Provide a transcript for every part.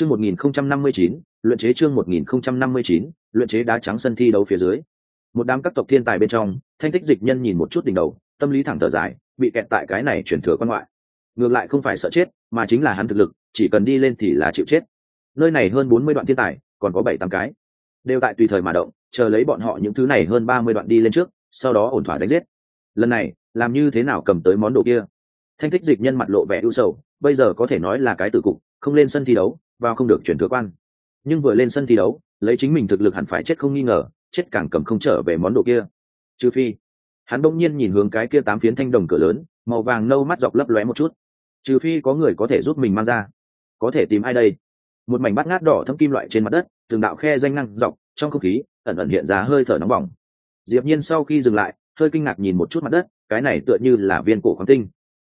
Chương 1059, luyện chế chương 1059, luyện chế đá trắng sân thi đấu phía dưới. Một đám các tộc thiên tài bên trong, thanh tích dịch nhân nhìn một chút đỉnh đầu, tâm lý thẳng thở dài, bị kẹt tại cái này chuyển thừa quan ngoại. Ngược lại không phải sợ chết, mà chính là hắn thực lực, chỉ cần đi lên thì là chịu chết. Nơi này hơn bốn mươi đoạn thiên tài, còn có bảy tám cái, đều tại tùy thời mà động, chờ lấy bọn họ những thứ này hơn ba mươi đoạn đi lên trước, sau đó ổn thỏa đánh giết. Lần này, làm như thế nào cầm tới món đồ kia? Thanh tích dịch nhân mặt lộ vẻ ưu sầu, bây giờ có thể nói là cái tử cục, không lên sân thi đấu, vào không được chuyển thừa quan. Nhưng vừa lên sân thi đấu, lấy chính mình thực lực hẳn phải chết không nghi ngờ, chết càng cầm không trở về món đồ kia. Trừ phi, hắn bỗng nhiên nhìn hướng cái kia tám phiến thanh đồng cửa lớn, màu vàng nâu mắt dọc lấp lóe một chút. Trừ phi có người có thể giúp mình mang ra. Có thể tìm ai đây? Một mảnh bát ngát đỏ thâm kim loại trên mặt đất, từng đạo khe danh năng dọc, trong không khí, ẩn ẩn hiện ra hơi thở nóng bỏng. Diệp nhiên sau khi dừng lại, hơi kinh ngạc nhìn một chút mặt đất, cái này tựa như là viên cổ khoáng tinh,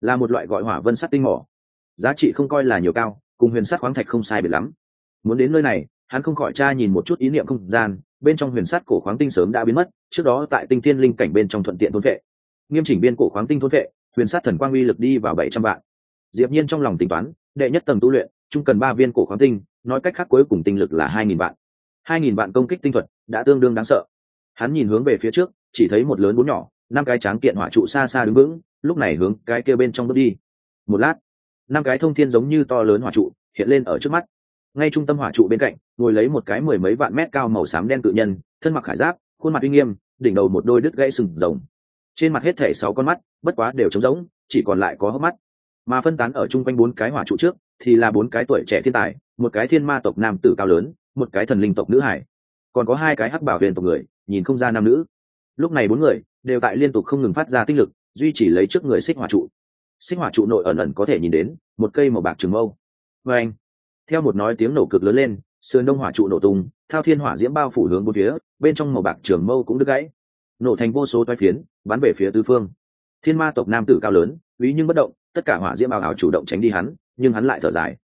là một loại gọi hỏa vân sắt tinh mỏ. Giá trị không coi là nhiều cao cùng huyền sắt khoáng thạch không sai biệt lắm. Muốn đến nơi này, hắn không khỏi tra nhìn một chút ý niệm không gian, bên trong huyền sắt cổ khoáng tinh sớm đã biến mất, trước đó tại tinh thiên linh cảnh bên trong thuận tiện thôn vệ. Nghiêm chỉnh biên cổ khoáng tinh thôn vệ, huyền sắt thần quang uy lực đi vào bảy trăm vạn. Diệp nhiên trong lòng tính toán, đệ nhất tầng tu luyện, trung cần ba viên cổ khoáng tinh, nói cách khác cuối cùng tinh lực là hai nghìn vạn. hai nghìn vạn công kích tinh thuật đã tương đương đáng sợ. Hắn nhìn hướng về phía trước, chỉ thấy một lớn bốn nhỏ, năm cái tráng kiện hỏa trụ xa xa đứng vững, lúc này hướng cái kia bên trong bước đi. Một lát năm cái thông thiên giống như to lớn hỏa trụ hiện lên ở trước mắt. Ngay trung tâm hỏa trụ bên cạnh, ngồi lấy một cái mười mấy vạn mét cao màu xám đen tự nhân, thân mặc khải giáp, khuôn mặt uy nghiêm, đỉnh đầu một đôi đứt gãy sừng rồng. Trên mặt hết thể sáu con mắt, bất quá đều trống rỗng, chỉ còn lại có hốc mắt. Mà phân tán ở chung quanh bốn cái hỏa trụ trước, thì là bốn cái tuổi trẻ thiên tài, một cái thiên ma tộc nam tử cao lớn, một cái thần linh tộc nữ hải. Còn có hai cái hắc bảo huyền tộc người, nhìn không ra nam nữ. Lúc này bốn người đều tại liên tục không ngừng phát ra tinh lực, duy chỉ lấy trước người xích hỏa trụ. Sinh hỏa trụ nội ẩn ẩn có thể nhìn đến một cây màu bạc trừng mâu. Và anh, theo một nói tiếng nổ cực lớn lên, sườn đông hỏa trụ nổ tung, thao thiên hỏa diễm bao phủ hướng bốn phía, bên trong màu bạc trường mâu cũng đứt gãy, nổ thành vô số toái phiến, bắn về phía tứ phương. Thiên ma tộc nam tử cao lớn, ví nhưng bất động, tất cả hỏa diễm ảo ảo chủ động tránh đi hắn, nhưng hắn lại thở dài,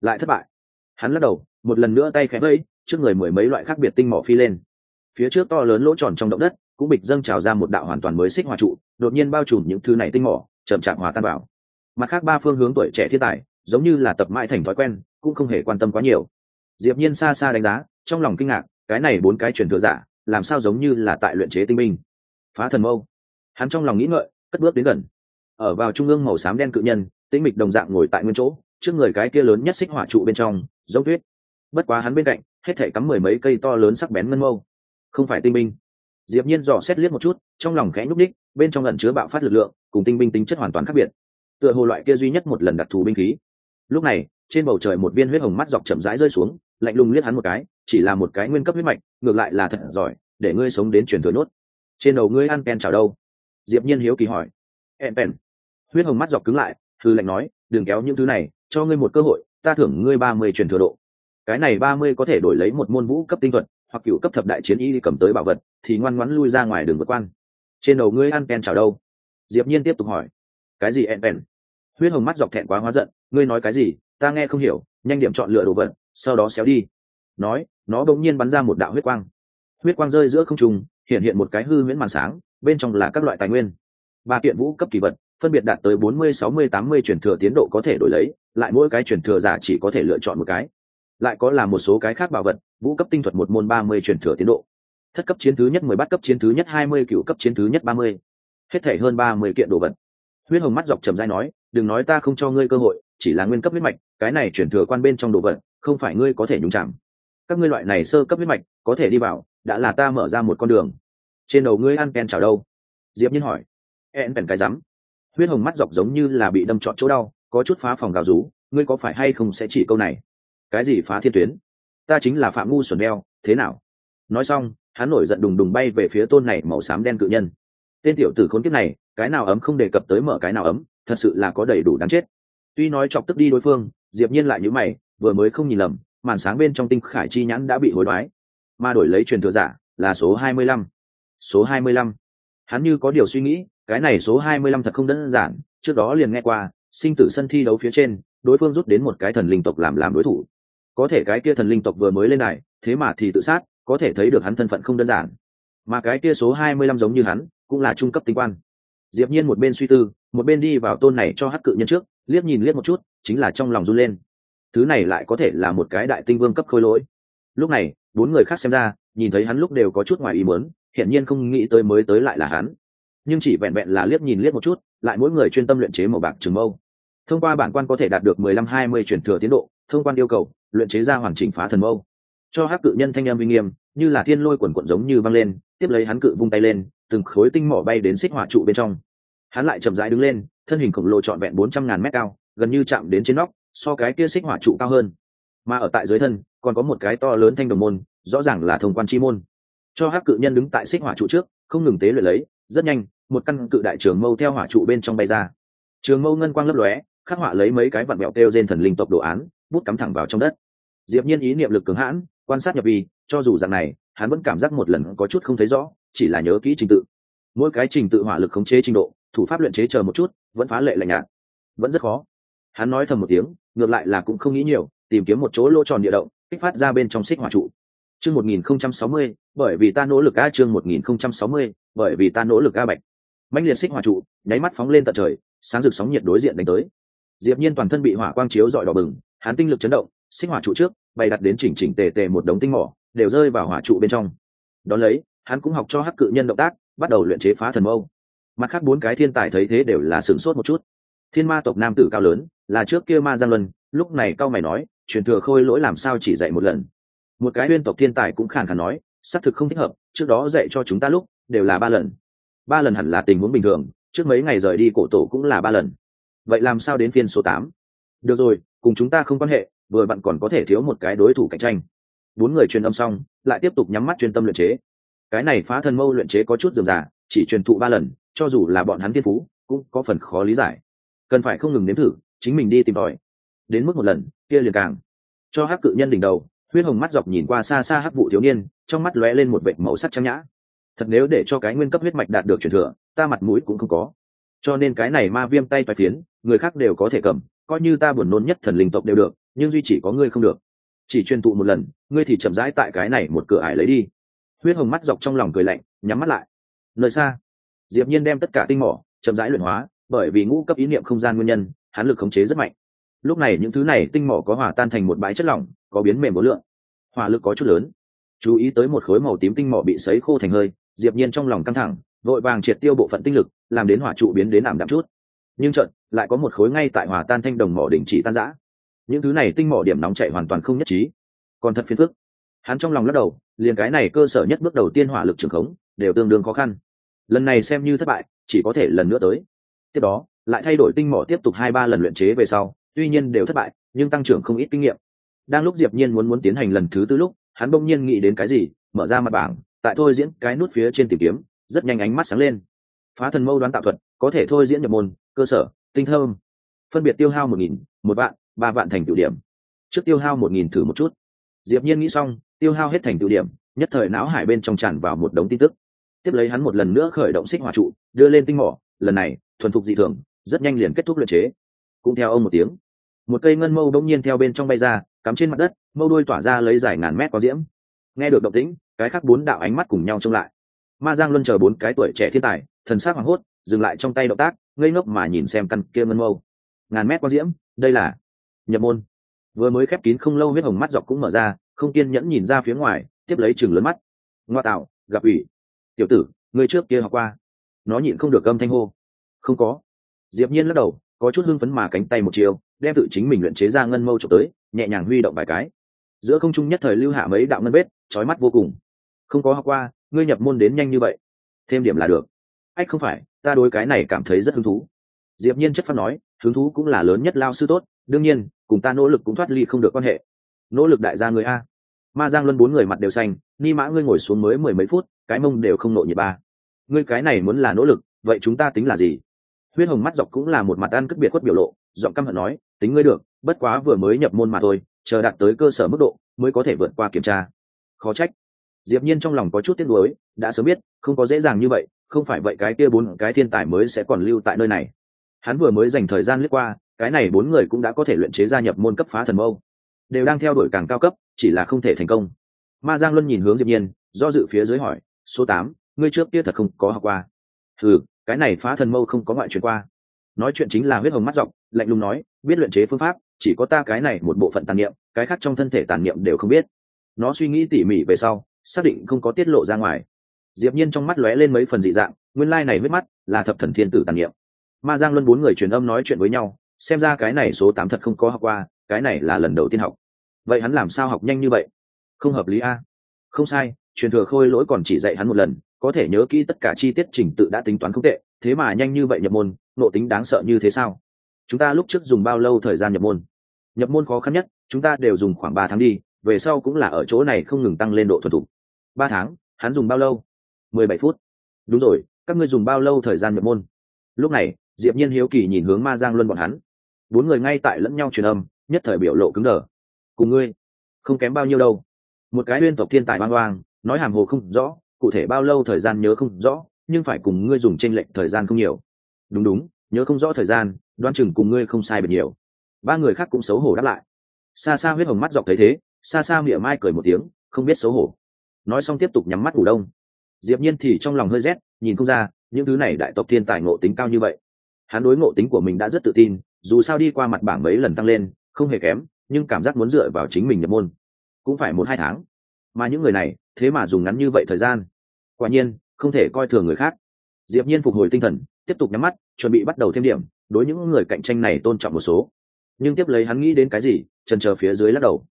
lại thất bại. Hắn lắc đầu, một lần nữa tay khẽ vẫy, trước người mười mấy loại khác biệt tinh mỏ phi lên. Phía trước to lớn lỗ tròn trong động đất, cũng bịch dâng trào ra một đạo hoàn toàn mới xích hỏa trụ, đột nhiên bao trùm những thứ này tinh mỏ chậm chạp hòa tan vào. Mặt khác, ba phương hướng tuổi trẻ thiên tài, giống như là tập mãi thành thói quen, cũng không hề quan tâm quá nhiều. Diệp nhiên xa xa đánh giá, trong lòng kinh ngạc, cái này bốn cái truyền thừa giả, làm sao giống như là tại luyện chế tinh minh phá thần mâu. Hắn trong lòng nghĩ ngợi, cất bước đến gần. Ở vào trung ương màu xám đen cự nhân, tĩnh mịch đồng dạng ngồi tại nguyên chỗ, trước người cái kia lớn nhất xích hỏa trụ bên trong, giống tuyết. Bất quá hắn bên cạnh, hết thể cắm mười mấy cây to lớn sắc bén ngân mâu. Không phải tinh minh diệp nhiên dò xét liếc một chút, trong lòng khẽ nhúc đích bên trong ẩn chứa bạo phát lực lượng cùng tinh binh tính chất hoàn toàn khác biệt. Tựa hồ loại kia duy nhất một lần đặc thù binh khí. Lúc này, trên bầu trời một viên huyết hồng mắt dọc chậm rãi rơi xuống, lạnh lùng liếc hắn một cái, chỉ là một cái nguyên cấp huyết mạch, ngược lại là thật giỏi, để ngươi sống đến truyền thừa nốt. Trên đầu ngươi ăn pen chào đâu? Diệp nhiên hiếu kỳ hỏi. Em pen huyết hồng mắt dọc cứng lại thư lạnh nói, đừng kéo những thứ này, cho ngươi một cơ hội, ta thưởng ngươi ba mươi truyền thừa độ. Cái này ba mươi có thể đổi lấy một môn vũ cấp tinh thuật, hoặc cựu cấp thập đại chiến y cầm tới bảo vật, thì ngoan ngoãn lui ra ngoài đường vượt quan. Trên đầu ngươi ăn pen chào đâu? Diệp nhiên tiếp tục hỏi. Cái gì en pen huyết hồng mắt dọc thẹn quá hóa giận, ngươi nói cái gì, ta nghe không hiểu, nhanh điểm chọn lựa đồ vật, sau đó xéo đi. Nói, nó bỗng nhiên bắn ra một đạo huyết quang. Huyết quang rơi giữa không trung, hiện hiện một cái hư huyễn màn sáng, bên trong là các loại tài nguyên. Ba kiện vũ cấp kỳ vật, phân biệt đạt tới bốn mươi, sáu mươi, tám mươi chuyển thừa tiến độ có thể đổi lấy, lại mỗi cái chuyển thừa giả chỉ có thể lựa chọn một cái. Lại có là một số cái khác bảo vật, vũ cấp tinh thuật một môn ba mươi chuyển thừa tiến độ. Thất cấp chiến thứ nhất mười, bát cấp chiến thứ nhất hai mươi, cựu cấp chiến thứ nhất ba mươi hết thể hơn ba mươi kiện đồ vật. Huyết hồng mắt dọc trầm dai nói, đừng nói ta không cho ngươi cơ hội, chỉ là nguyên cấp huyết mạch, cái này chuyển thừa quan bên trong đồ vật, không phải ngươi có thể nhúng chạm các ngươi loại này sơ cấp huyết mạch, có thể đi vào, đã là ta mở ra một con đường. Trên đầu ngươi ăn pen chào đâu? Diệp nhiên hỏi. Ăn bèn cái rắm. Huyết hồng mắt dọc giống như là bị đâm trọn chỗ đau, có chút phá phòng gào rú, ngươi có phải hay không sẽ chỉ câu này? Cái gì phá thiên tuyến? Ta chính là phạm ngu xuẩn đeo thế nào? Nói xong, hắn nổi giận đùng đùng bay về phía tôn này màu xám đen cự nhân tên tiểu tử khốn kiếp này, cái nào ấm không đề cập tới mở cái nào ấm, thật sự là có đầy đủ đáng chết tuy nói chọc tức đi đối phương, diệp nhiên lại nhíu mày, vừa mới không nhìn lầm, màn sáng bên trong tinh khải chi nhãn đã bị hối đoái mà đổi lấy truyền thừa giả, là số 25. số 25. hắn như có điều suy nghĩ, cái này số 25 thật không đơn giản, trước đó liền nghe qua, sinh tử sân thi đấu phía trên, đối phương rút đến một cái thần linh tộc làm làm đối thủ có thể cái kia thần linh tộc vừa mới lên này thế mà thì tự sát, có thể thấy được hắn thân phận không đơn giản mà cái kia số 25 giống như hắn cũng là trung cấp tinh quan. Diệp nhiên một bên suy tư, một bên đi vào tôn này cho hắc cự nhân trước, liếc nhìn liếc một chút, chính là trong lòng run lên. Thứ này lại có thể là một cái đại tinh vương cấp khôi lỗi. Lúc này, bốn người khác xem ra, nhìn thấy hắn lúc đều có chút ngoài ý muốn, hiển nhiên không nghĩ tới mới tới lại là hắn. Nhưng chỉ vẹn vẹn là liếc nhìn liếc một chút, lại mỗi người chuyên tâm luyện chế màu bạc trường mâu. Thông qua bản quan có thể đạt được mười lăm, hai mươi chuyển thừa tiến độ, thông quan yêu cầu, luyện chế ra hoàn chỉnh phá thần mâu. Cho hắc cự nhân thanh em uy nghiêm, như là thiên lôi quần quận giống như văng lên, tiếp lấy hắn cự vung tay lên từng khối tinh mỏ bay đến xích hỏa trụ bên trong. Hắn lại chậm rãi đứng lên, thân hình khổng lồ trọn vẹn bốn trăm ngàn mét cao, gần như chạm đến trên nóc, so cái kia xích hỏa trụ cao hơn. Mà ở tại dưới thân, còn có một cái to lớn thanh đồng môn, rõ ràng là thông quan chi môn. Cho hắc cự nhân đứng tại xích hỏa trụ trước, không ngừng tế luyện lấy, rất nhanh, một căn cự đại trường mâu theo hỏa trụ bên trong bay ra. Trường mâu ngân quang lấp lóe, khắc họa lấy mấy cái vặn mẹo kêu trên thần linh tộc đồ án, bút cắm thẳng vào trong đất. Diệp nhiên ý niệm lực cứng hãn, quan sát nhập vi, cho dù dạng này, hắn vẫn cảm giác một lần có chút không thấy rõ chỉ là nhớ kỹ trình tự. Mỗi cái trình tự hỏa lực khống chế trình độ, thủ pháp luyện chế chờ một chút, vẫn phá lệ lạnh nhạt. Vẫn rất khó. Hắn nói thầm một tiếng, ngược lại là cũng không nghĩ nhiều, tìm kiếm một chỗ lỗ tròn địa động, kích phát ra bên trong xích hỏa trụ. Chương một nghìn không trăm sáu mươi, bởi vì ta nỗ lực a chương một nghìn không trăm sáu mươi, bởi vì ta nỗ lực a bạch. Mạnh liệt xích hỏa trụ, nháy mắt phóng lên tận trời, sáng rực sóng nhiệt đối diện đánh tới. Diệp nhiên toàn thân bị hỏa quang chiếu dọi đỏ bừng, hắn tinh lực chấn động, xích hỏa trụ trước, bày đặt đến chỉnh chỉnh tề tề một đống tinh mỏ, đều rơi vào hỏa trụ bên trong. Đón lấy hắn cũng học cho hắc cự nhân động tác, bắt đầu luyện chế phá thần mâu. Mặt khác bốn cái thiên tài thấy thế đều là sửng sốt một chút. Thiên ma tộc nam tử cao lớn, là trước kia ma giang luân, lúc này cao mày nói, truyền thừa khôi lỗi làm sao chỉ dạy một lần? Một cái uyên tộc thiên tài cũng khàn khàn nói, xác thực không thích hợp, trước đó dạy cho chúng ta lúc đều là ba lần. Ba lần hẳn là tình huống bình thường, trước mấy ngày rời đi cổ tổ cũng là ba lần. Vậy làm sao đến phiên số tám? Được rồi, cùng chúng ta không quan hệ, vừa bạn còn có thể thiếu một cái đối thủ cạnh tranh. Bốn người truyền âm xong, lại tiếp tục nhắm mắt chuyên tâm luyện chế cái này phá thần mâu luyện chế có chút dườm giả chỉ truyền thụ ba lần, cho dù là bọn hắn tiên phú, cũng có phần khó lý giải. Cần phải không ngừng nếm thử, chính mình đi tìm tòi. Đến mức một lần, kia liền càng. Cho hắc cự nhân đỉnh đầu, huyết hồng mắt dọc nhìn qua xa xa hắc vụ thiếu niên, trong mắt lóe lên một vệ màu sắc trắng nhã. Thật nếu để cho cái nguyên cấp huyết mạch đạt được truyền thừa, ta mặt mũi cũng không có. Cho nên cái này ma viêm tay phải phiến, người khác đều có thể cầm, coi như ta buồn nôn nhất thần linh tộc đều được, nhưng duy chỉ có ngươi không được. Chỉ truyền thụ một lần, ngươi thì chậm rãi tại cái này một cửa ải lấy đi huyết hồng mắt dọc trong lòng cười lạnh, nhắm mắt lại. Nơi xa, diệp nhiên đem tất cả tinh mỏ chậm rãi luyện hóa, bởi vì ngũ cấp ý niệm không gian nguyên nhân, hắn lực khống chế rất mạnh. Lúc này những thứ này tinh mỏ có hòa tan thành một bãi chất lỏng, có biến mềm vô lượng. Hỏa lực có chút lớn. Chú ý tới một khối màu tím tinh mỏ bị sấy khô thành hơi, diệp nhiên trong lòng căng thẳng, vội vàng triệt tiêu bộ phận tinh lực, làm đến hỏa trụ biến đến ảm đạm chút. Nhưng chợt, lại có một khối ngay tại hỏa tan thanh đồng mỏ đỉnh chỉ tan rã. Những thứ này tinh mỏ điểm nóng chảy hoàn toàn không nhất trí. Còn thật phiền phức hắn trong lòng lắc đầu, liền cái này cơ sở nhất bước đầu tiên hỏa lực trường khống, đều tương đương khó khăn. Lần này xem như thất bại, chỉ có thể lần nữa tới. Tiếp đó, lại thay đổi tinh mỏ tiếp tục hai ba lần luyện chế về sau, tuy nhiên đều thất bại, nhưng tăng trưởng không ít kinh nghiệm. Đang lúc diệp nhiên muốn muốn tiến hành lần thứ tư lúc, hắn bỗng nhiên nghĩ đến cái gì, mở ra mặt bảng, tại thôi diễn cái nút phía trên tìm kiếm, rất nhanh ánh mắt sáng lên. Phá thần mâu đoán tạo thuật, có thể thôi diễn nhập môn, cơ sở, tinh thơm. Phân biệt tiêu hao một nghìn, một vạn, ba vạn thành tiểu điểm. Trước tiêu hao một nghìn thử một chút. Diệp nhiên nghĩ xong tiêu hao hết thành tựu điểm, nhất thời não hải bên trong tràn vào một đống tin tức. Tiếp lấy hắn một lần nữa khởi động xích hỏa trụ, đưa lên tinh mỏ, lần này, thuần thục dị thường, rất nhanh liền kết thúc luyện chế. Cũng theo ông một tiếng, một cây ngân mâu đông nhiên theo bên trong bay ra, cắm trên mặt đất, mâu đuôi tỏa ra lấy dài ngàn mét có diễm. Nghe được động tĩnh, cái khác bốn đạo ánh mắt cùng nhau trông lại. Ma giang luân chờ bốn cái tuổi trẻ thiên tài, thần sắc hoảng hốt, dừng lại trong tay động tác, ngây ngốc mà nhìn xem căn kia ngân mâu. Ngàn mét có diễm, đây là nhập môn. Vừa mới khép kín không lâu huyết hồng mắt dọc cũng mở ra không kiên nhẫn nhìn ra phía ngoài, tiếp lấy chừng lớn mắt. Ngoa tạo, gặp ủy. Tiểu tử người trước kia học qua. Nó nhịn không được âm thanh hô. Không có. Diệp nhiên lắc đầu, có chút hưng phấn mà cánh tay một chiều, đem tự chính mình luyện chế ra ngân mâu trộm tới, nhẹ nhàng huy động vài cái. Giữa không trung nhất thời lưu hạ mấy đạo ngân vết, chói mắt vô cùng. Không có học qua, ngươi nhập môn đến nhanh như vậy. Thêm điểm là được. Ách, không phải, ta đối cái này cảm thấy rất hứng thú. Diệp nhiên chất phát nói, hứng thú cũng là lớn nhất lao sư tốt, đương nhiên, cùng ta nỗ lực cũng thoát ly không được quan hệ. Nỗ lực đại gia người a ma giang luân bốn người mặt đều xanh, ni mã ngươi ngồi xuống mới mười mấy phút, cái mông đều không nộ nhiệt ba. Ngươi cái này muốn là nỗ lực, vậy chúng ta tính là gì? Huyết hồng mắt dọc cũng là một mặt ăn cất biệt khuất biểu lộ, giọng căm hận nói, tính ngươi được, bất quá vừa mới nhập môn mà thôi, chờ đạt tới cơ sở mức độ, mới có thể vượt qua kiểm tra. Khó trách. Diệp nhiên trong lòng có chút tiếc nuối, đã sớm biết, không có dễ dàng như vậy, không phải vậy cái kia bốn cái thiên tài mới sẽ còn lưu tại nơi này. Hắn vừa mới dành thời gian lướt qua, cái này bốn người cũng đã có thể luyện chế gia nhập môn cấp phá thần mâu đều đang theo đuổi càng cao cấp, chỉ là không thể thành công. Ma giang luân nhìn hướng diệp nhiên, do dự phía dưới hỏi, số tám, ngươi trước kia thật không có học qua? Ừ cái này phá thần mâu không có ngoại truyền qua. Nói chuyện chính là huyết hồng mắt rộng lạnh lùng nói, biết luyện chế phương pháp, chỉ có ta cái này một bộ phận tàn niệm, cái khác trong thân thể tàn niệm đều không biết. Nó suy nghĩ tỉ mỉ về sau, xác định không có tiết lộ ra ngoài. Diệp nhiên trong mắt lóe lên mấy phần dị dạng, nguyên lai này huyết mắt là thập thần thiên tử tàn niệm. Ma giang luân bốn người truyền âm nói chuyện với nhau, xem ra cái này số tám thật không có học qua, cái này là lần đầu tiên học vậy hắn làm sao học nhanh như vậy? Không hợp lý a. Không sai, truyền thừa khôi lỗi còn chỉ dạy hắn một lần, có thể nhớ kỹ tất cả chi tiết trình tự đã tính toán không tệ, thế mà nhanh như vậy nhập môn, nộ tính đáng sợ như thế sao? Chúng ta lúc trước dùng bao lâu thời gian nhập môn? Nhập môn khó khăn nhất, chúng ta đều dùng khoảng ba tháng đi, về sau cũng là ở chỗ này không ngừng tăng lên độ thuần thục. Ba tháng, hắn dùng bao lâu? Mười bảy phút. Đúng rồi, các ngươi dùng bao lâu thời gian nhập môn? Lúc này, diệp nhiên hiếu kỳ nhìn hướng ma giang luân bọn hắn. Bốn người ngay tại lẫn nhau truyền âm, nhất thời biểu lộ cứng đờ cùng ngươi, không kém bao nhiêu đâu. Một cái liên tộc thiên tài bang oang nói hàm hồ không rõ, cụ thể bao lâu thời gian nhớ không rõ, nhưng phải cùng ngươi dùng tranh lệch thời gian không nhiều. Đúng đúng, nhớ không rõ thời gian đoan chừng cùng ngươi không sai biệt nhiều. Ba người khác cũng xấu hổ đáp lại. Xa xa huyết hồng mắt dọc thấy thế xa xa mỉa mai cười một tiếng, không biết xấu hổ. Nói xong tiếp tục nhắm mắt ngủ đông. Diệp nhiên thì trong lòng hơi rét, nhìn không ra, những thứ này đại tộc thiên tài ngộ tính cao như vậy. Hắn đối ngộ tính của mình đã rất tự tin, dù sao đi qua mặt bảng mấy lần tăng lên, không hề kém nhưng cảm giác muốn dựa vào chính mình nhập môn cũng phải một hai tháng. Mà những người này, thế mà dùng ngắn như vậy thời gian. Quả nhiên, không thể coi thường người khác. Diệp nhiên phục hồi tinh thần, tiếp tục nhắm mắt, chuẩn bị bắt đầu thêm điểm, đối những người cạnh tranh này tôn trọng một số. Nhưng tiếp lấy hắn nghĩ đến cái gì trần chờ phía dưới lắc đầu.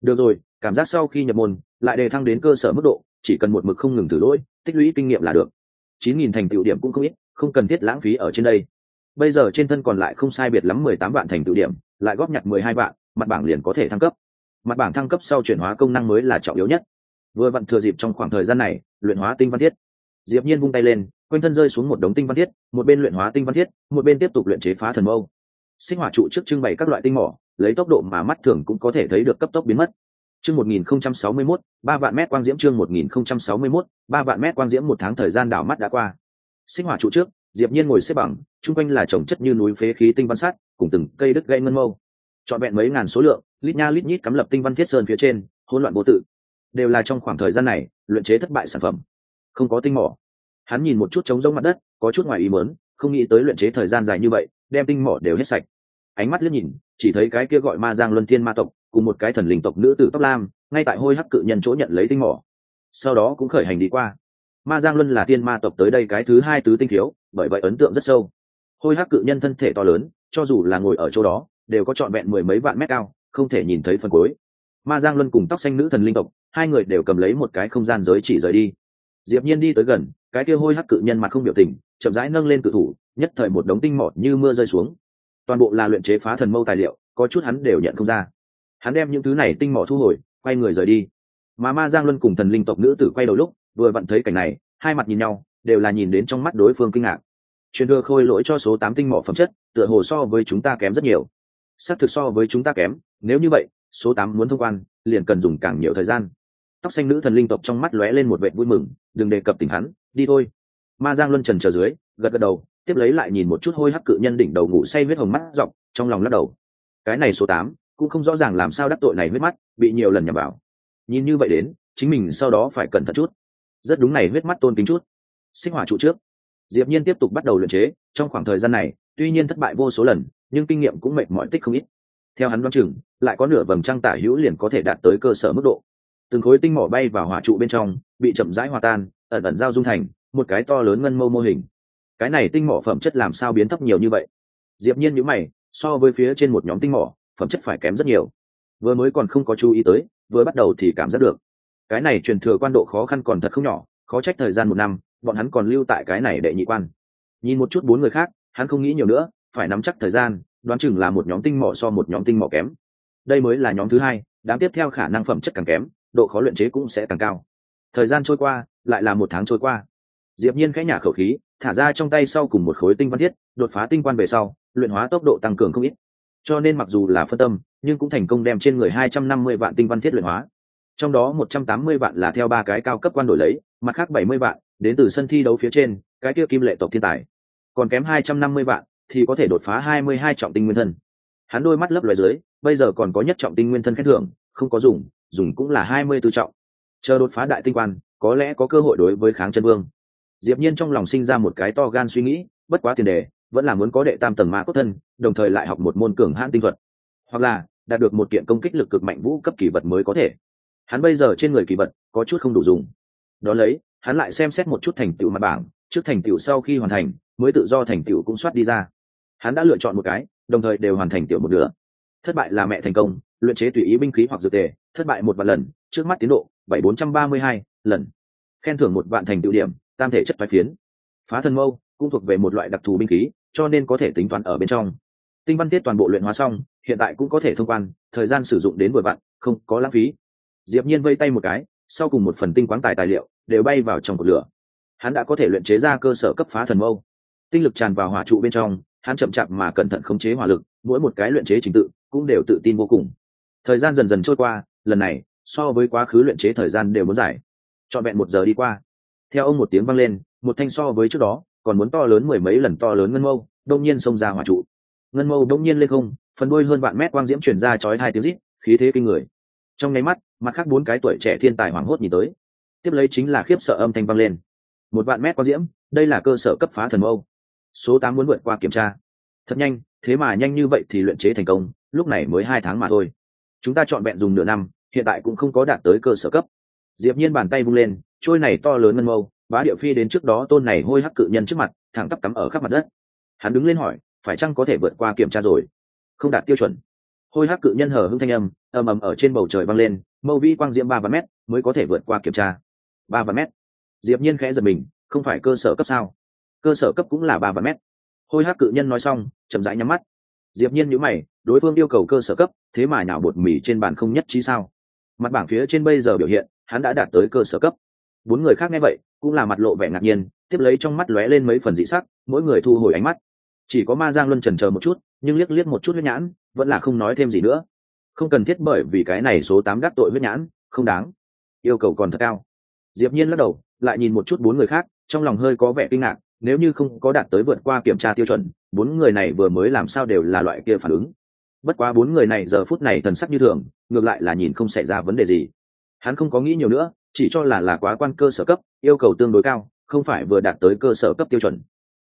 Được rồi, cảm giác sau khi nhập môn, lại đề thăng đến cơ sở mức độ, chỉ cần một mực không ngừng thử lỗi, tích lũy kinh nghiệm là được. Chín nghìn thành tựu điểm cũng không ít, không cần thiết lãng phí ở trên đây. Bây giờ trên thân còn lại không sai biệt lắm mười tám vạn thành tựu điểm, lại góp nhặt mười hai vạn mặt bảng liền có thể thăng cấp. Mặt bảng thăng cấp sau chuyển hóa công năng mới là trọng yếu nhất. Vừa vặn thừa dịp trong khoảng thời gian này luyện hóa tinh văn thiết. Diệp nhiên vung tay lên quanh thân rơi xuống một đống tinh văn thiết một bên luyện hóa tinh văn thiết một bên tiếp tục luyện chế phá thần mâu. Sinh hỏa trụ trước trưng bày các loại tinh mỏ lấy tốc độ mà mắt thường cũng có thể thấy được cấp tốc biến mất. Chương 1061, ba vạn mét quang diễm chương 1061, ba vạn mét quang diễm một tháng thời gian đảo mắt đã qua. Sinh hỏa trụ trước diệp nhiên ngồi xếp bằng trung quanh là trồng chất như núi phế khí tinh văn sắt cùng từng cây đứt gãy ngân mâu chọn vẹn mấy ngàn số lượng, lít nha lít nhít cắm lập tinh văn thiết sơn phía trên, hỗn loạn vô tự. Đều là trong khoảng thời gian này, luyện chế thất bại sản phẩm. Không có tinh mỏ. Hắn nhìn một chút trống rỗng mặt đất, có chút ngoài ý mớn không nghĩ tới luyện chế thời gian dài như vậy, đem tinh mỏ đều hết sạch. Ánh mắt liếc nhìn, chỉ thấy cái kia gọi ma giang luân thiên ma tộc, cùng một cái thần linh tộc nữ tử tóc lam, ngay tại hôi hắc cự nhân chỗ nhận lấy tinh mỏ. Sau đó cũng khởi hành đi qua. Ma giang luân là tiên ma tộc tới đây cái thứ hai tứ tinh thiếu, bởi vậy ấn tượng rất sâu. Hôi hắc cự nhân thân thể to lớn, cho dù là ngồi ở chỗ đó đều có trọn vẹn mười mấy vạn mét cao, không thể nhìn thấy phần cuối. Ma giang luân cùng tóc xanh nữ thần linh tộc, hai người đều cầm lấy một cái không gian giới chỉ rời đi. Diệp nhiên đi tới gần, cái kia hôi hắc cự nhân mặt không biểu tình, chậm rãi nâng lên cự thủ, nhất thời một đống tinh mọt như mưa rơi xuống. Toàn bộ là luyện chế phá thần mâu tài liệu, có chút hắn đều nhận không ra. Hắn đem những thứ này tinh mỏ thu hồi, quay người rời đi. Mà ma giang luân cùng thần linh tộc nữ tử quay đầu lúc, vừa vặn thấy cảnh này, hai mặt nhìn nhau, đều là nhìn đến trong mắt đối phương kinh ngạc. Truyền thừa khôi lỗi cho số tám tinh mỏ phẩm chất, tựa hồ so với chúng ta kém rất nhiều xác thực so với chúng ta kém, nếu như vậy, số tám muốn thông quan, liền cần dùng càng nhiều thời gian. Tóc xanh nữ thần linh tộc trong mắt lóe lên một vệ vui mừng, đừng đề cập tình hắn, đi thôi. Ma giang luân trần chờ dưới, gật gật đầu, tiếp lấy lại nhìn một chút hôi hắc cự nhân đỉnh đầu ngủ say huyết hồng mắt dọc, trong lòng lắc đầu. Cái này số tám, cũng không rõ ràng làm sao đắc tội này huyết mắt, bị nhiều lần nhầm vào. Nhìn như vậy đến, chính mình sau đó phải cẩn thận chút. Rất đúng này huyết mắt tôn kính chút. Sinh hỏa trụ trước. Diệp nhiên tiếp tục bắt đầu luyện chế, trong khoảng thời gian này tuy nhiên thất bại vô số lần, nhưng kinh nghiệm cũng mệt mỏi tích không ít. Theo hắn đoán chừng, lại có nửa vầng trăng tả hữu liền có thể đạt tới cơ sở mức độ. Từng khối tinh mỏ bay vào hỏa trụ bên trong, bị chậm rãi hòa tan, ẩn ẩn giao dung thành một cái to lớn ngân mâu mô hình. Cái này tinh mỏ phẩm chất làm sao biến thấp nhiều như vậy? Diệp nhiên nhíu mày, so với phía trên một nhóm tinh mỏ, phẩm chất phải kém rất nhiều. Vừa mới còn không có chú ý tới, vừa bắt đầu thì cảm giác được. Cái này truyền thừa quan độ khó khăn còn thật không nhỏ, khó trách thời gian một năm, bọn hắn còn lưu tại cái này để nhị quan. Nhìn một chút bốn người khác hắn không nghĩ nhiều nữa, phải nắm chắc thời gian, đoán chừng là một nhóm tinh mỏ so một nhóm tinh mỏ kém. Đây mới là nhóm thứ hai, đám tiếp theo khả năng phẩm chất càng kém, độ khó luyện chế cũng sẽ càng cao. Thời gian trôi qua, lại là một tháng trôi qua. Diệp nhiên khẽ nhả khẩu khí, thả ra trong tay sau cùng một khối tinh văn thiết, đột phá tinh quan về sau, luyện hóa tốc độ tăng cường không ít. Cho nên mặc dù là phân tâm, nhưng cũng thành công đem trên người 250 vạn tinh văn thiết luyện hóa. Trong đó 180 vạn là theo ba cái cao cấp quan đổi lấy, mặt khác 70 vạn đến từ sân thi đấu phía trên, cái kia kim lệ tộc thiên tài còn kém 250 vạn, thì có thể đột phá 22 trọng tinh nguyên thân. Hắn đôi mắt lấp loài dưới, bây giờ còn có nhất trọng tinh nguyên thân khen thưởng, không có dùng dùng cũng là 24 trọng. Chờ đột phá đại tinh quan, có lẽ có cơ hội đối với kháng chân vương. Diệp nhiên trong lòng sinh ra một cái to gan suy nghĩ, bất quá tiền đề, vẫn là muốn có đệ tam tầng ma cốt thân, đồng thời lại học một môn cường hãn tinh thuật. Hoặc là, đạt được một kiện công kích lực cực mạnh vũ cấp kỳ vật mới có thể. Hắn bây giờ trên người kỳ vật, có chút không đủ dùng. Đó lấy, hắn lại xem xét một chút thành tựu mặt bảng, trước thành tựu sau khi hoàn thành mới tự do thành tựu cũng soát đi ra. Hắn đã lựa chọn một cái, đồng thời đều hoàn thành tiểu một nửa. Thất bại là mẹ thành công, luyện chế tùy ý binh khí hoặc dược tề, thất bại một vạn lần, trước mắt tiến độ, bảy bốn trăm ba mươi hai lần. Khen thưởng một vạn thành tựu điểm, tam thể chất phái phiến. Phá thần mâu, cũng thuộc về một loại đặc thù binh khí, cho nên có thể tính toán ở bên trong. Tinh văn tiết toàn bộ luyện hóa xong, hiện tại cũng có thể thông quan, thời gian sử dụng đến vừa vặn, không có lãng phí. Diệp nhiên vây tay một cái, sau cùng một phần tinh quáng tài tài liệu, đều bay vào trong cột lửa. Hắn đã có thể luyện chế ra cơ sở cấp phá thần mâu tinh lực tràn vào hỏa trụ bên trong, hắn chậm chạp mà cẩn thận khống chế hỏa lực, mỗi một cái luyện chế trình tự cũng đều tự tin vô cùng. Thời gian dần dần trôi qua, lần này, so với quá khứ luyện chế thời gian đều muốn giải trọn vẹn một giờ đi qua. Theo ông một tiếng vang lên, một thanh so với trước đó, còn muốn to lớn mười mấy lần to lớn ngân mâu đông nhiên xông ra hỏa trụ. Ngân mâu đông nhiên lên không, phần đôi hơn vạn mét quang diễm chuyển ra chói hai tiếng rít, khí thế kinh người. Trong nháy mắt, mặt khác bốn cái tuổi trẻ thiên tài hoảng hốt nhìn tới. Tiếp lấy chính là khiếp sợ âm thanh vang lên. Một vạn mét quang diễm, đây là cơ sở cấp phá thần mâu số tám muốn vượt qua kiểm tra. Thật nhanh, thế mà nhanh như vậy thì luyện chế thành công, lúc này mới hai tháng mà thôi. Chúng ta chọn vẹn dùng nửa năm, hiện tại cũng không có đạt tới cơ sở cấp. Diệp nhiên bàn tay vung lên, trôi này to lớn ngân mâu, bá địa phi đến trước đó tôn này hôi hắc cự nhân trước mặt, thẳng tắp cắm ở khắp mặt đất. Hắn đứng lên hỏi, phải chăng có thể vượt qua kiểm tra rồi? Không đạt tiêu chuẩn. Hôi hắc cự nhân hở hưng thanh âm, ầm ầm ở trên bầu trời vang lên, mâu vi quang diễm ba vạn mét mới có thể vượt qua kiểm tra. Ba vạn mét. Diệp nhiên khẽ giật mình, không phải cơ sở cấp sao? Cơ sở cấp cũng là ba vạn mét. Hôi hát cự nhân nói xong, chậm rãi nhắm mắt. Diệp nhiên nhíu mày, đối phương yêu cầu cơ sở cấp, thế mà nhào bột mì trên bàn không nhất trí sao? Mặt bảng phía trên bây giờ biểu hiện, hắn đã đạt tới cơ sở cấp. Bốn người khác nghe vậy, cũng là mặt lộ vẻ ngạc nhiên, tiếp lấy trong mắt lóe lên mấy phần dị sắc, mỗi người thu hồi ánh mắt. Chỉ có ma giang luân trần chờ một chút, nhưng liếc liếc một chút huyết nhãn, vẫn là không nói thêm gì nữa. Không cần thiết bởi vì cái này số tám gác tội huyết nhãn, không đáng. Yêu cầu còn thật cao. Diệp nhiên lắc đầu, lại nhìn một chút bốn người khác, trong lòng hơi có vẻ kinh ngạc nếu như không có đạt tới vượt qua kiểm tra tiêu chuẩn, bốn người này vừa mới làm sao đều là loại kia phản ứng. Bất quá bốn người này giờ phút này thần sắc như thường, ngược lại là nhìn không xảy ra vấn đề gì. Hắn không có nghĩ nhiều nữa, chỉ cho là là quá quan cơ sở cấp, yêu cầu tương đối cao, không phải vừa đạt tới cơ sở cấp tiêu chuẩn.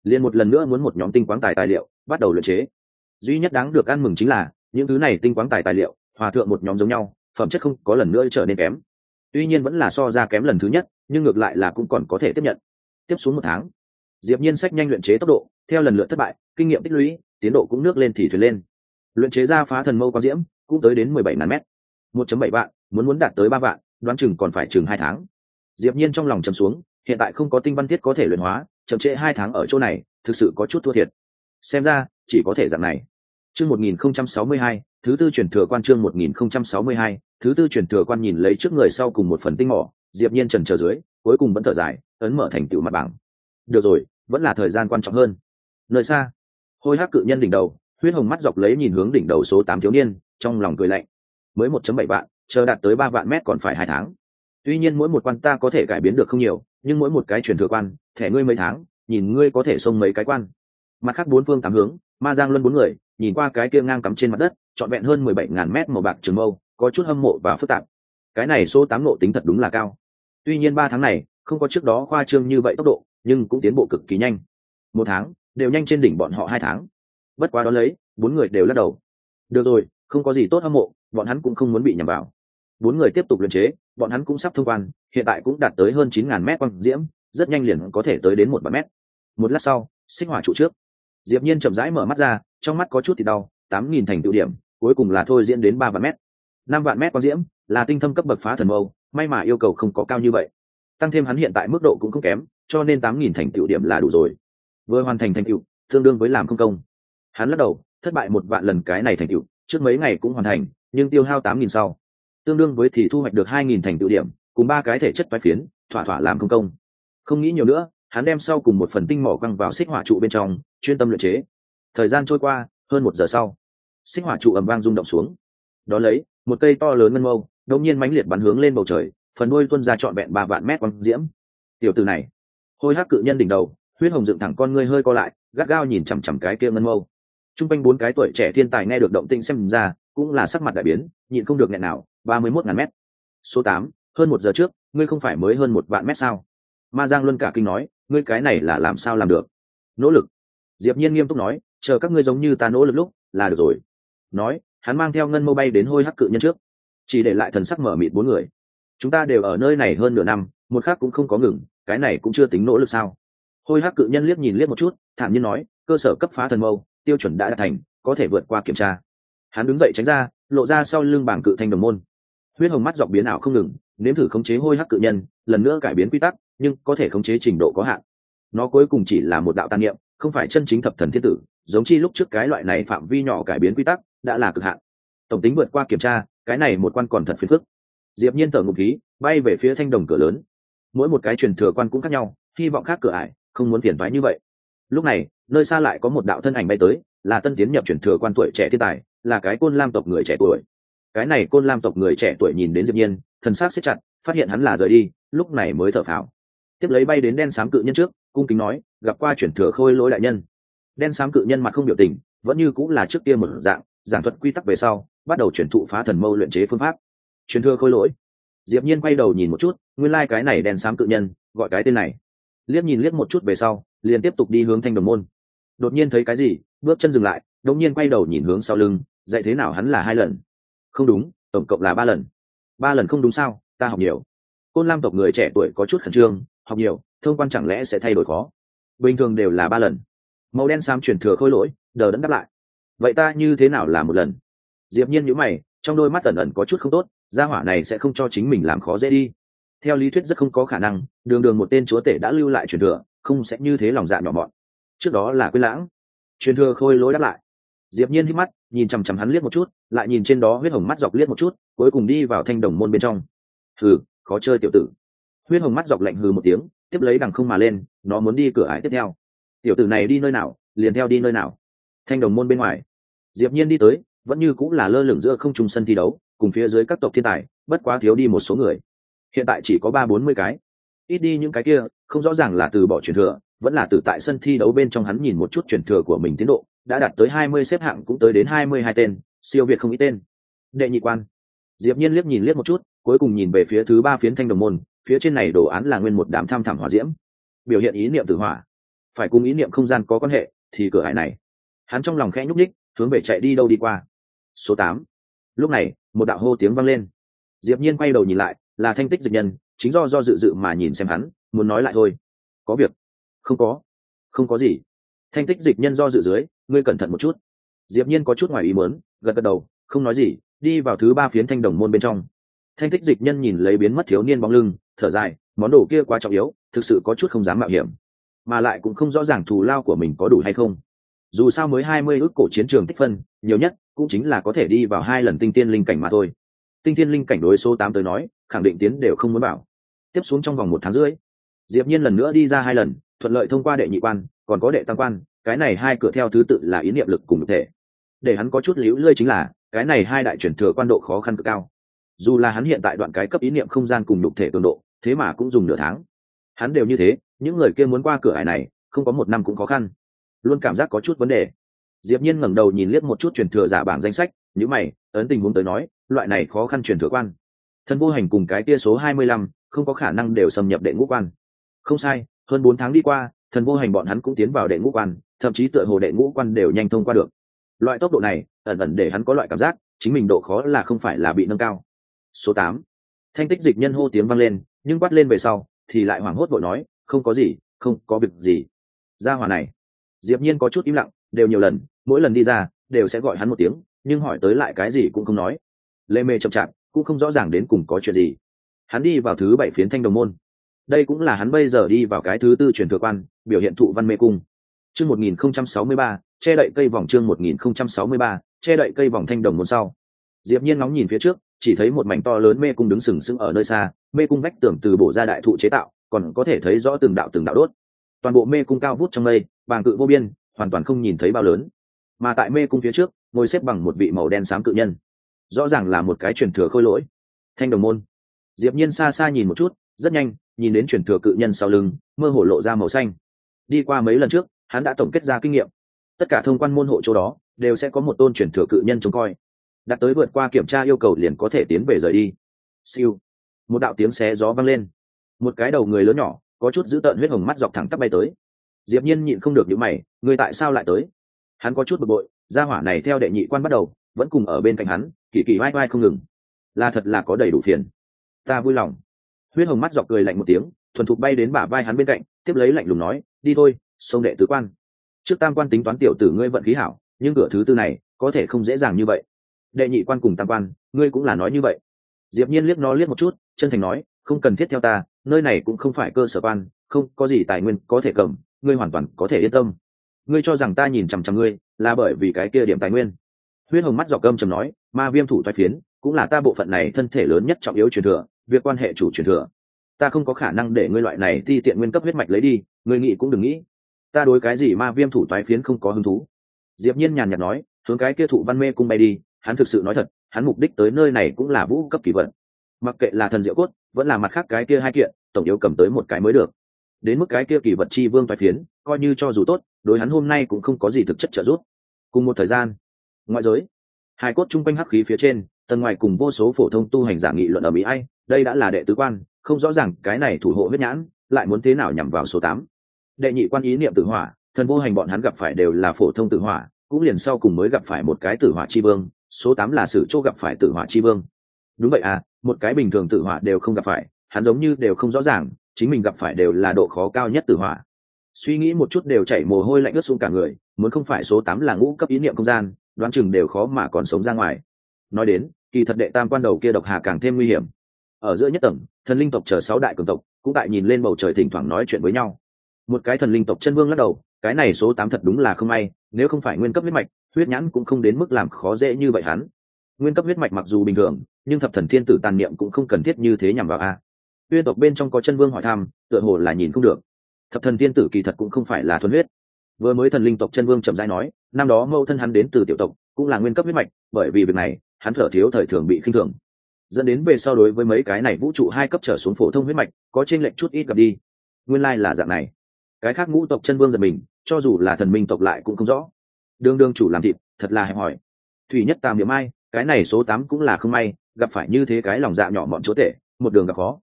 Liền một lần nữa muốn một nhóm tinh quáng tài tài liệu, bắt đầu luyện chế. Duy nhất đáng được ăn mừng chính là, những thứ này tinh quáng tài tài liệu, hòa thượng một nhóm giống nhau, phẩm chất không có lần nữa trở nên kém. Tuy nhiên vẫn là so ra kém lần thứ nhất, nhưng ngược lại là cũng còn có thể tiếp nhận. Tiếp xuống một tháng diệp nhiên sách nhanh luyện chế tốc độ, theo lần lượt thất bại, kinh nghiệm tích lũy, tiến độ cũng nước lên thì thuyền lên. Luyện chế ra phá thần mâu quang diễm, cũng tới đến mười bảy ngàn mét. Một chấm bảy vạn, muốn muốn đạt tới ba vạn, đoán chừng còn phải chừng hai tháng. Diệp nhiên trong lòng trầm xuống, hiện tại không có tinh văn thiết có thể luyện hóa, chậm trễ hai tháng ở chỗ này, thực sự có chút thua thiệt. Xem ra, chỉ có thể dạng này. Chương một nghìn không trăm sáu mươi hai, thứ tư truyền thừa quan chương một nghìn không trăm sáu mươi hai, thứ tư truyền thừa quan nhìn lấy trước người sau cùng một phần tinh mỏ, diệp nhiên trần chờ dưới, cuối cùng vẫn thở dài, ấn mở thành tựu mặt bảng. Được rồi vẫn là thời gian quan trọng hơn. Nơi xa, hôi hắc cự nhân đỉnh đầu, huyết hồng mắt dọc lấy nhìn hướng đỉnh đầu số tám thiếu niên, trong lòng cười lạnh. Mới một chấm bảy vạn, chờ đạt tới ba vạn mét còn phải hai tháng. Tuy nhiên mỗi một quan ta có thể cải biến được không nhiều, nhưng mỗi một cái truyền thừa quan, thẻ ngươi mấy tháng, nhìn ngươi có thể xông mấy cái quan. Mặt khác bốn phương tám hướng, ma giang luân bốn người, nhìn qua cái kia ngang cắm trên mặt đất, trọn vẹn hơn mười bảy ngàn mét màu bạc trường mâu, có chút hâm mộ và phức tạp. Cái này số tám nộ tính thật đúng là cao. Tuy nhiên ba tháng này, không có trước đó khoa trương như vậy tốc độ nhưng cũng tiến bộ cực kỳ nhanh. Một tháng, đều nhanh trên đỉnh bọn họ hai tháng. Bất quá đó lấy, bốn người đều lắc đầu. Được rồi, không có gì tốt hâm mộ, bọn hắn cũng không muốn bị nhầm vào. Bốn người tiếp tục luyện chế, bọn hắn cũng sắp thông quan, hiện tại cũng đạt tới hơn chín ngàn mét quang diễm, rất nhanh liền có thể tới đến một vạn mét. Một lát sau sinh hỏa trụ trước. Diệp nhiên chậm rãi mở mắt ra, trong mắt có chút thì đau, tám nghìn thành tựu điểm, cuối cùng là thôi diễn đến ba vạn mét. Năm vạn mét quang diễm, là tinh thâm cấp bậc phá thần mâu, may mà yêu cầu không có cao như vậy. Tăng thêm hắn hiện tại mức độ cũng không kém cho nên tám nghìn thành tựu điểm là đủ rồi. Vừa hoàn thành thành tựu, tương đương với làm không công. Hắn lắc đầu, thất bại một vạn lần cái này thành tựu, trước mấy ngày cũng hoàn thành, nhưng tiêu hao tám nghìn sau. Tương đương với thì thu hoạch được hai nghìn thành tựu điểm, cùng ba cái thể chất vai phiến, thỏa thỏa làm công công. Không nghĩ nhiều nữa, hắn đem sau cùng một phần tinh mỏ quăng vào xích hỏa trụ bên trong, chuyên tâm luyện chế. Thời gian trôi qua, hơn một giờ sau, xích hỏa trụ ầm vang rung động xuống. Đón lấy, một cây to lớn ngân mâu, đột nhiên mãnh liệt bắn hướng lên bầu trời, phần đuôi tuôn ra trọn vẹn ba vạn mét quang diễm. Tiểu từ này hôi hắc cự nhân đỉnh đầu, huyết hồng dựng thẳng con ngươi hơi co lại, gắt gao nhìn chằm chằm cái kia ngân mâu. T r u n g quanh bốn cái tuổi trẻ thiên tài nghe được động tĩnh xem ra, cũng là sắc mặt đại biến, nhịn không được nghẹn nào, ba mươi mốt ngàn mét. Số tám, hơn một giờ trước, ngươi không phải mới hơn một vạn mét sao? Ma giang luân cả kinh nói, ngươi cái này là làm sao làm được? Nỗ lực. Diệp nhiên nghiêm túc nói, chờ các ngươi giống như ta nỗ lực lúc, là được rồi. Nói, hắn mang theo ngân mâu bay đến hôi hắc cự nhân trước. Chỉ để lại thần sắc mở mịt bốn người. Chúng ta đều ở nơi này hơn nửa năm, một khác cũng không có ngừng cái này cũng chưa tính nỗ lực sao? Hôi hắc cự nhân liếc nhìn liếc một chút, thản nhiên nói, cơ sở cấp phá thần mâu, tiêu chuẩn đã đạt thành, có thể vượt qua kiểm tra. Hắn đứng dậy tránh ra, lộ ra sau lưng bảng cự thanh đồng môn. Huyết hồng mắt dọc biến ảo không ngừng, nếm thử khống chế hôi hắc cự nhân, lần nữa cải biến quy tắc, nhưng có thể khống chế trình độ có hạn. Nó cuối cùng chỉ là một đạo tàn niệm, không phải chân chính thập thần thiên tử, giống chi lúc trước cái loại này phạm vi nhỏ cải biến quy tắc, đã là cực hạn. Tổng tính vượt qua kiểm tra, cái này một quan còn thật phiền phức. Diệp nhiên thở ngục khí, bay về phía thanh đồng cửa lớn mỗi một cái truyền thừa quan cũng khác nhau, hy vọng khác cửa ải, không muốn phiền thoái như vậy. Lúc này, nơi xa lại có một đạo thân ảnh bay tới, là tân tiến nhập truyền thừa quan tuổi trẻ thiên tài, là cái côn lam tộc người trẻ tuổi. Cái này côn lam tộc người trẻ tuổi nhìn đến diệp nhiên, thần sắc siết chặt, phát hiện hắn là rời đi, lúc này mới thở phào. Tiếp lấy bay đến đen sám cự nhân trước, cung kính nói, gặp qua chuyển thừa khôi lỗi đại nhân. Đen sám cự nhân mặt không biểu tình, vẫn như cũng là trước kia một dạng, giảng thuật quy tắc về sau, bắt đầu chuyển thụ phá thần mâu luyện chế phương pháp. Truyền thừa khôi lỗi diệp nhiên quay đầu nhìn một chút, nguyên lai like cái này đèn xám cự nhân, gọi cái tên này. Liếc nhìn liếc một chút về sau, liền tiếp tục đi hướng thanh đồng môn. Đột nhiên thấy cái gì, bước chân dừng lại, đột nhiên quay đầu nhìn hướng sau lưng, dạy thế nào hắn là hai lần. Không đúng, tổng cộng là ba lần. Ba lần không đúng sao, ta học nhiều. Côn lam tộc người trẻ tuổi có chút khẩn trương, học nhiều, thông quan chẳng lẽ sẽ thay đổi khó? Bình thường đều là ba lần. Màu đen xám truyền thừa khôi lỗi, đờ đẫn đáp lại. Vậy ta như thế nào là một lần? Diệp nhiên nhíu mày, trong đôi mắt ẩn ẩn có chút không tốt gia hỏa này sẽ không cho chính mình làm khó dễ đi. Theo lý thuyết rất không có khả năng, đường đường một tên chúa tể đã lưu lại truyền thừa, không sẽ như thế lòng dạ nhỏ mọn. Trước đó là quên lãng. Truyền thừa khôi lối đáp lại. Diệp nhiên hít mắt, nhìn chằm chằm hắn liếc một chút, lại nhìn trên đó huyết hồng mắt dọc liếc một chút, cuối cùng đi vào thanh đồng môn bên trong. Hừ, khó chơi tiểu tử. Huyết hồng mắt dọc lạnh hừ một tiếng, tiếp lấy đằng không mà lên, nó muốn đi cửa ải tiếp theo. Tiểu tử này đi nơi nào, liền theo đi nơi nào. Thanh đồng môn bên ngoài. Diệp nhiên đi tới, vẫn như cũng là lơ lửng giữa không trung sân thi đấu cùng phía dưới các tộc thiên tài, bất quá thiếu đi một số người. Hiện tại chỉ có ba bốn mươi cái. Ít đi những cái kia, không rõ ràng là từ bỏ truyền thừa, vẫn là từ tại sân thi đấu bên trong hắn nhìn một chút truyền thừa của mình tiến độ, đã đạt tới hai mươi xếp hạng cũng tới đến hai mươi hai tên, siêu việt không ít tên. Đệ nhị quan. Diệp nhiên liếc nhìn liếc một chút, cuối cùng nhìn về phía thứ ba phiến thanh đồng môn, phía trên này đồ án là nguyên một đám tham thảm hỏa diễm. Biểu hiện ý niệm tử hỏa. Phải cùng ý niệm không gian có quan hệ, thì cửa hải này. Hắn trong lòng khẽ nhúc nhích, hướng về chạy đi đâu đi qua. Số tám lúc này, một đạo hô tiếng vang lên. Diệp nhiên quay đầu nhìn lại, là thanh tích dịch nhân, chính do do dự dự mà nhìn xem hắn, muốn nói lại thôi. Có việc? Không có. Không có gì. Thanh tích dịch nhân do dự dưới, ngươi cẩn thận một chút. Diệp nhiên có chút ngoài ý muốn, gật gật đầu, không nói gì, đi vào thứ ba phiến thanh đồng môn bên trong. Thanh tích dịch nhân nhìn lấy biến mất thiếu niên bóng lưng, thở dài, món đồ kia quá trọng yếu, thực sự có chút không dám mạo hiểm. Mà lại cũng không rõ ràng thù lao của mình có đủ hay không. Dù sao mới hai mươi ước cổ chiến trường tích phân, nhiều nhất cũng chính là có thể đi vào hai lần tinh tiên linh cảnh mà thôi. Tinh tiên linh cảnh đối số tám tới nói, khẳng định tiến đều không muốn bảo tiếp xuống trong vòng một tháng rưỡi, diệp nhiên lần nữa đi ra hai lần, thuận lợi thông qua đệ nhị quan, còn có đệ tam quan, cái này hai cửa theo thứ tự là ý niệm lực cùng thể. Để hắn có chút liễu lơi chính là, cái này hai đại chuyển thừa quan độ khó khăn cực cao. Dù là hắn hiện tại đoạn cái cấp ý niệm không gian cùng đục thể cường độ, thế mà cũng dùng nửa tháng. Hắn đều như thế, những người kia muốn qua cửa ải này, không có một năm cũng khó khăn. Luôn cảm giác có chút vấn đề diệp nhiên ngẩng đầu nhìn liếc một chút truyền thừa giả bảng danh sách nếu mày ấn tình huống tới nói loại này khó khăn truyền thừa quan. Thân vô hành cùng cái kia số 25, không có khả năng đều xâm nhập đệ ngũ quan. Không sai hơn bốn tháng đi qua thần vô hành bọn hắn cũng tiến vào đệ ngũ quan thậm chí tựa hồ đệ ngũ quan đều nhanh thông qua được. Loại tốc độ này ẩn ẩn để hắn có loại cảm giác chính mình độ khó là không phải là bị nâng cao. Số tám. Thanh tích dịch nhân hô tiếng vang lên nhưng quát lên về sau thì lại hoảng hốt vội nói không có gì không có việc gì. Ra hỏa này. Diệp nhiên có chút im lặng đều nhiều lần, mỗi lần đi ra, đều sẽ gọi hắn một tiếng, nhưng hỏi tới lại cái gì cũng không nói. Lê mê chậm chạp, cũng không rõ ràng đến cùng có chuyện gì. Hắn đi vào thứ bảy phiến thanh đồng môn. Đây cũng là hắn bây giờ đi vào cái thứ tư truyền thừa quan, biểu hiện thụ văn mê cung. Chương một nghìn không trăm sáu mươi ba, che đậy cây vòng chương một nghìn không trăm sáu mươi ba, che đậy cây vòng thanh đồng môn sau. Diệp nhiên ngóng nhìn phía trước, chỉ thấy một mảnh to lớn mê cung đứng sừng sững ở nơi xa, mê cung vách tường từ bổ ra đại thụ chế tạo, còn có thể thấy rõ từng đạo từng đạo đốt. Toàn bộ mê cung cao vút trong mây, vàng cự vô biên hoàn toàn không nhìn thấy bao lớn. Mà tại mê cung phía trước, ngồi xếp bằng một vị màu đen xám cự nhân. Rõ ràng là một cái truyền thừa khôi lỗi. Thanh đồng môn. Diệp nhiên xa xa nhìn một chút, rất nhanh, nhìn đến truyền thừa cự nhân sau lưng, mơ hồ lộ ra màu xanh. Đi qua mấy lần trước, hắn đã tổng kết ra kinh nghiệm. Tất cả thông quan môn hộ chỗ đó, đều sẽ có một tôn truyền thừa cự nhân trông coi. Đặt tới vượt qua kiểm tra yêu cầu liền có thể tiến về rời đi. Siêu. Một đạo tiếng xé gió vang lên. Một cái đầu người lớn nhỏ, có chút giữ tợn huyết hồng mắt dọc thẳng tắp bay tới diệp nhiên nhịn không được những mày người tại sao lại tới? Hắn có chút bực bội, gia hỏa này theo đệ nhị quan bắt đầu, vẫn cùng ở bên cạnh hắn, kỳ kỳ vai vai không ngừng. Là thật là có đầy đủ phiền. Ta vui lòng. Huyết hồng mắt dọc cười lạnh một tiếng, thuần thục bay đến bả vai hắn bên cạnh, tiếp lấy lạnh lùng nói, đi thôi, sông đệ tứ quan. Trước tam quan tính toán tiểu tử ngươi vận khí hảo, nhưng cửa thứ tư này có thể không dễ dàng như vậy. Đệ nhị quan cùng tam quan, ngươi cũng là nói như vậy. Diệp nhiên liếc nó liếc một chút, chân thành nói, không cần thiết theo ta, nơi này cũng không phải cơ sở quan, không có gì tài nguyên có thể cầm ngươi hoàn toàn có thể yên tâm. Ngươi cho rằng ta nhìn chằm chằm ngươi là bởi vì cái kia điểm tài nguyên. Huyết hồng mắt dọc cơm trầm nói, ma viêm thủ toái phiến, cũng là ta bộ phận này thân thể lớn nhất trọng yếu truyền thừa, việc quan hệ chủ truyền thừa. Ta không có khả năng để ngươi loại này ti tiện nguyên cấp huyết mạch lấy đi, ngươi nghĩ cũng đừng nghĩ. Ta đối cái gì ma viêm thủ toái phiến không có hứng thú. Diệp nhiên nhàn nhạt nói, hướng cái kia thụ văn mê cung bay đi, hắn thực sự nói thật, hắn mục đích tới nơi này cũng là vũ cấp kỳ vận. Mặc kệ là thần diệu cốt, vẫn là mặt khác cái kia hai kiện, tổng yếu cầm tới một cái mới được đến mức cái kia kỳ vật chi vương toái phiến, coi như cho dù tốt, đối hắn hôm nay cũng không có gì thực chất trợ giúp. Cùng một thời gian, ngoại giới hai cốt chung quanh hắc khí phía trên, tầng ngoài cùng vô số phổ thông tu hành giả nghị luận ở mỹ ai, đây đã là đệ tứ quan, không rõ ràng cái này thủ hộ huyết nhãn lại muốn thế nào nhằm vào số tám. Đệ nhị quan ý niệm tử hỏa, thần vô hành bọn hắn gặp phải đều là phổ thông tử hỏa, cũng liền sau cùng mới gặp phải một cái tử hỏa chi vương, số tám là sự chỗ gặp phải tử hỏa chi vương. Đúng vậy à một cái bình thường tử hỏa đều không gặp phải, hắn giống như đều không rõ ràng chính mình gặp phải đều là độ khó cao nhất tử hỏa. Suy nghĩ một chút đều chảy mồ hôi lạnh ướt xuống cả người, muốn không phải số tám là ngũ cấp ý niệm không gian, đoán chừng đều khó mà còn sống ra ngoài. Nói đến, kỳ thật đệ tam quan đầu kia độc hà càng thêm nguy hiểm. Ở giữa nhất tầng, thần linh tộc chờ sáu đại cường tộc, cũng tại nhìn lên bầu trời thỉnh thoảng nói chuyện với nhau. Một cái thần linh tộc chân vương lắc đầu, cái này số tám thật đúng là không may, nếu không phải nguyên cấp huyết mạch, huyết nhãn cũng không đến mức làm khó dễ như vậy hắn. Nguyên cấp huyết mạch mặc dù bình thường, nhưng thập thần thiên tử tàn niệm cũng không cần thiết như thế nhằm vào a uyên tộc bên trong có chân vương hỏi thăm, tựa hồ là nhìn không được. Thập thần tiên tử kỳ thật cũng không phải là thuần huyết. Vừa mới thần linh tộc chân vương chậm rãi nói, năm đó mâu thân hắn đến từ tiểu tộc, cũng là nguyên cấp huyết mạch, bởi vì việc này, hắn thở thiếu thời thường bị khinh thường. Dẫn đến về so đối với mấy cái này vũ trụ hai cấp trở xuống phổ thông huyết mạch, có trên lệnh chút ít gặp đi. Nguyên lai là dạng này. Cái khác ngũ tộc chân vương giật mình, cho dù là thần minh tộc lại cũng không rõ. Đương đương chủ làm thịt, thật là hẹp hỏi thủy nhất tam điểm ai, cái này số tám cũng là không may, gặp phải như thế cái lòng dạ nhỏ mọn chỗ tệ một đường gặp khó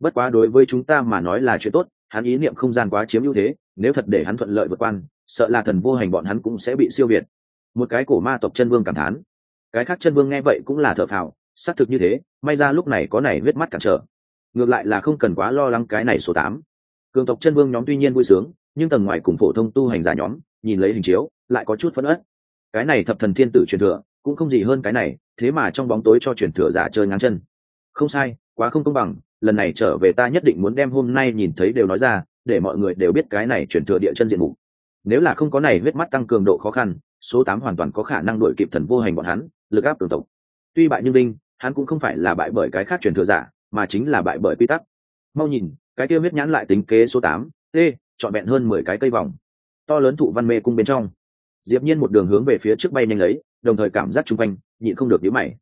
bất quá đối với chúng ta mà nói là chuyện tốt, hắn ý niệm không gian quá chiếm ưu thế, nếu thật để hắn thuận lợi vượt quan sợ là thần vô hành bọn hắn cũng sẽ bị siêu việt. Một cái cổ ma tộc chân vương cảm thán. Cái khác chân vương nghe vậy cũng là thợ phào, xác thực như thế, may ra lúc này có này huyết mắt cản trở. Ngược lại là không cần quá lo lắng cái này số tám. Cường tộc chân vương nhóm tuy nhiên vui sướng, nhưng tầng ngoài cùng phổ thông tu hành giả nhóm, nhìn lấy hình chiếu, lại có chút phân ớt. Cái này thập thần thiên tử truyền thừa, cũng không gì hơn cái này, thế mà trong bóng tối cho truyền thừa giả chơi ngang chân. Không sai, quá không công bằng lần này trở về ta nhất định muốn đem hôm nay nhìn thấy đều nói ra, để mọi người đều biết cái này truyền thừa địa chân diện mục. Nếu là không có này huyết mắt tăng cường độ khó khăn, số tám hoàn toàn có khả năng đuổi kịp thần vô hành bọn hắn, lực áp tường tộc. Tuy bại nhưng linh hắn cũng không phải là bại bởi cái khác truyền thừa giả, mà chính là bại bởi quy tắc. Mau nhìn, cái kia huyết nhãn lại tính kế số tám, t chọn vẹn hơn mười cái cây vòng. To lớn thụ văn mê cung bên trong. Diệp nhiên một đường hướng về phía trước bay nhanh lấy, đồng thời cảm giác chung quanh, nhịn không được nhíu mày.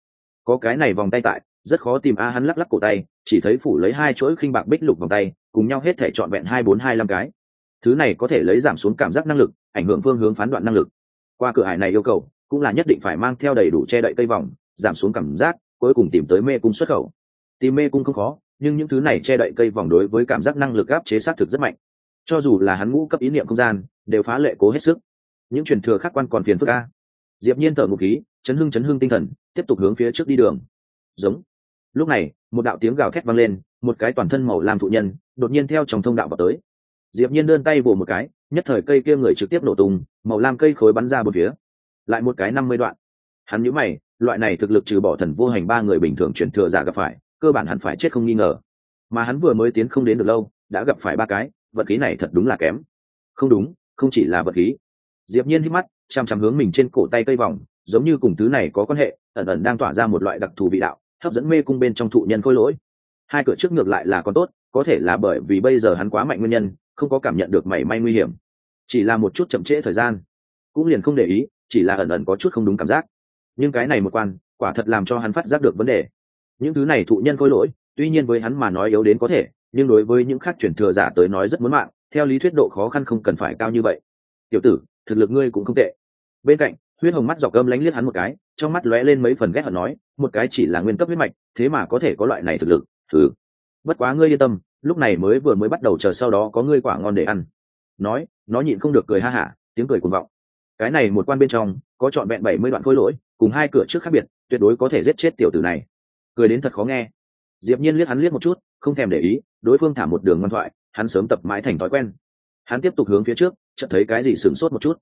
Có cái này vòng tay tại rất khó tìm a hắn lắc lắc cổ tay, chỉ thấy phủ lấy hai chuỗi khinh bạc bích lục vòng tay, cùng nhau hết thể chọn vẹn hai bốn hai năm cái. Thứ này có thể lấy giảm xuống cảm giác năng lực, ảnh hưởng phương hướng phán đoạn năng lực. Qua cửa hải này yêu cầu, cũng là nhất định phải mang theo đầy đủ che đậy cây vòng, giảm xuống cảm giác, cuối cùng tìm tới mê cung xuất khẩu. Tìm mê cung không khó, nhưng những thứ này che đậy cây vòng đối với cảm giác năng lực áp chế sát thực rất mạnh. Cho dù là hắn ngũ cấp ý niệm không gian, đều phá lệ cố hết sức. Những truyền thừa khác quan còn phiền phức a. Diệp nhiên thở một khí, chấn hưng chấn hưng tinh thần, tiếp tục hướng phía trước đi đường. Giống lúc này, một đạo tiếng gào thét vang lên, một cái toàn thân màu lam thụ nhân, đột nhiên theo trong thông đạo vào tới. Diệp nhiên đơn tay vồ một cái, nhất thời cây kia người trực tiếp nổ tung, màu lam cây khối bắn ra bốn phía. Lại một cái năm mươi đoạn. Hắn nhíu mày, loại này thực lực trừ bỏ thần vô hành ba người bình thường chuyển thừa giả gặp phải, cơ bản hắn phải chết không nghi ngờ. Mà hắn vừa mới tiến không đến được lâu, đã gặp phải ba cái, vật khí này thật đúng là kém. Không đúng, không chỉ là vật khí. Diệp nhiên hít mắt, chăm chăm hướng mình trên cổ tay cây vòng, giống như cùng thứ này có quan hệ, ẩn ẩn đang tỏa ra một loại đặc thù vị đạo hấp dẫn mê cung bên trong thụ nhân khôi lỗi. Hai cửa trước ngược lại là còn tốt, có thể là bởi vì bây giờ hắn quá mạnh nguyên nhân, không có cảm nhận được mảy may nguy hiểm. Chỉ là một chút chậm trễ thời gian, cũng liền không để ý, chỉ là ẩn ẩn có chút không đúng cảm giác. Nhưng cái này một quan, quả thật làm cho hắn phát giác được vấn đề. Những thứ này thụ nhân khôi lỗi, tuy nhiên với hắn mà nói yếu đến có thể, nhưng đối với những khác chuyển thừa giả tới nói rất muốn mạng, theo lý thuyết độ khó khăn không cần phải cao như vậy. Tiểu tử, thực lực ngươi cũng không tệ. Bên cạnh, huyết hồng mắt dọc gâm lánh liếc hắn một cái trong mắt lóe lên mấy phần ghét hận nói, một cái chỉ là nguyên cấp huyết mạch, thế mà có thể có loại này thực lực. Thử bất quá ngươi yên tâm, lúc này mới vừa mới bắt đầu chờ sau đó có ngươi quả ngon để ăn. Nói, nó nhịn không được cười ha hả, tiếng cười cuồng vọng. Cái này một quan bên trong, có trọn vẹn bảy mươi đoạn khối lỗi, cùng hai cửa trước khác biệt, tuyệt đối có thể giết chết tiểu tử này. Cười đến thật khó nghe. Diệp nhiên liếc hắn liếc một chút, không thèm để ý, đối phương thả một đường ngoan thoại, hắn sớm tập mãi thành thói quen. Hắn tiếp tục hướng phía trước, chợt thấy cái gì sửng sốt một chút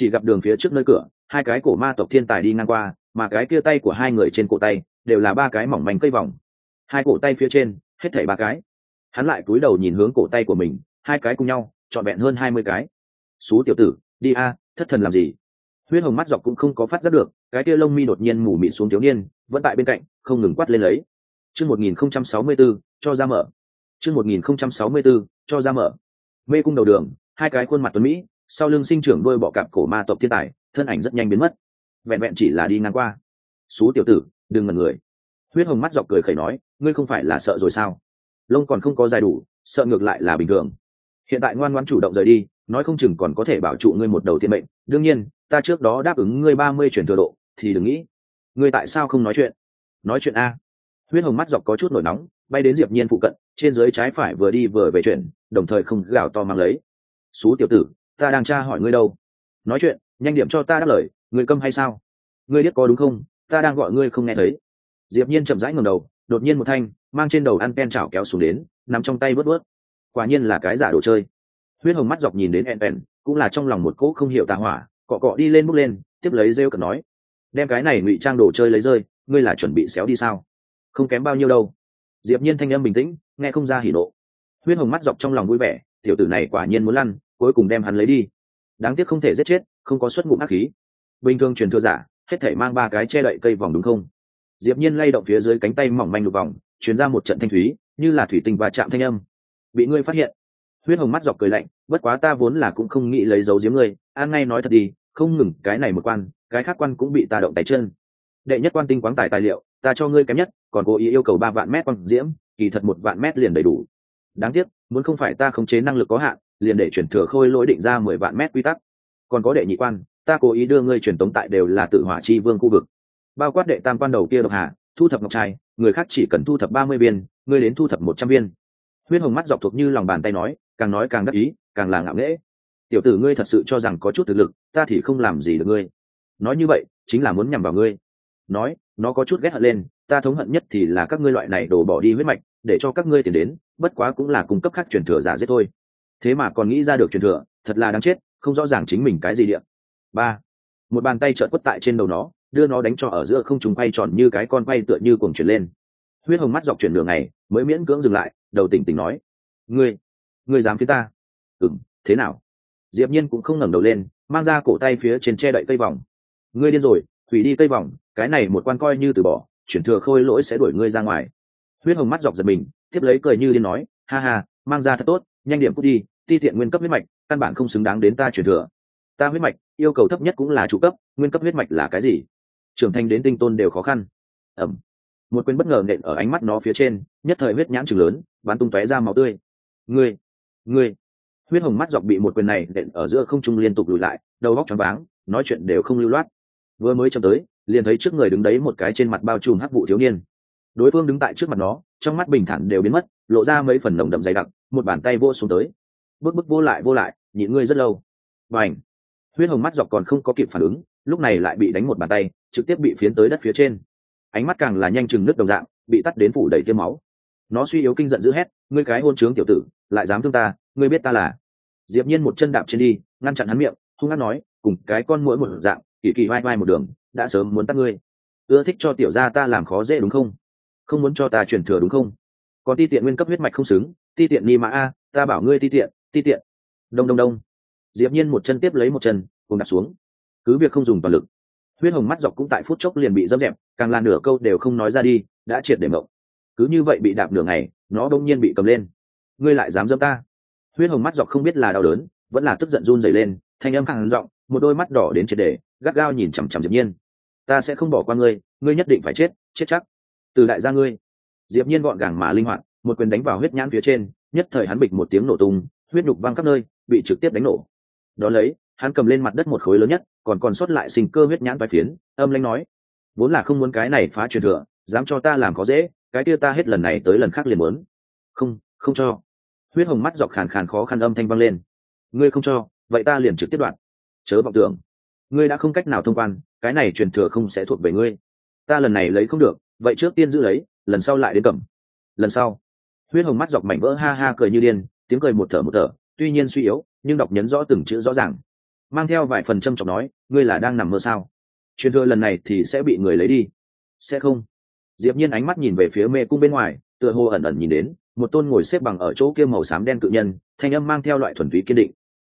chỉ gặp đường phía trước nơi cửa, hai cái cổ ma tộc thiên tài đi ngang qua, mà cái kia tay của hai người trên cổ tay đều là ba cái mỏng manh cây vòng. Hai cổ tay phía trên, hết thảy ba cái. Hắn lại cúi đầu nhìn hướng cổ tay của mình, hai cái cùng nhau, trọn vẹn hơn hai mươi cái. Xú tiểu tử, đi a, thất thần làm gì? Huyết hồng mắt dọc cũng không có phát giác được, cái kia lông mi đột nhiên mù mịt xuống thiếu niên, vẫn tại bên cạnh, không ngừng quát lên lấy. Chương một nghìn không trăm sáu mươi b cho ra mở. Chương một nghìn không trăm sáu mươi b cho ra mở. Mê cung đầu đường, hai cái khuôn mặt tuấn mỹ sau lưng sinh trưởng đôi bọ cạp cổ ma tộc thiên tài, thân ảnh rất nhanh biến mất. Vẹn vẹn chỉ là đi ngang qua. Xú tiểu tử, đừng ngần người. Huyết hồng mắt dọc cười khẩy nói, ngươi không phải là sợ rồi sao? Lông còn không có dài đủ, sợ ngược lại là bình thường. Hiện tại ngoan ngoan chủ động rời đi, nói không chừng còn có thể bảo trụ ngươi một đầu thiên mệnh. Đương nhiên, ta trước đó đáp ứng ngươi ba mươi chuyển thừa độ, thì đừng nghĩ. Ngươi tại sao không nói chuyện? Nói chuyện a. Huyết hồng mắt dọc có chút nổi nóng, bay đến diệp nhiên phụ cận, trên dưới trái phải vừa đi vừa về chuyển, đồng thời không gào to mang lấy. Xú tiểu tử ta đang tra hỏi ngươi đâu? Nói chuyện, nhanh điểm cho ta đáp lời, ngươi câm hay sao? Ngươi biết có đúng không? Ta đang gọi ngươi không nghe thấy. Diệp nhiên chậm rãi ngẩng đầu, đột nhiên một thanh mang trên đầu ăn pen chảo kéo xuống đến, nắm trong tay vớt vớt quả nhiên là cái giả đồ chơi. Huyết hồng mắt dọc nhìn đến en en cũng là trong lòng một cỗ không hiểu tà hỏa, cọ cọ đi lên bước lên, tiếp lấy rêu cần nói, đem cái này ngụy trang đồ chơi lấy rơi, ngươi là chuẩn bị xéo đi sao? Không kém bao nhiêu đâu. Diệp nhiên thanh âm bình tĩnh, nghe không ra hỉ nộ. Huyết hồng mắt dọc trong lòng vui vẻ, tiểu tử này quả nhiên muốn lăn cuối cùng đem hắn lấy đi. Đáng tiếc không thể giết chết, không có xuất ngụm ác khí. Bình thường truyền thừa giả, hết thể mang ba cái che đậy cây vòng đúng không? Diệp nhiên lay động phía dưới cánh tay mỏng manh lục vòng, truyền ra một trận thanh thúy, như là thủy tinh và chạm thanh âm. Bị ngươi phát hiện. Huyết hồng mắt dọc cười lạnh, bất quá ta vốn là cũng không nghĩ lấy dấu giếm ngươi, an ngay nói thật đi, không ngừng, cái này một quan, cái khác quan cũng bị ta động tay chân. Đệ nhất quan tinh quáng tài tài liệu, ta cho ngươi kém nhất, còn cố ý yêu cầu ba vạn mét quan diễm, kỳ thật một vạn mét liền đầy đủ. Đáng tiếc, muốn không phải ta khống chế năng lực có hạn liền để chuyển thừa khôi lỗi định ra mười vạn mét quy tắc. Còn có đệ nhị quan, ta cố ý đưa ngươi truyền tống tại đều là tự hỏa chi vương khu vực. Bao quát đệ tam quan đầu kia độc hạ, thu thập ngọc trai, người khác chỉ cần thu thập ba mươi viên, ngươi đến thu thập một trăm viên. Huyết hồng mắt dọc thuộc như lòng bàn tay nói, càng nói càng đắc ý, càng là ngạo nghễ. Tiểu tử ngươi thật sự cho rằng có chút thực lực, ta thì không làm gì được ngươi. Nói như vậy, chính là muốn nhằm vào ngươi. Nói, nó có chút ghét hận lên, ta thống hận nhất thì là các ngươi loại này đổ bỏ đi huyết mạch, để cho các ngươi tiền đến, bất quá cũng là cung cấp khác truyền thừa giả giết thôi thế mà còn nghĩ ra được truyền thừa, thật là đáng chết, không rõ ràng chính mình cái gì điện ba, một bàn tay trợn quất tại trên đầu nó, đưa nó đánh cho ở giữa không trùng quay tròn như cái con quay tựa như cuồng chuyển lên. Huyết hồng mắt dọc chuyển đường này mới miễn cưỡng dừng lại, đầu tỉnh tỉnh nói, ngươi ngươi dám phía ta? Ừng thế nào? Diệp nhiên cũng không ngẩng đầu lên, mang ra cổ tay phía trên che đậy cây vòng. Ngươi điên rồi, hủy đi cây vòng, cái này một quan coi như từ bỏ, chuyển thừa khôi lỗi sẽ đuổi ngươi ra ngoài. Huyết hồng mắt dọc giật mình, tiếp lấy cười như điên nói, ha ha, mang ra thật tốt, nhanh điểm cút đi ti tiện nguyên cấp huyết mạch, căn bản không xứng đáng đến ta chuyển thừa. Ta huyết mạch, yêu cầu thấp nhất cũng là chủ cấp, nguyên cấp huyết mạch là cái gì? Trưởng thành đến tinh tôn đều khó khăn. Ẩm. Một quyền bất ngờ nện ở ánh mắt nó phía trên, nhất thời huyết nhãn chừng lớn bắn tung tóe ra máu tươi. Ngươi ngươi. Huyết hồng mắt dọc bị một quyền này nện ở giữa không trung liên tục lùi lại, đầu góc choáng váng, nói chuyện đều không lưu loát. Vừa mới chậm tới, liền thấy trước người đứng đấy một cái trên mặt bao trùm hắc vụ thiếu niên. Đối phương đứng tại trước mặt nó, trong mắt bình thản đều biến mất, lộ ra mấy phần nồng đậm dày đặc, một bàn tay vô xuống tới bước bước vô lại vô lại, nhịn ngươi rất lâu. Và ảnh huyết hồng mắt dọc còn không có kịp phản ứng, lúc này lại bị đánh một bàn tay, trực tiếp bị phiến tới đất phía trên. Ánh mắt càng là nhanh chừng nước đồng dạng, bị tắt đến phủ đầy tiêm máu. Nó suy yếu kinh giận dữ hét, ngươi cái hôn trướng tiểu tử, lại dám thương ta, ngươi biết ta là? Diệp nhiên một chân đạp trên đi, ngăn chặn hắn miệng, hung hăng nói, cùng cái con mũi một dạng, kỳ kỳ vai vai một đường, đã sớm muốn tắt ngươi. Ưa thích cho tiểu gia ta làm khó dễ đúng không? Không muốn cho ta truyền thừa đúng không? Còn ti tiện nguyên cấp huyết mạch không xứng, ti tiện ni mã a, ta bảo ngươi ti tiện ti tiện. Đông đông đông. Diệp nhiên một chân tiếp lấy một chân, cùng đặt xuống. Cứ việc không dùng toàn lực, huyết hồng mắt dọc cũng tại phút chốc liền bị dâm dẹp, càng là nửa câu đều không nói ra đi, đã triệt để mộng. Cứ như vậy bị đạp nửa ngày, nó đông nhiên bị cầm lên. Ngươi lại dám dâm ta? Huyết hồng mắt dọc không biết là đau đớn, vẫn là tức giận run rẩy lên, thanh âm càng giọng, một đôi mắt đỏ đến triệt để, gắt gao nhìn chằm chằm diệp nhiên. Ta sẽ không bỏ qua ngươi ngươi nhất định phải chết chết chắc. Từ đại gia ngươi. Diệp nhiên gọn gàng mà linh hoạt, một quyền đánh vào huyết nhãn phía trên, nhất thời hắn bịch một tiếng nổ tung huyết nhục văng khắp nơi, bị trực tiếp đánh nổ. Đó lấy, hắn cầm lên mặt đất một khối lớn nhất, còn còn sót lại sinh cơ huyết nhãn vai phiến, âm lanh nói, vốn là không muốn cái này phá truyền thừa, dám cho ta làm có dễ, cái kia ta hết lần này tới lần khác liền muốn. Không không cho. Huyết hồng mắt dọc khàn khàn khó khăn âm thanh vang lên. Ngươi không cho, vậy ta liền trực tiếp đoạn. Chớ vọng tưởng, ngươi đã không cách nào thông quan, cái này truyền thừa không sẽ thuộc về ngươi. Ta lần này lấy không được, vậy trước tiên giữ lấy, lần sau lại đến cầm. Lần sau, huyết hồng mắt dọc mảnh vỡ ha ha cười như điên tiếng cười một thở một thở, tuy nhiên suy yếu, nhưng đọc nhấn rõ từng chữ rõ ràng. Mang theo vài phần châm trọng nói, ngươi là đang nằm mơ sao? Truyền thừa lần này thì sẽ bị người lấy đi. Sẽ không. Diệp nhiên ánh mắt nhìn về phía mê cung bên ngoài, tựa hồ ẩn ẩn nhìn đến, một tôn ngồi xếp bằng ở chỗ kia màu xám đen cự nhân, thanh âm mang theo loại thuần túy kiên định.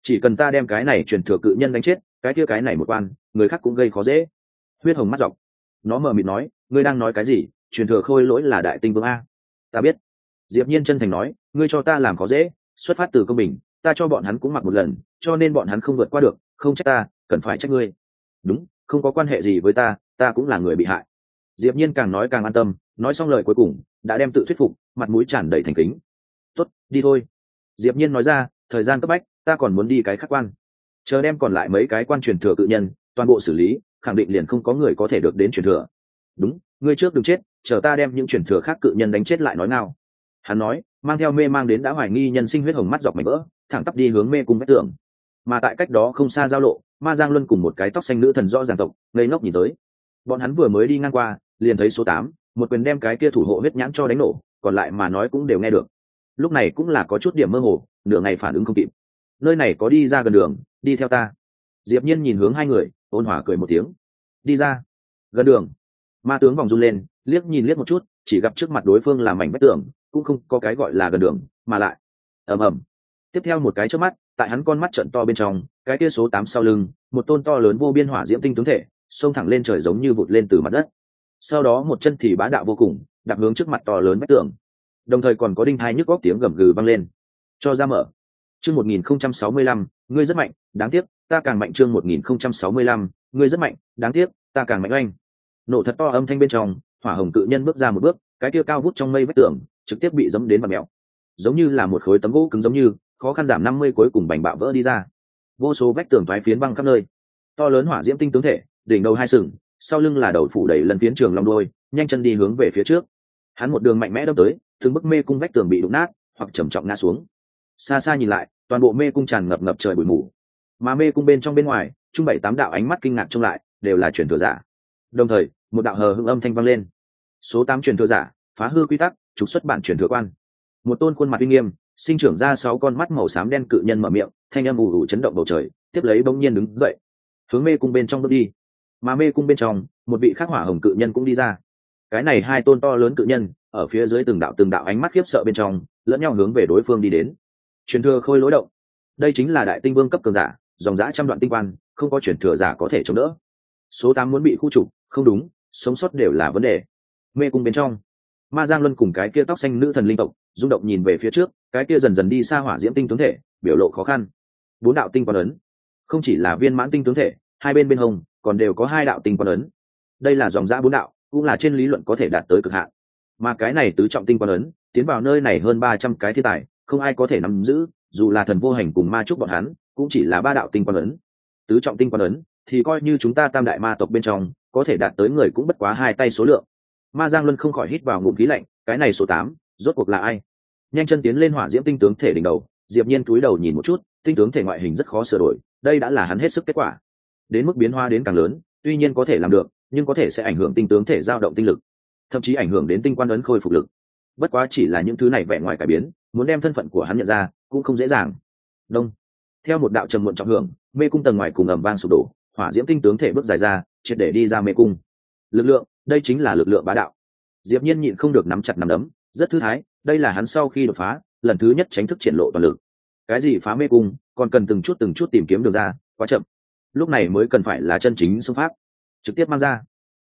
Chỉ cần ta đem cái này truyền thừa cự nhân đánh chết, cái kia cái này một quan, người khác cũng gây khó dễ. Huyết hồng mắt dọc. Nó mờ mịt nói, ngươi đang nói cái gì? Truyền thừa khôi lỗi là đại tinh vương a. Ta biết. Diệp nhiên chân thành nói, ngươi cho ta làm khó dễ xuất phát từ công bình, ta cho bọn hắn cũng mặc một lần, cho nên bọn hắn không vượt qua được, không trách ta, cần phải trách ngươi. Đúng, không có quan hệ gì với ta ta cũng là người bị hại. Diệp nhiên càng nói càng an tâm, nói xong lời cuối cùng, đã đem tự thuyết phục, mặt mũi tràn đầy thành kính. Tốt, đi thôi. Diệp nhiên nói ra, thời gian cấp bách, ta còn muốn đi cái khác quan. Chờ đem còn lại mấy cái quan truyền thừa cự nhân, toàn bộ xử lý, khẳng định liền không có người có thể được đến truyền thừa. Đúng, ngươi trước đừng chết, chờ ta đem những truyền thừa khác cự nhân đánh chết lại nói nào hắn nói mang theo mê mang đến đã hoài nghi nhân sinh huyết hồng mắt dọc mảnh vỡ, thẳng tắp đi hướng mê cung vách tường. Mà tại cách đó không xa giao lộ, ma giang luân cùng một cái tóc xanh nữ thần rõ ràng tộc, ngây ngốc nhìn tới. Bọn hắn vừa mới đi ngang qua, liền thấy số tám, một quyền đem cái kia thủ hộ huyết nhãn cho đánh nổ, còn lại mà nói cũng đều nghe được. Lúc này cũng là có chút điểm mơ hồ, nửa ngày phản ứng không kịp. Nơi này có đi ra gần đường, đi theo ta. Diệp nhiên nhìn hướng hai người, ôn hòa cười một tiếng. Đi ra. Gần đường. Ma tướng vòng run lên, liếc nhìn liếc một chút, chỉ gặp trước mặt đối phương là mảnh vách tường cũng không có cái gọi là gần đường, mà lại. Ầm ầm. Tiếp theo một cái trước mắt, tại hắn con mắt trận to bên trong, cái kia số tám sau lưng, một tôn to lớn vô biên hỏa diễm tinh tướng thể, xông thẳng lên trời giống như vụt lên từ mặt đất. Sau đó một chân thì bá đạo vô cùng, đạp hướng trước mặt to lớn vách tường. Đồng thời còn có đinh hai nhức góc tiếng gầm gừ vang lên. Cho ra mở. Chương một nghìn không trăm sáu mươi lăm, ngươi rất mạnh, đáng tiếc, ta càng mạnh chương một nghìn không trăm sáu mươi lăm, ngươi rất mạnh, đáng tiếc, ta càng mạnh oanh. Nổ thật to âm thanh bên trong, hỏa hồng cự nhân bước ra một bước, cái kia cao vút trong mây vách tường trực tiếp bị dấm đến mặt mẹo. Giống như là một khối tấm gỗ cứng giống như, khó khăn giảm năm mươi cuối cùng bành bạo vỡ đi ra. Vô số vách tường thoái phiến băng khắp nơi. To lớn hỏa diễm tinh tướng thể, đỉnh đầu hai sừng, sau lưng là đầu phủ đầy lần phiến trường long đôi nhanh chân đi hướng về phía trước. Hắn một đường mạnh mẽ đâm tới, từng bức mê cung vách tường bị đụng nát, hoặc trầm trọng ngã xuống. Xa xa nhìn lại, toàn bộ mê cung tràn ngập ngập trời bụi mù. Mà mê cung bên trong bên ngoài, trung bảy tám đạo ánh mắt kinh ngạc trông lại, đều là truyền thừa giả. Đồng thời, một đạo hờ hưng âm thanh vang lên. Số tám truyền thừa giả, phá hư quy tắc trục xuất bản truyền thừa quan. Một tôn khuôn mặt uy nghiêm, sinh trưởng ra sáu con mắt màu xám đen cự nhân mở miệng, thanh âm ù ù chấn động bầu trời, tiếp lấy bỗng nhiên đứng dậy. Hướng mê cung bên trong bước đi. Mà mê cung bên trong, một vị khắc hỏa hồng cự nhân cũng đi ra. Cái này hai tôn to lớn cự nhân, ở phía dưới từng đạo từng đạo ánh mắt khiếp sợ bên trong, lẫn nhau hướng về đối phương đi đến. Truyền thừa khôi lối động. Đây chính là đại tinh vương cấp cường giả, dòng giã trăm đoạn tinh quan, không có truyền thừa giả có thể chống đỡ. Số tám muốn bị khu trục, không đúng, sống sót đều là vấn đề. Mê cung bên trong ma giang luân cùng cái kia tóc xanh nữ thần linh tộc, rung động nhìn về phía trước, cái kia dần dần đi xa hỏa diễm tinh tướng thể, biểu lộ khó khăn. Bốn đạo tinh quan ấn. Không chỉ là viên mãn tinh tướng thể, hai bên bên hồng còn đều có hai đạo tinh quan ấn. Đây là dòng giã bốn đạo, cũng là trên lý luận có thể đạt tới cực hạn. Mà cái này tứ trọng tinh quan ấn, tiến vào nơi này hơn ba trăm cái thiên tài, không ai có thể nắm giữ, dù là thần vô hành cùng ma trúc bọn hắn, cũng chỉ là ba đạo tinh quan ấn. Tứ trọng tinh quan ấn, thì coi như chúng ta tam đại ma tộc bên trong, có thể đạt tới người cũng bất quá hai tay số lượng ma giang luân không khỏi hít vào ngụm khí lạnh, cái này số tám, rốt cuộc là ai? Nhanh chân tiến lên hỏa diễm tinh tướng thể đỉnh đầu, diệp nhiên cúi đầu nhìn một chút, tinh tướng thể ngoại hình rất khó sửa đổi, đây đã là hắn hết sức kết quả. Đến mức biến hóa đến càng lớn, tuy nhiên có thể làm được, nhưng có thể sẽ ảnh hưởng tinh tướng thể dao động tinh lực, thậm chí ảnh hưởng đến tinh quan ấn khôi phục lực. Bất quá chỉ là những thứ này vẻ ngoài cải biến, muốn đem thân phận của hắn nhận ra, cũng không dễ dàng. Đông. Theo một đạo trầm muộn trọng hưởng, mê cung tầng ngoài cùng ầm vang sụp đổ, hỏa diễm tinh tướng thể bước dài ra, triệt để đi ra mê cung. Lực lượng đây chính là lực lượng bá đạo. Diệp nhiên nhịn không được nắm chặt nắm đấm, rất thư thái, đây là hắn sau khi đột phá, lần thứ nhất tránh thức triển lộ toàn lực. Cái gì phá mê cung, còn cần từng chút từng chút tìm kiếm được ra, quá chậm. Lúc này mới cần phải là chân chính xung pháp. Trực tiếp mang ra.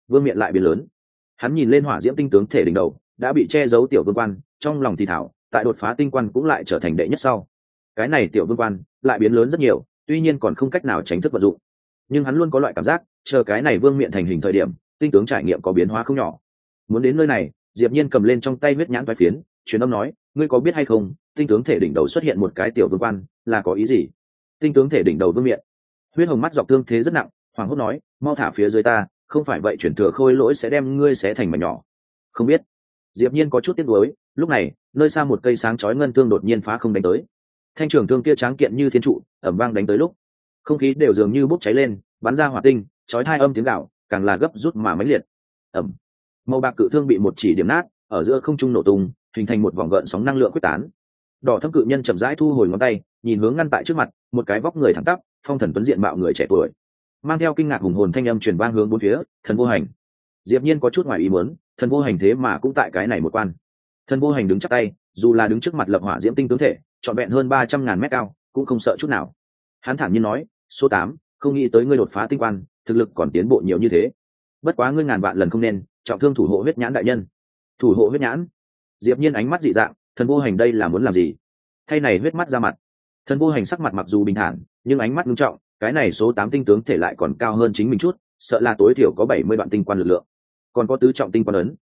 Vương miện lại biến lớn. Hắn nhìn lên hỏa diễm tinh tướng thể đỉnh đầu, đã bị che giấu tiểu vương quan, trong lòng thì thảo, tại đột phá tinh quan cũng lại trở thành đệ nhất sau. Cái này tiểu vương quan, lại biến lớn rất nhiều, tuy nhiên còn không cách nào tránh thức vận dụng. Nhưng hắn luôn có loại cảm giác, chờ cái này vương miện thành hình thời điểm tinh tướng trải nghiệm có biến hóa không nhỏ. Muốn đến nơi này, diệp nhiên cầm lên trong tay huyết nhãn vai phiến, truyền âm nói, ngươi có biết hay không, tinh tướng thể đỉnh đầu xuất hiện một cái tiểu vương quan, là có ý gì? Tinh tướng thể đỉnh đầu vương miện. Huyết hồng mắt dọc thương thế rất nặng, hoàng hốt nói, mau thả phía dưới ta, không phải vậy chuyển thừa khôi lỗi sẽ đem ngươi xé thành mảnh nhỏ. Không biết. Diệp nhiên có chút tiếc nuối, lúc này, nơi xa một cây sáng chói ngân thương đột nhiên phá không đánh tới. Thanh trường thương kia tráng kiện như thiên trụ ẩm vang đánh tới lúc. Không khí đều dường như bốc cháy lên, bắn ra hỏa tinh, chói hai âm tiếng gạo càng là gấp rút mà mãnh liệt. Ẩm. Màu bạc cự thương bị một chỉ điểm nát, ở giữa không trung nổ tung, hình thành một vòng gợn sóng năng lượng quyết tán. Đỏ thâm cự nhân chậm rãi thu hồi ngón tay, nhìn hướng ngăn tại trước mặt, một cái vóc người thẳng tắp, phong thần tuấn diện mạo người trẻ tuổi. Mang theo kinh ngạc hùng hồn thanh âm truyền vang hướng bốn phía, thần vô hành. Diệp nhiên có chút ngoài ý muốn, thần vô hành thế mà cũng tại cái này một quan. Thần vô hành đứng chắc tay, dù là đứng trước mặt lập hỏa diễm tinh tướng thể, trọn vẹn hơn ba trăm ngàn mét cao, cũng không sợ chút nào. Hắn thản nhiên nói, số tám, không nghĩ tới ngươi đột phá tinh quan thực lực còn tiến bộ nhiều như thế. Bất quá ngươi ngàn vạn lần không nên, trọng thương thủ hộ huyết nhãn đại nhân. Thủ hộ huyết nhãn? Diệp nhiên ánh mắt dị dạng, thần vô hành đây là muốn làm gì? Thay này huyết mắt ra mặt. Thần vô hành sắc mặt mặc dù bình thản, nhưng ánh mắt nghiêm trọng, cái này số tám tinh tướng thể lại còn cao hơn chính mình chút, sợ là tối thiểu có bảy mươi đoạn tinh quan lực lượng. Còn có tứ trọng tinh quan ấn.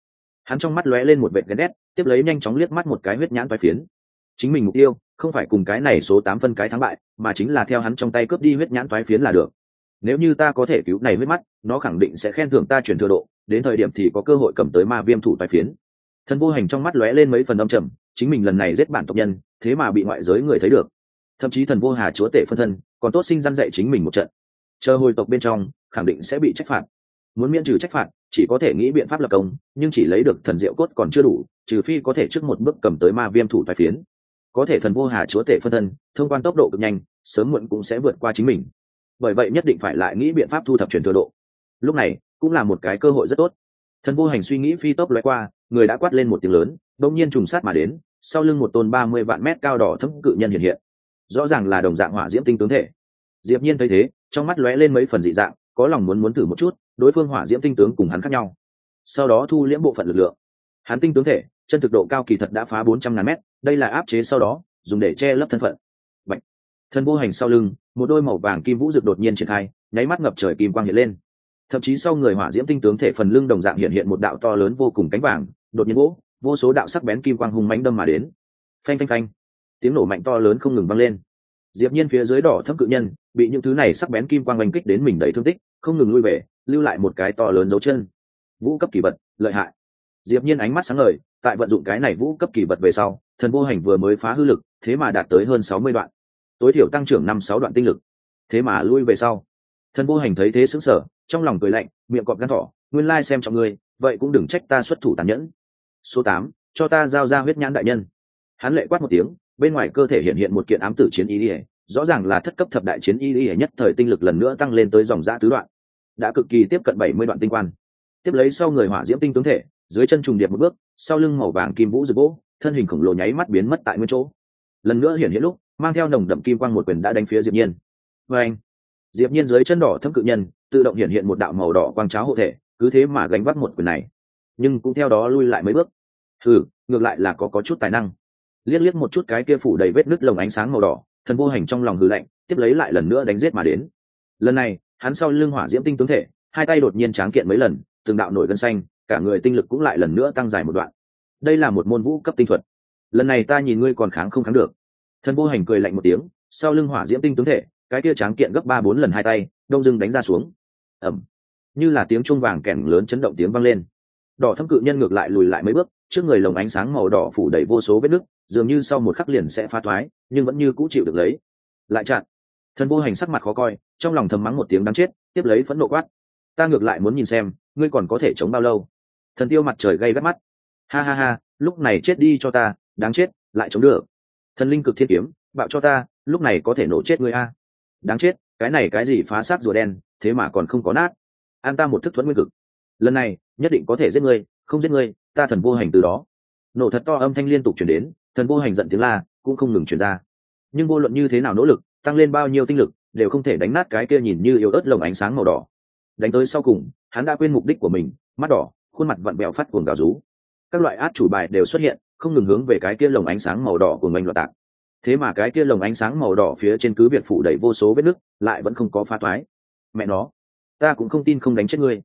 Hắn trong mắt lóe lên một vệt ghen ghét, tiếp lấy nhanh chóng liếc mắt một cái huyết nhãn toái phiến. Chính mình mục tiêu, không phải cùng cái này số tám phân cái thắng bại, mà chính là theo hắn trong tay cướp đi huyết nhãn toái phiến là được nếu như ta có thể cứu này huyết mắt, nó khẳng định sẽ khen thưởng ta chuyển thừa độ, đến thời điểm thì có cơ hội cầm tới ma viêm thủ tài phiến. Thần vô hành trong mắt lóe lên mấy phần âm trầm, chính mình lần này giết bản tộc nhân, thế mà bị ngoại giới người thấy được. Thậm chí thần vô hà chúa tể phân thân, còn tốt sinh răn dạy chính mình một trận. Chờ hồi tộc bên trong, khẳng định sẽ bị trách phạt. Muốn miễn trừ trách phạt, chỉ có thể nghĩ biện pháp lập công, nhưng chỉ lấy được thần diệu cốt còn chưa đủ, trừ phi có thể trước một bước cầm tới ma viêm thủ tài phiến. Có thể thần vô hà chúa tể phân thân, thông quan tốc độ cực nhanh, sớm muộn cũng sẽ vượt qua chính mình bởi vậy nhất định phải lại nghĩ biện pháp thu thập truyền thừa độ. Lúc này, cũng là một cái cơ hội rất tốt. Thần vô hành suy nghĩ phi tốc lóe qua, người đã quát lên một tiếng lớn đông nhiên trùng sát mà đến, sau lưng một tôn ba mươi vạn mét cao đỏ thấm cự nhân hiện hiện. Rõ ràng là đồng dạng hỏa diễm tinh tướng thể. Diệp nhiên thấy thế, trong mắt lóe lên mấy phần dị dạng, có lòng muốn muốn thử một chút, đối phương hỏa diễm tinh tướng cùng hắn khác nhau. Sau đó thu liễm bộ phận lực lượng. Hắn tinh tướng thể, chân thực độ cao kỳ thật đã phá bốn trăm ngàn mét, đây là áp chế sau đó, dùng để che lấp thân phận. Bạch. thân vô hành sau lưng một đôi màu vàng kim vũ rực đột nhiên triển khai, nháy mắt ngập trời kim quang hiện lên. Thậm chí sau người hỏa diễm tinh tướng thể phần lưng đồng dạng hiện hiện một đạo to lớn vô cùng cánh vàng, đột nhiên vỗ vô số đạo sắc bén kim quang hung mãnh đâm mà đến. Phanh phanh phanh. Tiếng nổ mạnh to lớn không ngừng vang lên. Diệp nhiên phía dưới đỏ thấp cự nhân, bị những thứ này sắc bén kim quang oanh kích đến mình đầy thương tích, không ngừng lui về, lưu lại một cái to lớn dấu chân. Vũ cấp kỳ vật, lợi hại. Diệp nhiên ánh mắt sáng ngời, tại vận dụng cái này vũ cấp kỳ vật về sau, thần vô hành vừa mới phá hư lực, thế mà đạt tới hơn sáu mươi đoạn tối thiểu tăng trưởng năm sáu đoạn tinh lực. Thế mà lui về sau. Thần vô hành thấy thế sững sờ, trong lòng cười lạnh, miệng cọp gan thỏ, nguyên lai xem trọng ngươi, vậy cũng đừng trách ta xuất thủ tàn nhẫn. Số tám, cho ta giao ra huyết nhãn đại nhân. Hắn lệ quát một tiếng, bên ngoài cơ thể hiện hiện một kiện ám tử chiến y ỉa rõ ràng là thất cấp thập đại chiến y ỉa nhất thời tinh lực lần nữa tăng lên tới dòng giã tứ đoạn. Đã cực kỳ tiếp cận bảy mươi đoạn tinh quan. Tiếp lấy sau người hỏa diễm tinh tướng thể, dưới chân trùng điệp một bước, sau lưng màu vàng kim vũ rực vỗ thân hình khổng lồ nháy mắt biến mất tại nguyên chỗ. Lần nữa hiện hiện lúc mang theo nồng đậm kim quang một quyền đã đánh phía diệp nhiên. Và anh, diệp nhiên dưới chân đỏ thâm cự nhân, tự động hiện hiện một đạo màu đỏ quang cháo hộ thể, cứ thế mà gánh vác một quyền này. Nhưng cũng theo đó lui lại mấy bước. Thử ngược lại là có có chút tài năng. Liếc liếc một chút cái kia phủ đầy vết nứt lồng ánh sáng màu đỏ, thần vô hành trong lòng hư lạnh, tiếp lấy lại lần nữa đánh giết mà đến. Lần này, hắn sau lưng hỏa diễm tinh tướng thể, hai tay đột nhiên tráng kiện mấy lần, từng đạo nổi gân xanh, cả người tinh lực cũng lại lần nữa tăng dài một đoạn. Đây là một môn vũ cấp tinh thuật. Lần này ta nhìn ngươi còn kháng không kháng được thần vô hành cười lạnh một tiếng, sau lưng hỏa diễm tinh tướng thể, cái kia tráng kiện gấp ba bốn lần hai tay, đông dưng đánh ra xuống. Ẩm như là tiếng trung vàng kèn lớn chấn động tiếng vang lên. Đỏ thâm cự nhân ngược lại lùi lại mấy bước, trước người lồng ánh sáng màu đỏ phủ đầy vô số vết nứt, dường như sau một khắc liền sẽ phá thoái, nhưng vẫn như cũ chịu được lấy. Lại chặn. Thần vô hành sắc mặt khó coi, trong lòng thầm mắng một tiếng đáng chết, tiếp lấy phẫn nộ quát. Ta ngược lại muốn nhìn xem, ngươi còn có thể chống bao lâu? Thần tiêu mặt trời gây gắt mắt. Ha ha ha, lúc này chết đi cho ta, đáng chết, lại chống được thần linh cực thiên kiếm, bạo cho ta, lúc này có thể nổ chết ngươi a. Đáng chết, cái này cái gì phá xác rùa đen, thế mà còn không có nát. An ta một thức thuẫn nguyên cực. Lần này, nhất định có thể giết ngươi, không giết ngươi, ta thần vô hành từ đó. Nổ thật to âm thanh liên tục chuyển đến, thần vô hành giận tiếng la, cũng không ngừng chuyển ra. Nhưng vô luận như thế nào nỗ lực, tăng lên bao nhiêu tinh lực, đều không thể đánh nát cái kia nhìn như yếu ớt lồng ánh sáng màu đỏ. Đánh tới sau cùng, hắn đã quên mục đích của mình, mắt đỏ, khuôn mặt vặn bẹo phát cuồng gào rú. Các loại át chủ bài đều xuất hiện không ngừng hướng về cái kia lồng ánh sáng màu đỏ của mình loạt tạc. Thế mà cái kia lồng ánh sáng màu đỏ phía trên cứ việc phủ đầy vô số vết nứt, lại vẫn không có phá thoái mẹ nó, ta cũng không tin không đánh chết ngươi.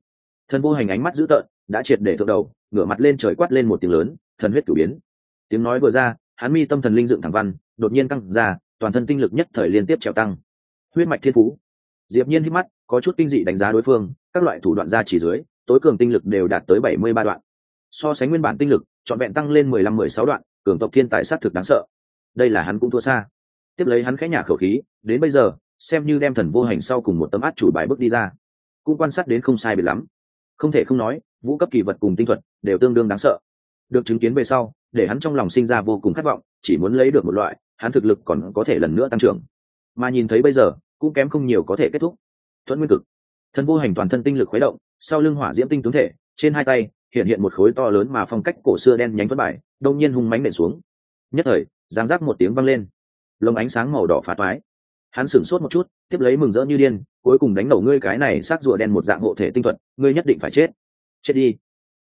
Thần vô hành ánh mắt dữ tợn, đã triệt để thượng đầu, ngửa mặt lên trời quát lên một tiếng lớn, thần huyết cử biến. Tiếng nói vừa ra, hắn mi tâm thần linh dựng thẳng văn, đột nhiên căng ra, toàn thân tinh lực nhất thời liên tiếp trèo tăng. Huyết mạch thiên phú. Diệp nhiên hít mắt, có chút kinh dị đánh giá đối phương, các loại thủ đoạn ra chỉ dưới, tối cường tinh lực đều đạt tới bảy mươi ba đoạn. So sánh nguyên bản tinh lực trọn vẹn tăng lên mười lăm, mười sáu đoạn, cường tộc thiên tài sát thực đáng sợ. Đây là hắn cũng thua xa. Tiếp lấy hắn khẽ nhả khẩu khí, đến bây giờ, xem như đem thần vô hành sau cùng một tấm át chủ bài bước đi ra, cũng quan sát đến không sai biệt lắm. Không thể không nói, vũ cấp kỳ vật cùng tinh thuật đều tương đương đáng sợ. Được chứng kiến về sau, để hắn trong lòng sinh ra vô cùng khát vọng, chỉ muốn lấy được một loại, hắn thực lực còn có thể lần nữa tăng trưởng. Mà nhìn thấy bây giờ, cũng kém không nhiều có thể kết thúc. Thuận nguyên cực. Thần vô hành toàn thân tinh lực khuấy động, sau lưng hỏa diễm tinh tướng thể, trên hai tay hiện hiện một khối to lớn mà phong cách cổ xưa đen nhánh vất bài, đông nhiên hung mánh nện xuống. Nhất thời, giáng rác một tiếng vang lên. Lồng ánh sáng màu đỏ phá toái. Hắn sửng sốt một chút, tiếp lấy mừng rỡ như điên, cuối cùng đánh đầu ngươi cái này xác rùa đen một dạng hộ thể tinh thuật, ngươi nhất định phải chết. Chết đi.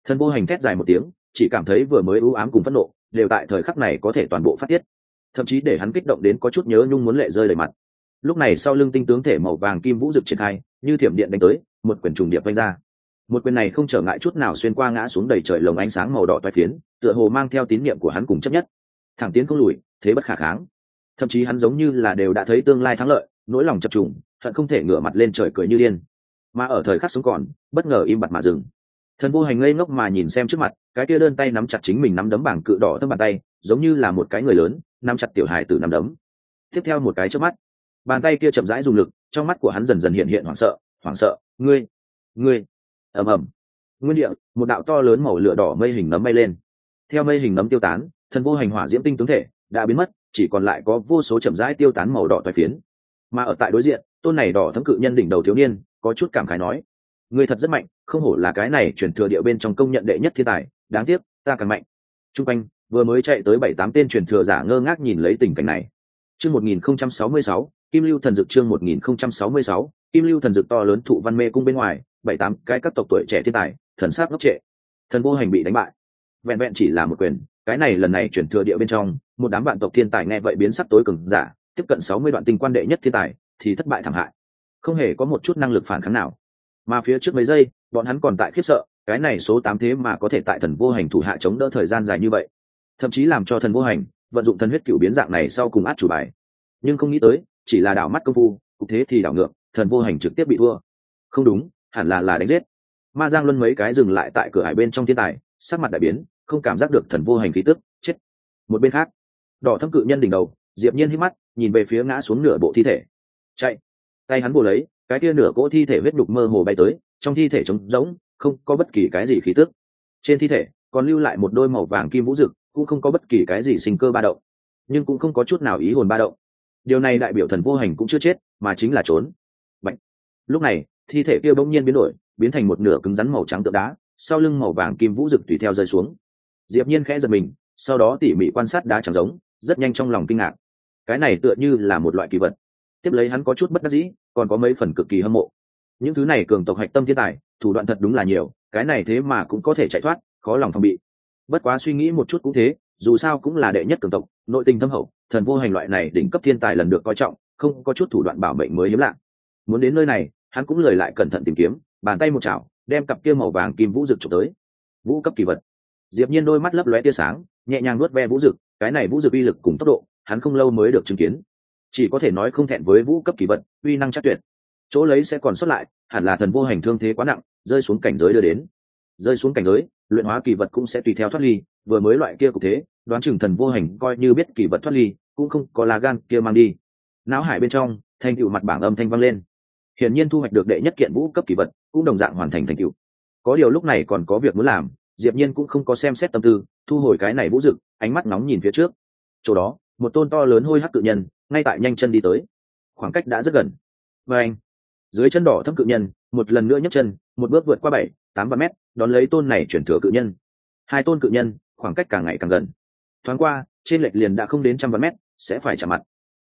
Thần vô hành thét dài một tiếng, chỉ cảm thấy vừa mới ưu ám cùng phẫn nộ, đều tại thời khắc này có thể toàn bộ phát tiết. Thậm chí để hắn kích động đến có chút nhớ nhung muốn lệ rơi đầy mặt. Lúc này sau lưng tinh tướng thể màu vàng kim vũ rực triển khai, như thiểm điện đánh tới, một quyển trùng điệp vanh ra một quyền này không trở ngại chút nào xuyên qua ngã xuống đầy trời lồng ánh sáng màu đỏ toai phiến, tựa hồ mang theo tín nhiệm của hắn cùng chấp nhất. Thẳng tiến không lùi, thế bất khả kháng. Thậm chí hắn giống như là đều đã thấy tương lai thắng lợi, nỗi lòng chập trùng thận không thể ngửa mặt lên trời cười như điên. Mà ở thời khắc sống còn, bất ngờ im bặt mà dừng. Thần vô hành ngây ngốc mà nhìn xem trước mặt, cái kia đơn tay nắm chặt chính mình nắm đấm bảng cự đỏ thâm bàn tay, giống như là một cái người lớn, nắm chặt tiểu hài từ nắm đấm. Tiếp theo một cái trước mắt, bàn tay kia chậm rãi dùng lực, trong mắt của hắn dần dần hiện hiện hoảng sợ hoảng sợ, ngươi ngươi ầm ầm. Nguyên địa, một đạo to lớn màu lửa đỏ mây hình nấm bay lên. Theo mây hình nấm tiêu tán, thần vô hành hỏa diễm tinh tướng thể đã biến mất, chỉ còn lại có vô số chậm rãi tiêu tán màu đỏ toài phiến. Mà ở tại đối diện, tôn này đỏ thấm cự nhân đỉnh đầu thiếu niên, có chút cảm khái nói người thật rất mạnh, không hổ là cái này chuyển thừa địa bên trong công nhận đệ nhất thiên tài, đáng tiếc, ta càng mạnh. T r u n g quanh, vừa mới chạy tới bảy tám tên truyền thừa giả ngơ ngác nhìn lấy tình cảnh này. Chương một nghìn không trăm sáu mươi sáu, kim lưu thần dực chương một nghìn không trăm sáu mươi sáu, kim lưu thần dực to lớn thụ văn mê cung bên ngoài bảy tám cái các tộc tuổi trẻ thiên tài, thần sát ngốc trệ. Thần vô hành bị đánh bại. Vẹn vẹn chỉ là một quyền. Cái này lần này chuyển thừa địa bên trong, một đám bạn tộc thiên tài nghe vậy biến sắc tối cường giả, tiếp cận sáu mươi đoạn tinh quan đệ nhất thiên tài, thì thất bại thảm hại. Không hề có một chút năng lực phản kháng nào. Mà phía trước mấy giây, bọn hắn còn tại khiếp sợ, cái này số tám thế mà có thể tại thần vô hành thủ hạ chống đỡ thời gian dài như vậy. Thậm chí làm cho thần vô hành vận dụng thần huyết cựu biến dạng này sau cùng át chủ bài. Nhưng không nghĩ tới, chỉ là đảo mắt công phu, cục thế thì đảo ngược, thần vô hành trực tiếp bị thua. Không đúng hẳn là là đánh giết. Ma giang luân mấy cái dừng lại tại cửa hải bên trong thiên tài, sắc mặt đại biến, không cảm giác được thần vô hành khí tức, chết. Một bên khác, đỏ thâm cự nhân đỉnh đầu, diệp nhiên hít mắt, nhìn về phía ngã xuống nửa bộ thi thể. Chạy. Tay hắn bù lấy, cái kia nửa cỗ thi thể vết đục mơ hồ bay tới, trong thi thể trống rỗng, không có bất kỳ cái gì khí tức. Trên thi thể, còn lưu lại một đôi màu vàng kim vũ rực cũng không có bất kỳ cái gì sinh cơ ba động, nhưng cũng không có chút nào ý hồn ba động. Điều này đại biểu thần vô hành cũng chưa chết, mà chính là trốn. Bạch. lúc này thi thể kia bỗng nhiên biến đổi, biến thành một nửa cứng rắn màu trắng tượng đá, sau lưng màu vàng kim vũ rực tùy theo rơi xuống. Diệp nhiên khẽ giật mình, sau đó tỉ mỉ quan sát đá chẳng giống, rất nhanh trong lòng kinh ngạc. Cái này tựa như là một loại kỳ vật. Tiếp lấy hắn có chút bất đắc dĩ, còn có mấy phần cực kỳ hâm mộ. Những thứ này cường tộc hạch tâm thiên tài, thủ đoạn thật đúng là nhiều, cái này thế mà cũng có thể chạy thoát, khó lòng phòng bị. Bất quá suy nghĩ một chút cũng thế, dù sao cũng là đệ nhất cường tộc, nội tình thâm hậu, thần vô hành loại này đỉnh cấp thiên tài lần được coi trọng, không có chút thủ đoạn bảo mệnh mới hiếm lạ. Muốn đến nơi này hắn cũng lời lại cẩn thận tìm kiếm, bàn tay một chảo, đem cặp kia màu vàng kim vũ rực trộm tới. Vũ cấp kỳ vật. Diệp nhiên đôi mắt lấp lóe tia sáng, nhẹ nhàng nuốt ve vũ rực, cái này vũ rực uy lực cùng tốc độ, hắn không lâu mới được chứng kiến. Chỉ có thể nói không thẹn với vũ cấp kỳ vật, uy năng chắc tuyệt. Chỗ lấy sẽ còn xuất lại, hẳn là thần vô hành thương thế quá nặng, rơi xuống cảnh giới đưa đến. Rơi xuống cảnh giới, luyện hóa kỳ vật cũng sẽ tùy theo thoát ly, vừa mới loại kia cục thế, đoán chừng thần vô hành coi như biết kỳ vật thoát ly, cũng không có lá gan kia mang đi. Não hải bên trong, thanh tựu mặt bảng âm thanh vang lên hiển nhiên thu hoạch được đệ nhất kiện vũ cấp kỳ vật, cũng đồng dạng hoàn thành thành tựu. Có điều lúc này còn có việc muốn làm, diệp nhiên cũng không có xem xét tâm tư, thu hồi cái này vũ dực, ánh mắt nóng nhìn phía trước. Chỗ đó, một tôn to lớn hôi hắc cự nhân, ngay tại nhanh chân đi tới. Khoảng cách đã rất gần. Với anh, dưới chân đỏ thâm cự nhân, một lần nữa nhấc chân, một bước vượt qua bảy, tám vạn mét, đón lấy tôn này chuyển thừa cự nhân. Hai tôn cự nhân, khoảng cách càng ngày càng gần. Thoáng qua, trên lệch liền đã không đến trăm vạn mét, sẽ phải chạm mặt.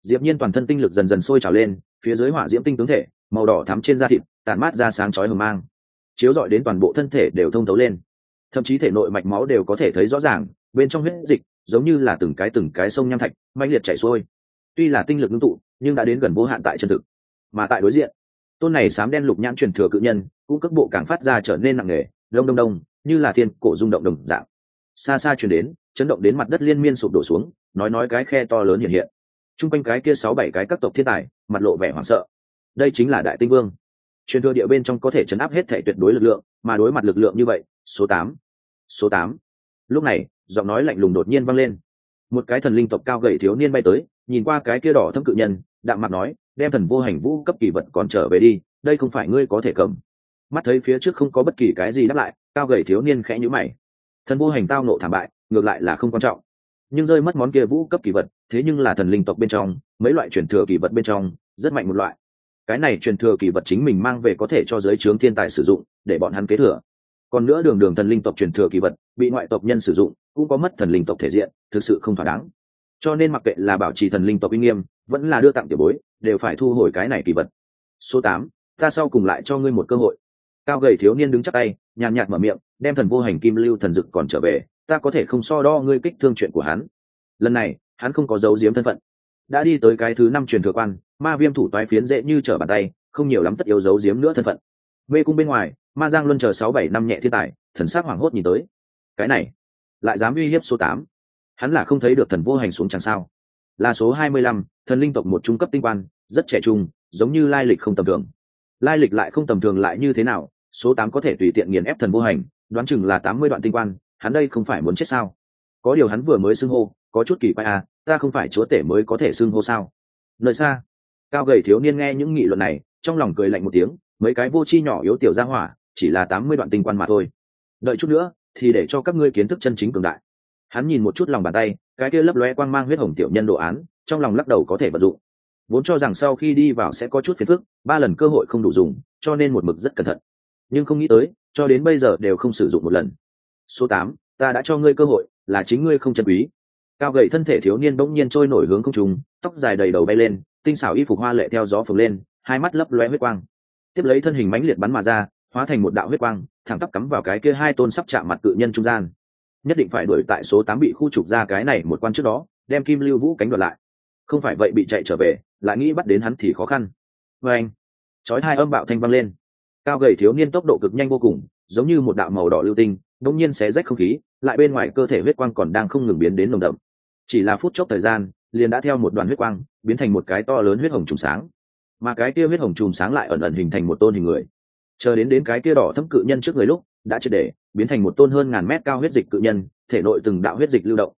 Diệp nhiên toàn thân tinh lực dần dần sôi trào lên, phía dưới hỏa diễm tinh tướng thể màu đỏ thắm trên da thịt tàn mát ra sáng chói hờ mang. Chiếu rọi đến toàn bộ thân thể đều thông thấu lên. Thậm chí thể nội mạch máu đều có thể thấy rõ ràng, bên trong huyết dịch giống như là từng cái từng cái sông nham thạch manh liệt chảy xuôi. Tuy là tinh lực ngưng tụ, nhưng đã đến gần vô hạn tại chân thực. Mà tại đối diện, tôn này sám đen lục nhãn truyền thừa cự nhân, cũng cước bộ càng phát ra trở nên nặng nề, đông đông đông, như là thiên cổ rung động đồng dạng. Xa xa chuyển đến, chấn động đến mặt đất liên miên sụp đổ xuống, nói nói cái khe to lớn hiện hiện. T r u n g quanh cái kia sáu bảy cái các tộc thiên tài, mặt lộ vẻ hoảng sợ đây chính là đại tinh vương. Truyền thừa địa bên trong có thể chấn áp hết thể tuyệt đối lực lượng, mà đối mặt lực lượng như vậy, số tám số tám. Lúc này, giọng nói lạnh lùng đột nhiên vang lên. Một cái thần linh tộc cao gầy thiếu niên bay tới, nhìn qua cái kia đỏ thâm cự nhân, đạm mặt nói, đem thần vô hành vũ cấp kỳ vật còn trở về đi, đây không phải ngươi có thể cầm. Mắt thấy phía trước không có bất kỳ cái gì đáp lại, cao gầy thiếu niên khẽ nhữ mày. Thần vô hành tao nộ thảm bại, ngược lại là không quan trọng. Nhưng rơi mất món kia vũ cấp kỳ vật, thế nhưng là thần linh tộc bên trong, mấy loại truyền thừa kỳ vật bên trong, rất mạnh một loại cái này truyền thừa kỳ vật chính mình mang về có thể cho giới trướng thiên tài sử dụng, để bọn hắn kế thừa. Còn nữa đường đường thần linh tộc truyền thừa kỳ vật, bị ngoại tộc nhân sử dụng, cũng có mất thần linh tộc thể diện, thực sự không thỏa đáng. Cho nên mặc kệ là bảo trì thần linh tộc uy nghiêm, vẫn là đưa tặng tiểu bối, đều phải thu hồi cái này kỳ vật. Số tám, ta sau cùng lại cho ngươi một cơ hội. Cao gầy thiếu niên đứng chắc tay, nhàn nhạt mở miệng, đem thần vô hành kim lưu thần dực còn trở về, ta có thể không so đo ngươi kích thương chuyện của hắn. Lần này, hắn không có dấu giếm thân phận. Đã đi tới cái thứ năm truyền thừa quan ma viêm thủ toái phiến dễ như trở bàn tay, không nhiều lắm tất yếu giấu giếm nữa thân phận. Mê cung bên ngoài, ma giang luân chờ sáu bảy năm nhẹ thiên tài, thần sắc hoảng hốt nhìn tới. Cái này, lại dám uy hiếp số tám? Hắn là không thấy được thần vô hành xuống chẳng sao. Là số hai mươi lăm, thần linh tộc một trung cấp tinh quan, rất trẻ trung, giống như lai lịch không tầm thường. Lai lịch lại không tầm thường lại như thế nào, số tám có thể tùy tiện nghiền ép thần vô hành, đoán chừng là tám mươi đoạn tinh quan, hắn đây không phải muốn chết sao? Có điều hắn vừa mới xưng hô, có chút kỳ quái à ta không phải chúa tể mới có thể xưng hô sao? Nơi xa cao gầy thiếu niên nghe những nghị luận này, trong lòng cười lạnh một tiếng, mấy cái vô chi nhỏ yếu tiểu ra hỏa, chỉ là tám mươi đoạn tinh quan mà thôi. Đợi chút nữa, thì để cho các ngươi kiến thức chân chính cường đại. Hắn nhìn một chút lòng bàn tay, cái kia lấp lóe quang mang huyết hồng tiểu nhân đồ án, trong lòng lắc đầu có thể vận dụng. Vốn cho rằng sau khi đi vào sẽ có chút phiền phức, ba lần cơ hội không đủ dùng, cho nên một mực rất cẩn thận. Nhưng không nghĩ tới, cho đến bây giờ đều không sử dụng một lần. Số tám, ta đã cho ngươi cơ hội, là chính ngươi không chân quý cao gậy thân thể thiếu niên bỗng nhiên trôi nổi hướng không trùng tóc dài đầy đầu bay lên, tinh xảo y phục hoa lệ theo gió phồng lên, hai mắt lấp loe huyết quang. Tiếp lấy thân hình mãnh liệt bắn mà ra, hóa thành một đạo huyết quang, thẳng tắp cắm vào cái kia hai tôn sắp chạm mặt cự nhân trung gian. Nhất định phải đuổi tại số tám bị khu trục ra cái này một quan trước đó, đem kim lưu vũ cánh đoạt lại. Không phải vậy bị chạy trở về, lại nghĩ bắt đến hắn thì khó khăn. Vê anh, chói hai âm bạo thanh vang lên. Cao gầy thiếu niên tốc độ cực nhanh vô cùng, giống như một đạo màu đỏ lưu tinh đống nhiên xé rách không khí, lại bên ngoài cơ thể huyết quang còn đang không ngừng biến đến nồng đậm chỉ là phút chốc thời gian, liền đã theo một đoàn huyết quang, biến thành một cái to lớn huyết hồng trùng sáng. Mà cái kia huyết hồng trùng sáng lại ẩn ẩn hình thành một tôn hình người. Chờ đến đến cái kia đỏ thâm cự nhân trước người lúc, đã triệt để biến thành một tôn hơn ngàn mét cao huyết dịch cự nhân, thể nội từng đạo huyết dịch lưu động.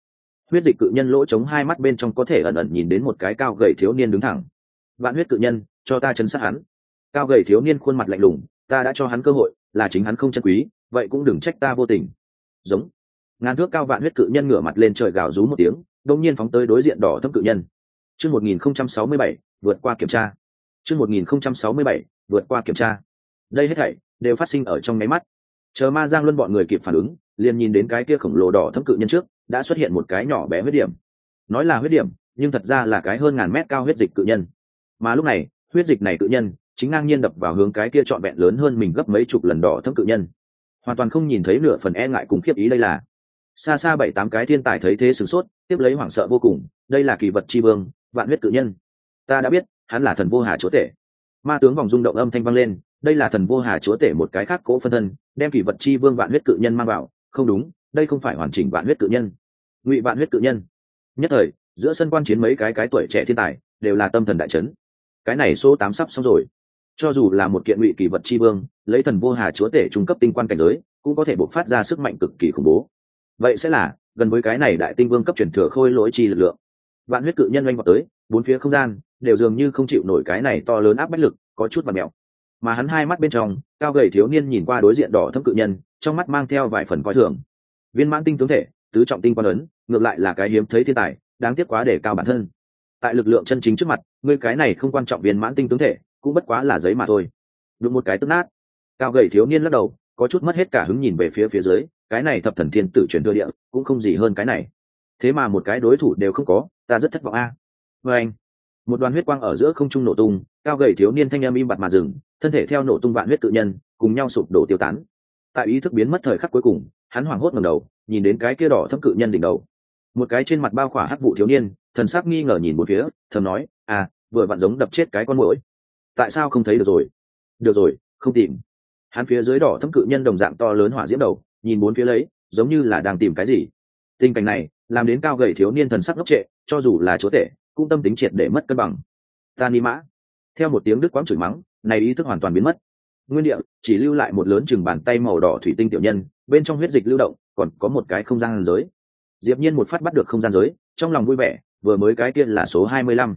Huyết dịch cự nhân lỗ chống hai mắt bên trong có thể ẩn ẩn nhìn đến một cái cao gầy thiếu niên đứng thẳng. Vạn huyết cự nhân, cho ta chấn sát hắn. Cao gầy thiếu niên khuôn mặt lạnh lùng, ta đã cho hắn cơ hội, là chính hắn không chân quý, vậy cũng đừng trách ta vô tình. Giống. Ngàn thước cao vạn huyết cự nhân ngửa mặt lên trời gào rú một tiếng đông nhiên phóng tới đối diện đỏ thâm cự nhân. Chương một nghìn không trăm sáu mươi bảy, vượt qua kiểm tra. Chương một nghìn không trăm sáu mươi bảy, vượt qua kiểm tra. Đây hết thảy đều phát sinh ở trong máy mắt. Chờ ma giang luân bọn người kịp phản ứng, liền nhìn đến cái kia khổng lồ đỏ thâm cự nhân trước, đã xuất hiện một cái nhỏ bé huyết điểm. Nói là huyết điểm, nhưng thật ra là cái hơn ngàn mét cao huyết dịch cự nhân. Mà lúc này, huyết dịch này cự nhân chính ngang nhiên đập vào hướng cái kia trọn vẹn lớn hơn mình gấp mấy chục lần đỏ thâm cự nhân. Hoàn toàn không nhìn thấy nửa phần e ngại cùng khiếp ý đây là xa xa bảy tám cái thiên tài thấy thế sửng sốt, tiếp lấy hoảng sợ vô cùng, đây là kỳ vật tri vương, vạn huyết cự nhân. Ta đã biết, hắn là thần vô hà chúa tể. Ma tướng vòng rung động âm thanh vang lên, đây là thần vô hà chúa tể một cái khác cố phân thân, đem kỳ vật chi vương vạn huyết cự nhân mang vào. Không đúng, đây không phải hoàn chỉnh vạn huyết cự nhân. Ngụy vạn huyết cự nhân. Nhất thời, giữa sân quan chiến mấy cái cái tuổi trẻ thiên tài, đều là tâm thần đại trấn cái này số tám sắp xong rồi. Cho dù là một kiện ngụy kỳ vật chi vương, lấy thần vô hà chúa tể trung cấp tinh quan cảnh giới, cũng có thể bộc phát ra sức mạnh cực kỳ khủng bố vậy sẽ là gần với cái này đại tinh vương cấp truyền thừa khôi lỗi chi lực lượng. Vạn huyết cự nhân oanh vào tới, bốn phía không gian đều dường như không chịu nổi cái này to lớn áp bách lực, có chút mặt mèo. Mà hắn hai mắt bên trong, cao gầy thiếu niên nhìn qua đối diện đỏ thâm cự nhân, trong mắt mang theo vài phần coi thường. Viên mãn tinh tướng thể, tứ trọng tinh quan ấn, ngược lại là cái hiếm thấy thiên tài, đáng tiếc quá để cao bản thân. Tại lực lượng chân chính trước mặt, ngươi cái này không quan trọng viên mãn tinh tướng thể, cũng bất quá là giấy mà thôi. Đụng một cái tức nát. Cao gầy thiếu niên lắc đầu, có chút mất hết cả hứng nhìn về phía phía dưới cái này thập thần thiên tử truyền thừa địa, cũng không gì hơn cái này. Thế mà một cái đối thủ đều không có, ta rất thất vọng a. À. vê anh, một đoàn huyết quang ở giữa không trung nổ tung, cao gầy thiếu niên thanh âm im bặt mà dừng, thân thể theo nổ tung vạn huyết tự nhân, cùng nhau sụp đổ tiêu tán. Tại ý thức biến mất thời khắc cuối cùng, hắn hoảng hốt ngầm đầu, nhìn đến cái kia đỏ thâm cự nhân đỉnh đầu. Một cái trên mặt bao khỏa hắc vụ thiếu niên, thần sắc nghi ngờ nhìn một phía, thầm nói à vừa vặn giống đập chết cái con mũi tại sao không thấy được rồi? Được rồi, không tìm. Hắn phía dưới đỏ thâm cự nhân đồng dạng to lớn hỏa diễm đầu nhìn bốn phía lấy, giống như là đang tìm cái gì. Tình cảnh này, làm đến cao gầy thiếu niên thần sắc ngốc trệ, cho dù là chúa tể, cũng tâm tính triệt để mất cân bằng. Ta ni mã. Theo một tiếng Đức quãng chửi mắng, này ý thức hoàn toàn biến mất. Nguyên địa, chỉ lưu lại một lớn chừng bàn tay màu đỏ thủy tinh tiểu nhân, bên trong huyết dịch lưu động, còn có một cái không gian giới. Diệp nhiên một phát bắt được không gian giới, trong lòng vui vẻ, vừa mới cái tiên là số hai mươi lăm.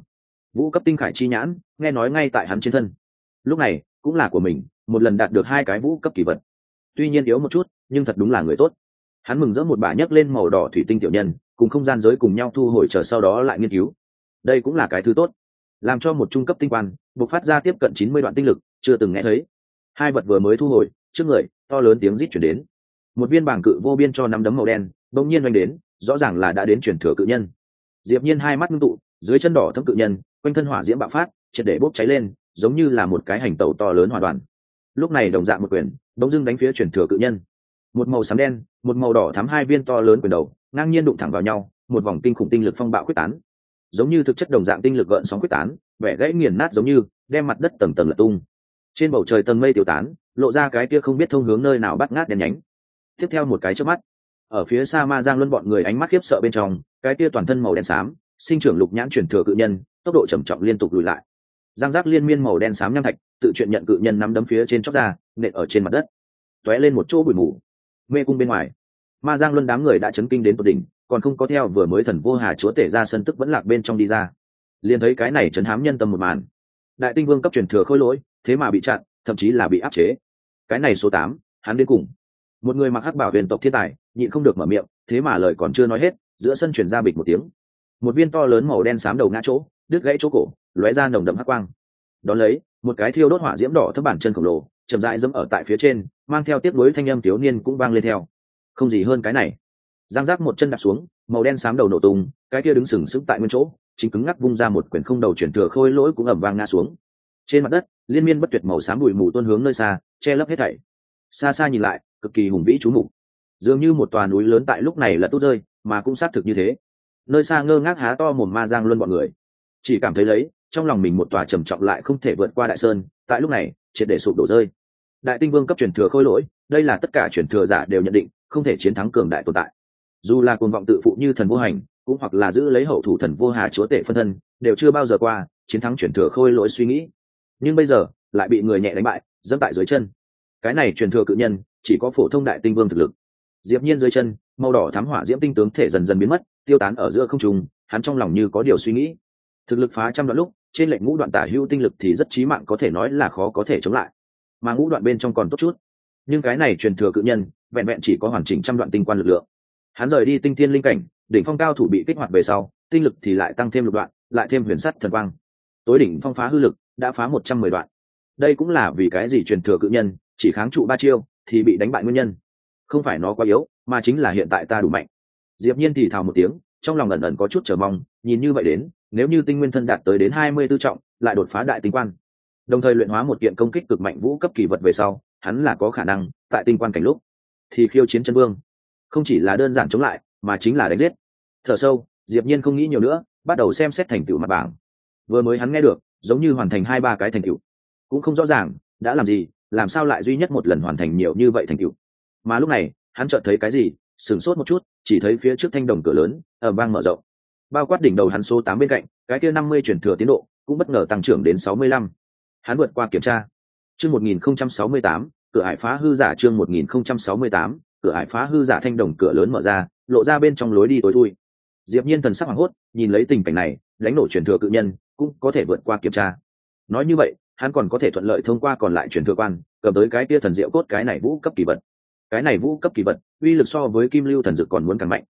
Vũ cấp tinh khải chi nhãn, nghe nói ngay tại hắn trên thân. Lúc này, cũng là của mình, một lần đạt được hai cái vũ cấp kỳ vật tuy nhiên yếu một chút, nhưng thật đúng là người tốt. Hắn mừng rỡ một bà nhấc lên màu đỏ thủy tinh tiểu nhân, cùng không gian giới cùng nhau thu hồi chờ sau đó lại nghiên cứu. Đây cũng là cái thứ tốt. Làm cho một trung cấp tinh quan buộc phát ra tiếp cận chín mươi đoạn tinh lực, chưa từng nghe thấy. Hai vật vừa mới thu hồi, trước người, to lớn tiếng rít chuyển đến. Một viên bảng cự vô biên cho năm đấm màu đen, bỗng nhiên oanh đến, rõ ràng là đã đến chuyển thừa cự nhân. Diệp nhiên hai mắt ngưng tụ, dưới chân đỏ thâm cự nhân, quanh thân hỏa diễm bạo phát, triệt để bốc cháy lên, giống như là một cái hành tàu to lớn hoàn toàn lúc này đồng dạng một quyền, bỗng dưng đánh phía chuyển thừa cự nhân. Một màu xám đen, một màu đỏ thắm hai viên to lớn quyền đầu, ngang nhiên đụng thẳng vào nhau, một vòng kinh khủng tinh lực phong bạo quyết tán. Giống như thực chất đồng dạng tinh lực gợn sóng quyết tán, vẻ gãy nghiền nát giống như, đem mặt đất tầng tầng lật tung. Trên bầu trời tầng mây tiêu tán, lộ ra cái kia không biết thông hướng nơi nào bắt ngát đen nhánh. Tiếp theo một cái trước mắt, ở phía xa ma giang luân bọn người ánh mắt khiếp sợ bên trong, cái kia toàn thân màu đen xám, sinh trưởng lục nhãn chuyển thừa cự nhân, tốc độ trầm trọng liên tục lùi lại giang giác liên miên màu đen xám nham thạch, tự chuyện nhận cự nhân nắm đấm phía trên chóc ra, nện ở trên mặt đất. T ó é lên một chỗ bụi mù. Mê cung bên ngoài. Ma giang luân đám người đã chấn kinh đến tột đỉnh, còn không có theo vừa mới thần vô hà chúa tể ra sân tức vẫn lạc bên trong đi ra. Liền thấy cái này chấn hám nhân tâm một màn. Đại tinh vương cấp truyền thừa khôi lỗi, thế mà bị chặn, thậm chí là bị áp chế. Cái này số tám, hắn đến cùng. Một người mặc hắc bảo huyền tộc thiên tài, nhịn không được mở miệng, thế mà lời còn chưa nói hết, giữa sân chuyển ra bịch một tiếng. Một viên to lớn màu đen xám đầu ngã chỗ, đứt gãy chỗ cổ lóe ra nồng đậm hắc quang. Đón lấy, một cái thiêu đốt hỏa diễm đỏ thấp bản chân khổng lồ, chậm rãi dẫm ở tại phía trên, mang theo tiếp nối thanh âm thiếu niên cũng vang lên theo. Không gì hơn cái này. Giang giác một chân đạp xuống, màu đen xám đầu nổ tung, cái kia đứng sừng sững tại nguyên chỗ, chính cứng ngắc vung ra một quyển không đầu chuyển thừa khôi lỗi cũng ẩm vang ngã xuống. Trên mặt đất, liên miên bất tuyệt màu xám bụi mù tuôn hướng nơi xa, che lấp hết thảy. Xa xa nhìn lại, cực kỳ hùng vĩ chú mục. Dường như một tòa núi lớn tại lúc này là tốt rơi, mà cũng xác thực như thế. Nơi xa ngơ ngác há to mồm ma giang luân bọn người. Chỉ cảm thấy lấy trong lòng mình một tòa trầm trọng lại không thể vượt qua đại sơn, tại lúc này, triệt để sụp đổ rơi. Đại tinh vương cấp truyền thừa khôi lỗi, đây là tất cả truyền thừa giả đều nhận định, không thể chiến thắng cường đại tồn tại. Dù là cuồng vọng tự phụ như thần vô hành, cũng hoặc là giữ lấy hậu thủ thần vô hà chúa tể phân thân, đều chưa bao giờ qua chiến thắng truyền thừa khôi lỗi suy nghĩ. Nhưng bây giờ, lại bị người nhẹ đánh bại dẫm tại dưới chân. Cái này truyền thừa cự nhân, chỉ có phổ thông đại tinh vương thực lực. Diệp nhiên dưới chân, màu đỏ thám hỏa diễm tinh tướng thể dần dần biến mất, tiêu tán ở giữa không trung, hắn trong lòng như có điều suy nghĩ. Thực lực phá trăm đoạn lúc trên lệnh ngũ đoạn tả hưu tinh lực thì rất chí mạng có thể nói là khó có thể chống lại. Mà ngũ đoạn bên trong còn tốt chút. Nhưng cái này truyền thừa cự nhân, vẹn vẹn chỉ có hoàn chỉnh trăm đoạn tinh quan lực lượng. Hắn rời đi tinh thiên linh cảnh, đỉnh phong cao thủ bị kích hoạt về sau, tinh lực thì lại tăng thêm lục đoạn, lại thêm huyền sắt thần quang. Tối đỉnh phong phá hư lực đã phá một trăm mười đoạn. Đây cũng là vì cái gì truyền thừa cự nhân chỉ kháng trụ ba chiêu thì bị đánh bại nguyên nhân? Không phải nó quá yếu, mà chính là hiện tại ta đủ mạnh. Diệp nhiên thì thào một tiếng trong lòng ẩn ẩn có chút chờ mong, nhìn như vậy đến, nếu như tinh nguyên thân đạt tới đến hai mươi tư trọng, lại đột phá đại tinh quan. Đồng thời luyện hóa một kiện công kích cực mạnh vũ cấp kỳ vật về sau, hắn là có khả năng, tại tinh quan cảnh lúc, thì khiêu chiến chân vương. Không chỉ là đơn giản chống lại, mà chính là đánh giết. Thở sâu, diệp nhiên không nghĩ nhiều nữa, bắt đầu xem xét thành tựu mặt bảng. Vừa mới hắn nghe được, giống như hoàn thành hai ba cái thành tựu. Cũng không rõ ràng, đã làm gì, làm sao lại duy nhất một lần hoàn thành nhiều như vậy thành tựu. Mà lúc này, hắn chợt thấy cái gì, sửng sốt một chút, chỉ thấy phía trước thanh đồng cửa lớn ở bang mở rộng. Bao quát đỉnh đầu hắn số tám bên cạnh, cái kia năm mươi chuyển thừa tiến độ cũng bất ngờ tăng trưởng đến sáu mươi lăm. Hắn vượt qua kiểm tra. Chương một nghìn không trăm sáu mươi tám, cửa hải phá hư giả chương một nghìn không trăm sáu mươi tám, cửa hải phá hư giả thanh đồng cửa lớn mở ra, lộ ra bên trong lối đi tối thui. Diệp nhiên thần sắc hoảng hốt, nhìn lấy tình cảnh này đánh nổ truyền thừa cự nhân, cũng có thể vượt qua kiểm tra. Nói như vậy, hắn còn có thể thuận lợi thông qua còn lại truyền thừa quan, cầm tới cái kia thần diệu cốt cái này vũ cấp kỳ vật. Cái này vũ cấp kỳ vật, uy lực so với kim lưu thần dược còn muốn càng mạnh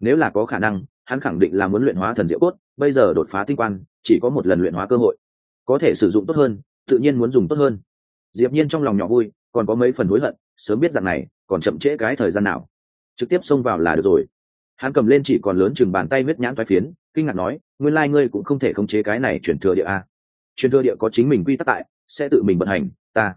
nếu là có khả năng, hắn khẳng định là muốn luyện hóa thần diệu cốt, bây giờ đột phá tinh quan, chỉ có một lần luyện hóa cơ hội. Có thể sử dụng tốt hơn, tự nhiên muốn dùng tốt hơn. Diệp nhiên trong lòng nhỏ vui, còn có mấy phần hối hận, sớm biết rằng này, còn chậm trễ cái thời gian nào. Trực tiếp xông vào là được rồi. Hắn cầm lên chỉ còn lớn chừng bàn tay huyết nhãn thoái phiến, kinh ngạc nói, nguyên lai ngươi cũng không thể khống chế cái này chuyển thừa địa a. Chuyển thừa địa có chính mình quy tắc tại, sẽ tự mình vận hành, ta.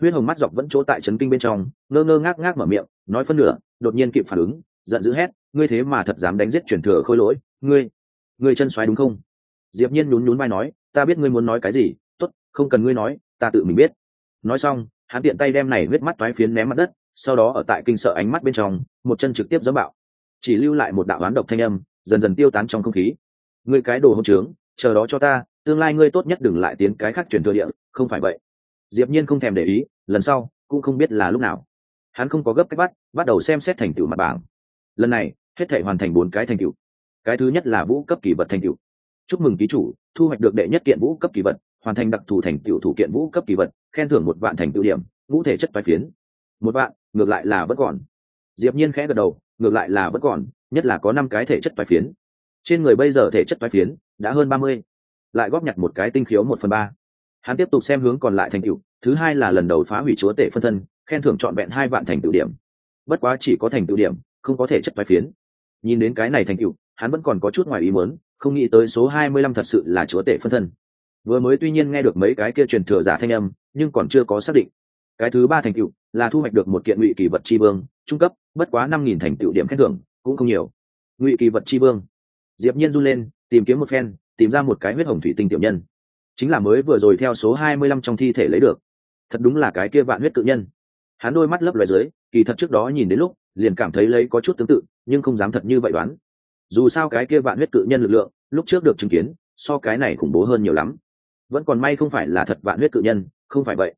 Huyết hồng mắt dọc vẫn chỗ tại trấn kinh bên trong, ngơ ngơ ngác ngác mở miệng, nói phân nửa, đột nhiên kịp phản ứng, giận dữ hét ngươi thế mà thật dám đánh giết truyền thừa khôi lỗi, ngươi ngươi chân xoáy đúng không? Diệp nhiên nhún nhún vai nói, ta biết ngươi muốn nói cái gì, tốt, không cần ngươi nói, ta tự mình biết. Nói xong, hắn tiện tay đem này huyết mắt toái phiến ném mặt đất, sau đó ở tại kinh sợ ánh mắt bên trong, một chân trực tiếp giẫm bạo. Chỉ lưu lại một đạo oán độc thanh âm, dần dần tiêu tán trong không khí. Ngươi cái đồ hỗn trướng, chờ đó cho ta, tương lai ngươi tốt nhất đừng lại tiến cái khác truyền thừa địa, không phải vậy. Diệp nhiên không thèm để ý, lần sau cũng không biết là lúc nào. Hắn không có gấp cách bắt bắt đầu xem xét thành tựu mặt bảng. Lần này hết thể hoàn thành bốn cái thành tựu. Cái thứ nhất là vũ cấp kỳ vật thành tựu. Chúc mừng ký chủ, thu hoạch được đệ nhất kiện vũ cấp kỳ vật, hoàn thành đặc thù thành tựu thủ kiện vũ cấp kỳ vật, khen thưởng một vạn thành tựu điểm, ngũ thể chất vai phiến. Một vạn, ngược lại là vẫn còn. Diệp nhiên khẽ gật đầu, ngược lại là vẫn còn, nhất là có năm cái thể chất vai phiến. Trên người bây giờ thể chất vai phiến đã hơn ba mươi. Lại góp nhặt một cái tinh khiếu một phần ba. Hắn tiếp tục xem hướng còn lại thành tựu, thứ hai là lần đầu phá hủy chúa tể phân thân, khen thưởng trọn vẹn hai vạn thành tựu điểm. Bất quá chỉ có thành tựu điểm, không có thể chất vai phiến nhìn đến cái này thành tựu, hắn vẫn còn có chút ngoài ý muốn, không nghĩ tới số hai mươi lăm thật sự là chúa tể phân thân. Vừa mới tuy nhiên nghe được mấy cái kia truyền thừa giả thanh âm, nhưng còn chưa có xác định. Cái thứ ba thành tựu là thu hoạch được một kiện ngụy kỳ vật tri vương, trung cấp, bất quá năm nghìn thành tựu điểm khen thưởng, cũng không nhiều. Ngụy kỳ vật tri vương. Diệp nhiên run lên, tìm kiếm một phen, tìm ra một cái huyết hồng thủy tinh tiểu nhân. Chính là mới vừa rồi theo số hai mươi lăm trong thi thể lấy được. Thật đúng là cái kia vạn huyết cự nhân. Hắn đôi mắt lấp loài dưới, kỳ thật trước đó nhìn đến lúc liền cảm thấy lấy có chút tương tự, nhưng không dám thật như vậy đoán. Dù sao cái kia vạn huyết cự nhân lực lượng, lúc trước được chứng kiến, so cái này khủng bố hơn nhiều lắm. Vẫn còn may không phải là thật vạn huyết cự nhân, không phải vậy.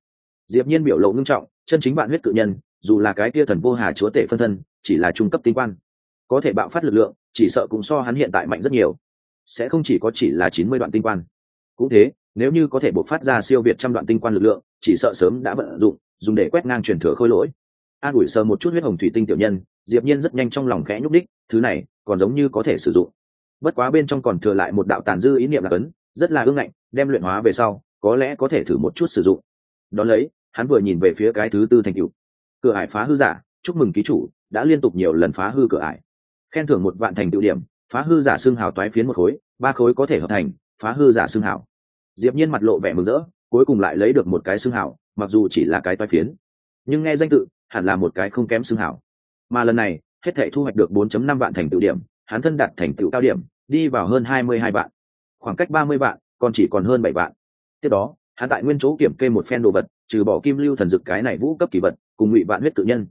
Diệp nhiên biểu lộ ngưng trọng, chân chính vạn huyết cự nhân, dù là cái kia thần vô hà chúa tể phân thân, chỉ là trung cấp tinh quan có thể bạo phát lực lượng, chỉ sợ cũng so hắn hiện tại mạnh rất nhiều. Sẽ không chỉ có chỉ là chín mươi đoạn tinh quan cũng thế, nếu như có thể bộc phát ra siêu việt trăm đoạn tinh quan lực lượng, chỉ sợ sớm đã vận dụng, dùng để quét ngang truyền thừa khôi lỗi an ủi sờ một chút huyết hồng thủy tinh tiểu nhân, diệp nhiên rất nhanh trong lòng khẽ nhúc đích thứ này, còn giống như có thể sử dụng. Bất quá bên trong còn thừa lại một đạo tàn dư ý niệm là cấn rất là ương ngạnh, đem luyện hóa về sau, có lẽ có thể thử một chút sử dụng. Đón lấy, hắn vừa nhìn về phía cái thứ tư thành cựu cửa ải phá hư giả, chúc mừng ký chủ, đã liên tục nhiều lần phá hư cửa ải. Khen thưởng một vạn thành tựu điểm, phá hư giả xương hào toái phiến một khối, ba khối có thể hợp thành, phá hư giả xương hào. Diệp nhiên mặt lộ vẻ mừng rỡ, cuối cùng lại lấy được một cái xương hào, mặc dù chỉ là cái toái phiến. Nhưng nghe danh tự hẳn là một cái không kém xương hảo, mà lần này hết thảy thu hoạch được 4.5 vạn thành tựu điểm hắn thân đạt thành tựu cao điểm đi vào hơn 22 vạn. Khoảng cách 30 vạn còn chỉ còn hơn 7 vạn. Tiếp đó hắn tại nguyên chỗ kiểm kê một phen đồ vật trừ bỏ kim lưu thần dực cái này vũ cấp kỳ vật cùng ngụy vạn huyết tự nhân.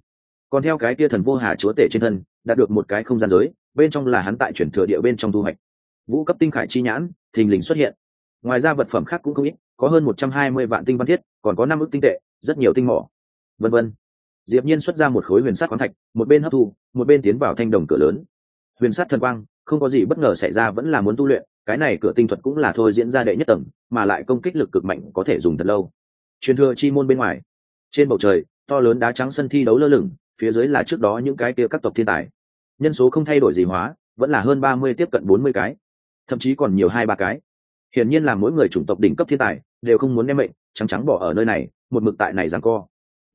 Còn theo cái kia thần vô hà chúa tể trên thân đạt được một cái không gian giới bên trong là hắn tại chuyển thừa địa bên trong thu hoạch. Vũ cấp tinh khải chi nhãn thình lình xuất hiện. Ngoài ra vật phẩm khác cũng không ít có hơn một trăm hai mươi vạn tinh văn thiết còn có năm ước tinh tệ rất nhiều tinh mỏ. Vân vân diệp nhiên xuất ra một khối huyền sắt khoáng thạch, một bên hấp thu, một bên tiến vào thanh đồng cửa lớn. Huyền sắt thần quang, không có gì bất ngờ xảy ra vẫn là muốn tu luyện, cái này cửa tinh thuật cũng là thôi diễn ra đệ nhất tầng, mà lại công kích lực cực mạnh có thể dùng thật lâu. Truyền thừa chi môn bên ngoài, trên bầu trời, to lớn đá trắng sân thi đấu lơ lửng, phía dưới là trước đó những cái kia các tộc thiên tài. Nhân số không thay đổi gì hóa, vẫn là hơn ba mươi, tiếp cận bốn mươi cái, thậm chí còn nhiều hai ba cái. Hiển nhiên là mỗi người chủng tộc đỉnh cấp thiên tài, đều không muốn đem mệnh, trắng trắng bỏ ở nơi này, một mực tại này giằng co.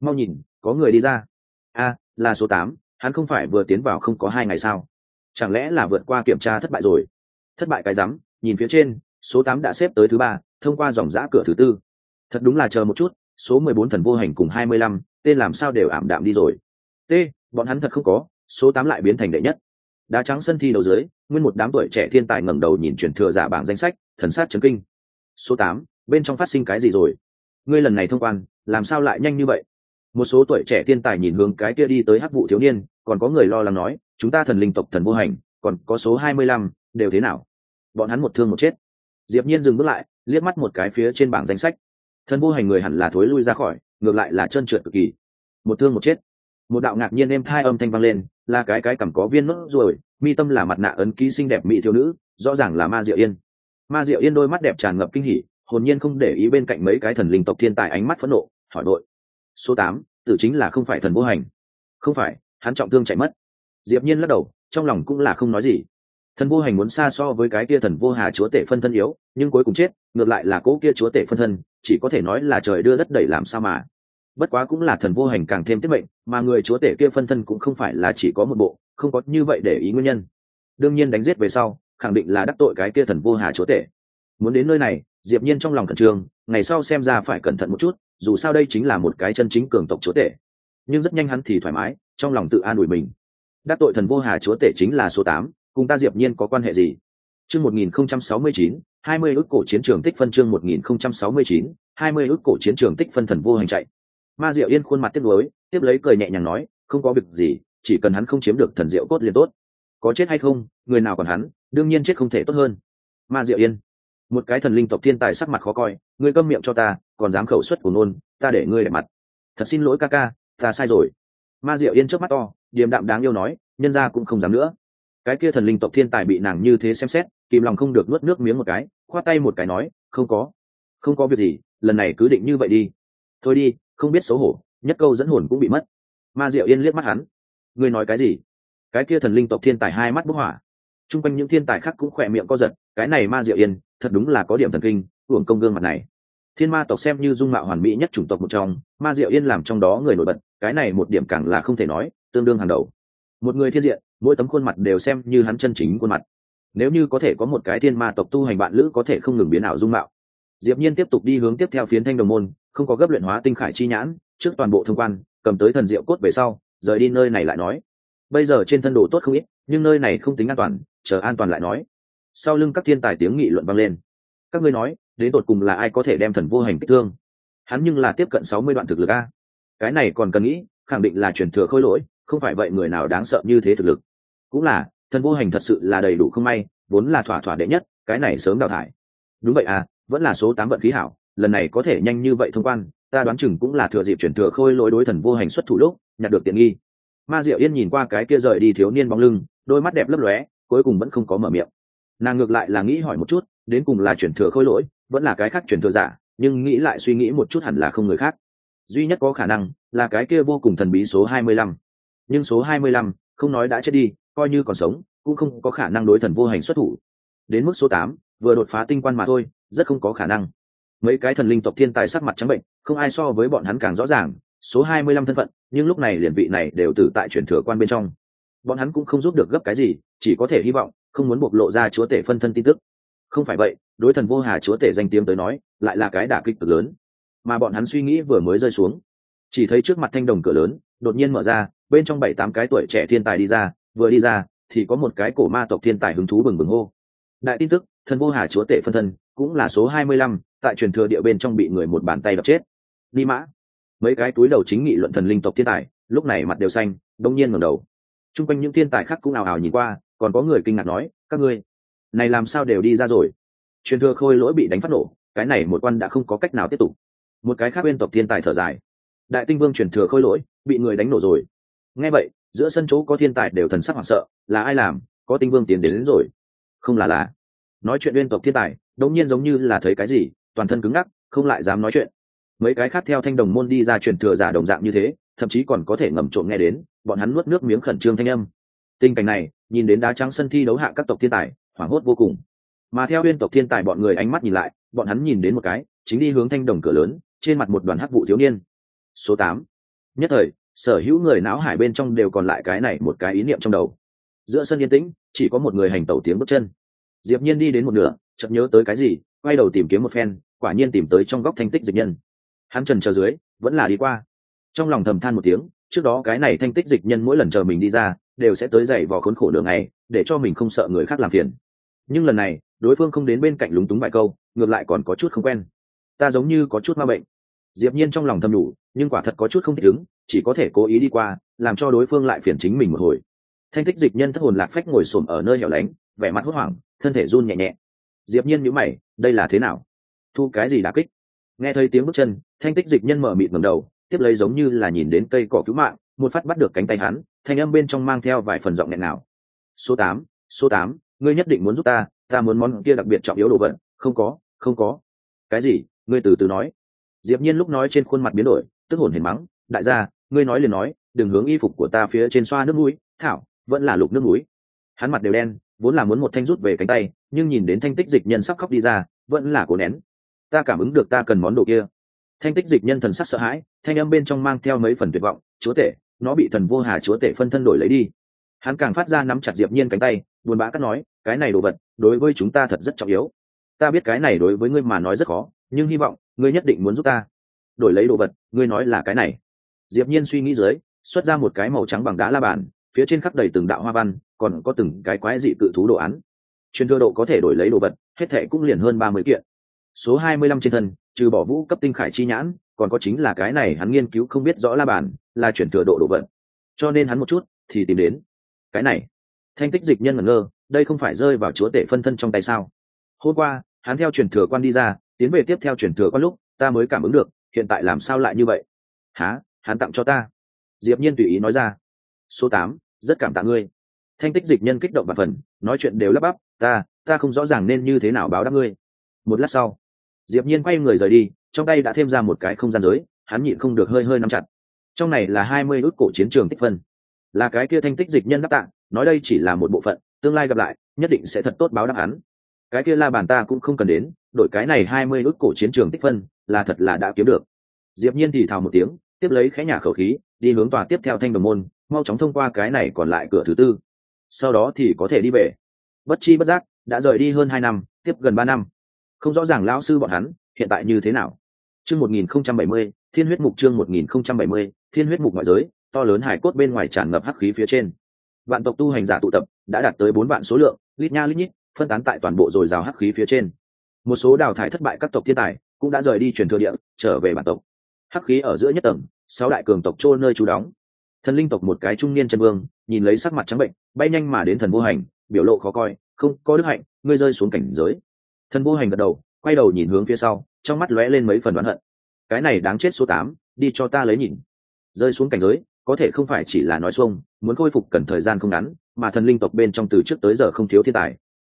Mau nhìn có người đi ra. A, là số tám, hắn không phải vừa tiến vào không có hai ngày sao? Chẳng lẽ là vượt qua kiểm tra thất bại rồi? Thất bại cái rắm, nhìn phía trên, số tám đã xếp tới thứ ba, thông qua dòng giã cửa thứ tư. Thật đúng là chờ một chút, số mười bốn thần vô hành cùng hai mươi lăm, tên làm sao đều ảm đạm đi rồi. T, bọn hắn thật không có, số tám lại biến thành đệ nhất. Đá trắng sân thi đầu dưới, nguyên một đám tuổi trẻ thiên tài ngẩng đầu nhìn truyền thừa giả bảng danh sách, thần sát chấn kinh. Số tám, bên trong phát sinh cái gì rồi? Ngươi lần này thông quan, làm sao lại nhanh như vậy? Một số tuổi trẻ thiên tài nhìn hướng cái kia đi tới hắc vụ thiếu niên, còn có người lo lắng nói, chúng ta thần linh tộc thần vô hành, còn có số hai mươi lăm, đều thế nào? Bọn hắn một thương một chết. Diệp nhiên dừng bước lại, liếc mắt một cái phía trên bảng danh sách. Thần vô hành người hẳn là thối lui ra khỏi, ngược lại là trơn trượt cực kỳ. Một thương một chết. Một đạo ngạc nhiên êm thai âm thanh vang lên, là cái cái cằm có viên nốt rồi mi tâm là mặt nạ ấn ký xinh đẹp mỹ thiếu nữ, rõ ràng là ma diệu yên. Ma diệu yên đôi mắt đẹp tràn ngập kinh hỉ, hồn nhiên không để ý bên cạnh mấy cái thần linh tộc thiên tài ánh mắt phẫn nộ, hỏi đội số tám tự chính là không phải thần vô hành. Không phải, hắn trọng thương chạy mất. Diệp nhiên lắc đầu, trong lòng cũng là không nói gì. Thần vô hành muốn xa so với cái kia thần vô hà chúa tể phân thân yếu, nhưng cuối cùng chết, ngược lại là cỗ kia chúa tể phân thân, chỉ có thể nói là trời đưa đất đẩy làm sao mà. Bất quá cũng là thần vô hành càng thêm tiết mệnh, mà người chúa tể kia phân thân cũng không phải là chỉ có một bộ, không có như vậy để ý nguyên nhân. Đương nhiên đánh giết về sau, khẳng định là đắc tội cái kia thần vô hà chúa tể. Muốn đến nơi này, diệp nhiên trong lòng cẩn trương, ngày sau xem ra phải cẩn thận một chút dù sao đây chính là một cái chân chính cường tộc chúa tể. Nhưng rất nhanh hắn thì thoải mái, trong lòng tự an ủi mình. Đắc tội thần vô hà chúa tể chính là số tám, cùng ta diệp nhiên có quan hệ gì? Chương 1069 20 ước cổ chiến trường tích phân chương 1069 20 ước cổ chiến trường tích phân thần vô hành chạy. Ma diệu yên khuôn mặt tiếc nuối, tiếp lấy cười nhẹ nhàng nói, không có việc gì, chỉ cần hắn không chiếm được thần diệu cốt liền tốt. Có chết hay không, người nào còn hắn, đương nhiên chết không thể tốt hơn. Ma diệu yên một cái thần linh tộc thiên tài sắc mặt khó coi, ngươi câm miệng cho ta, còn dám khẩu xuất của nôn ta để ngươi để mặt. Thật xin lỗi ca ca, ta sai rồi. Ma diệu yên trước mắt to, điềm đạm đáng yêu nói, nhân ra cũng không dám nữa. Cái kia thần linh tộc thiên tài bị nàng như thế xem xét, kìm lòng không được nuốt nước miếng một cái, khoát tay một cái nói, không có không có việc gì, lần này cứ định như vậy đi. Thôi đi, không biết xấu hổ, nhất câu dẫn hồn cũng bị mất. Ma diệu yên liếc mắt hắn. Ngươi nói cái gì? Cái kia thần linh tộc thiên tài hai mắt bốc hỏa. T r u n g quanh những thiên tài khác cũng khỏe miệng co giật, cái này ma diệu yên thật đúng là có điểm thần kinh, uổng công gương mặt này. Thiên ma tộc xem như dung mạo hoàn mỹ nhất chủng tộc một trong, ma diệu yên làm trong đó người nổi bật, cái này một điểm càng là không thể nói, tương đương hàng đầu. Một người thiên diện, mỗi tấm khuôn mặt đều xem như hắn chân chính khuôn mặt. Nếu như có thể có một cái thiên ma tộc tu hành bạn lữ có thể không ngừng biến ảo dung mạo. Diệp nhiên tiếp tục đi hướng tiếp theo phiến thanh đồng môn, không có gấp luyện hóa tinh khải chi nhãn, trước toàn bộ thông quan, cầm tới thần diệu cốt về sau, rời đi nơi này lại nói. Bây giờ trên thân đồ tốt không ít, nhưng nơi này không tính an toàn, chờ an toàn lại nói sau lưng các thiên tài tiếng nghị luận vang lên. Các ngươi nói, đến tột cùng là ai có thể đem thần vô hành kích thương? Hắn nhưng là tiếp cận sáu mươi đoạn thực lực a. Cái này còn cần nghĩ, khẳng định là truyền thừa khôi lỗi, không phải vậy người nào đáng sợ như thế thực lực. Cũng là, thần vô hành thật sự là đầy đủ không may, vốn là thỏa thỏa đệ nhất, cái này sớm đào thải. Đúng vậy à vẫn là số tám vận khí hảo, lần này có thể nhanh như vậy thông quan, ta đoán chừng cũng là thừa dịp chuyển thừa khôi lỗi đối thần vô hành xuất thủ lúc, nhặt được tiện nghi. Ma diệu yên nhìn qua cái kia rời đi thiếu niên bóng lưng, đôi mắt đẹp lấp lóe, cuối cùng vẫn không có mở miệng nàng ngược lại là nghĩ hỏi một chút, đến cùng là chuyển thừa khôi lỗi, vẫn là cái khác chuyển thừa giả, nhưng nghĩ lại suy nghĩ một chút hẳn là không người khác. Duy nhất có khả năng là cái kia vô cùng thần bí số hai mươi lăm. Nhưng số hai mươi lăm, không nói đã chết đi, coi như còn sống, cũng không có khả năng đối thần vô hành xuất thủ. Đến mức số tám, vừa đột phá tinh quan mà thôi, rất không có khả năng. Mấy cái thần linh tộc thiên tài sắc mặt trắng bệnh, không ai so với bọn hắn càng rõ ràng, số hai mươi lăm thân phận, nhưng lúc này liền vị này đều tử tại chuyển thừa quan bên trong. Bọn hắn cũng không giúp được gấp cái gì, chỉ có thể hy vọng không muốn bộc lộ ra chúa tể phân thân tin tức. Không phải vậy, đối thần vô hà chúa tể danh tiếng tới nói, lại là cái đả kích cực lớn. Mà bọn hắn suy nghĩ vừa mới rơi xuống, chỉ thấy trước mặt thanh đồng cửa lớn, đột nhiên mở ra, bên trong bảy tám cái tuổi trẻ thiên tài đi ra, vừa đi ra, thì có một cái cổ ma tộc thiên tài hứng thú bừng bừng hô. Đại tin tức, thần vô hà chúa tể phân thân, cũng là số hai mươi lăm, tại truyền thừa địa bên trong bị người một bàn tay đập chết. Đi mã. Mấy cái túi đầu chính nghị luận thần linh tộc thiên tài, lúc này mặt đều xanh, đông nhiên ngẩng đầu. T r u n g quanh những thiên tài khác cũng ào ào nhìn qua còn có người kinh ngạc nói các ngươi này làm sao đều đi ra rồi? Truyền thừa khôi lỗi bị đánh phát nổ cái này một quan đã không có cách nào tiếp tục. Một cái khác bên tộc thiên tài thở dài đại tinh vương truyền thừa khôi lỗi bị người đánh nổ rồi. Nghe vậy giữa sân chỗ có thiên tài đều thần sắc hoảng sợ là ai làm? Có tinh vương tiến đến, đến rồi. Không là là. Nói chuyện uyên tộc thiên tài đống nhiên giống như là thấy cái gì toàn thân cứng ngắc không lại dám nói chuyện. Mấy cái khác theo thanh đồng môn đi ra truyền thừa giả đồng dạng như thế thậm chí còn có thể ngầm trộm nghe đến bọn hắn nuốt nước miếng khẩn trương thanh âm tình cảnh này, nhìn đến đá trắng sân thi đấu hạ các tộc thiên tài, hoảng hốt vô cùng. Mà theo viên tộc thiên tài bọn người ánh mắt nhìn lại, bọn hắn nhìn đến một cái, chính đi hướng thanh đồng cửa lớn, trên mặt một đoàn hắc vụ thiếu niên. Số tám. Nhất thời, sở hữu người não hải bên trong đều còn lại cái này một cái ý niệm trong đầu. Giữa sân yên tĩnh, chỉ có một người hành tẩu tiếng bước chân. Diệp nhiên đi đến một nửa, chợt nhớ tới cái gì, quay đầu tìm kiếm một phen, quả nhiên tìm tới trong góc thanh tích dịch nhân. Hắn trần chờ dưới, vẫn là đi qua. Trong lòng thầm than một tiếng, trước đó cái này thanh tích dịch nhân mỗi lần chờ mình đi ra đều sẽ tới dậy vò khốn khổ đường này để cho mình không sợ người khác làm phiền. Nhưng lần này, đối phương không đến bên cạnh lúng túng vài câu, ngược lại còn có chút không quen. Ta giống như có chút ma bệnh. Diệp nhiên trong lòng thầm đủ nhưng quả thật có chút không thích ứng, chỉ có thể cố ý đi qua, làm cho đối phương lại phiền chính mình một hồi. Thanh tích dịch nhân thất hồn lạc phách ngồi xổm ở nơi hẻo lánh, vẻ mặt hốt hoảng, thân thể run nhẹ nhẹ. Diệp nhiên nhíu mày, đây là thế nào? Thu cái gì đả kích? Nghe thấy tiếng bước chân, thanh tích dịch nhân mở mịt ngẩng đầu, tiếp lấy giống như là nhìn đến cây cỏ cứu mạng, một phát bắt được cánh tay hắn thanh âm bên trong mang theo vài phần giọng nghẹn nào số tám số tám, ngươi nhất định muốn giúp ta ta muốn món kia đặc biệt trọng yếu đồ vật. Không có không có. Cái gì? Ngươi từ từ nói. Diệp nhiên lúc nói trên khuôn mặt biến đổi, tức hồn hển mắng. Đại gia, ngươi nói liền nói, đừng hướng y phục của ta phía trên xoa nước mũi. Thảo, vẫn là lục nước mũi. Hắn mặt đều đen, vốn là muốn một thanh rút về cánh tay, nhưng nhìn đến thanh tích dịch nhân sắp khóc đi ra, vẫn là cố nén. Ta cảm ứng được ta cần món đồ kia. Thanh tích dịch nhân thần sắc sợ hãi, thanh âm bên trong mang theo mấy phần tuyệt vọng. Chúa tể nó bị thần vô hà chúa tể phân thân đổi lấy đi. Hắn càng phát ra nắm chặt diệp nhiên cánh tay, buồn bã cắt nói, cái này đồ vật, đối với chúng ta thật rất trọng yếu. Ta biết cái này đối với ngươi mà nói rất khó, nhưng hy vọng, ngươi nhất định muốn giúp ta. Đổi lấy đồ vật, ngươi nói là cái này. Diệp nhiên suy nghĩ dưới, xuất ra một cái màu trắng bằng đá la bàn, phía trên khắc đầy từng đạo hoa văn, còn có từng cái quái dị cự thú đồ án. Truyền thừa độ có thể đổi lấy đồ vật, hết thệ cũng liền hơn ba mươi kiện. Số hai mươi lăm trên thân, trừ bỏ vũ cấp tinh khải chi nhãn còn có chính là cái này hắn nghiên cứu không biết rõ la bàn là chuyển thừa độ độ vận, cho nên hắn một chút thì tìm đến cái này. Thanh tích dịch nhân ngẩn ngơ đây không phải rơi vào chúa tể phân thân trong tay sao? Hôm qua hắn theo truyền thừa quan đi ra tiến về tiếp theo truyền thừa quan lúc ta mới cảm ứng được hiện tại làm sao lại như vậy? Há hắn tặng cho ta. Diệp nhiên tùy ý nói ra. Số tám rất cảm tạ ngươi. Thanh tích dịch nhân kích động và phần nói chuyện đều lắp bắp ta ta không rõ ràng nên như thế nào báo đáp ngươi. Một lát sau diệp nhiên quay người rời đi trong tay đã thêm ra một cái không gian giới, hắn nhịn không được hơi hơi nắm chặt. Trong này là hai mươi ước cổ chiến trường tích phân. Là cái kia thanh tích dịch nhân đáp tạng, nói đây chỉ là một bộ phận, tương lai gặp lại, nhất định sẽ thật tốt báo đáp hắn. Cái kia la bàn ta cũng không cần đến, đổi cái này hai mươi ước cổ chiến trường tích phân, là thật là đã kiếm được. Diệp nhiên thì thào một tiếng, tiếp lấy khẽ nhà khẩu khí, đi hướng tòa tiếp theo thanh đồng môn, mau chóng thông qua cái này còn lại cửa thứ tư. Sau đó thì có thể đi về. Bất chi bất giác, đã rời đi hơn hai năm, tiếp gần ba năm. Không rõ ràng lão sư bọn hắn, hiện tại như thế nào chương một nghìn không trăm bảy mươi, thiên huyết mục chương một nghìn không trăm bảy mươi, thiên huyết mục ngoại giới, to lớn hải cốt bên ngoài tràn ngập hắc khí phía trên. Vạn tộc tu hành giả tụ tập, đã đạt tới bốn vạn số lượng, lít nha lít nhít, phân tán tại toàn bộ dồi dào hắc khí phía trên. Một số đào thải thất bại các tộc thiên tài, cũng đã rời đi truyền thừa địa, trở về bản tộc. Hắc khí ở giữa nhất tầng, sáu đại cường tộc chôn nơi trú đóng. Thần linh tộc một cái trung niên chân vương, nhìn lấy sắc mặt trắng bệnh, bay nhanh mà đến thần vô hành, biểu lộ khó coi, không, có đức hạnh, ngươi rơi xuống cảnh giới. Thần vô hành gật đầu quay đầu nhìn hướng phía sau, trong mắt lóe lên mấy phần đoán hận. Cái này đáng chết số tám, đi cho ta lấy nhìn. Rơi xuống cảnh giới, có thể không phải chỉ là nói xuông, muốn khôi phục cần thời gian không ngắn, mà thần linh tộc bên trong từ trước tới giờ không thiếu thiên tài.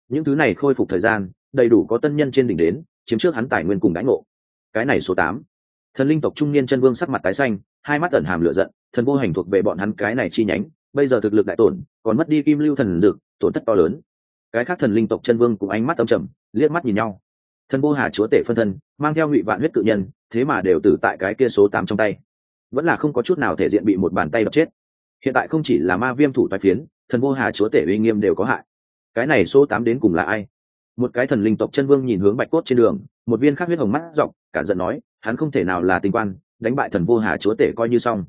Những thứ này khôi phục thời gian, đầy đủ có tân nhân trên đỉnh đến, chiếm trước hắn tài nguyên cùng đãi ngộ. Cái này số tám. Thần linh tộc trung niên chân vương sắc mặt tái xanh, hai mắt ẩn hàm lửa giận, thần vô hành thuộc về bọn hắn cái này chi nhánh, bây giờ thực lực đại tổn, còn mất đi kim lưu thần dực tổn thất to lớn. Cái khác thần linh tộc chân vương cùng ánh mắt âm trầm, liếc mắt nhìn nhau thần vô hà chúa tể phân thân, mang theo ngụy vạn huyết cự nhân, thế mà đều tử tại cái kia số tám trong tay. Vẫn là không có chút nào thể diện bị một bàn tay đập chết. Hiện tại không chỉ là ma viêm thủ toái phiến, thần vô hà chúa tể uy nghiêm đều có hại. Cái này số tám đến cùng là ai? Một cái thần linh tộc chân vương nhìn hướng bạch cốt trên đường, một viên khắc huyết hồng mắt rộng cả giận nói, hắn không thể nào là tinh quan, đánh bại thần vô hà chúa tể coi như xong.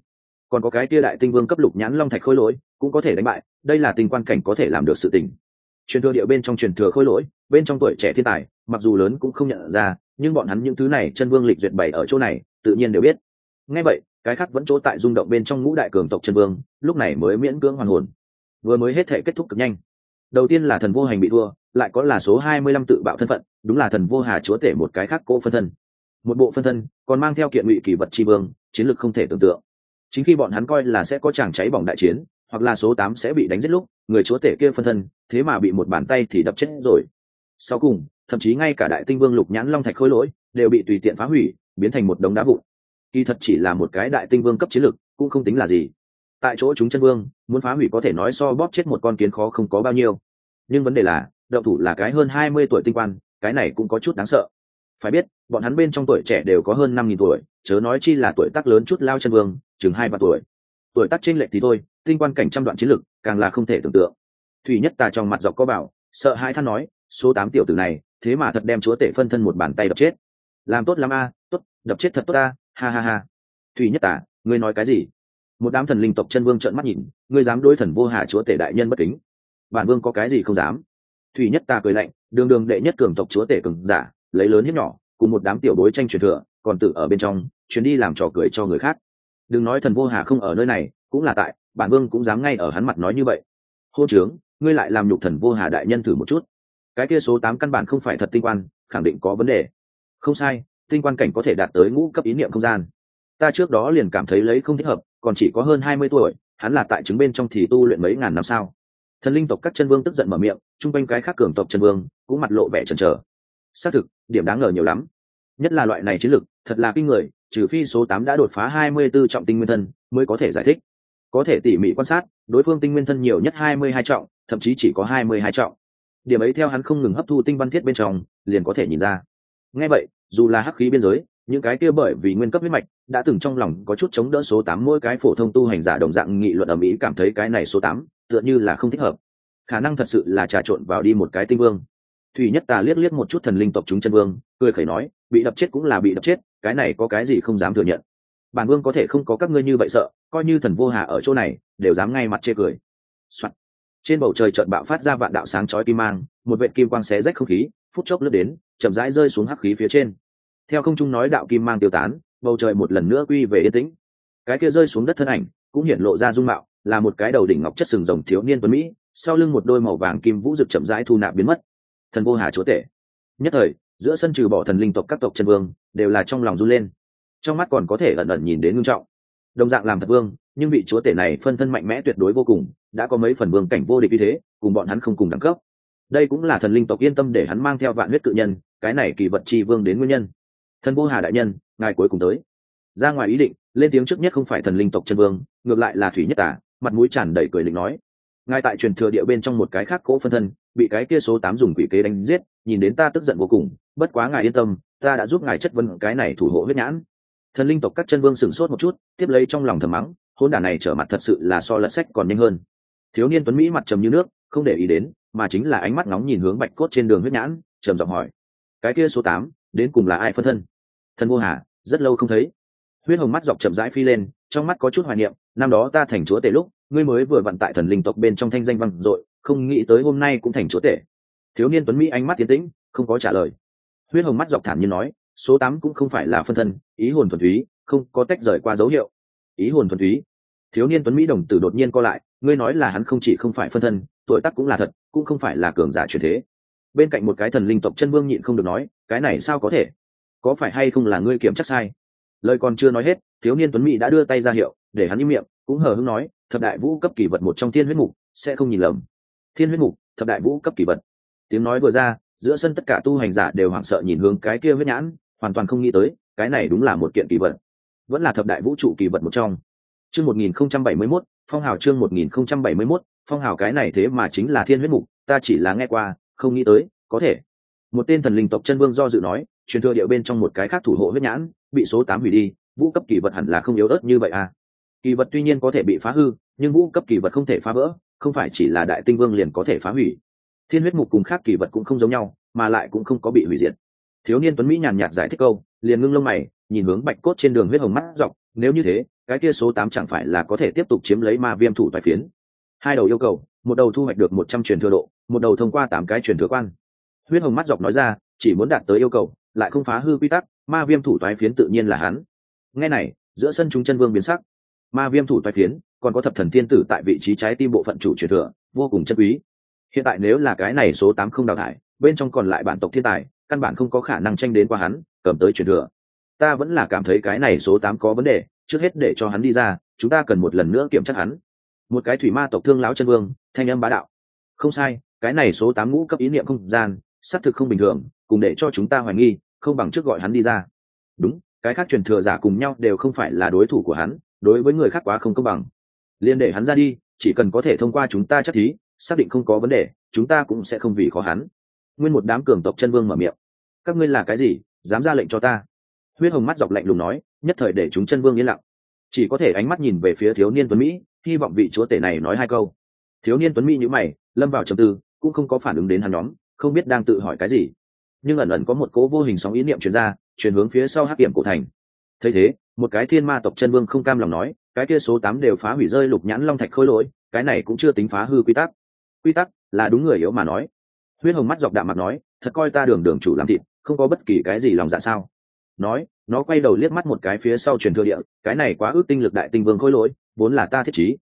Còn có cái kia đại tinh vương cấp lục nhãn long thạch khôi lỗi, cũng có thể đánh bại, đây là tinh quan cảnh có thể làm được sự tình. Truyền thừa địa bên trong truyền thừa khôi lỗi, bên trong tuổi trẻ thiên tài mặc dù lớn cũng không nhận ra, nhưng bọn hắn những thứ này chân vương lịch duyệt bày ở chỗ này, tự nhiên đều biết. Ngay vậy, cái khác vẫn chỗ tại rung động bên trong ngũ đại cường tộc chân vương, lúc này mới miễn cưỡng hoàn hồn. Vừa mới hết thể kết thúc cực nhanh. Đầu tiên là thần vô hành bị thua, lại có là số hai mươi lăm tự bạo thân phận, đúng là thần vô hà chúa tể một cái khác cỗ phân thân. Một bộ phân thân, còn mang theo kiện ngụy kỳ vật tri vương, chiến lược không thể tưởng tượng. Chính khi bọn hắn coi là sẽ có chàng cháy bỏng đại chiến, hoặc là số tám sẽ bị đánh giết lúc, người chúa tể kia phân thân, thế mà bị một bàn tay thì đập chết rồi. Sau cùng thậm chí ngay cả đại tinh vương lục nhãn long thạch khôi lỗi đều bị tùy tiện phá hủy, biến thành một đống đá vụn. Kỳ thật chỉ là một cái đại tinh vương cấp chiến lực, cũng không tính là gì. Tại chỗ chúng chân vương, muốn phá hủy có thể nói so bóp chết một con kiến khó không có bao nhiêu. Nhưng vấn đề là đậu thủ là cái hơn hai mươi tuổi tinh quan, cái này cũng có chút đáng sợ. Phải biết, bọn hắn bên trong tuổi trẻ đều có hơn năm nghìn tuổi, chớ nói chi là tuổi tác lớn chút lao chân vương, chừng hai ba tuổi. Tuổi tác trên lệch thì thôi, tinh quan cảnh trăm đoạn chiến lực, càng là không thể tưởng tượng. Thủy nhất tà trong mặt dọc có bảo, sợ hai than nói, số tám tiểu tử này thế mà thật đem chúa tể phân thân một bàn tay đập chết. Làm tốt lắm a, tốt, đập chết thật tốt a, ha ha ha. Thủy nhất tả, ngươi nói cái gì? Một đám thần linh tộc chân vương trợn mắt nhìn, ngươi dám đối thần vô hà chúa tể đại nhân bất kính. Bản vương có cái gì không dám? Thủy nhất ta cười lạnh, đường đường đệ nhất cường tộc chúa tể cường giả, lấy lớn hiếp nhỏ, cùng một đám tiểu đối tranh truyền thừa, còn tự ở bên trong chuyến đi làm trò cười cho người khác. Đừng nói thần vô hà không ở nơi này, cũng là tại, bản vương cũng dám ngay ở hắn mặt nói như vậy. Hô trướng, ngươi lại làm nhục thần vô hà đại nhân thử một chút cái kia số tám căn bản không phải thật tinh quan, khẳng định có vấn đề. Không sai, tinh quan cảnh có thể đạt tới ngũ cấp ý niệm không gian. Ta trước đó liền cảm thấy lấy không thích hợp, còn chỉ có hơn hai mươi tuổi, hắn là tại chứng bên trong thì tu luyện mấy ngàn năm sao? Thần linh tộc các chân vương tức giận mở miệng, chung quanh cái khác cường tộc chân vương cũng mặt lộ vẻ chần chờ. Xác thực, điểm đáng ngờ nhiều lắm. Nhất là loại này chiến lược thật là kinh người, trừ phi số tám đã đột phá hai mươi 24 trọng tinh nguyên thân mới có thể giải thích. Có thể tỉ mỉ quan sát, đối phương tinh nguyên thân nhiều nhất hai mươi hai trọng, thậm chí chỉ có hai mươi hai trọng điểm ấy theo hắn không ngừng hấp thu tinh văn thiết bên trong, liền có thể nhìn ra. Ngay vậy, dù là hắc khí biên giới, những cái kia bởi vì nguyên cấp huyết mạch, đã từng trong lòng có chút chống đỡ số tám mỗi cái phổ thông tu hành giả đồng dạng nghị luận ở mỹ cảm thấy cái này số tám, tựa như là không thích hợp. Khả năng thật sự là trà trộn vào đi một cái tinh vương. Thủy nhất tà liếc liếc một chút thần linh tộc chúng chân vương, cười khẩy nói, bị đập chết cũng là bị đập chết, cái này có cái gì không dám thừa nhận. Bản vương có thể không có các ngươi như vậy sợ, coi như thần vô hà ở chỗ này, đều dám ngay mặt chê cười、Soạn trên bầu trời trận bạo phát ra vạn đạo sáng chói kim mang, một vệ kim quang xé rách không khí, phút chốc lướt đến, chậm rãi rơi xuống hắc khí phía trên. Theo không trung nói đạo kim mang tiêu tán, bầu trời một lần nữa quy về yên tĩnh. Cái kia rơi xuống đất thân ảnh cũng hiện lộ ra dung mạo, là một cái đầu đỉnh ngọc chất sừng rồng thiếu niên tuấn mỹ, sau lưng một đôi màu vàng kim vũ rực chậm rãi thu nạp biến mất. Thần vô hà chúa tể. Nhất thời, giữa sân trừ bỏ thần linh tộc các tộc chân vương, đều là trong lòng run lên. Trong mắt còn có thể ẩn ẩn nhìn đến ngưng trọng đồng dạng làm thật vương, nhưng vị chúa tể này phân thân mạnh mẽ tuyệt đối vô cùng, đã có mấy phần vương cảnh vô địch như thế, cùng bọn hắn không cùng đẳng cấp. Đây cũng là thần linh tộc yên tâm để hắn mang theo vạn huyết cự nhân, cái này kỳ vật chi vương đến nguyên nhân. Thần vô hà đại nhân, ngài cuối cùng tới. Ra ngoài ý định, lên tiếng trước nhất không phải thần linh tộc chân vương, ngược lại là thủy nhất tả mặt mũi tràn đầy cười lịnh nói. Ngài tại truyền thừa địa bên trong một cái khác cỗ phân thân, bị cái kia số tám dùng quỷ kế đánh giết, nhìn đến ta tức giận vô cùng, bất quá ngài yên tâm, ta đã giúp ngài chất vấn cái này thủ hộ huyết nhãn thần linh tộc các chân vương sửng sốt một chút, tiếp lấy trong lòng thầm mắng, hôn đả này trở mặt thật sự là so lật sách còn nhanh hơn. Thiếu niên tuấn mỹ mặt trầm như nước, không để ý đến, mà chính là ánh mắt nóng nhìn hướng bạch cốt trên đường huyết nhãn, trầm giọng hỏi, cái kia số tám, đến cùng là ai phân thân? Thần vô hà, rất lâu không thấy. Huyết hồng mắt dọc chậm rãi phi lên, trong mắt có chút hoài niệm, năm đó ta thành chúa tể lúc, ngươi mới vừa vận tại thần linh tộc bên trong thanh danh vang dội, không nghĩ tới hôm nay cũng thành chúa tể. Thiếu niên tuấn mỹ ánh mắt tiến tĩnh, không có trả lời. Huyết hồng mắt dọc thản nhiên nói số tám cũng không phải là phân thân, ý hồn thuần túy, không có tách rời qua dấu hiệu. Ý hồn thuần túy. Thiếu niên tuấn mỹ đồng tử đột nhiên co lại, ngươi nói là hắn không chỉ không phải phân thân, tuổi tác cũng là thật, cũng không phải là cường giả truyền thế. Bên cạnh một cái thần linh tộc chân vương nhịn không được nói, cái này sao có thể? Có phải hay không là ngươi kiểm chắc sai? Lời còn chưa nói hết, thiếu niên tuấn mỹ đã đưa tay ra hiệu, để hắn im miệng, cũng hờ hững nói, thập đại vũ cấp kỳ vật một trong thiên huyết mục, sẽ không nhìn lầm. Thiên huyết mục, thập đại vũ cấp kỳ vật. Tiếng nói vừa ra, giữa sân tất cả tu hành giả đều hoảng sợ nhìn hướng cái kia huyết nhãn hoàn toàn không nghĩ tới, cái này đúng là một kiện kỳ vật. Vẫn là thập đại vũ trụ kỳ vật một trong. Chương một nghìn không trăm bảy mươi mốt, phong hào chương một nghìn không trăm bảy mươi mốt, phong hào cái này thế mà chính là thiên huyết mục, ta chỉ là nghe qua, không nghĩ tới, có thể. Một tên thần linh tộc chân vương do dự nói, truyền thừa điệu bên trong một cái khác thủ hộ huyết nhãn, bị số tám hủy đi, vũ cấp kỳ vật hẳn là không yếu ớt như vậy à. Kỳ vật tuy nhiên có thể bị phá hư, nhưng vũ cấp kỳ vật không thể phá vỡ, không phải chỉ là đại tinh vương liền có thể phá hủy. Thiên huyết mục cùng khác kỳ vật cũng không giống nhau, mà lại cũng không có bị hủy diệt thiếu niên tuấn mỹ nhàn nhạt giải thích câu, liền ngưng lông mày, nhìn hướng bạch cốt trên đường huyết hồng mắt dọc, nếu như thế, cái kia số tám chẳng phải là có thể tiếp tục chiếm lấy ma viêm thủ tài phiến. Hai đầu yêu cầu, một đầu thu hoạch được một trăm truyền thừa độ, một đầu thông qua tám cái truyền thừa quan. Huyết hồng mắt dọc nói ra, chỉ muốn đạt tới yêu cầu, lại không phá hư quy tắc, ma viêm thủ toái phiến tự nhiên là hắn. Nghe này, giữa sân chúng chân vương biến sắc. Ma viêm thủ toái phiến, còn có thập thần thiên tử tại vị trí trái tim bộ phận chủ truyền thừa, vô cùng chân quý. Hiện tại nếu là cái này số tám không đào thải, bên trong còn lại bản tộc thiên tài căn bản không có khả năng tranh đến qua hắn, cầm tới truyền thừa. Ta vẫn là cảm thấy cái này số tám có vấn đề, trước hết để cho hắn đi ra, chúng ta cần một lần nữa kiểm tra hắn. Một cái thủy ma tộc thương lão chân vương, thanh âm bá đạo. Không sai, cái này số tám ngũ cấp ý niệm không gian, xác thực không bình thường, cùng để cho chúng ta hoài nghi, không bằng trước gọi hắn đi ra. Đúng, cái khác truyền thừa giả cùng nhau đều không phải là đối thủ của hắn, đối với người khác quá không công bằng. Liên để hắn ra đi, chỉ cần có thể thông qua chúng ta chắc thí, xác định không có vấn đề, chúng ta cũng sẽ không vì khó hắn nguyên một đám cường tộc chân vương mở miệng. Các ngươi là cái gì? Dám ra lệnh cho ta? Huyết hồng mắt dọc lạnh lùng nói, nhất thời để chúng chân vương yên lặng. Chỉ có thể ánh mắt nhìn về phía thiếu niên tuấn mỹ, hy vọng vị chúa tể này nói hai câu. Thiếu niên tuấn mỹ nhữ mày, lâm vào trầm tư, cũng không có phản ứng đến hắn nhóm, không biết đang tự hỏi cái gì. Nhưng ẩn ẩn có một cố vô hình sóng ý niệm truyền ra chuyển hướng phía sau hắc điểm cổ thành. Thấy thế, một cái thiên ma tộc chân vương không cam lòng nói, cái kia số tám đều phá hủy rơi lục nhãn long thạch khôi lỗi, cái này cũng chưa tính phá hư quy tắc. Quy tắc là đúng người yếu mà nói huyết hồng mắt dọc đạm mặt nói, thật coi ta đường đường chủ làm thịt, không có bất kỳ cái gì lòng dạ sao? Nói, nó quay đầu liếc mắt một cái phía sau truyền thừa địa, cái này quá ước tinh lực đại tinh vương khôi lỗi, vốn là ta thiết trí.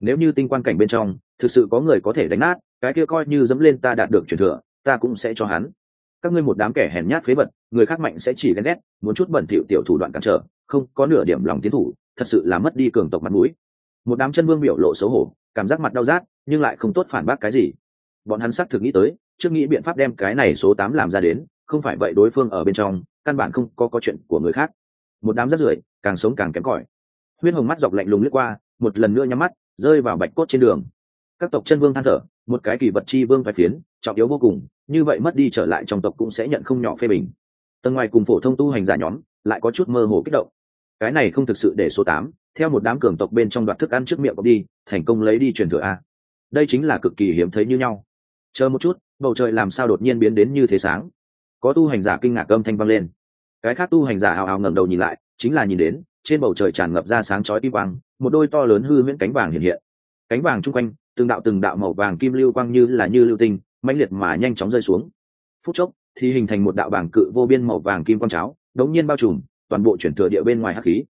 Nếu như tinh quan cảnh bên trong, thực sự có người có thể đánh nát, cái kia coi như dẫm lên ta đạt được truyền thừa, ta cũng sẽ cho hắn. Các ngươi một đám kẻ hèn nhát phế vật, người khác mạnh sẽ chỉ ghen ghét, muốn chút bẩn thỉu tiểu thủ đoạn cản trở, không có nửa điểm lòng tiến thủ, thật sự là mất đi cường tộc mặt mũi. Một đám chân vương biểu lộ xấu hổ, cảm giác mặt đau rát, nhưng lại không tốt phản bác cái gì. Bọn hắn xác thực nghĩ tới trước nghĩ biện pháp đem cái này số tám làm ra đến, không phải vậy đối phương ở bên trong, căn bản không có có chuyện của người khác. Một đám rất rưởi, càng sống càng kém cỏi. Huyết hồng mắt dọc lạnh lùng lướt qua, một lần nữa nhắm mắt, rơi vào bạch cốt trên đường. Các tộc chân vương than thở, một cái kỳ vật chi vương phải phiến, trọng yếu vô cùng, như vậy mất đi trở lại trong tộc cũng sẽ nhận không nhỏ phê bình. Tầng ngoài cùng phổ thông tu hành giả nhóm, lại có chút mơ hồ kích động. Cái này không thực sự để số tám, theo một đám cường tộc bên trong đoạt thức ăn trước miệng đi, thành công lấy đi truyền thừa a. Đây chính là cực kỳ hiếm thấy như nhau. Chờ một chút bầu trời làm sao đột nhiên biến đến như thế sáng? Có tu hành giả kinh ngạc âm thanh vang lên. Cái khác tu hành giả hào hào ngẩng đầu nhìn lại, chính là nhìn đến, trên bầu trời tràn ngập ra sáng chói kim quang, một đôi to lớn hư huyễn cánh vàng hiện hiện. Cánh vàng chung quanh, từng đạo từng đạo màu vàng kim lưu quang như là như lưu tinh, mãnh liệt mà nhanh chóng rơi xuống. Phút chốc, thì hình thành một đạo bảng cự vô biên màu vàng kim quang cháo, đống nhiên bao trùm, toàn bộ chuyển thừa địa bên ngoài hắc khí.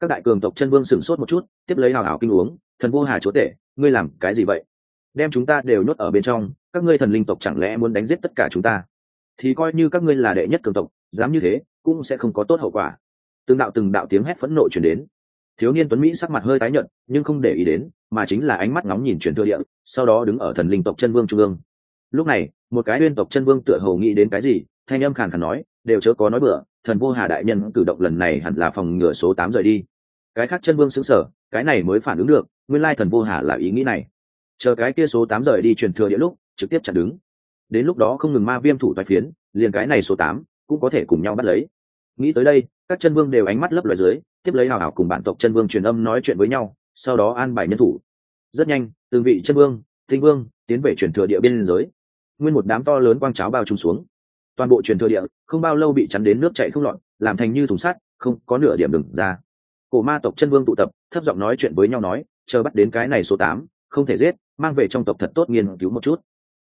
Các đại cường tộc chân vương sửng sốt một chút, tiếp lấy hào hào kinh uống, thần vô hà chúa tể, ngươi làm cái gì vậy? Đem chúng ta đều nhốt ở bên trong, các ngươi thần linh tộc chẳng lẽ muốn đánh giết tất cả chúng ta? Thì coi như các ngươi là đệ nhất cường tộc, dám như thế, cũng sẽ không có tốt hậu quả. Từng đạo từng đạo tiếng hét phẫn nộ chuyển đến. Thiếu niên tuấn mỹ sắc mặt hơi tái nhợt, nhưng không để ý đến, mà chính là ánh mắt ngóng nhìn truyền thừa địa, sau đó đứng ở thần linh tộc chân vương trung ương. Lúc này, một cái uyên tộc chân vương tựa hồ nghĩ đến cái gì, thanh âm khàn khàn nói, đều chớ có nói bừa, thần vô hà đại nhân cử động lần này hẳn là phòng ngừa số tám rời đi. Cái khác chân vương xứng sở cái này mới phản ứng được, nguyên lai thần vô hà là ý nghĩ này chờ cái kia số tám rời đi truyền thừa địa lúc, trực tiếp chặn đứng. Đến lúc đó không ngừng ma viêm thủ toái phiến, liền cái này số tám cũng có thể cùng nhau bắt lấy. Nghĩ tới đây, các chân vương đều ánh mắt lấp loài dưới, tiếp lấy hào hào cùng bản tộc chân vương truyền âm nói chuyện với nhau, sau đó an bài nhân thủ. Rất nhanh, từng vị chân vương, tinh vương tiến về truyền thừa địa biên giới. Nguyên một đám to lớn quang cháo bao trùm xuống. Toàn bộ truyền thừa địa, không bao lâu bị chắn đến nước chảy không lọt, làm thành như thùng sắt, không có nửa điểm đừng ra. Cổ ma tộc chân vương tụ tập, thấp giọng nói chuyện với nhau nói, chờ bắt đến cái này số tám, không thể giết mang về trong tộc thật tốt nghiên cứu một chút.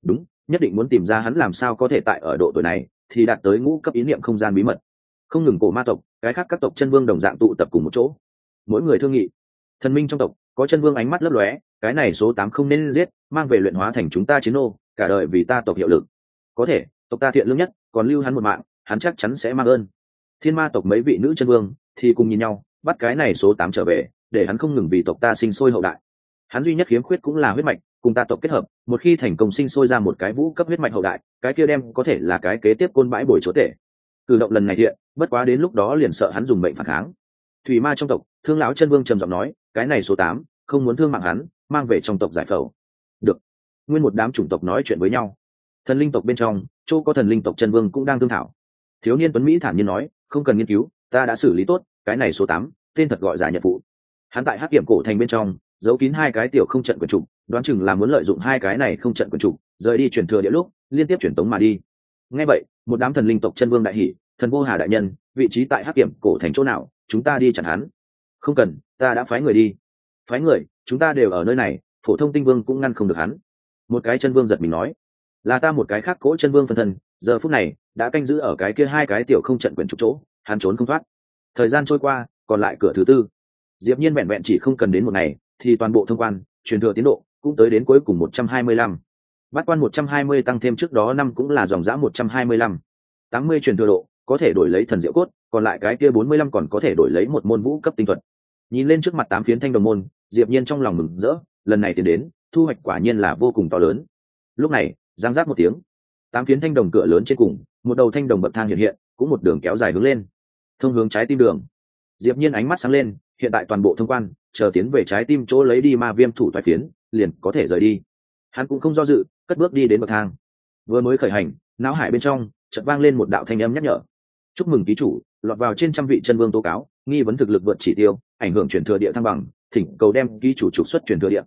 Đúng, nhất định muốn tìm ra hắn làm sao có thể tại ở độ tuổi này thì đạt tới ngũ cấp ý niệm không gian bí mật. Không ngừng cổ ma tộc, cái khác các tộc chân vương đồng dạng tụ tập cùng một chỗ. Mỗi người thương nghị. Thần minh trong tộc, có chân vương ánh mắt lấp lóe, cái này số tám không nên giết, mang về luyện hóa thành chúng ta chiến ô cả đời vì ta tộc hiệu lực. Có thể, tộc ta thiện lương nhất, còn lưu hắn một mạng, hắn chắc chắn sẽ mang ơn. Thiên ma tộc mấy vị nữ chân vương thì cùng nhìn nhau, bắt cái này số tám trở về, để hắn không ngừng vì tộc ta sinh sôi hậu đại hắn duy nhất khiếm khuyết cũng là huyết mạch, cùng ta tộc kết hợp, một khi thành công sinh sôi ra một cái vũ cấp huyết mạch hậu đại, cái kia đem có thể là cái kế tiếp côn bãi bồi chúa tể. Cử động lần này thiện, bất quá đến lúc đó liền sợ hắn dùng bệnh phản kháng. Thủy ma trong tộc, thương lão chân vương trầm giọng nói, cái này số tám, không muốn thương mạng hắn, mang về trong tộc giải phẫu. Được. Nguyên một đám chủng tộc nói chuyện với nhau. Thần linh tộc bên trong, chỗ có thần linh tộc chân vương cũng đang thương thảo. Thiếu niên tuấn mỹ thản nhiên nói, không cần nghiên cứu, ta đã xử lý tốt, cái này số tám, tên thật gọi giả nhật phụ. Hắn tại hắc kiểm cổ thành bên trong giấu kín hai cái tiểu không trận quần trục, đoán chừng là muốn lợi dụng hai cái này không trận quần trục, rời đi chuyển thừa địa lúc, liên tiếp chuyển tống mà đi. Ngay vậy, một đám thần linh tộc chân vương đại hỷ thần vô hà đại nhân, vị trí tại hắc kiểm cổ thành chỗ nào, chúng ta đi chẳng hắn. Không cần, ta đã phái người đi. Phái người, chúng ta đều ở nơi này, phổ thông tinh vương cũng ngăn không được hắn. Một cái chân vương giật mình nói, là ta một cái khác cỗ chân vương phân thân, giờ phút này, đã canh giữ ở cái kia hai cái tiểu không trận quyển trục chỗ, hắn trốn không thoát. Thời gian trôi qua, còn lại cửa thứ tư. Diệp nhiên vẹn vẹn chỉ không cần đến một ngày thì toàn bộ thông quan, truyền thừa tiến độ cũng tới đến cuối cùng một trăm hai mươi lăm. Bát quan một trăm hai mươi tăng thêm trước đó năm cũng là dòng giã một trăm hai mươi lăm. tám mươi truyền thừa độ, có thể đổi lấy thần diệu cốt, còn lại cái kia bốn mươi lăm còn có thể đổi lấy một môn vũ cấp tinh thuật. Nhìn lên trước mặt tám phiến thanh đồng môn, diệp nhiên trong lòng mừng rỡ, lần này tiến đến, thu hoạch quả nhiên là vô cùng to lớn. Lúc này, giang giác một tiếng, tám phiến thanh đồng cửa lớn trên cùng, một đầu thanh đồng bậc thang hiện hiện, cũng một đường kéo dài hướng lên. Thông hướng trái tim đường. Diệp nhiên ánh mắt sáng lên hiện tại toàn bộ thông quan, chờ tiến về trái tim chỗ lấy đi ma viêm thủ toái phiến, liền có thể rời đi. Hắn cũng không do dự, cất bước đi đến bậc thang. Vừa mới khởi hành, não hải bên trong chợt vang lên một đạo thanh âm nhắc nhở. Chúc mừng ký chủ, lọt vào trên trăm vị chân vương tố cáo, nghi vấn thực lực vượt chỉ tiêu, ảnh hưởng chuyển thừa địa thăng bằng, thỉnh cầu đem ký chủ trục xuất chuyển thừa địa.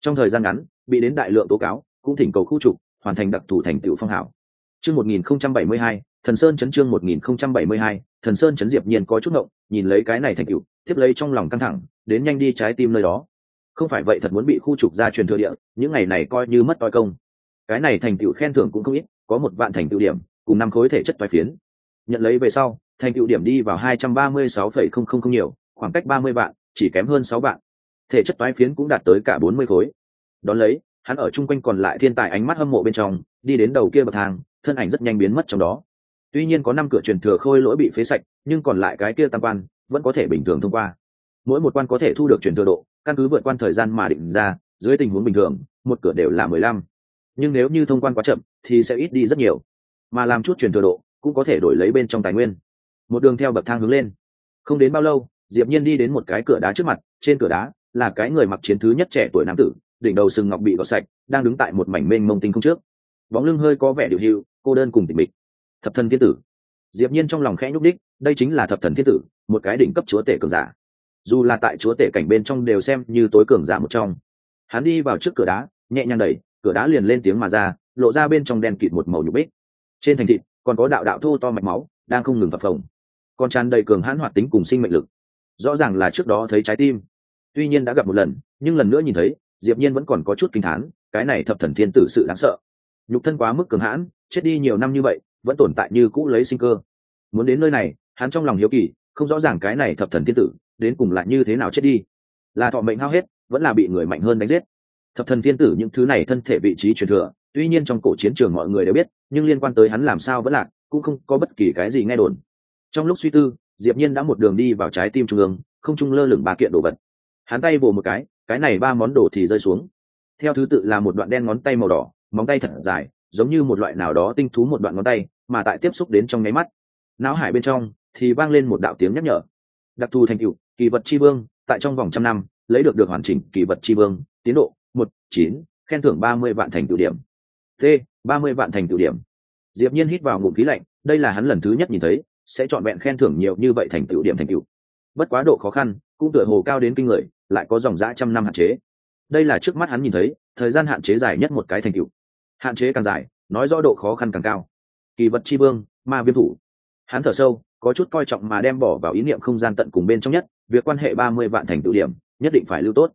Trong thời gian ngắn, bị đến đại lượng tố cáo, cũng thỉnh cầu khu trục hoàn thành đặc thù thành tựu phong hảo chương một nghìn không trăm bảy mươi hai, thần sơn chấn chương một nghìn không trăm bảy mươi hai, thần sơn chấn diệp nhiên có chút ngộng, nhìn lấy cái này thành tựu tiếp lấy trong lòng căng thẳng, đến nhanh đi trái tim nơi đó. Không phải vậy thật muốn bị khu trục ra truyền thừa địa, những ngày này coi như mất toi công. Cái này thành tựu khen thưởng cũng không ít, có một vạn thành tựu điểm, cùng năm khối thể chất toái phiến. Nhận lấy về sau, thành tựu điểm đi vào hai trăm ba mươi sáu phẩy không không không nhiều, khoảng cách ba mươi vạn, chỉ kém hơn sáu vạn. Thể chất toái phiến cũng đạt tới cả bốn mươi khối. Đón lấy, hắn ở chung quanh còn lại thiên tài ánh mắt hâm mộ bên trong, đi đến đầu kia bậc thang, thân ảnh rất nhanh biến mất trong đó. Tuy nhiên có năm cửa truyền thừa khôi lỗi bị phế sạch, nhưng còn lại cái kia tam quan vẫn có thể bình thường thông qua. Mỗi một quan có thể thu được truyền thừa độ, căn cứ vượt quan thời gian mà định ra, dưới tình huống bình thường, một cửa đều là mười lăm. Nhưng nếu như thông quan quá chậm, thì sẽ ít đi rất nhiều. Mà làm chút truyền thừa độ, cũng có thể đổi lấy bên trong tài nguyên. Một đường theo bậc thang hướng lên. Không đến bao lâu, diệp nhiên đi đến một cái cửa đá trước mặt, trên cửa đá là cái người mặc chiến thứ nhất trẻ tuổi nam tử, đỉnh đầu sừng ngọc bị gọt sạch, đang đứng tại một mảnh mênh mông tinh không trước. Bóng lưng hơi có vẻ điều hưu cô đơn cùng tịch mịch thập thân thiên tử diệp nhiên trong lòng khẽ nhúc đích đây chính là thập thần thiên tử, một cái đỉnh cấp chúa tể cường giả. Dù là tại chúa tể cảnh bên trong đều xem như tối cường giả một trong. Hắn đi vào trước cửa đá, nhẹ nhàng đẩy, cửa đá liền lên tiếng mà ra, lộ ra bên trong đen kịt một màu nhục bích. Trên thành thịt, còn có đạo đạo thô to mạch máu, đang không ngừng phập phồng. Còn tràn đầy cường hãn hoạt tính cùng sinh mệnh lực. Rõ ràng là trước đó thấy trái tim. Tuy nhiên đã gặp một lần, nhưng lần nữa nhìn thấy, diệp nhiên vẫn còn có chút kinh thán, cái này thập thần thiên tử sự đáng sợ. Nhục thân quá mức cường hãn, chết đi nhiều năm như vậy vẫn tồn tại như cũ lấy sinh cơ. Muốn đến nơi này, hắn trong lòng hiếu kỳ, không rõ ràng cái này thập thần thiên tử, đến cùng lại như thế nào chết đi. Là thọ mệnh hao hết, vẫn là bị người mạnh hơn đánh giết. Thập thần thiên tử những thứ này thân thể vị trí truyền thừa, tuy nhiên trong cổ chiến trường mọi người đều biết, nhưng liên quan tới hắn làm sao vẫn lạc cũng không có bất kỳ cái gì nghe đồn. Trong lúc suy tư, diệp nhiên đã một đường đi vào trái tim trung ương, không trung lơ lửng ba kiện đồ vật. Hắn tay vồ một cái cái này ba món đồ thì rơi xuống. Theo thứ tự là một đoạn đen ngón tay màu đỏ, móng tay thật dài, giống như một loại nào đó tinh thú một đoạn ngón tay mà tại tiếp xúc đến trong nháy mắt. Não hải bên trong thì vang lên một đạo tiếng nhắc nhở. Đặc thù thành cựu kỳ vật tri vương, tại trong vòng trăm năm, lấy được được hoàn chỉnh kỳ vật tri vương, tiến độ một, chín, khen thưởng ba mươi vạn thành tựu điểm. T, ba mươi vạn thành tựu điểm. Diệp nhiên hít vào ngụm khí lạnh, đây là hắn lần thứ nhất nhìn thấy, sẽ chọn vẹn khen thưởng nhiều như vậy thành tựu điểm thành tựu. Bất quá độ khó khăn, cũng tựa hồ cao đến kinh người, lại có dòng dã trăm năm hạn chế. Đây là trước mắt hắn nhìn thấy, thời gian hạn chế dài nhất một cái thành tựu. Hạn chế càng dài, nói rõ độ khó khăn càng cao kỳ vật chi vương, ma viêm thủ. Hắn thở sâu, có chút coi trọng mà đem bỏ vào ý niệm không gian tận cùng bên trong nhất, việc quan hệ ba mươi vạn thành tựu điểm, nhất định phải lưu tốt.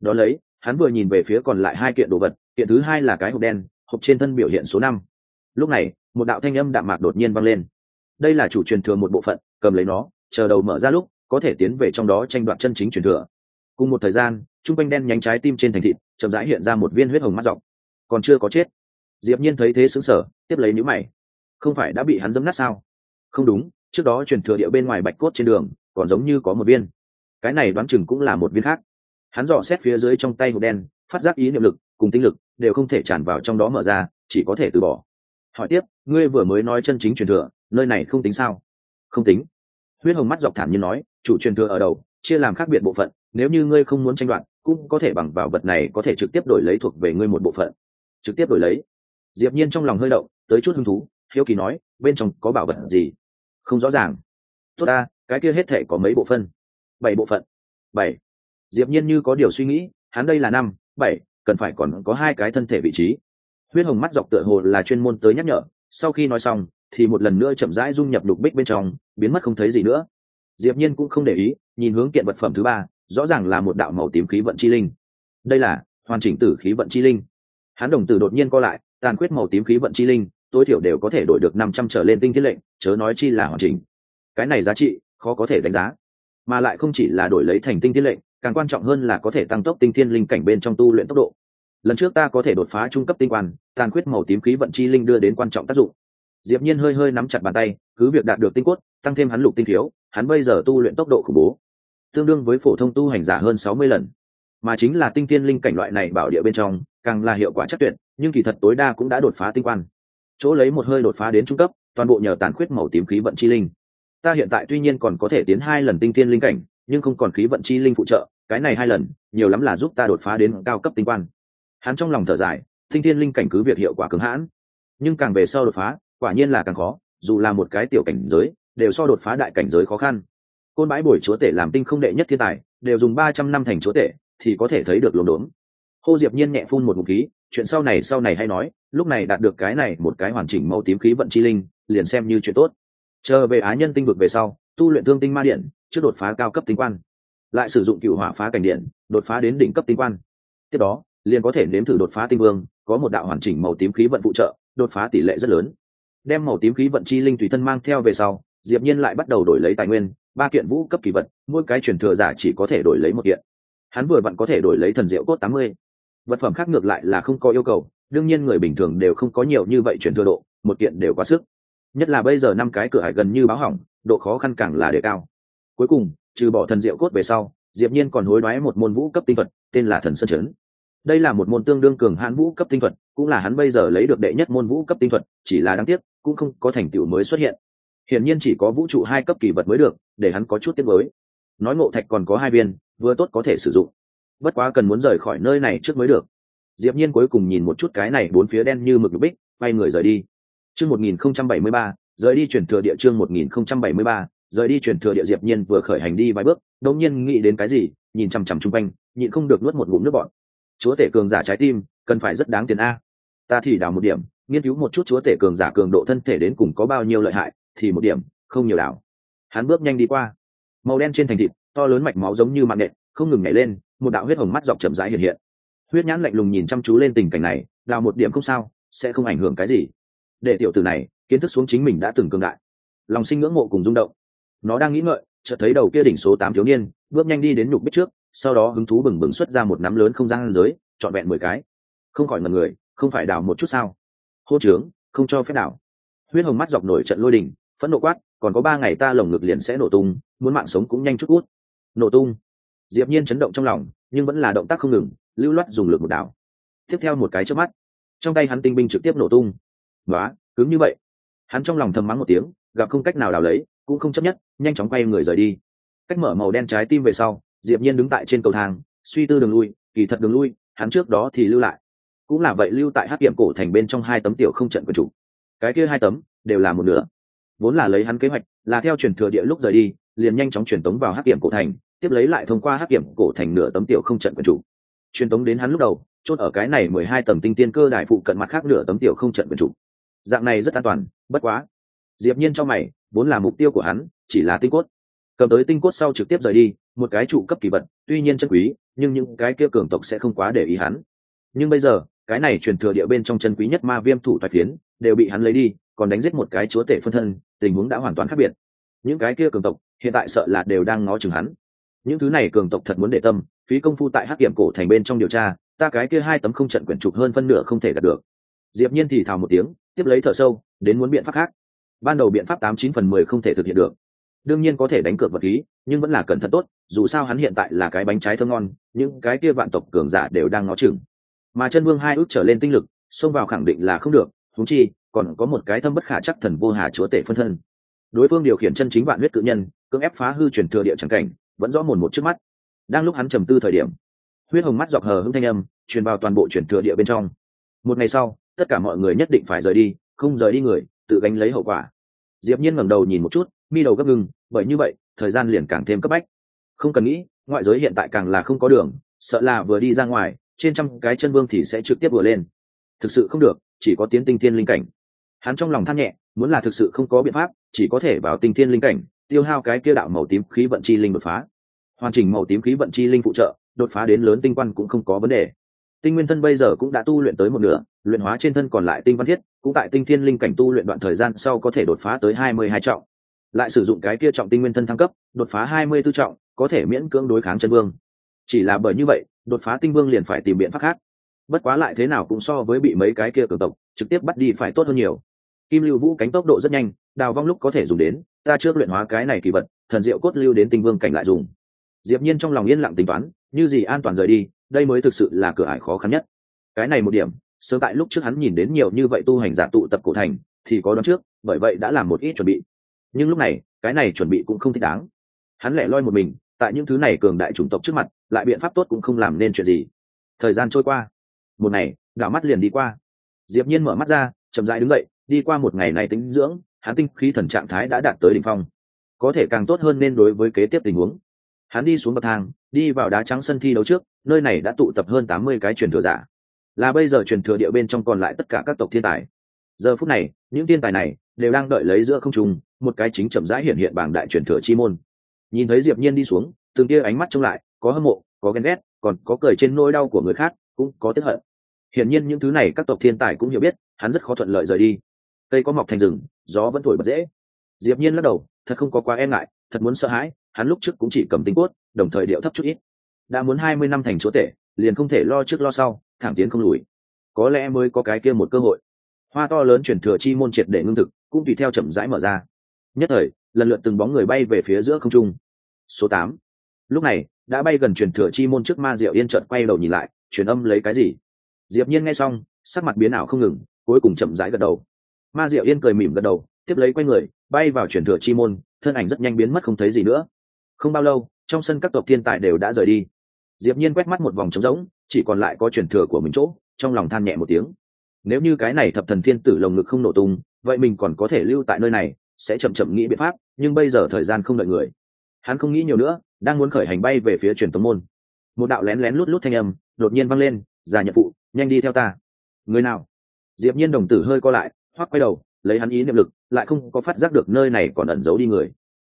Đó lấy, hắn vừa nhìn về phía còn lại hai kiện đồ vật, kiện thứ hai là cái hộp đen, hộp trên thân biểu hiện số năm. Lúc này, một đạo thanh âm đạm mạc đột nhiên vang lên. Đây là chủ truyền thừa một bộ phận, cầm lấy nó, chờ đầu mở ra lúc, có thể tiến về trong đó tranh đoạt chân chính truyền thừa. Cùng một thời gian t r u n g quanh đen nhánh trái tim trên thành thịt, chậm rãi hiện ra một viên huyết hồng mắt dọc. Còn chưa có chết. Diệp nhiên thấy thế xứng sở tiếp lấy nhữ mày không phải đã bị hắn dấm nát sao? Không đúng, trước đó truyền thừa địa bên ngoài bạch cốt trên đường, còn giống như có một viên. Cái này đoán chừng cũng là một viên khác. Hắn dò xét phía dưới trong tay hộp đen, phát giác ý niệm lực cùng tinh lực đều không thể tràn vào trong đó mở ra, chỉ có thể từ bỏ. Hỏi tiếp, ngươi vừa mới nói chân chính truyền thừa, nơi này không tính sao? Không tính. Huyết hồng mắt dọc thản như nói, chủ truyền thừa ở đầu, chia làm khác biệt bộ phận, nếu như ngươi không muốn tranh đoạt, cũng có thể bằng vào vật này có thể trực tiếp đổi lấy thuộc về ngươi một bộ phận. Trực tiếp đổi lấy? Diệp nhiên trong lòng hơi động, tới chút hứng thú hiếu kỳ nói, bên trong có bảo vật gì? Không rõ ràng. Tốt ta, cái kia hết thể có mấy bộ phận? Bảy bộ phận. Bảy. Diệp nhiên như có điều suy nghĩ, hắn đây là năm, bảy, cần phải còn có hai cái thân thể vị trí. Huyết hồng mắt dọc tựa hồ là chuyên môn tới nhắc nhở, sau khi nói xong, thì một lần nữa chậm rãi dung nhập đục bích bên trong, biến mất không thấy gì nữa. Diệp nhiên cũng không để ý, nhìn hướng kiện vật phẩm thứ ba, rõ ràng là một đạo màu tím khí vận chi linh. Đây là hoàn chỉnh tử khí vận chi linh. Hắn đồng tử đột nhiên co lại, tàn quyết màu tím khí vận chi linh tối thiểu đều có thể đổi được năm trăm trở lên tinh thiết lệnh, chớ nói chi là hoàn chỉnh. Cái này giá trị, khó có thể đánh giá. Mà lại không chỉ là đổi lấy thành tinh thiết lệnh, càng quan trọng hơn là có thể tăng tốc tinh thiên linh cảnh bên trong tu luyện tốc độ. Lần trước ta có thể đột phá trung cấp tinh quan, tàn quyết màu tím khí vận chi linh đưa đến quan trọng tác dụng. Diệp nhiên hơi hơi nắm chặt bàn tay, cứ việc đạt được tinh cốt, tăng thêm hắn lục tinh thiếu hắn bây giờ tu luyện tốc độ khủng bố. Tương đương với phổ thông tu hành giả hơn sáu mươi lần. Mà chính là tinh thiên linh cảnh loại này bảo địa bên trong, càng là hiệu quả chắc tuyệt, nhưng kỳ thật tối đa cũng đã đột phá tinh quan chỗ lấy một hơi đột phá đến trung cấp, toàn bộ nhờ tàn khuyết màu tím khí vận chi linh. Ta hiện tại tuy nhiên còn có thể tiến hai lần tinh thiên linh cảnh, nhưng không còn khí vận chi linh phụ trợ, cái này hai lần, nhiều lắm là giúp ta đột phá đến cao cấp tinh quan. Hắn trong lòng thở dài, tinh thiên linh cảnh cứ việc hiệu quả cứng hãn, nhưng càng về sau đột phá, quả nhiên là càng khó, dù là một cái tiểu cảnh giới, đều so đột phá đại cảnh giới khó khăn. Côn bãi bồi chúa tể làm tinh không đệ nhất thiên tài, đều dùng ba trăm năm thành chúa tể, thì có thể thấy được lồn đốn. Hô diệp nhiên nhẹ phun một ngụm khí, chuyện sau này sau này hay nói lúc này đạt được cái này một cái hoàn chỉnh mẫu tím khí vận chi linh, liền xem như chuyện tốt. Chờ về á nhân tinh vực về sau, tu luyện thương tinh ma điện, trước đột phá cao cấp tinh quan. Lại sử dụng cựu hỏa phá cảnh điện, đột phá đến đỉnh cấp tinh quan. Tiếp đó, liền có thể nếm thử đột phá tinh vương, có một đạo hoàn chỉnh màu tím khí vận phụ trợ, đột phá tỷ lệ rất lớn. Đem màu tím khí vận chi linh tùy thân mang theo về sau, diệp nhiên lại bắt đầu đổi lấy tài nguyên, ba kiện vũ cấp kỳ vật, mỗi cái truyền thừa giả chỉ có thể đổi lấy một kiện. Hắn vừa vặn có thể đổi lấy thần diệu cốt tám mươi. Vật phẩm khác ngược lại là không có yêu cầu đương nhiên người bình thường đều không có nhiều như vậy chuyển thừa độ, một kiện đều quá sức. Nhất là bây giờ năm cái cửa hải gần như báo hỏng, độ khó khăn càng là đề cao. Cuối cùng, trừ bỏ thần diệu cốt về sau, diệp nhiên còn hối đoái một môn vũ cấp tinh thuật, tên là thần sơn chấn. Đây là một môn tương đương cường hãn vũ cấp tinh thuật, cũng là hắn bây giờ lấy được đệ nhất môn vũ cấp tinh thuật, chỉ là đáng tiếc, cũng không có thành tựu mới xuất hiện. Hiển nhiên chỉ có vũ trụ hai cấp kỳ vật mới được, để hắn có chút tiếc mới nói ngộ thạch còn có hai viên, vừa tốt có thể sử dụng. Bất quá cần muốn rời khỏi nơi này trước mới được diệp nhiên cuối cùng nhìn một chút cái này bốn phía đen như mực bích, quay người rời đi. Chương 1073 rời đi chuyển thừa địa chương 1073 rời đi chuyển thừa địa diệp nhiên vừa khởi hành đi vài bước, đột nhiên nghĩ đến cái gì, nhìn chằm chằm trung quanh, nhịn không được nuốt một ngụm nước bọt. Chúa tể cường giả trái tim, cần phải rất đáng tiền a. Ta thì đào một điểm, nghiên cứu một chút chúa tể cường giả cường độ thân thể đến cùng có bao nhiêu lợi hại, thì một điểm, không nhiều đảo. Hắn bước nhanh đi qua. Màu đen trên thành thịt, to lớn mạch máu giống như mạng nện, không ngừng nhảy lên, một đạo huyết hồng mắt dọc chậm rãi hiện hiện huyết nhãn lạnh lùng nhìn chăm chú lên tình cảnh này đào một điểm không sao, sẽ không ảnh hưởng cái gì. Để tiểu tử này, kiến thức xuống chính mình đã từng cường đại. Lòng sinh ngưỡng mộ cùng rung động. Nó đang nghĩ ngợi, chợt thấy đầu kia đỉnh số tám thiếu niên, bước nhanh đi đến nhục bích trước, sau đó hứng thú bừng bừng xuất ra một nắm lớn không gian giới, trọn vẹn mười cái. Không khỏi ngần người, không phải đào một chút sao? Hô trướng không cho phép đào huyết hồng mắt dọc nổi trận lôi đình, phẫn nộ quát, còn có ba ngày ta lồng ngực liền sẽ nổ tung, muốn mạng sống cũng nhanh chút út nổ tung. Diệp nhiên chấn động trong lòng nhưng vẫn là động tác không ngừng, lưu loát dùng lực một đảo. Tiếp theo một cái chớp mắt, trong tay hắn tinh binh trực tiếp nổ tung. Đó cứng như vậy. Hắn trong lòng thầm mắng một tiếng, gặp không cách nào đào lấy, cũng không chấp nhất, nhanh chóng quay người rời đi. Cách mở màu đen trái tim về sau, diệp nhiên đứng tại trên cầu thang, suy tư đường lui, kỳ thật đường lui, hắn trước đó thì lưu lại. Cũng là vậy lưu tại hắc điểm cổ thành bên trong hai tấm tiểu không trận của chủ. Cái kia hai tấm, đều là một nửa. Vốn là lấy hắn kế hoạch, là theo truyền thừa địa lúc rời đi, liền nhanh chóng truyền tống vào hắc điểm cổ thành tiếp lấy lại thông qua hắc kiệm cổ thành nửa tấm tiểu không trận của chủ. Truyền tống đến hắn lúc đầu, chốt ở cái này mười hai tầng tinh tiên cơ đại phụ cận mặt khác nửa tấm tiểu không trận của chủ. Dạng này rất an toàn, bất quá. Diệp nhiên cho mày, vốn là mục tiêu của hắn, chỉ là tinh cốt. Cầm tới tinh cốt sau trực tiếp rời đi, một cái trụ cấp kỳ vật, tuy nhiên chân quý, nhưng những cái kia cường tộc sẽ không quá để ý hắn. Nhưng bây giờ, cái này truyền thừa địa bên trong chân quý nhất ma viêm thủ toại phiến, đều bị hắn lấy đi, còn đánh giết một cái chúa tể phân thân, tình huống đã hoàn toàn khác biệt. Những cái kia cường tộc, hiện tại sợ là đều đang ngó chừng hắn những thứ này cường tộc thật muốn để tâm, phí công phu tại hắc kiểm cổ thành bên trong điều tra, ta cái kia hai tấm không trận quyển trục hơn phân nửa không thể đạt được. Diệp nhiên thì thào một tiếng, tiếp lấy thở sâu, đến muốn biện pháp khác. Ban đầu biện pháp tám chín phần mười không thể thực hiện được. Đương nhiên có thể đánh cược vật khí, nhưng vẫn là cẩn thận tốt, dù sao hắn hiện tại là cái bánh trái thơm ngon, những cái kia vạn tộc cường giả đều đang ngó chừng. Mà chân vương hai ước trở lên tinh lực, xông vào khẳng định là không được thúng chi, còn có một cái thâm bất khả chắc thần vô hà chúa tể phân thân. Đối phương điều khiển chân chính vạn huyết cự nhân, cưỡng ép phá hư truyền thừa địa tràng cảnh vẫn rõ mồn một trước mắt. Đang lúc hắn trầm tư thời điểm, huyết hồng mắt dọc hờ hưng thanh âm truyền vào toàn bộ chuyển thừa địa bên trong. Một ngày sau, tất cả mọi người nhất định phải rời đi, không rời đi người, tự gánh lấy hậu quả. Diệp nhiên ngẩng đầu nhìn một chút, mi đầu gấp ngừng, bởi như vậy, thời gian liền càng thêm cấp bách. Không cần nghĩ, ngoại giới hiện tại càng là không có đường, sợ là vừa đi ra ngoài, trên trăm cái chân vương thì sẽ trực tiếp vừa lên. Thực sự không được, chỉ có tiến tinh thiên linh cảnh. Hắn trong lòng than nhẹ, muốn là thực sự không có biện pháp, chỉ có thể vào tinh thiên linh cảnh tiêu hao cái kia đạo màu tím khí vận chi linh đột phá. Hoàn chỉnh màu tím khí vận chi linh phụ trợ, đột phá đến lớn tinh quan cũng không có vấn đề. Tinh nguyên thân bây giờ cũng đã tu luyện tới một nửa, luyện hóa trên thân còn lại tinh văn thiết, cũng tại tinh thiên linh cảnh tu luyện đoạn thời gian sau có thể đột phá tới hai mươi hai trọng. Lại sử dụng cái kia trọng tinh nguyên thân thăng cấp, đột phá hai mươi b ố trọng, có thể miễn cưỡng đối kháng chân vương. Chỉ là bởi như vậy, đột phá tinh vương liền phải tìm biện pháp khác. Bất quá lại thế nào cũng so với bị mấy cái kia cường tộc, trực tiếp bắt đi phải tốt hơn nhiều. Kim lưu vũ cánh tốc độ rất nhanh, đào vong lúc có thể dùng đến ta trước luyện hóa cái này kỳ vật, thần diệu cốt lưu đến tinh vương cảnh lại dùng. Diệp nhiên trong lòng yên lặng tính toán, như gì an toàn rời đi, đây mới thực sự là cửa ải khó khăn nhất. Cái này một điểm, sớm tại lúc trước hắn nhìn đến nhiều như vậy tu hành giả tụ tập cổ thành, thì có đoán trước, bởi vậy đã làm một ít chuẩn bị. Nhưng lúc này, cái này chuẩn bị cũng không thích đáng. Hắn lẻ loi một mình, tại những thứ này cường đại chủng tộc trước mặt, lại biện pháp tốt cũng không làm nên chuyện gì. Thời gian trôi qua. Một ngày đảo mắt liền đi qua. Diệp nhiên mở mắt ra, chậm rãi đứng dậy, đi qua một ngày này tính dưỡng hắn tinh khí thần trạng thái đã đạt tới đỉnh phong. Có thể càng tốt hơn nên đối với kế tiếp tình huống. Hắn đi xuống bậc thang, đi vào đá trắng sân thi đấu trước, nơi này đã tụ tập hơn tám mươi cái truyền thừa giả. Là bây giờ truyền thừa địa bên trong còn lại tất cả các tộc thiên tài. Giờ phút này, những thiên tài này đều đang đợi lấy giữa không trung, một cái chính chậm rãi hiện hiện bảng đại truyền thừa chi môn. Nhìn thấy diệp nhiên đi xuống, từng kia ánh mắt trông lại, có hâm mộ, có ghen ghét, còn có cười trên nỗi đau của người khác, cũng có tiếc hận. Hiển nhiên những thứ này các tộc thiên tài cũng hiểu biết, hắn rất khó thuận lợi rời đi. Cây có mọc thành rừng gió vẫn thổi bật dễ. Diệp nhiên lắc đầu, thật không có quá e ngại, thật muốn sợ hãi, hắn lúc trước cũng chỉ cầm tinh cốt, đồng thời điệu thấp chút ít. Đã muốn hai mươi năm thành chúa tể, liền không thể lo trước lo sau, thẳng tiến không lùi. Có lẽ mới có cái kia một cơ hội. Hoa to lớn chuyển thừa chi môn triệt để ngưng thực, cũng tùy theo chậm rãi mở ra. Nhất thời, lần lượt từng bóng người bay về phía giữa không trung. Số tám. Lúc này, đã bay gần truyền thừa chi môn trước ma diệu yên chợt quay đầu nhìn lại, truyền âm lấy cái gì? Diệp nhiên nghe xong, sắc mặt biến ảo không ngừng, cuối cùng chậm rãi gật đầu ma diệu yên cười mỉm gật đầu, tiếp lấy quay người, bay vào truyền thừa chi môn, thân ảnh rất nhanh biến mất không thấy gì nữa. Không bao lâu, trong sân các tộc thiên tài đều đã rời đi. Diệp nhiên quét mắt một vòng trống rỗng, chỉ còn lại có truyền thừa của mình chỗ, trong lòng than nhẹ một tiếng. Nếu như cái này thập thần thiên tử lồng ngực không nổ tung, vậy mình còn có thể lưu tại nơi này, sẽ chậm chậm nghĩ biện pháp, nhưng bây giờ thời gian không đợi người. Hắn không nghĩ nhiều nữa, đang muốn khởi hành bay về phía truyền tống môn. Một đạo lén lén lút lút thanh âm đột nhiên vang lên, già nhận phụ, nhanh đi theo ta. Người nào? Diệp nhiên đồng tử hơi co lại hoắc quay đầu, lấy hắn ý niệm lực, lại không có phát giác được nơi này còn ẩn giấu đi người.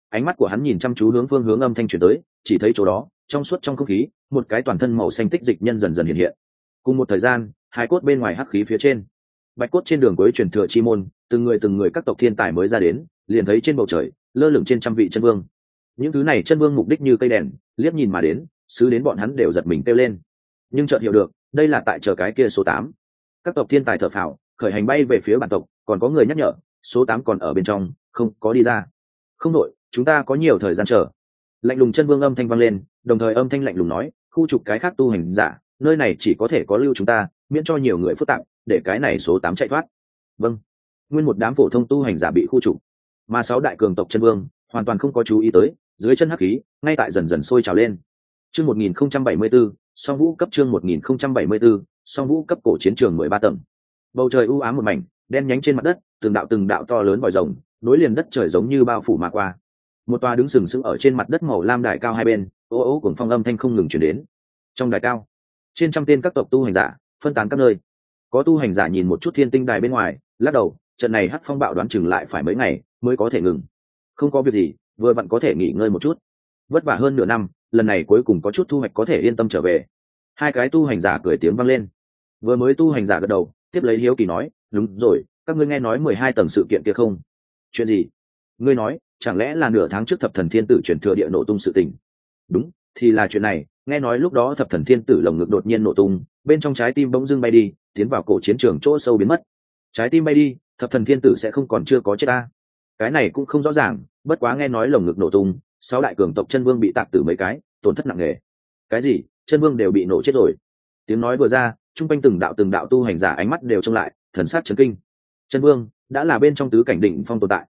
Ánh mắt của hắn nhìn chăm chú hướng phương hướng âm thanh truyền tới, chỉ thấy chỗ đó, trong suốt trong không khí, một cái toàn thân màu xanh tích dịch nhân dần dần hiện hiện. Cùng một thời gian, hai cốt bên ngoài hắc khí phía trên. Bạch cốt trên đường cuối truyền thừa chi môn, từng người từng người các tộc thiên tài mới ra đến, liền thấy trên bầu trời, lơ lửng trên trăm vị chân vương. Những thứ này chân vương mục đích như cây đèn, liếc nhìn mà đến xứ đến bọn hắn đều giật mình kêu lên. Nhưng chợt hiểu được, đây là tại chờ cái kia số tám. Các tộc thiên tài thở phào, khởi hành bay về phía bản tộc còn có người nhắc nhở số tám còn ở bên trong không có đi ra. Không đội chúng ta có nhiều thời gian chờ. Lạnh lùng chân vương âm thanh vang lên đồng thời âm thanh lạnh lùng nói khu trục cái khác tu hành giả nơi này chỉ có thể có lưu chúng ta miễn cho nhiều người phức tạp để cái này số tám chạy thoát. Vâng. Nguyên một đám phổ thông tu hành giả bị khu trục. Mà sáu đại cường tộc chân vương hoàn toàn không có chú ý tới dưới chân hắc khí ngay tại dần dần sôi trào lên. Chương một nghìn không trăm bảy mươi bốn, song vũ cấp chương một nghìn không trăm bảy mươi bốn, song vũ cấp cổ chiến trường mười ba tầng. Bầu trời u ám một mảnh đen nhánh trên mặt đất, từng đạo từng đạo to lớn vòi rồng, nối liền đất trời giống như bao phủ mà qua. Một toa đứng sừng sững ở trên mặt đất màu lam đài cao hai bên, ô ô cùng phong âm thanh không ngừng chuyển đến. Trong đài cao, trên trăm tên các tộc tu hành giả, phân tán các nơi. Có tu hành giả nhìn một chút thiên tinh đài bên ngoài, lắc đầu, trận này hắc phong bạo đoán chừng lại phải mấy ngày mới có thể ngừng. Không có việc gì, vừa vặn có thể nghỉ ngơi một chút. Vất vả hơn nửa năm, lần này cuối cùng có chút thu hoạch có thể yên tâm trở về. Hai cái tu hành giả cười tiếng vang lên. Vừa mới tu hành giả gật đầu, tiếp lấy hiếu kỳ nói đúng rồi, các ngươi nghe nói mười hai tầng sự kiện kia không? Chuyện gì? Ngươi nói, chẳng lẽ là nửa tháng trước thập thần thiên tử chuyển thừa địa nổ tung sự tình? Đúng, thì là chuyện này, nghe nói lúc đó thập thần thiên tử lồng ngực đột nhiên nổ tung, bên trong trái tim bỗng dưng bay đi, tiến vào cổ chiến trường chỗ sâu biến mất. Trái tim bay đi, thập thần thiên tử sẽ không còn chưa có chết ta. Cái này cũng không rõ ràng, bất quá nghe nói lồng ngực nổ tung, sáu đại cường tộc chân vương bị tạc tử mấy cái, tổn thất nặng nề. Cái gì? Chân vương đều bị nổ chết rồi. Tiếng nói vừa ra, chung quanh từng đạo từng đạo tu hành giả ánh mắt đều trông lại thần sát chấn kinh. Chân vương đã là bên trong tứ cảnh định phong tồn tại.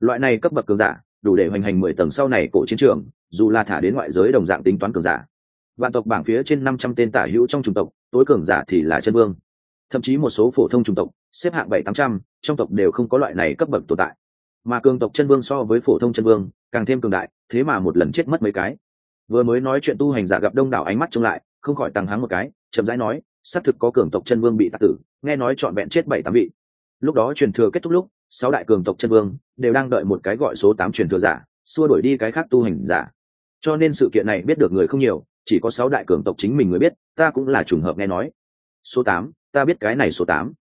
Loại này cấp bậc cường giả, đủ để hoành hành mười tầng sau này cổ chiến trường, dù là thả đến ngoại giới đồng dạng tính toán cường giả. Vạn tộc bảng phía trên năm trăm tên tả hữu trong chủng tộc, tối cường giả thì là chân vương. Thậm chí một số phổ thông chủng tộc, xếp hạng bảy tám trăm, trong tộc đều không có loại này cấp bậc tồn tại. Mà cường tộc chân vương so với phổ thông chân vương, càng thêm cường đại, thế mà một lần chết mất mấy cái. Vừa mới nói chuyện tu hành giả gặp đông đảo ánh mắt trông lại, không khỏi tăng hắng một cái, chậm rãi nói xác thực có cường tộc chân vương bị tạc tử, nghe nói trọn vẹn chết bảy tám vị. Lúc đó truyền thừa kết thúc lúc, sáu đại cường tộc chân vương đều đang đợi một cái gọi số tám truyền thừa giả, xua đuổi đi cái khác tu hành giả. Cho nên sự kiện này biết được người không nhiều, chỉ có sáu đại cường tộc chính mình người biết, ta cũng là trùng hợp nghe nói. Số tám, ta biết cái này số tám.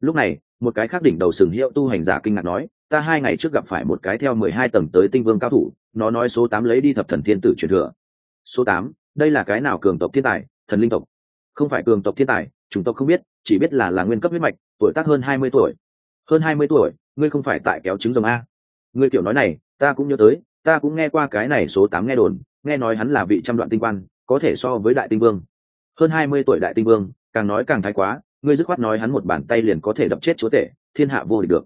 Lúc này, một cái khác đỉnh đầu sừng hiệu tu hành giả kinh ngạc nói, ta hai ngày trước gặp phải một cái theo mười hai tầng tới tinh vương cao thủ, nó nói số tám lấy đi thập thần thiên tử truyền thừa. Số tám, đây là cái nào cường tộc thiên tài, thần linh tộc? Không phải cường tộc thiên tài chúng tộc không biết, chỉ biết là là nguyên cấp huyết mạch, tuổi tác hơn hai mươi tuổi. Hơn hai mươi tuổi, ngươi không phải tại kéo trứng rồng a. Ngươi kiểu nói này, ta cũng nhớ tới, ta cũng nghe qua cái này số tám nghe đồn, nghe nói hắn là vị trăm đoạn tinh quan, có thể so với đại tinh vương. Hơn hai mươi tuổi đại tinh vương, càng nói càng thái quá, ngươi dứt khoát nói hắn một bàn tay liền có thể đập chết chúa tể, thiên hạ vô địch được.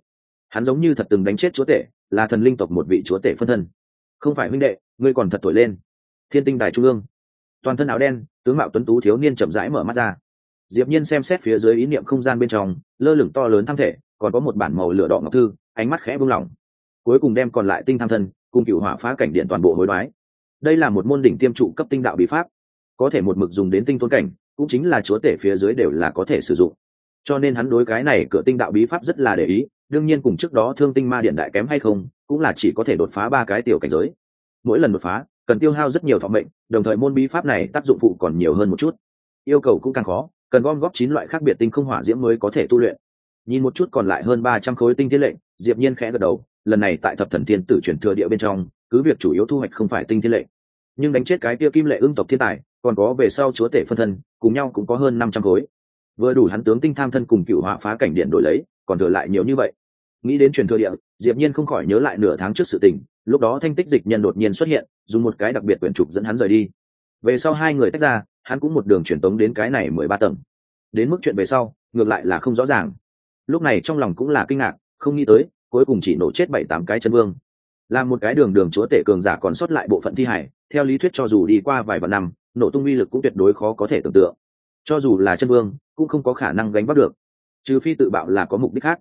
Hắn giống như thật từng đánh chết chúa tể, là thần linh tộc một vị chúa tể phân thân. Không phải huynh đệ, ngươi còn thật tuổi lên. Thiên tinh đài trung ương toàn thân áo đen, tướng mạo tuấn tú thiếu niên chậm rãi mở mắt ra. Diệp nhiên xem xét phía dưới ý niệm không gian bên trong, lơ lửng to lớn tham thể, còn có một bản màu lửa đỏ ngọc thư, ánh mắt khẽ buông lỏng. Cuối cùng đem còn lại tinh tham thân, cùng cựu hỏa phá cảnh điện toàn bộ hối đoái. Đây là một môn đỉnh tiêm trụ cấp tinh đạo bí pháp. Có thể một mực dùng đến tinh tôn cảnh, cũng chính là chúa tể phía dưới đều là có thể sử dụng. Cho nên hắn đối cái này cửa tinh đạo bí pháp rất là để ý, đương nhiên cùng trước đó thương tinh ma điện đại kém hay không, cũng là chỉ có thể đột phá ba cái tiểu cảnh giới. Mỗi lần đột phá cần tiêu hao rất nhiều thọ mệnh, đồng thời môn bí pháp này tác dụng phụ còn nhiều hơn một chút. Yêu cầu cũng càng khó, cần gom góp chín loại khác biệt tinh không hỏa diễm mới có thể tu luyện. Nhìn một chút còn lại hơn ba trăm khối tinh thiên lệnh, diệp nhiên khẽ gật đầu, lần này tại thập thần thiên tử chuyển thừa địa bên trong, cứ việc chủ yếu thu hoạch không phải tinh thiên lệnh, nhưng đánh chết cái kia kim lệ ương tộc thiên tài, còn có về sau chúa tể phân thân, cùng nhau cũng có hơn năm trăm khối. Vừa đủ hắn tướng tinh tham thân cùng cựu hỏa phá cảnh điện đổi lấy, còn thừa lại nhiều như vậy. Nghĩ đến truyền thừa địa, diệp nhiên không khỏi nhớ lại nửa tháng trước sự tình lúc đó thanh tích dịch nhân đột nhiên xuất hiện, dùng một cái đặc biệt quyển trục dẫn hắn rời đi. Về sau hai người tách ra, hắn cũng một đường truyền tống đến cái này mười ba tầng. Đến mức chuyện về sau, ngược lại là không rõ ràng. Lúc này trong lòng cũng là kinh ngạc, không nghĩ tới, cuối cùng chỉ nổ chết bảy tám cái chân vương. Là một cái đường đường chúa tể cường giả còn sót lại bộ phận thi hải theo lý thuyết cho dù đi qua vài vạn năm, nổ tung uy lực cũng tuyệt đối khó có thể tưởng tượng. Cho dù là chân vương, cũng không có khả năng gánh vác được. Trừ phi tự bạo là có mục đích khác.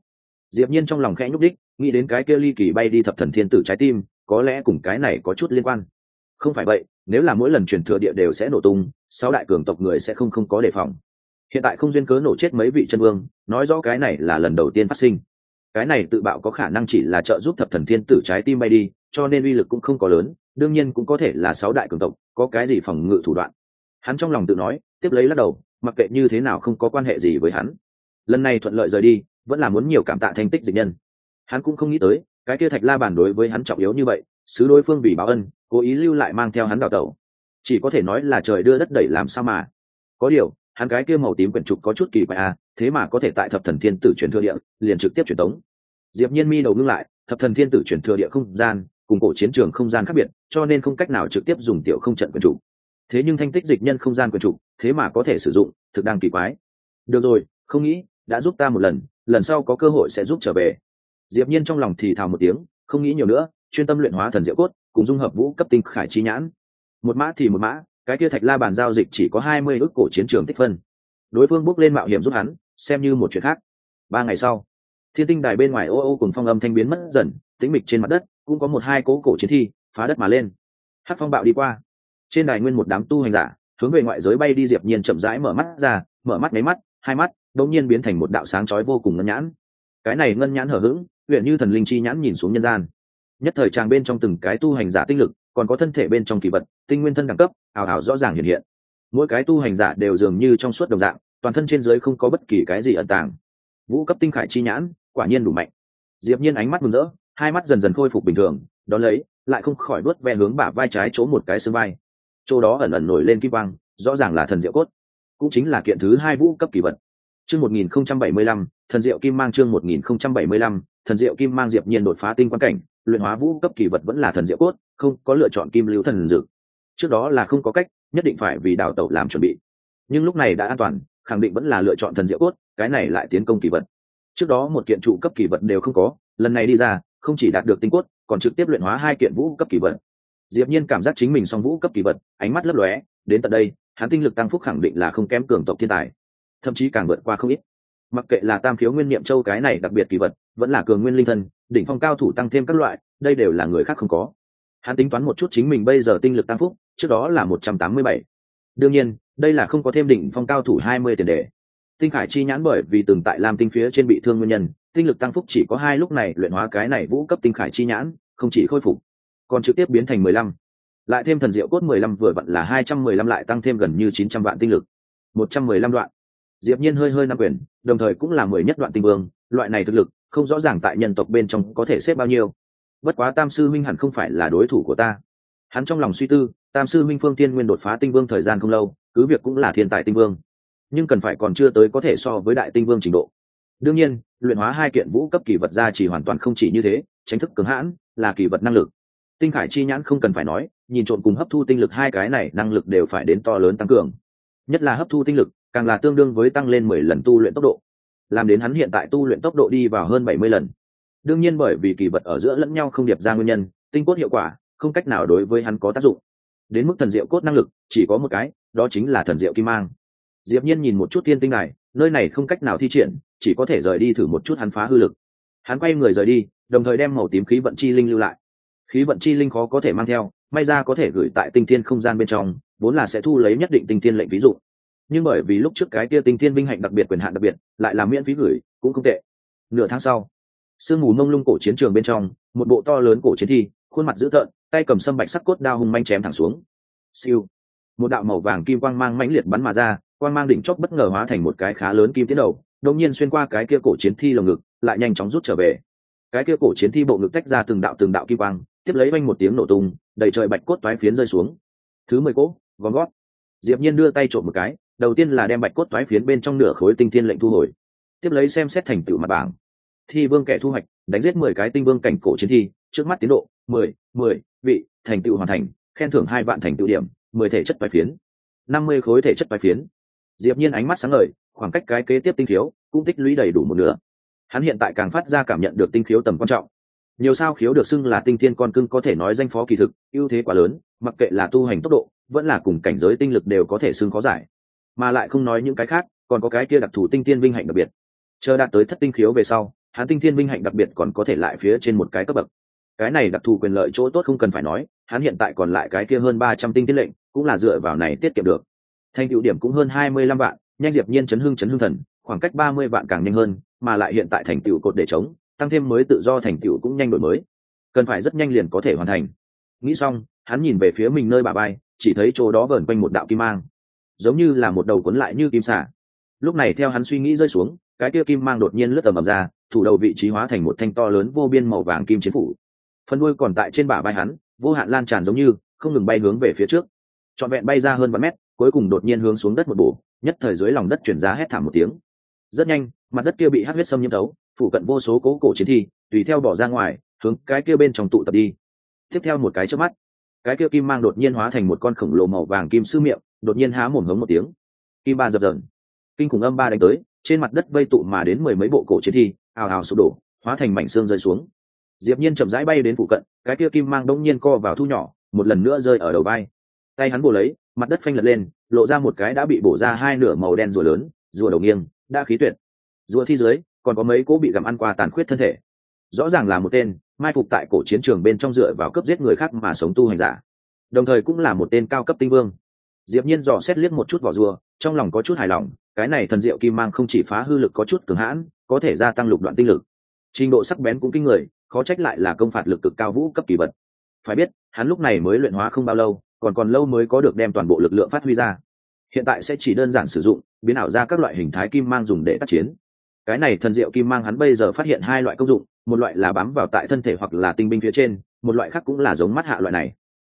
Diệp nhiên trong lòng khẽ nhúc đích nghĩ đến cái kia ly kỳ bay đi thập thần thiên tử trái tim có lẽ cùng cái này có chút liên quan. Không phải vậy, nếu là mỗi lần truyền thừa địa đều sẽ nổ tung, sáu đại cường tộc người sẽ không không có đề phòng. Hiện tại không duyên cớ nổ chết mấy vị chân vương, nói rõ cái này là lần đầu tiên phát sinh. Cái này tự bạo có khả năng chỉ là trợ giúp thập thần thiên tử trái tim bay đi, cho nên uy lực cũng không có lớn, đương nhiên cũng có thể là sáu đại cường tộc, có cái gì phòng ngự thủ đoạn. Hắn trong lòng tự nói, tiếp lấy lắc đầu, mặc kệ như thế nào không có quan hệ gì với hắn. Lần này thuận lợi rời đi, vẫn là muốn nhiều cảm tạ thành tích dịch nhân. Hắn cũng không nghĩ tới cái kia thạch la bàn đối với hắn trọng yếu như vậy sứ đối phương vì báo ân, cố ý lưu lại mang theo hắn đào tẩu. Chỉ có thể nói là trời đưa đất đẩy làm sao mà. Có điều, hắn cái kia màu tím quyển trục có chút kỳ quái à thế mà có thể tại thập thần thiên tử truyền thừa địa, liền trực tiếp truyền tống. Diệp nhiên mi đầu ngưng lại, thập thần thiên tử truyền thừa địa không gian, cùng cổ chiến trường không gian khác biệt, cho nên không cách nào trực tiếp dùng tiểu không trận quyền chủ thế nhưng thanh tích dịch nhân không gian quyền chủ thế mà có thể sử dụng, thực đang kỳ quái. Được rồi, không nghĩ, đã giúp ta một lần lần sau có cơ hội sẽ giúp trở về diệp nhiên trong lòng thì thào một tiếng, không nghĩ nhiều nữa, chuyên tâm luyện hóa thần diệu cốt, cùng dung hợp vũ cấp tinh khải chi nhãn. Một mã thì một mã, cái kia thạch la bàn giao dịch chỉ có hai mươi ước cổ chiến trường tích phân. Đối phương bước lên mạo hiểm giúp hắn, xem như một chuyện khác. Ba ngày sau, thiên tinh đài bên ngoài ô ô cùng phong âm thanh biến mất dần, tĩnh mịch trên mặt đất, cũng có một hai cố cổ chiến thi, phá đất mà lên. Hát phong bạo đi qua. Trên đài nguyên một đám tu hành giả, hướng về ngoại giới bay đi, diệp nhiên chậm rãi mở mắt ra, mở mắt mấy mắt, hai mắt, đột nhiên biến thành một đạo sáng chói vô cùng ngân nhãn. Cái này ngân nhãn hở hững huyện như thần linh chi nhãn nhìn xuống nhân gian. Nhất thời tràng bên trong từng cái tu hành giả tinh lực, còn có thân thể bên trong kỳ vật, tinh nguyên thân đẳng cấp, ảo ảo rõ ràng hiện hiện. Mỗi cái tu hành giả đều dường như trong suốt đồng dạng, toàn thân trên dưới không có bất kỳ cái gì ẩn tàng. Vũ cấp tinh khải chi nhãn, quả nhiên đủ mạnh. Diệp nhiên ánh mắt mừng rỡ, hai mắt dần dần khôi phục bình thường, đón lấy, lại không khỏi đuốt ve hướng bả vai trái chỗ một cái xương vai chỗ đó ẩn ẩn nổi lên kim quang, rõ ràng là thần diệu cốt. Cũng chính là kiện thứ hai vũ cấp kỳ vật. Chương 1075 thần diệu kim mang chương 1075 thần diệu kim mang diệp nhiên đột phá tinh quan cảnh, luyện hóa vũ cấp kỳ vật vẫn là thần diệu cốt, không có lựa chọn kim lưu thần dược. Trước đó là không có cách, nhất định phải vì đào tẩu làm chuẩn bị. Nhưng lúc này đã an toàn, khẳng định vẫn là lựa chọn thần diệu cốt, cái này lại tiến công kỳ vật. Trước đó một kiện trụ cấp kỳ vật đều không có, lần này đi ra, không chỉ đạt được tinh cốt, còn trực tiếp luyện hóa hai kiện vũ cấp kỳ vật. Diệp nhiên cảm giác chính mình song vũ cấp kỳ vật, ánh mắt lấp lóe, đến tận đây, hắn tinh lực tăng phúc khẳng định là không kém cường tộc thiên tài. Thậm chí càng vượt qua không ít. Mặc kệ là tam khiếu nguyên niệm châu cái này đặc biệt kỳ vật vẫn là cường nguyên linh thân, đỉnh phong cao thủ tăng thêm các loại, đây đều là người khác không có. Hắn tính toán một chút chính mình bây giờ tinh lực tăng phúc, trước đó là một trăm tám mươi bảy. Đương nhiên, đây là không có thêm đỉnh phong cao thủ hai mươi tiền đề. Tinh khải chi nhãn bởi vì từng tại làm tinh phía trên bị thương nguyên nhân, tinh lực tăng phúc chỉ có hai lúc này luyện hóa cái này vũ cấp tinh khải chi nhãn, không chỉ khôi phục, còn trực tiếp biến thành mười lăm. Lại thêm thần diệu cốt mười lăm vừa vặn là hai trăm mười lăm lại tăng thêm gần như chín trăm vạn tinh lực. một trăm mười lăm đoạn. Diệp nhiên hơi hơi năm quyền, đồng thời cũng là mười nhất đoạn tinh vương, loại này thực lực không rõ ràng tại nhân tộc bên trong có thể xếp bao nhiêu. Bất quá tam sư minh hẳn không phải là đối thủ của ta. Hắn trong lòng suy tư, tam sư minh phương tiên nguyên đột phá tinh vương thời gian không lâu, cứ việc cũng là thiên tài tinh vương. Nhưng cần phải còn chưa tới có thể so với đại tinh vương trình độ. Đương nhiên, luyện hóa hai kiện vũ cấp kỳ vật ra chỉ hoàn toàn không chỉ như thế, tránh thức cứng hãn là kỳ vật năng lực. Tinh khải chi nhãn không cần phải nói, nhìn trộn cùng hấp thu tinh lực hai cái này năng lực đều phải đến to lớn tăng cường. Nhất là hấp thu tinh lực, càng là tương đương với tăng lên mười lần tu luyện tốc độ làm đến hắn hiện tại tu luyện tốc độ đi vào hơn bảy mươi lần. Đương nhiên bởi vì kỳ vật ở giữa lẫn nhau không điệp ra nguyên nhân, tinh cốt hiệu quả, không cách nào đối với hắn có tác dụng. Đến mức thần diệu cốt năng lực, chỉ có một cái, đó chính là thần diệu kim mang. Diệp nhiên nhìn một chút thiên tinh này nơi này không cách nào thi triển, chỉ có thể rời đi thử một chút hắn phá hư lực. Hắn quay người rời đi, đồng thời đem màu tím khí vận chi linh lưu lại. Khí vận chi linh khó có thể mang theo, may ra có thể gửi tại tinh thiên không gian bên trong, vốn là sẽ thu lấy nhất định tinh thiên lệnh ví dụ nhưng bởi vì lúc trước cái kia tinh thiên vinh hạnh đặc biệt, quyền hạn đặc biệt, lại làm miễn phí gửi, cũng không tệ. Nửa tháng sau, sương mù mông lung cổ chiến trường bên trong, một bộ to lớn cổ chiến thi, khuôn mặt dữ tợn, tay cầm sâm bạch sắc cốt đao hung manh chém thẳng xuống. Siêu. Một đạo màu vàng kim quang mang mãnh liệt bắn mà ra, quang mang đỉnh chóp bất ngờ hóa thành một cái khá lớn kim tiến đầu, đột nhiên xuyên qua cái kia cổ chiến thi lồng ngực, lại nhanh chóng rút trở về. Cái kia cổ chiến thi bộ ngực tách ra từng đạo từng đạo kim quang, tiếp lấy vanh một tiếng nổ tung, đầy trời bạch cốt toái phiến rơi xuống. Thứ mười cỗ vòng gót diệp nhiên đưa tay trộm một cái đầu tiên là đem bạch cốt toái phiến bên trong nửa khối tinh thiên lệnh thu hồi, tiếp lấy xem xét thành tựu mặt bảng. Thi vương kẻ thu hoạch, đánh giết mười cái tinh vương cảnh cổ chiến thi, trước mắt tiến độ, mười mười vị, thành tựu hoàn thành, khen thưởng hai vạn thành tựu điểm, mười thể chất bài phiến, năm mươi khối thể chất bài phiến. Diệp nhiên ánh mắt sáng ngời, khoảng cách cái kế tiếp tinh khiếu cũng tích lũy đầy đủ một nửa. Hắn hiện tại càng phát ra cảm nhận được tinh khiếu tầm quan trọng. Nhiều sao khiếu được xưng là tinh thiên con cưng có thể nói danh phó kỳ thực, ưu thế quá lớn, mặc kệ là tu hành tốc độ, vẫn là cùng cảnh giới tinh lực đều có thể xưng khó giải mà lại không nói những cái khác, còn có cái kia đặc thù tinh thiên vinh hạnh đặc biệt. Chờ đạt tới thất tinh khiếu về sau, hắn tinh thiên vinh hạnh đặc biệt còn có thể lại phía trên một cái cấp bậc. Cái này đặc thù quyền lợi chỗ tốt không cần phải nói, hắn hiện tại còn lại cái kia hơn ba trăm tinh tiết lệnh, cũng là dựa vào này tiết kiệm được. Thành tựu điểm cũng hơn hai mươi lăm vạn, nhanh diệp nhiên chấn hưng chấn hưng thần, khoảng cách ba mươi vạn càng nhanh hơn, mà lại hiện tại thành tựu cột để chống, tăng thêm mới tự do thành tựu cũng nhanh đổi mới. Cần phải rất nhanh liền có thể hoàn thành. Nghĩ xong, hắn nhìn về phía mình nơi bà bay, chỉ thấy chỗ đó vờn quanh một đạo kim mang giống như là một đầu cuốn lại như kim xả lúc này theo hắn suy nghĩ rơi xuống cái kia kim mang đột nhiên lướt tầm ầm ra thủ đầu vị trí hóa thành một thanh to lớn vô biên màu vàng kim chiến phủ. Phần đuôi còn tại trên bả vai hắn vô hạn lan tràn giống như không ngừng bay hướng về phía trước. Trọn vẹn bay ra hơn vài mét cuối cùng đột nhiên hướng xuống đất một bổ nhất thời dưới lòng đất chuyển giá hét thảm một tiếng. Rất nhanh mặt đất kia bị hát huyết sâm nhiễm đấu, phụ cận vô số cố cổ chiến thi tùy theo bỏ ra ngoài hướng cái kia bên trong tụ tập đi. Tiếp theo một cái trước mắt cái kia kim mang đột nhiên hóa thành một con khổng lồ màu vàng kim sư miệng, đột nhiên há mồm hống một tiếng. Kim ba dập dần kinh khủng âm ba đánh tới, trên mặt đất vây tụ mà đến mười mấy bộ cổ chiến thi, ào ào sụp đổ, hóa thành mảnh xương rơi xuống. Diệp nhiên chậm rãi bay đến phụ cận, cái kia kim mang đông nhiên co vào thu nhỏ, một lần nữa rơi ở đầu vai. Tay hắn bổ lấy, mặt đất phanh lật lên, lộ ra một cái đã bị bổ ra hai nửa màu đen rùa lớn, rùa đầu nghiêng, đã khí tuyệt. Rùa thi dưới, còn có mấy cỗ bị gặm ăn qua tàn khuyết thân thể. Rõ ràng là một tên mai phục tại cổ chiến trường bên trong dựa vào cấp giết người khác mà sống tu hành giả. Đồng thời cũng là một tên cao cấp tinh vương. Diệp nhiên dò xét liếc một chút vỏ rùa, trong lòng có chút hài lòng, cái này thần diệu kim mang không chỉ phá hư lực có chút cường hãn, có thể gia tăng lục đoạn tinh lực. Trình độ sắc bén cũng kinh người, khó trách lại là công phạt lực cực cao vũ cấp kỳ vật. Phải biết, hắn lúc này mới luyện hóa không bao lâu, còn còn lâu mới có được đem toàn bộ lực lượng phát huy ra. Hiện tại sẽ chỉ đơn giản sử dụng, biến ảo ra các loại hình thái kim mang dùng để tác chiến. Cái này thần diệu kim mang hắn bây giờ phát hiện hai loại công dụng một loại là bám vào tại thân thể hoặc là tinh binh phía trên, một loại khác cũng là giống mắt hạ loại này.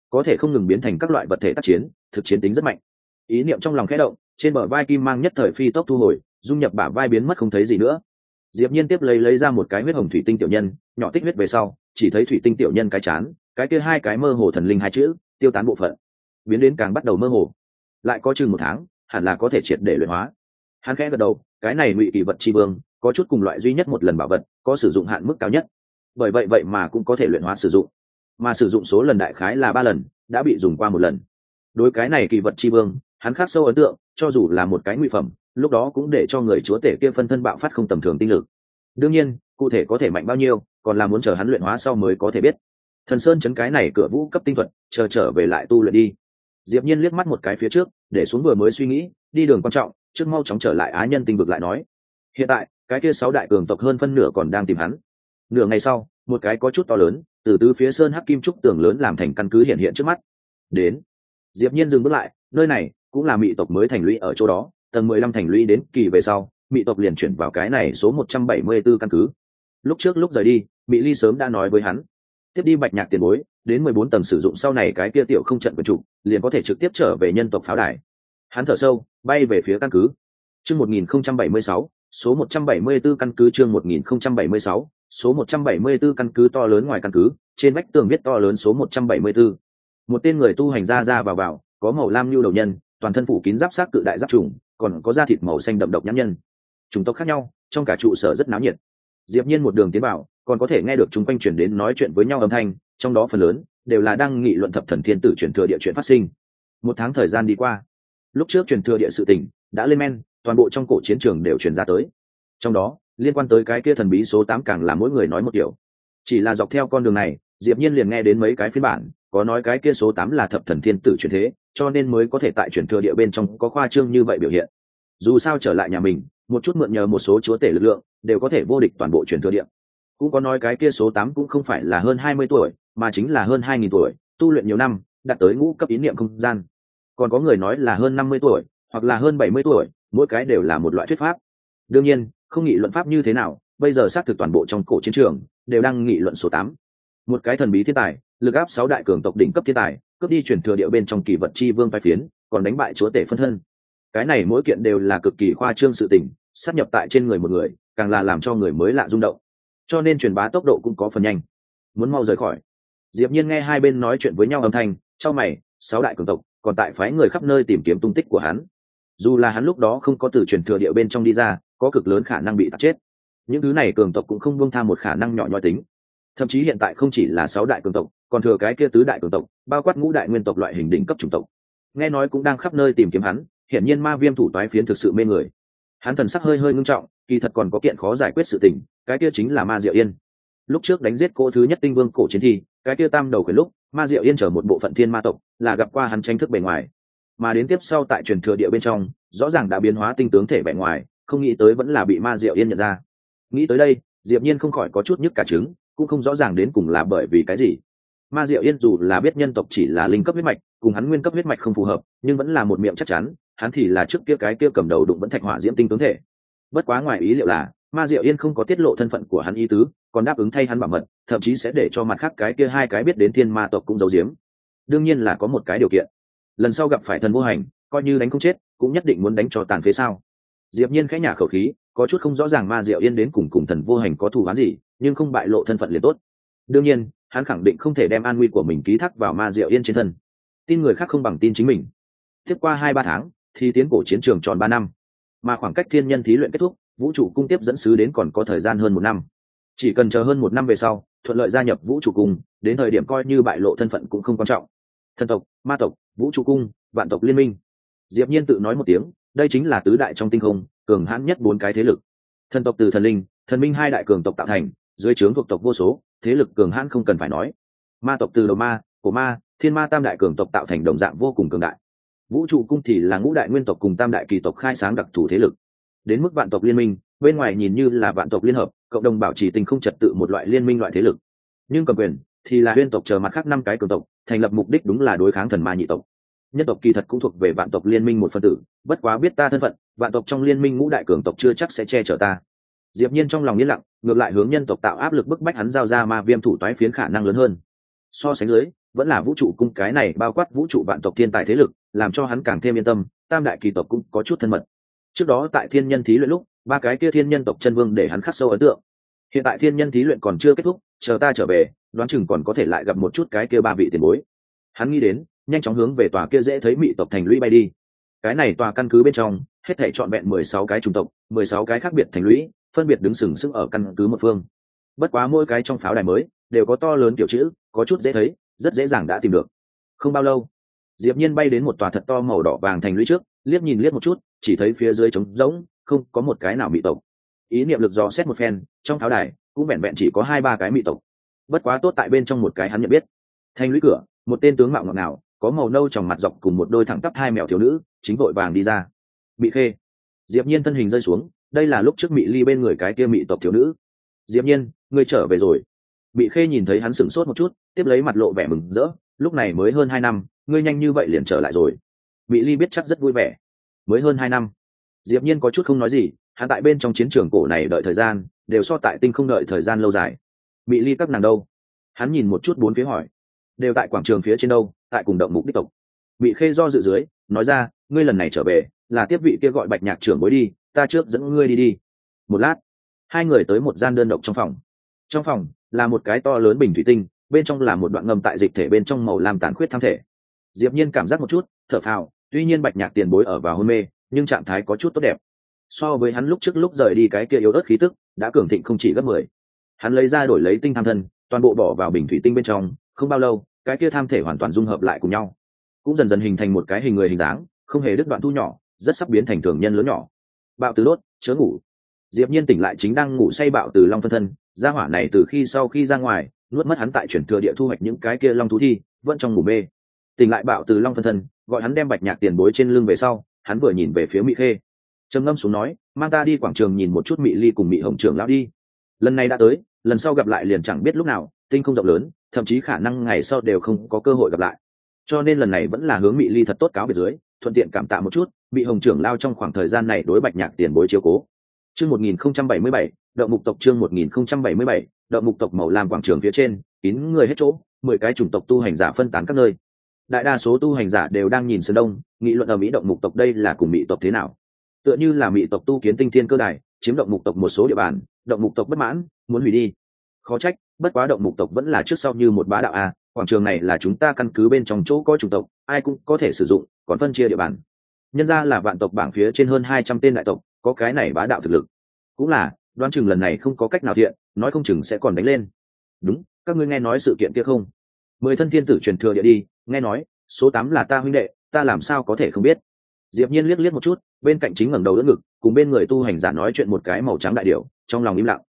Có thể không ngừng biến thành các loại vật thể tác chiến, thực chiến tính rất mạnh. Ý niệm trong lòng khẽ động, trên bờ vai kim mang nhất thời phi tốc thu hồi, dung nhập bả vai biến mất không thấy gì nữa. Diệp nhiên tiếp lấy lấy ra một cái huyết hồng thủy tinh tiểu nhân, nhỏ tích huyết về sau, chỉ thấy thủy tinh tiểu nhân cái chán, cái kia hai cái mơ hồ thần linh hai chữ, tiêu tán bộ phận. Biến đến càng bắt đầu mơ hồ. Lại có chừng một tháng, hẳn là có thể triệt để luyện hóa. Hắn khẽ gật đầu cái này ngụy kỳ vật tri vương, có chút cùng loại duy nhất một lần bảo vật, có sử dụng hạn mức cao nhất. Bởi vậy vậy mà cũng có thể luyện hóa sử dụng. Mà sử dụng số lần đại khái là ba lần, đã bị dùng qua một lần. Đối cái này kỳ vật tri vương, hắn khắc sâu ấn tượng, cho dù là một cái nguy phẩm, lúc đó cũng để cho người chúa tể kia phân thân bạo phát không tầm thường tinh lực. Đương nhiên, cụ thể có thể mạnh bao nhiêu, còn là muốn chờ hắn luyện hóa sau mới có thể biết. Thần sơn chấn cái này cửa vũ cấp tinh thuật, chờ trở về lại tu luyện đi. Diệp nhiên liếc mắt một cái phía trước, để xuống vừa mới suy nghĩ, đi đường quan trọng trước mau chóng trở lại á nhân tinh vực lại nói. Hiện tại, cái kia sáu đại cường tộc hơn phân nửa còn đang tìm hắn. Nửa ngày sau, một cái có chút to lớn, từ tứ phía sơn hắc kim trúc tường lớn làm thành căn cứ hiện hiện trước mắt. Đến. Diệp nhiên dừng bước lại, nơi này cũng là mỹ tộc mới thành lũy ở chỗ đó, tầng mười lăm thành lũy đến kỳ về sau mỹ tộc liền chuyển vào cái này số một trăm bảy mươi 174 căn cứ. Lúc trước lúc rời đi mỹ ly sớm đã nói với hắn. Tiếp đi bạch nhạc tiền bối, đến mười bốn tầng sử dụng sau này cái kia tiểu không trận quần trụ liền có thể trực tiếp trở về nhân tộc pháo đài hắn thở sâu, bay về phía căn cứ. Chương một nghìn không trăm bảy mươi sáu, số một trăm bảy mươi 174 căn cứ chương một nghìn không trăm bảy mươi sáu, số một trăm bảy mươi 174 căn cứ to lớn ngoài căn cứ, trên vách tường viết to lớn số một trăm bảy mươi 174. một tên người tu hành ra ra vào vào, có màu lam nhu đầu nhân, toàn thân phủ kín giáp sát cự đại giáp trùng, còn có da thịt màu xanh đậm độc nhãn nhân. Chủng tộc khác nhau, trong cả trụ sở rất náo nhiệt. Diệp nhiên một đường tiến vào, còn có thể nghe được chúng quanh chuyển đến nói chuyện với nhau âm thanh, trong đó phần lớn đều là đang nghị luận thập thần thiên tử chuyển thừa địa chuyện phát sinh. Một tháng thời gian đi qua lúc trước truyền thừa địa sự tình, đã lên men, toàn bộ trong cổ chiến trường đều truyền ra tới. Trong đó, liên quan tới cái kia thần bí số tám càng là mỗi người nói một điều chỉ là dọc theo con đường này, diệp nhiên liền nghe đến mấy cái phiên bản, có nói cái kia số tám là thập thần thiên tử truyền thế, cho nên mới có thể tại truyền thừa địa bên trong có khoa trương như vậy biểu hiện. Dù sao trở lại nhà mình, một chút mượn nhờ một số chúa tể lực lượng, đều có thể vô địch toàn bộ truyền thừa địa. Cũng có nói cái kia số tám cũng không phải là hơn hai mươi tuổi, mà chính là hơn hai nghìn tuổi, tu luyện nhiều năm, đạt tới ngũ cấp ý niệm không gian còn có người nói là hơn năm mươi tuổi, hoặc là hơn bảy mươi tuổi, mỗi cái đều là một loại thuyết pháp. Đương nhiên, không nghị luận pháp như thế nào, bây giờ xác thực toàn bộ trong cổ chiến trường đều đang nghị luận số tám. Một cái thần bí thiên tài, lực áp sáu đại cường tộc đỉnh cấp thiên tài, cướp đi chuyển thừa địa bên trong kỳ vật chi vương phái phiến, còn đánh bại chúa tể phân thân. Cái này mỗi kiện đều là cực kỳ khoa trương sự tình sắp nhập tại trên người một người, càng là làm cho người mới lạ rung động. Cho nên truyền bá tốc độ cũng có phần nhanh. Muốn mau rời khỏi. Diệp nhiên nghe hai bên nói chuyện với nhau âm thanh trong mày, sáu đại cường tộc còn tại phái người khắp nơi tìm kiếm tung tích của hắn. Dù là hắn lúc đó không có từ truyền thừa địa bên trong đi ra, có cực lớn khả năng bị tạt chết. Những thứ này cường tộc cũng không buông tha một khả năng nhỏ nhoi tính. Thậm chí hiện tại không chỉ là sáu đại cường tộc, còn thừa cái kia tứ đại cường tộc, bao quát ngũ đại nguyên tộc loại hình đỉnh cấp chủng tộc. Nghe nói cũng đang khắp nơi tìm kiếm hắn hiện nhiên ma viêm thủ toái phiến thực sự mê người. Hắn thần sắc hơi hơi ngưng trọng, kỳ thật còn có kiện khó giải quyết sự tình, cái kia chính là ma diệu yên. Lúc trước đánh giết cô thứ nhất tinh vương cổ chiến thi, cái kia tam đầu khởi lúc ma diệu yên trở một bộ phận thiên ma tộc, là gặp qua hắn tranh thức bề ngoài. Mà đến tiếp sau tại truyền thừa địa bên trong, rõ ràng đã biến hóa tinh tướng thể bề ngoài, không nghĩ tới vẫn là bị ma diệu yên nhận ra. Nghĩ tới đây, diệp nhiên không khỏi có chút nhức cả trứng, cũng không rõ ràng đến cùng là bởi vì cái gì. Ma diệu yên dù là biết nhân tộc chỉ là linh cấp huyết mạch, cùng hắn nguyên cấp huyết mạch không phù hợp, nhưng vẫn là một miệng chắc chắn, hắn thì là trước kia cái kia cầm đầu đụng vẫn thạch hỏa diễm tinh tướng thể. Bất quá ngoài ý liệu là ma diệu yên không có tiết lộ thân phận của hắn ý tứ, còn đáp ứng thay hắn bảo mật, thậm chí sẽ để cho mặt khác cái kia hai cái biết đến thiên ma tộc cũng giấu giếm. Đương nhiên là có một cái điều kiện. Lần sau gặp phải thần vô hành, coi như đánh không chết, cũng nhất định muốn đánh cho tàn phế sao? diệp nhiên khẽ nhả khẩu khí, có chút không rõ ràng ma diệu yên đến cùng cùng thần vô hành có thù oán gì, nhưng không bại lộ thân phận liền tốt. Đương nhiên, hắn khẳng định không thể đem an nguy của mình ký thác vào ma diệu yên trên thân. Tin người khác không bằng tin chính mình. Tiếp qua hai ba tháng, thì tiến cổ chiến trường tròn ba năm. Mà khoảng cách thiên nhân thí luyện kết thúc vũ trụ cung tiếp dẫn sứ đến còn có thời gian hơn một năm. Chỉ cần chờ hơn một năm về sau, thuận lợi gia nhập vũ trụ cung, đến thời điểm coi như bại lộ thân phận cũng không quan trọng. Thần tộc, ma tộc, vũ trụ cung, vạn tộc liên minh. Diệp nhiên tự nói một tiếng, đây chính là tứ đại trong tinh không, cường hãn nhất bốn cái thế lực. Thần tộc từ thần linh, thần minh hai đại cường tộc tạo thành, dưới trướng thuộc tộc vô số, thế lực cường hãn không cần phải nói. Ma tộc từ đầu ma, cổ ma, thiên ma tam đại cường tộc tạo thành đồng dạng vô cùng cường đại. Vũ trụ cung thì là ngũ đại nguyên tộc cùng tam đại kỳ tộc khai sáng đặc thù thế lực đến mức vạn tộc liên minh, bên ngoài nhìn như là vạn tộc liên hợp, cộng đồng bảo trì tình không trật tự một loại liên minh loại thế lực. Nhưng cầm quyền thì là huyên tộc chờ mặt khác năm cái cường tộc, thành lập mục đích đúng là đối kháng thần ma nhị tộc. Nhân tộc kỳ thật cũng thuộc về vạn tộc liên minh một phân tử, bất quá biết ta thân phận, vạn tộc trong liên minh ngũ đại cường tộc chưa chắc sẽ che chở ta. Diệp nhiên trong lòng yên lặng, ngược lại hướng nhân tộc tạo áp lực bức bách hắn giao ra ma viêm thủ toái phiến khả năng lớn hơn. So sánh dưới, vẫn là vũ trụ cung cái này bao quát vũ trụ vạn tộc thiên tài thế lực, làm cho hắn càng thêm yên tâm, tam đại kỳ tộc cũng có chút thân mật trước đó tại thiên nhân thí luyện lúc, ba cái kia thiên nhân tộc chân vương để hắn khắc sâu ấn tượng. Hiện tại thiên nhân thí luyện còn chưa kết thúc, chờ ta trở về, đoán chừng còn có thể lại gặp một chút cái kia ba vị tiền bối. Hắn nghĩ đến, nhanh chóng hướng về tòa kia dễ thấy mỹ tộc thành lũy bay đi. Cái này tòa căn cứ bên trong, hết thể trọn vẹn mười sáu cái chủng tộc, mười sáu cái khác biệt thành lũy, phân biệt đứng sừng sững ở căn cứ một phương. Bất quá mỗi cái trong pháo đài mới, đều có to lớn kiểu chữ, có chút dễ thấy, rất dễ dàng đã tìm được. Không bao lâu, diệp nhiên bay đến một tòa thật to màu đỏ vàng thành lũy trước liếc nhìn liếc một chút, chỉ thấy phía dưới trống rỗng, không có một cái nào mỹ tộc. Ý niệm lực dò xét một phen, trong tháo đài, cũng vẹn vẹn chỉ có hai ba cái mỹ tộc. Bất quá tốt tại bên trong một cái hắn nhận biết. Thanh lũy cửa, một tên tướng mạo ngọt ngào, có màu nâu trong mặt dọc cùng một đôi thẳng tắp hai mèo thiếu nữ, chính vội vàng đi ra. Bị khê. Diệp nhiên thân hình rơi xuống, đây là lúc trước mỹ ly bên người cái kia mỹ tộc thiếu nữ. Diệp nhiên, ngươi trở về rồi. Bị khê nhìn thấy hắn sửng sốt một chút, tiếp lấy mặt lộ vẻ mừng rỡ, lúc này mới hơn hai năm, ngươi nhanh như vậy liền trở lại rồi bị ly biết chắc rất vui vẻ. Mới hơn hai năm, diệp nhiên có chút không nói gì, hắn tại bên trong chiến trường cổ này đợi thời gian, đều so tại tinh không đợi thời gian lâu dài. Bị ly các nàng đâu? Hắn nhìn một chút bốn phía hỏi. Đều tại quảng trường phía trên đâu, tại cùng động mục đích tộc. Bị khê do dự dưới, nói ra, ngươi lần này trở về, là tiếp vị kia gọi bạch nhạc trưởng bối đi, ta trước dẫn ngươi đi đi. Một lát, hai người tới một gian đơn độc trong phòng. Trong phòng là một cái to lớn bình thủy tinh, bên trong là một đoạn ngầm tại dịch thể bên trong màu làm tàn khuyết tham thể. Diệp nhiên cảm giác một chút thở phào, tuy nhiên bạch nhạc tiền bối ở vào hôn mê, nhưng trạng thái có chút tốt đẹp. So với hắn lúc trước lúc rời đi cái kia yếu ớt khí tức, đã cường thịnh không chỉ gấp mười. Hắn lấy ra đổi lấy tinh tham thân, toàn bộ bỏ vào bình thủy tinh bên trong, không bao lâu, cái kia tham thể hoàn toàn dung hợp lại cùng nhau. Cũng dần dần hình thành một cái hình người hình dáng, không hề đứt đoạn thu nhỏ, rất sắp biến thành thường nhân lớn nhỏ. Bạo từ đốt, chớ ngủ. Diệp nhiên tỉnh lại chính đang ngủ say bạo từ long phân thân, gia hỏa này từ khi sau khi ra ngoài, nuốt mất hắn tại chuyển thừa địa thu hoạch những cái kia long thú thi, vẫn trong ngủ mê tỉnh lại bạo từ long phân thân gọi hắn đem bạch nhạc tiền bối trên lưng về sau, hắn vừa nhìn về phía mỹ khê. Trầm ngâm xuống nói, mang ta đi quảng trường nhìn một chút mỹ ly cùng mỹ hồng trưởng lão đi. Lần này đã tới, lần sau gặp lại liền chẳng biết lúc nào, tinh không rộng lớn, thậm chí khả năng ngày sau đều không có cơ hội gặp lại. Cho nên lần này vẫn là hướng mỹ ly thật tốt cáo về dưới, thuận tiện cảm tạ một chút bị hồng trưởng lao trong khoảng thời gian này đối bạch nhạc tiền bối chiếu cố. Chương một nghìn không trăm bảy mươi bảy đậu mục tộc chương một nghìn không trăm bảy mươi bảy đậu mục tộc màu làm quảng trường phía trên, kín người hết chỗ, mười cái chủng tộc tu hành giả phân tán các nơi đại đa số tu hành giả đều đang nhìn sơn đông, nghị luận ở mỹ động mục tộc đây là cùng mỹ tộc thế nào. Tựa như là mỹ tộc tu kiến tinh thiên cơ đài, chiếm động mục tộc một số địa bàn, động mục tộc bất mãn, muốn hủy đi. Khó trách, bất quá động mục tộc vẫn là trước sau như một bá đạo a, quảng trường này là chúng ta căn cứ bên trong chỗ có chủng tộc, ai cũng có thể sử dụng, còn phân chia địa bàn. Nhân ra là vạn tộc bảng phía trên hơn hai trăm tên đại tộc, có cái này bá đạo thực lực. Cũng là, đoán chừng lần này không có cách nào thiện, nói không chừng sẽ còn đánh lên. Đúng, các ngươi nghe nói sự kiện kia không? Mười thân thiên tử truyền thừa địa đi nghe nói, số tám là ta huynh đệ, ta làm sao có thể không biết? Diệp nhiên liếc liếc một chút, bên cạnh chính ngẩng đầu đỡ ngực, cùng bên người tu hành giả nói chuyện một cái màu trắng đại điểu, trong lòng im lặng.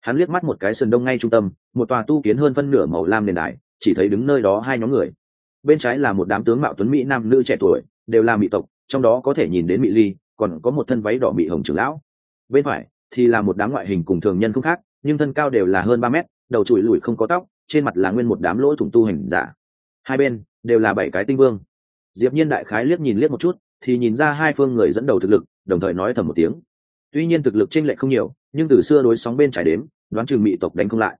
Hắn liếc mắt một cái sườn đông ngay trung tâm, một tòa tu kiến hơn phân nửa màu lam nền đài, chỉ thấy đứng nơi đó hai nhóm người. Bên trái là một đám tướng mạo tuấn mỹ nam nữ trẻ tuổi, đều là mỹ tộc, trong đó có thể nhìn đến mỹ ly, còn có một thân váy đỏ mỹ hồng trưởng lão. Bên phải thì là một đám ngoại hình cùng thường nhân không khác, nhưng thân cao đều là hơn ba mét, đầu trụi lùi không có tóc, trên mặt là nguyên một đám lỗ thủng tu hành giả hai bên đều là bảy cái tinh vương. Diệp nhiên đại khái liếc nhìn liếc một chút, thì nhìn ra hai phương người dẫn đầu thực lực, đồng thời nói thầm một tiếng. Tuy nhiên thực lực chênh lệch không nhiều, nhưng từ xưa đối sóng bên trải đếm, đoán chừng mỹ tộc đánh không lại.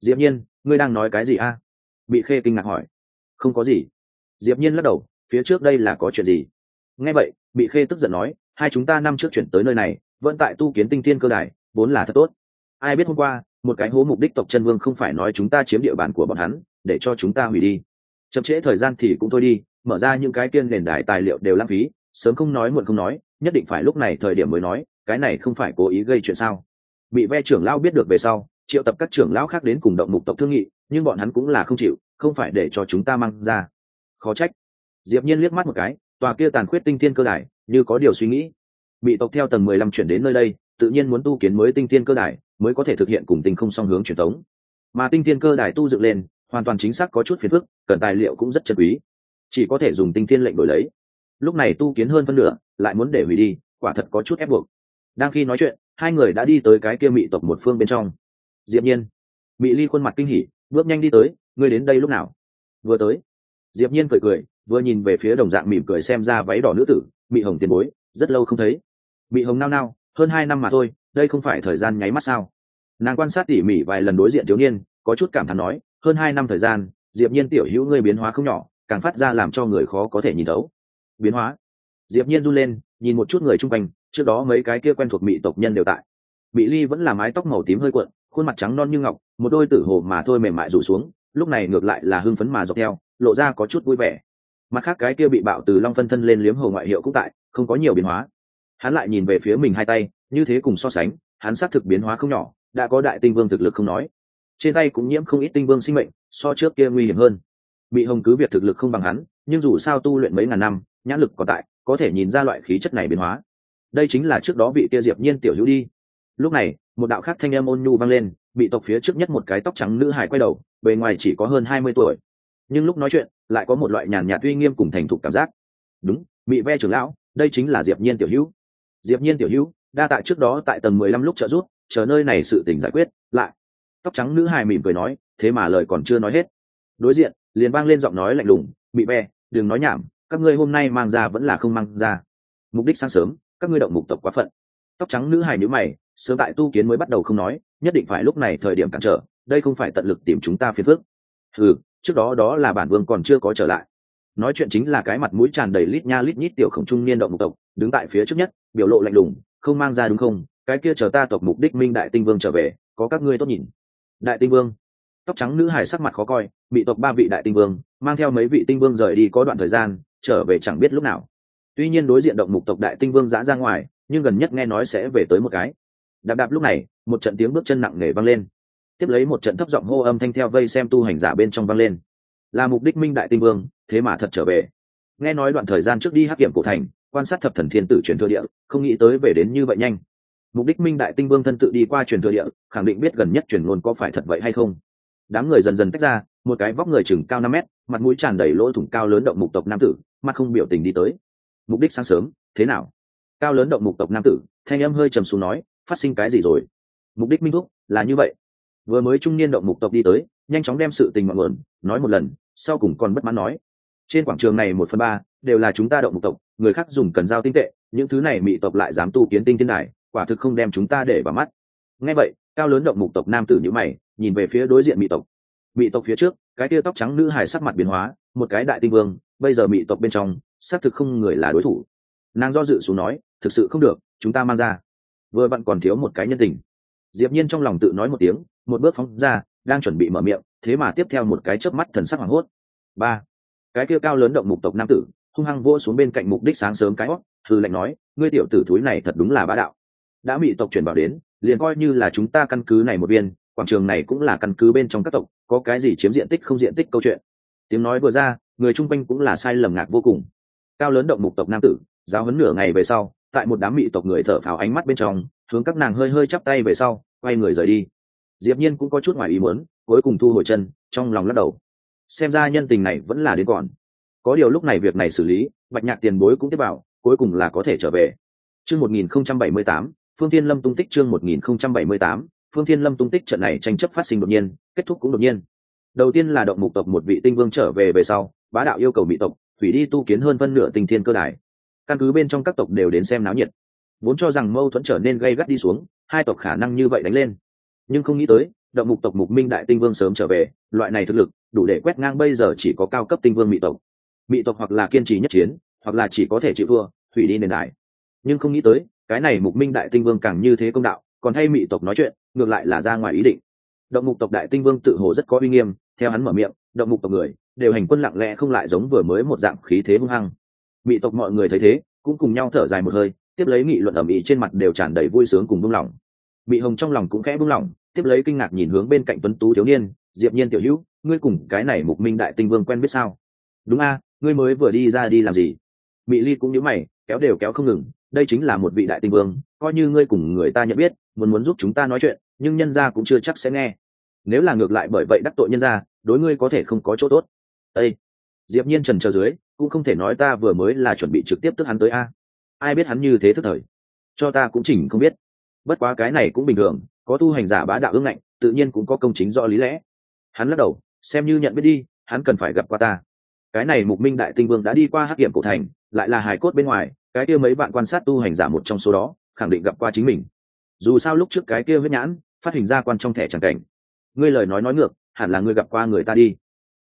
Diệp nhiên, ngươi đang nói cái gì a? Bị khê kinh ngạc hỏi. Không có gì. Diệp nhiên lắc đầu, phía trước đây là có chuyện gì? Nghe vậy bị khê tức giận nói, hai chúng ta năm trước chuyển tới nơi này, vẫn tại tu kiến tinh thiên cơ đài, vốn là thật tốt. Ai biết hôm qua, một cái hố mục đích tộc chân vương không phải nói chúng ta chiếm địa bàn của bọn hắn, để cho chúng ta hủy đi chậm trễ thời gian thì cũng thôi đi, mở ra những cái kiên nền đài tài liệu đều lãng phí, sớm không nói muộn không nói, nhất định phải lúc này thời điểm mới nói, cái này không phải cố ý gây chuyện sao? Bị ve trưởng lão biết được về sau, triệu tập các trưởng lão khác đến cùng động mục tộc thương nghị, nhưng bọn hắn cũng là không chịu, không phải để cho chúng ta mang ra. Khó trách. Diệp nhiên liếc mắt một cái, tòa kia tàn khuyết tinh thiên cơ đài, như có điều suy nghĩ. Bị tộc theo tầng mười lăm chuyển đến nơi đây, tự nhiên muốn tu kiến mới tinh thiên cơ đài, mới có thể thực hiện cùng tinh không song hướng truyền thống. Mà tinh thiên cơ đài tu dựng lên hoàn toàn chính xác có chút phiền phức, cần tài liệu cũng rất chân quý. Chỉ có thể dùng tinh thiên lệnh đổi lấy. Lúc này tu kiến hơn phân nửa, lại muốn để hủy đi, quả thật có chút ép buộc. Đang khi nói chuyện, hai người đã đi tới cái kia mị tộc một phương bên trong. Diệp nhiên. Mị ly khuôn mặt kinh hỉ, bước nhanh đi tới, ngươi đến đây lúc nào? Vừa tới. Diệp nhiên cười cười, vừa nhìn về phía đồng dạng mỉm cười xem ra váy đỏ nữ tử, mị hồng tiền bối, rất lâu không thấy. Mị hồng nao nao, hơn hai năm mà thôi, đây không phải thời gian nháy mắt sao? Nàng quan sát tỉ mỉ vài lần đối diện thiếu niên, có chút cảm thán nói hơn hai năm thời gian, diệp nhiên tiểu hữu ngươi biến hóa không nhỏ, càng phát ra làm cho người khó có thể nhìn thấu. Biến hóa. Diệp nhiên run lên, nhìn một chút người chung quanh, trước đó mấy cái kia quen thuộc mỹ tộc nhân đều tại. Mỹ ly vẫn là mái tóc màu tím hơi cuộn, khuôn mặt trắng non như ngọc, một đôi tử hồ mà thôi mềm mại rủ xuống, lúc này ngược lại là hưng phấn mà dọc theo, lộ ra có chút vui vẻ. Mặt khác cái kia bị bạo từ long phân thân lên liếm hồ ngoại hiệu cũng tại, không có nhiều biến hóa. Hắn lại nhìn về phía mình hai tay, như thế cùng so sánh, hắn xác thực biến hóa không nhỏ, đã có đại tinh vương thực lực không nói trên tay cũng nhiễm không ít tinh vương sinh mệnh so trước kia nguy hiểm hơn. Bị hồng cứ việc thực lực không bằng hắn nhưng dù sao tu luyện mấy ngàn năm nhãn lực còn tại có thể nhìn ra loại khí chất này biến hóa. Đây chính là trước đó bị kia diệp nhiên tiểu hữu đi. Lúc này một đạo khác thanh âm ôn nhu vang lên bị tộc phía trước nhất một cái tóc trắng nữ hài quay đầu bề ngoài chỉ có hơn hai mươi tuổi. Nhưng lúc nói chuyện lại có một loại nhàn nhạt uy nghiêm cùng thành thục cảm giác. Đúng bị ve trưởng lão đây chính là diệp nhiên tiểu hữu. Diệp nhiên tiểu hữu đa tại trước đó tại tầng mười lăm lúc trợ giúp, chờ nơi này sự tình giải quyết lại tóc trắng nữ hài mỉm cười nói, thế mà lời còn chưa nói hết. Đối diện, liền vang lên giọng nói lạnh lùng bị ve đừng nói nhảm, các ngươi hôm nay mang ra vẫn là không mang ra. Mục đích sáng sớm, các ngươi động mục tộc quá phận. Tóc trắng nữ hài nhữ mày, sớm tại tu kiến mới bắt đầu không nói, nhất định phải lúc này thời điểm cản trở, đây không phải tận lực tìm chúng ta phiền phước ừ trước đó đó là bản vương còn chưa có trở lại. Nói chuyện chính là cái mặt mũi tràn đầy lít nha lít nhít tiểu khổng trung niên động mục tộc, đứng tại phía trước nhất, biểu lộ lạnh lùng, không mang ra đúng không? Cái kia chờ ta tộc mục đích minh đại tinh vương trở về, có các ngươi tốt nhìn đại tinh vương. Tóc trắng nữ hải sắc mặt khó coi, bị tộc ba vị đại tinh vương, mang theo mấy vị tinh vương rời đi có đoạn thời gian, trở về chẳng biết lúc nào. Tuy nhiên đối diện động mục tộc đại tinh vương giã ra ngoài, nhưng gần nhất nghe nói sẽ về tới một cái. Đạp đạp lúc này, một trận tiếng bước chân nặng nề vang lên. Tiếp lấy một trận thấp giọng hô âm thanh theo vây xem tu hành giả bên trong vang lên. Là mục đích minh đại tinh vương, thế mà thật trở về. Nghe nói đoạn thời gian trước đi hắc kiểm cổ thành, quan sát thập thần thiên tử truyền thừa địa, không nghĩ tới về đến như vậy nhanh mục đích minh đại tinh vương thân tự đi qua truyền thừa địa, khẳng định biết gần nhất truyền luôn có phải thật vậy hay không. Đám người dần dần tách ra, một cái vóc người chừng cao năm mét, mặt mũi tràn đầy lỗ thủng cao lớn động mục tộc nam tử, mặt không biểu tình đi tới. Mục đích sáng sớm, thế nào? Cao lớn động mục tộc nam tử, thanh âm hơi trầm xuống nói, phát sinh cái gì rồi? Mục đích minh thúc, là như vậy. Vừa mới trung niên động mục tộc đi tới, nhanh chóng đem sự tình mọi nguồn, nói một lần, sau cùng còn bất mãn nói. Trên quảng trường này một phần ba, đều là chúng ta động mục tộc, người khác dùng cần giao tinh tệ, những thứ này mỹ tộc lại dám tu kiến tinh thiên đài quả thực không đem chúng ta để vào mắt. Ngay vậy, cao lớn động mục tộc nam tử nhữ mày, nhìn về phía đối diện mỹ tộc. Mỹ tộc phía trước, cái tia tóc trắng nữ hài sắc mặt biến hóa, một cái đại tinh vương, bây giờ mỹ tộc bên trong, xác thực không người là đối thủ. Nàng do dự xuống nói, thực sự không được, chúng ta mang ra. Vừa vặn còn thiếu một cái nhân tình. Diệp nhiên trong lòng tự nói một tiếng, một bước phóng ra, đang chuẩn bị mở miệng, thế mà tiếp theo một cái chớp mắt thần sắc hoảng hốt. Ba. Cái kia cao lớn động mục tộc nam tử, hung hăng vỗ xuống bên cạnh mục đích sáng sớm cái hót hư lệnh nói, ngươi tiểu tử thúi này thật đúng là bá đạo đã bị tộc chuyển bảo đến, liền coi như là chúng ta căn cứ này một viên, quảng trường này cũng là căn cứ bên trong các tộc, có cái gì chiếm diện tích không diện tích câu chuyện. Tiếng nói vừa ra, người chung quanh cũng là sai lầm ngạc vô cùng. Cao lớn động mục tộc nam tử, giáo huấn nửa ngày về sau, tại một đám mỹ tộc người thở phào ánh mắt bên trong, hướng các nàng hơi hơi chắp tay về sau, quay người rời đi. Diệp nhiên cũng có chút ngoài ý muốn, cuối cùng thu hồi chân, trong lòng lắc đầu. Xem ra nhân tình này vẫn là đến còn. Có điều lúc này việc này xử lý, bạch nhạc tiền bối cũng tiếp bảo, cuối cùng là có thể trở về. Chương 1078 phương thiên lâm tung tích chương 1078 phương thiên lâm tung tích trận này tranh chấp phát sinh đột nhiên, kết thúc cũng đột nhiên. Đầu tiên là động mục tộc một vị tinh vương trở về về sau, bá đạo yêu cầu mỹ tộc thủy đi tu kiến hơn phân nửa tình thiên cơ đài. Căn cứ bên trong các tộc đều đến xem náo nhiệt. Vốn cho rằng mâu thuẫn trở nên gay gắt đi xuống, hai tộc khả năng như vậy đánh lên. Nhưng không nghĩ tới, động mục tộc mục minh đại tinh vương sớm trở về, loại này thực lực, đủ để quét ngang bây giờ chỉ có cao cấp tinh vương mỹ tộc. Mỹ tộc hoặc là kiên trì nhất chiến, hoặc là chỉ có thể chịu thua thủy đi nền đại nhưng không nghĩ tới cái này mục minh đại tinh vương càng như thế công đạo, còn thay mỹ tộc nói chuyện, ngược lại là ra ngoài ý định. Động mục tộc đại tinh vương tự hồ rất có uy nghiêm, theo hắn mở miệng, động mục tộc người, đều hành quân lặng lẽ không lại giống vừa mới một dạng khí thế hung hăng. Mỹ tộc mọi người thấy thế, cũng cùng nhau thở dài một hơi, tiếp lấy nghị luận ẩm ĩ trên mặt đều tràn đầy vui sướng cùng buông lỏng. Mỹ hồng trong lòng cũng khẽ buông lỏng, tiếp lấy kinh ngạc nhìn hướng bên cạnh tuấn tú thiếu niên, diệp nhiên tiểu hữu, ngươi cùng cái này mục minh đại tinh vương quen biết sao? Đúng a, ngươi mới vừa đi ra đi làm gì? Mỹ ly cũng nhíu mày, kéo đều kéo không ngừng đây chính là một vị đại tinh vương, coi như ngươi cùng người ta nhận biết, muốn muốn giúp chúng ta nói chuyện, nhưng nhân gia cũng chưa chắc sẽ nghe. Nếu là ngược lại bởi vậy đắc tội nhân gia, đối ngươi có thể không có chỗ tốt. Ây diệp nhiên trần chờ dưới, cũng không thể nói ta vừa mới là chuẩn bị trực tiếp tức hắn tới a. Ai biết hắn như thế thức thời? Cho ta cũng chỉnh không biết. Bất quá cái này cũng bình thường, có tu hành giả bá đạo ương ngạnh, tự nhiên cũng có công chính do lý lẽ. Hắn lắc đầu, xem như nhận biết đi, hắn cần phải gặp qua ta. Cái này mục minh đại tinh vương đã đi qua hắc điểm cổ thành, lại là hải cốt bên ngoài cái kia mấy bạn quan sát tu hành giả một trong số đó, khẳng định gặp qua chính mình. Dù sao lúc trước cái kia huyết nhãn, phát hình ra quan trong thẻ tràng cảnh. Ngươi lời nói nói ngược, hẳn là ngươi gặp qua người ta đi.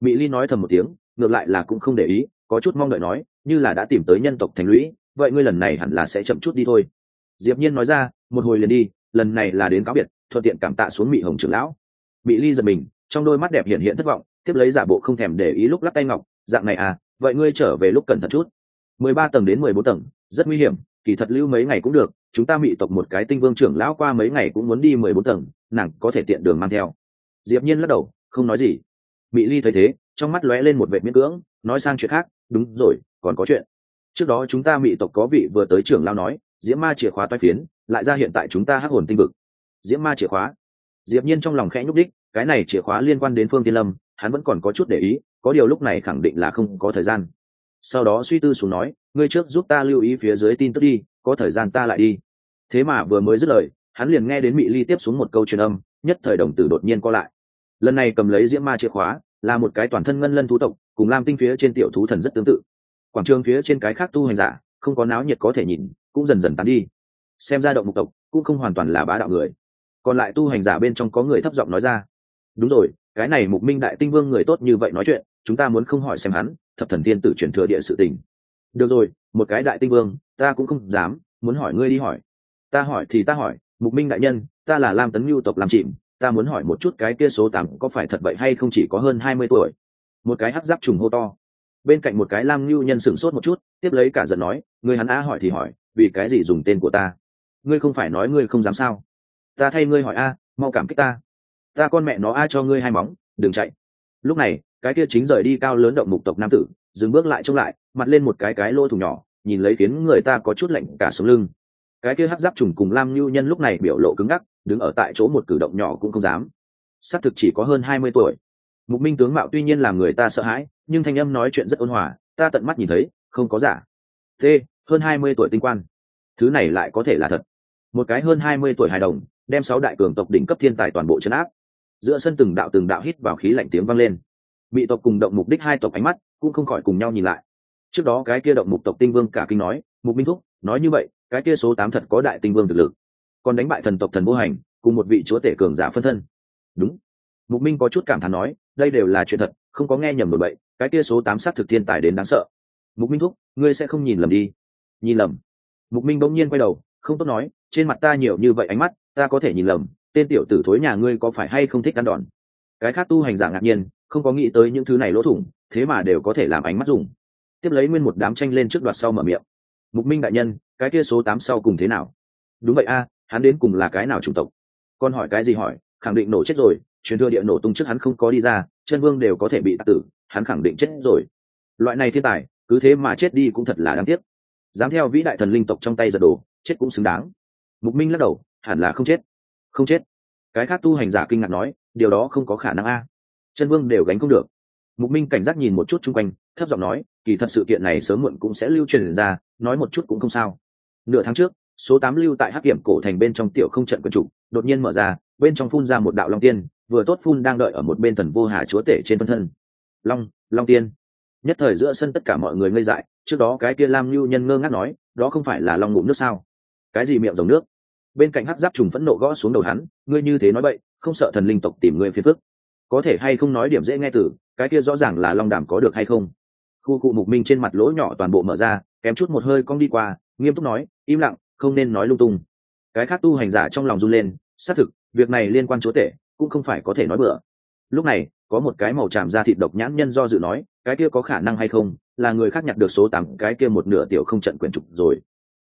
Mỹ ly nói thầm một tiếng, ngược lại là cũng không để ý, có chút mong đợi nói, như là đã tìm tới nhân tộc thành lũy, vậy ngươi lần này hẳn là sẽ chậm chút đi thôi. Diệp nhiên nói ra, một hồi liền đi, lần này là đến cáo biệt, thuận tiện cảm tạ xuống mỹ hồng trưởng lão. Mỹ ly giật mình, trong đôi mắt đẹp hiện hiện thất vọng, tiếp lấy giả bộ không thèm để ý lúc lắc tay ngọc, dạng này à vậy ngươi trở về lúc cẩn thận chút. mười ba tầng đến mười bốn tầng rất nguy hiểm, kỳ thật lưu mấy ngày cũng được, chúng ta mị tộc một cái tinh vương trưởng lão qua mấy ngày cũng muốn đi mười bốn tầng, nàng có thể tiện đường mang theo. Diệp nhiên lắc đầu, không nói gì. Mị ly thấy thế, trong mắt lóe lên một vệt miễn cưỡng, nói sang chuyện khác, đúng rồi, còn có chuyện. Trước đó chúng ta mị tộc có vị vừa tới trưởng lão nói, diễm ma chìa khóa toái phiến, lại ra hiện tại chúng ta hắc hồn tinh vực. Diễm ma chìa khóa. Diệp nhiên trong lòng khẽ nhúc đích cái này chìa khóa liên quan đến phương tiên lâm, hắn vẫn còn có chút để ý, có điều lúc này khẳng định là không có thời gian sau đó suy tư xuống nói, ngươi trước giúp ta lưu ý phía dưới tin tức đi, có thời gian ta lại đi. Thế mà vừa mới dứt lời, hắn liền nghe đến mỹ ly tiếp xuống một câu truyền âm, nhất thời đồng tử đột nhiên co lại. Lần này cầm lấy diễm ma chìa khóa, là một cái toàn thân ngân lân thú tộc, cùng lam tinh phía trên tiểu thú thần rất tương tự. Quảng trường phía trên cái khác tu hành giả, không có náo nhiệt có thể nhìn, cũng dần dần tán đi. Xem ra động mục tộc, cũng không hoàn toàn là bá đạo người. Còn lại tu hành giả bên trong có người thấp giọng nói ra, đúng rồi, cái này mục minh đại tinh vương người tốt như vậy nói chuyện chúng ta muốn không hỏi xem hắn, thập thần thiên tử truyền thừa địa sự tình. Được rồi, một cái đại tinh vương, ta cũng không dám, muốn hỏi ngươi đi hỏi. Ta hỏi thì ta hỏi, mục minh đại nhân, ta là lam tấn mưu tộc làm chìm, ta muốn hỏi một chút cái kia số tám có phải thật vậy hay không chỉ có hơn hai mươi tuổi. Một cái hắc giáp trùng hô to. Bên cạnh một cái lam ngưu nhân sửng sốt một chút, tiếp lấy cả giận nói, ngươi hắn á hỏi thì hỏi, vì cái gì dùng tên của ta? Ngươi không phải nói ngươi không dám sao? Ta thay ngươi hỏi a, mau cảm kích ta. Ta con mẹ nó a cho ngươi hai móng, đừng chạy. Lúc này cái kia chính rời đi cao lớn động mục tộc nam tử, dừng bước lại trông lại, mặt lên một cái cái lỗ thủ nhỏ, nhìn lấy khiến người ta có chút lạnh cả sống lưng. Cái kia hắc giáp trùng cùng lam nhu nhân lúc này biểu lộ cứng ngắc, đứng ở tại chỗ một cử động nhỏ cũng không dám. Xác thực chỉ có hơn hai mươi tuổi. Mục minh tướng mạo tuy nhiên làm người ta sợ hãi, nhưng thanh âm nói chuyện rất ôn hòa, ta tận mắt nhìn thấy, không có giả. T, hơn hai mươi tuổi tinh quan. Thứ này lại có thể là thật. Một cái hơn hai mươi tuổi hài đồng, đem sáu đại cường tộc đỉnh cấp thiên tài toàn bộ chấn áp. Giữa sân từng đạo từng đạo hít vào khí lạnh tiếng vang lên bị tộc cùng động mục đích hai tộc ánh mắt, cũng không khỏi cùng nhau nhìn lại. Trước đó cái kia động mục tộc tinh vương cả kinh nói, mục minh thúc, nói như vậy, cái kia số tám thật có đại tinh vương thực lực. Còn đánh bại thần tộc thần vô hành, cùng một vị chúa tể cường giả phân thân. Đúng. Mục minh có chút cảm thán nói, đây đều là chuyện thật, không có nghe nhầm nổi bậy, cái kia số tám sát thực thiên tài đến đáng sợ. Mục minh thúc, ngươi sẽ không nhìn lầm đi. Nhìn lầm? Mục minh bỗng nhiên quay đầu, không tốt nói, trên mặt ta nhiều như vậy ánh mắt, ta có thể nhìn lầm, tên tiểu tử thối nhà ngươi có phải hay không thích ăn đòn? Cái khác tu hành giả ngạc nhiên không có nghĩ tới những thứ này lỗ thủng, thế mà đều có thể làm ánh mắt dùng. Tiếp lấy nguyên một đám tranh lên trước đoạt sau mở miệng. Mục minh đại nhân, cái kia số tám sau cùng thế nào? Đúng vậy a, hắn đến cùng là cái nào chủng tộc? Con hỏi cái gì hỏi, khẳng định nổ chết rồi, truyền thừa địa nổ tung trước hắn không có đi ra, chân vương đều có thể bị tạc tử, hắn khẳng định chết rồi. Loại này thiên tài, cứ thế mà chết đi cũng thật là đáng tiếc. Dám theo vĩ đại thần linh tộc trong tay giật đồ chết cũng xứng đáng. Mục minh lắc đầu, hẳn là không chết. Không chết. Cái khác tu hành giả kinh ngạc nói, điều đó không có khả năng a chân vương đều gánh không được. Mục minh cảnh giác nhìn một chút chung quanh thấp giọng nói kỳ thật sự kiện này sớm muộn cũng sẽ lưu truyền ra nói một chút cũng không sao. Nửa tháng trước số tám lưu tại hắc điểm cổ thành bên trong tiểu không trận quân chủ đột nhiên mở ra bên trong phun ra một đạo long tiên vừa tốt phun đang đợi ở một bên thần vô hà chúa tể trên phân thân. Long long tiên. Nhất thời giữa sân tất cả mọi người ngây dại trước đó cái kia lam lưu nhân ngơ ngác nói đó không phải là long ngụm nước sao? Cái gì miệng dòng nước? Bên cạnh hắc giáp trùng phẫn nộ gõ xuống đầu hắn ngươi như thế nói vậy, không sợ thần linh tộc tìm ngươi phiền phức có thể hay không nói điểm dễ nghe từ cái kia rõ ràng là long đàm có được hay không? Khu cụ mục minh trên mặt lỗ nhỏ toàn bộ mở ra, kém chút một hơi cong đi qua, nghiêm túc nói, im lặng, không nên nói lung tung. Cái khác tu hành giả trong lòng run lên, xác thực, việc này liên quan chúa tể, cũng không phải có thể nói bừa. Lúc này, có một cái màu tràm ra thịt độc nhãn nhân do dự nói, cái kia có khả năng hay không? Là người khác nhặt được số tám, cái kia một nửa tiểu không trận quyền trục rồi.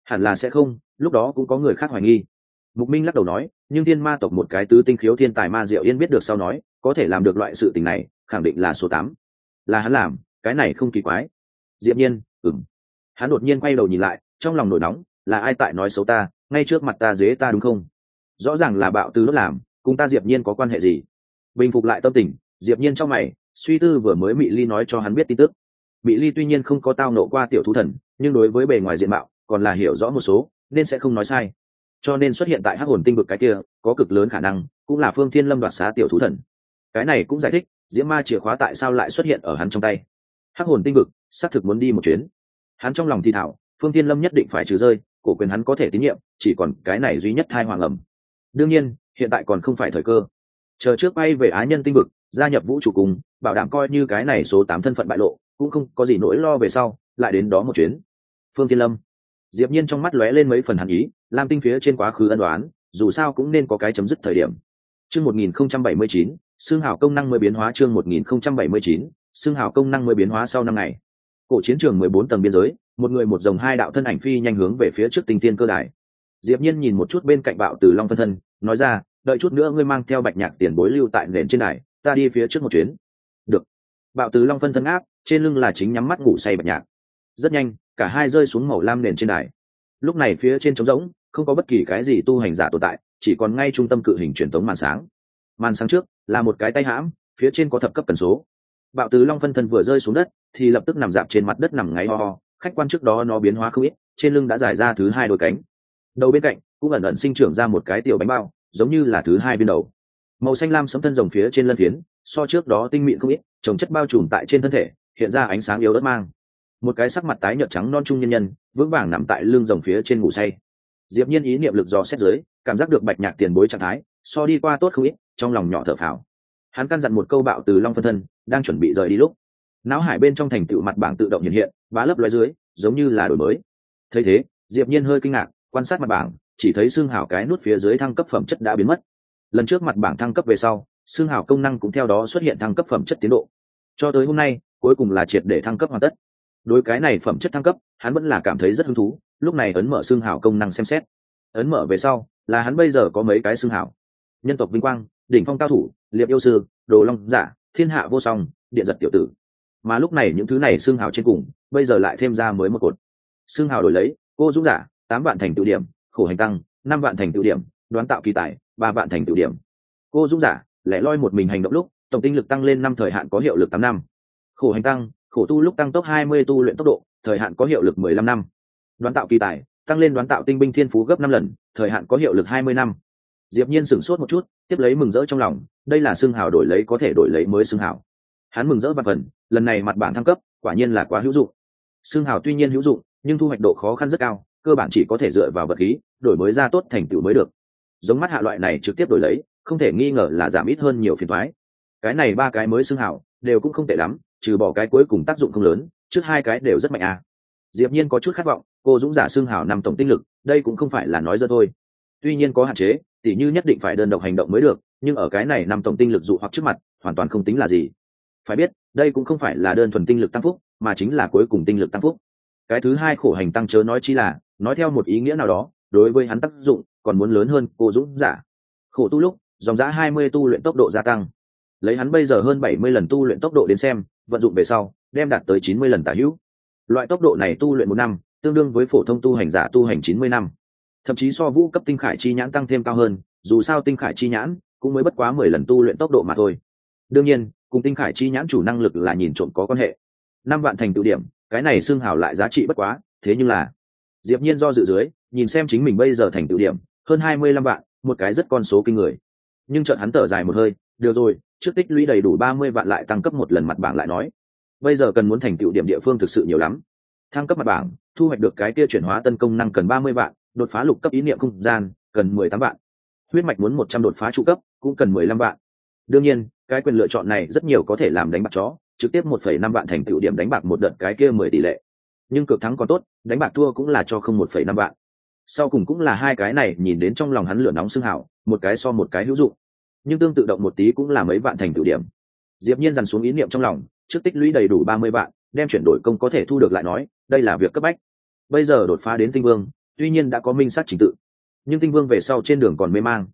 Hẳn là sẽ không, lúc đó cũng có người khác hoài nghi mục minh lắc đầu nói, nhưng thiên ma tộc một cái tứ tinh khiếu thiên tài ma diệu yên biết được sau nói, có thể làm được loại sự tình này, khẳng định là số tám. Là hắn làm, cái này không kỳ quái. Diệp nhiên, ừm. Hắn đột nhiên quay đầu nhìn lại, trong lòng nổi nóng, là ai tại nói xấu ta, ngay trước mặt ta dế ta đúng không? Rõ ràng là bạo từ lúc làm, cùng ta diệp nhiên có quan hệ gì? Bình phục lại tâm tình, diệp nhiên trong mày, suy tư vừa mới mỹ ly nói cho hắn biết tin tức. Mỹ ly tuy nhiên không có tao nộ qua tiểu thú thần, nhưng đối với bề ngoài diện mạo, còn là hiểu rõ một số, nên sẽ không nói sai cho nên xuất hiện tại hắc hồn tinh vực cái kia, có cực lớn khả năng, cũng là phương thiên lâm đoạt xá tiểu thú thần. Cái này cũng giải thích, diễm ma chìa khóa tại sao lại xuất hiện ở hắn trong tay. Hắc hồn tinh vực, xác thực muốn đi một chuyến. Hắn trong lòng thi thảo, phương thiên lâm nhất định phải trừ rơi, cổ quyền hắn có thể tín nhiệm, chỉ còn cái này duy nhất thai hoàng ẩm. Đương nhiên, hiện tại còn không phải thời cơ. Chờ trước bay về á nhân tinh vực, gia nhập vũ trụ cùng, bảo đảm coi như cái này số tám thân phận bại lộ, cũng không có gì nỗi lo về sau, lại đến đó một chuyến. Phương thiên lâm diệp nhiên trong mắt lóe lên mấy phần hàn ý, lam tinh phía trên quá khứ ân đoán dù sao cũng nên có cái chấm dứt thời điểm. Chương 1079 xương hào công năng mới biến hóa chương 1079 xương hào công năng mới biến hóa sau năm ngày. Cổ chiến trường mười bốn tầng biên giới, một người một dòng hai đạo thân ảnh phi nhanh hướng về phía trước tinh tiên cơ đài. Diệp nhiên nhìn một chút bên cạnh bạo từ long phân thân, nói ra, đợi chút nữa ngươi mang theo bạch nhạc tiền bối lưu tại nền trên đài, ta đi phía trước một chuyến. Được. Bạo từ long phân thân áp, trên lưng là chính nhắm mắt ngủ say bạch nhạc. Rất nhanh cả hai rơi xuống màu lam nền trên đài. Lúc này phía trên trống rỗng, không có bất kỳ cái gì tu hành giả tồn tại, chỉ còn ngay trung tâm cự hình truyền tống màn sáng. Màn sáng trước là một cái tay hãm, phía trên có thập cấp cần số. Bạo tứ long phân thân vừa rơi xuống đất, thì lập tức nằm dạp trên mặt đất nằm ngáy ho ho, khách quan trước đó nó biến hóa không ít, trên lưng đã giải ra thứ hai đôi cánh. Đầu bên cạnh cũng ẩn ẩn sinh trưởng ra một cái tiểu bánh bao, giống như là thứ hai bên đầu. Màu xanh lam sấm thân rồng phía trên lân phiến, so trước đó tinh mịn không ít, trồng chất bao trùm tại trên thân thể, hiện ra ánh sáng yếu đất mang một cái sắc mặt tái nhợt trắng non trung nhân nhân, vững vàng nằm tại lưng rồng phía trên ngủ say. Diệp nhiên ý niệm lực dò xét dưới, cảm giác được bạch nhạc tiền bối trạng thái, so đi qua tốt không ít, trong lòng nhỏ thở phào. Hắn căn dặn một câu bạo từ long phân thân, đang chuẩn bị rời đi lúc, não hải bên trong thành tựu mặt bảng tự động hiện hiện vá lấp loé dưới, giống như là đổi mới. Thấy thế, diệp nhiên hơi kinh ngạc, quan sát mặt bảng, chỉ thấy xương hảo cái nút phía dưới thăng cấp phẩm chất đã biến mất. Lần trước mặt bảng thăng cấp về sau, xương hảo công năng cũng theo đó xuất hiện thăng cấp phẩm chất tiến độ. Cho tới hôm nay, cuối cùng là triệt để thăng cấp hoàn tất đối cái này phẩm chất thăng cấp, hắn vẫn là cảm thấy rất hứng thú, lúc này ấn mở xương hảo công năng xem xét. Ấn mở về sau, là hắn bây giờ có mấy cái xương hảo nhân tộc vinh quang, đỉnh phong cao thủ, liệp yêu sư, đồ long giả, thiên hạ vô song, điện giật tiểu tử. Mà lúc này những thứ này xương hào trên cùng, bây giờ lại thêm ra mới một cột. Xương hào đổi lấy, cô dũng giả, tám vạn thành tự điểm, khổ hành tăng, năm vạn thành tự điểm, đoán tạo kỳ tài, ba vạn thành tự điểm. Cô dũng giả, lẻ loi một mình hành động lúc, tổng tinh lực tăng lên năm thời hạn có hiệu lực tám năm. Khổ hành tăng khổ tu lúc tăng tốc hai mươi tu luyện tốc độ, thời hạn có hiệu lực mười lăm năm. Đoán tạo kỳ tài, tăng lên đoán tạo tinh binh thiên phú gấp năm lần, thời hạn có hiệu lực hai mươi năm. Diệp nhiên sửng sốt một chút, tiếp lấy mừng rỡ trong lòng, đây là xương hào đổi lấy có thể đổi lấy mới xương hào. Hắn mừng rỡ và phần, lần này mặt bản thăng cấp, quả nhiên là quá hữu dụng. Xương hào tuy nhiên hữu dụng, nhưng thu hoạch độ khó khăn rất cao, cơ bản chỉ có thể dựa vào vật khí, đổi mới ra tốt thành tựu mới được. Giống mắt hạ loại này trực tiếp đổi lấy, không thể nghi ngờ là giảm ít hơn nhiều phiền toái. Cái này ba cái mới xương hào đều cũng không tệ lắm, trừ bỏ cái cuối cùng tác dụng không lớn, trước hai cái đều rất mạnh à. Diệp nhiên có chút khát vọng, cô dũng giả xương hào nằm tổng tinh lực, đây cũng không phải là nói dơ thôi. Tuy nhiên có hạn chế, tỉ như nhất định phải đơn độc hành động mới được, nhưng ở cái này nằm tổng tinh lực dụ hoặc trước mặt, hoàn toàn không tính là gì. Phải biết, đây cũng không phải là đơn thuần tinh lực tăng phúc, mà chính là cuối cùng tinh lực tăng phúc. Cái thứ hai khổ hành tăng chớ nói chi là, nói theo một ý nghĩa nào đó, đối với hắn tác dụng còn muốn lớn hơn cô dũng giả. Khổ tu lúc, dòng giã hai mươi tu luyện tốc độ gia tăng lấy hắn bây giờ hơn bảy mươi lần tu luyện tốc độ đến xem, vận dụng về sau, đem đạt tới chín mươi lần tả hữu. Loại tốc độ này tu luyện một năm, tương đương với phổ thông tu hành giả tu hành chín mươi năm. Thậm chí so vũ cấp tinh khải chi nhãn tăng thêm cao hơn, dù sao tinh khải chi nhãn cũng mới bất quá mười lần tu luyện tốc độ mà thôi. Đương nhiên, cùng tinh khải chi nhãn chủ năng lực là nhìn trộm có quan hệ. Năm vạn thành tựu điểm, cái này xương hào lại giá trị bất quá, thế nhưng là, diệp nhiên do dự dưới, nhìn xem chính mình bây giờ thành tựu điểm, hơn hai mươi lăm vạn, một cái rất con số kinh người. Nhưng chợt hắn thở dài một hơi, được rồi trước tích lũy đầy đủ ba mươi vạn lại tăng cấp một lần mặt bảng lại nói. Bây giờ cần muốn thành tựu điểm địa phương thực sự nhiều lắm. Thăng cấp mặt bảng, thu hoạch được cái kia chuyển hóa tân công năng cần ba mươi vạn, đột phá lục cấp ý niệm không gian, cần mười tám vạn. Huyết mạch muốn một trăm đột phá trụ cấp, cũng cần mười lăm vạn. Đương nhiên, cái quyền lựa chọn này rất nhiều có thể làm đánh bạc chó, trực tiếp một phẩy năm vạn thành tựu điểm đánh bạc một đợt cái kia mười tỷ lệ. Nhưng cược thắng còn tốt, đánh bạc thua cũng là cho không một phẩy năm vạn. Sau cùng cũng là hai cái này nhìn đến trong lòng hắn lửa nóng xương hảo một cái so một cái hữu dụng nhưng tương tự động một tí cũng là mấy vạn thành tựu điểm. Diệp nhiên dằn xuống ý niệm trong lòng, trước tích lũy đầy đủ ba mươi vạn, đem chuyển đổi công có thể thu được lại nói, đây là việc cấp bách. Bây giờ đột phá đến tinh vương, tuy nhiên đã có minh sát trình tự, nhưng tinh vương về sau trên đường còn mê mang.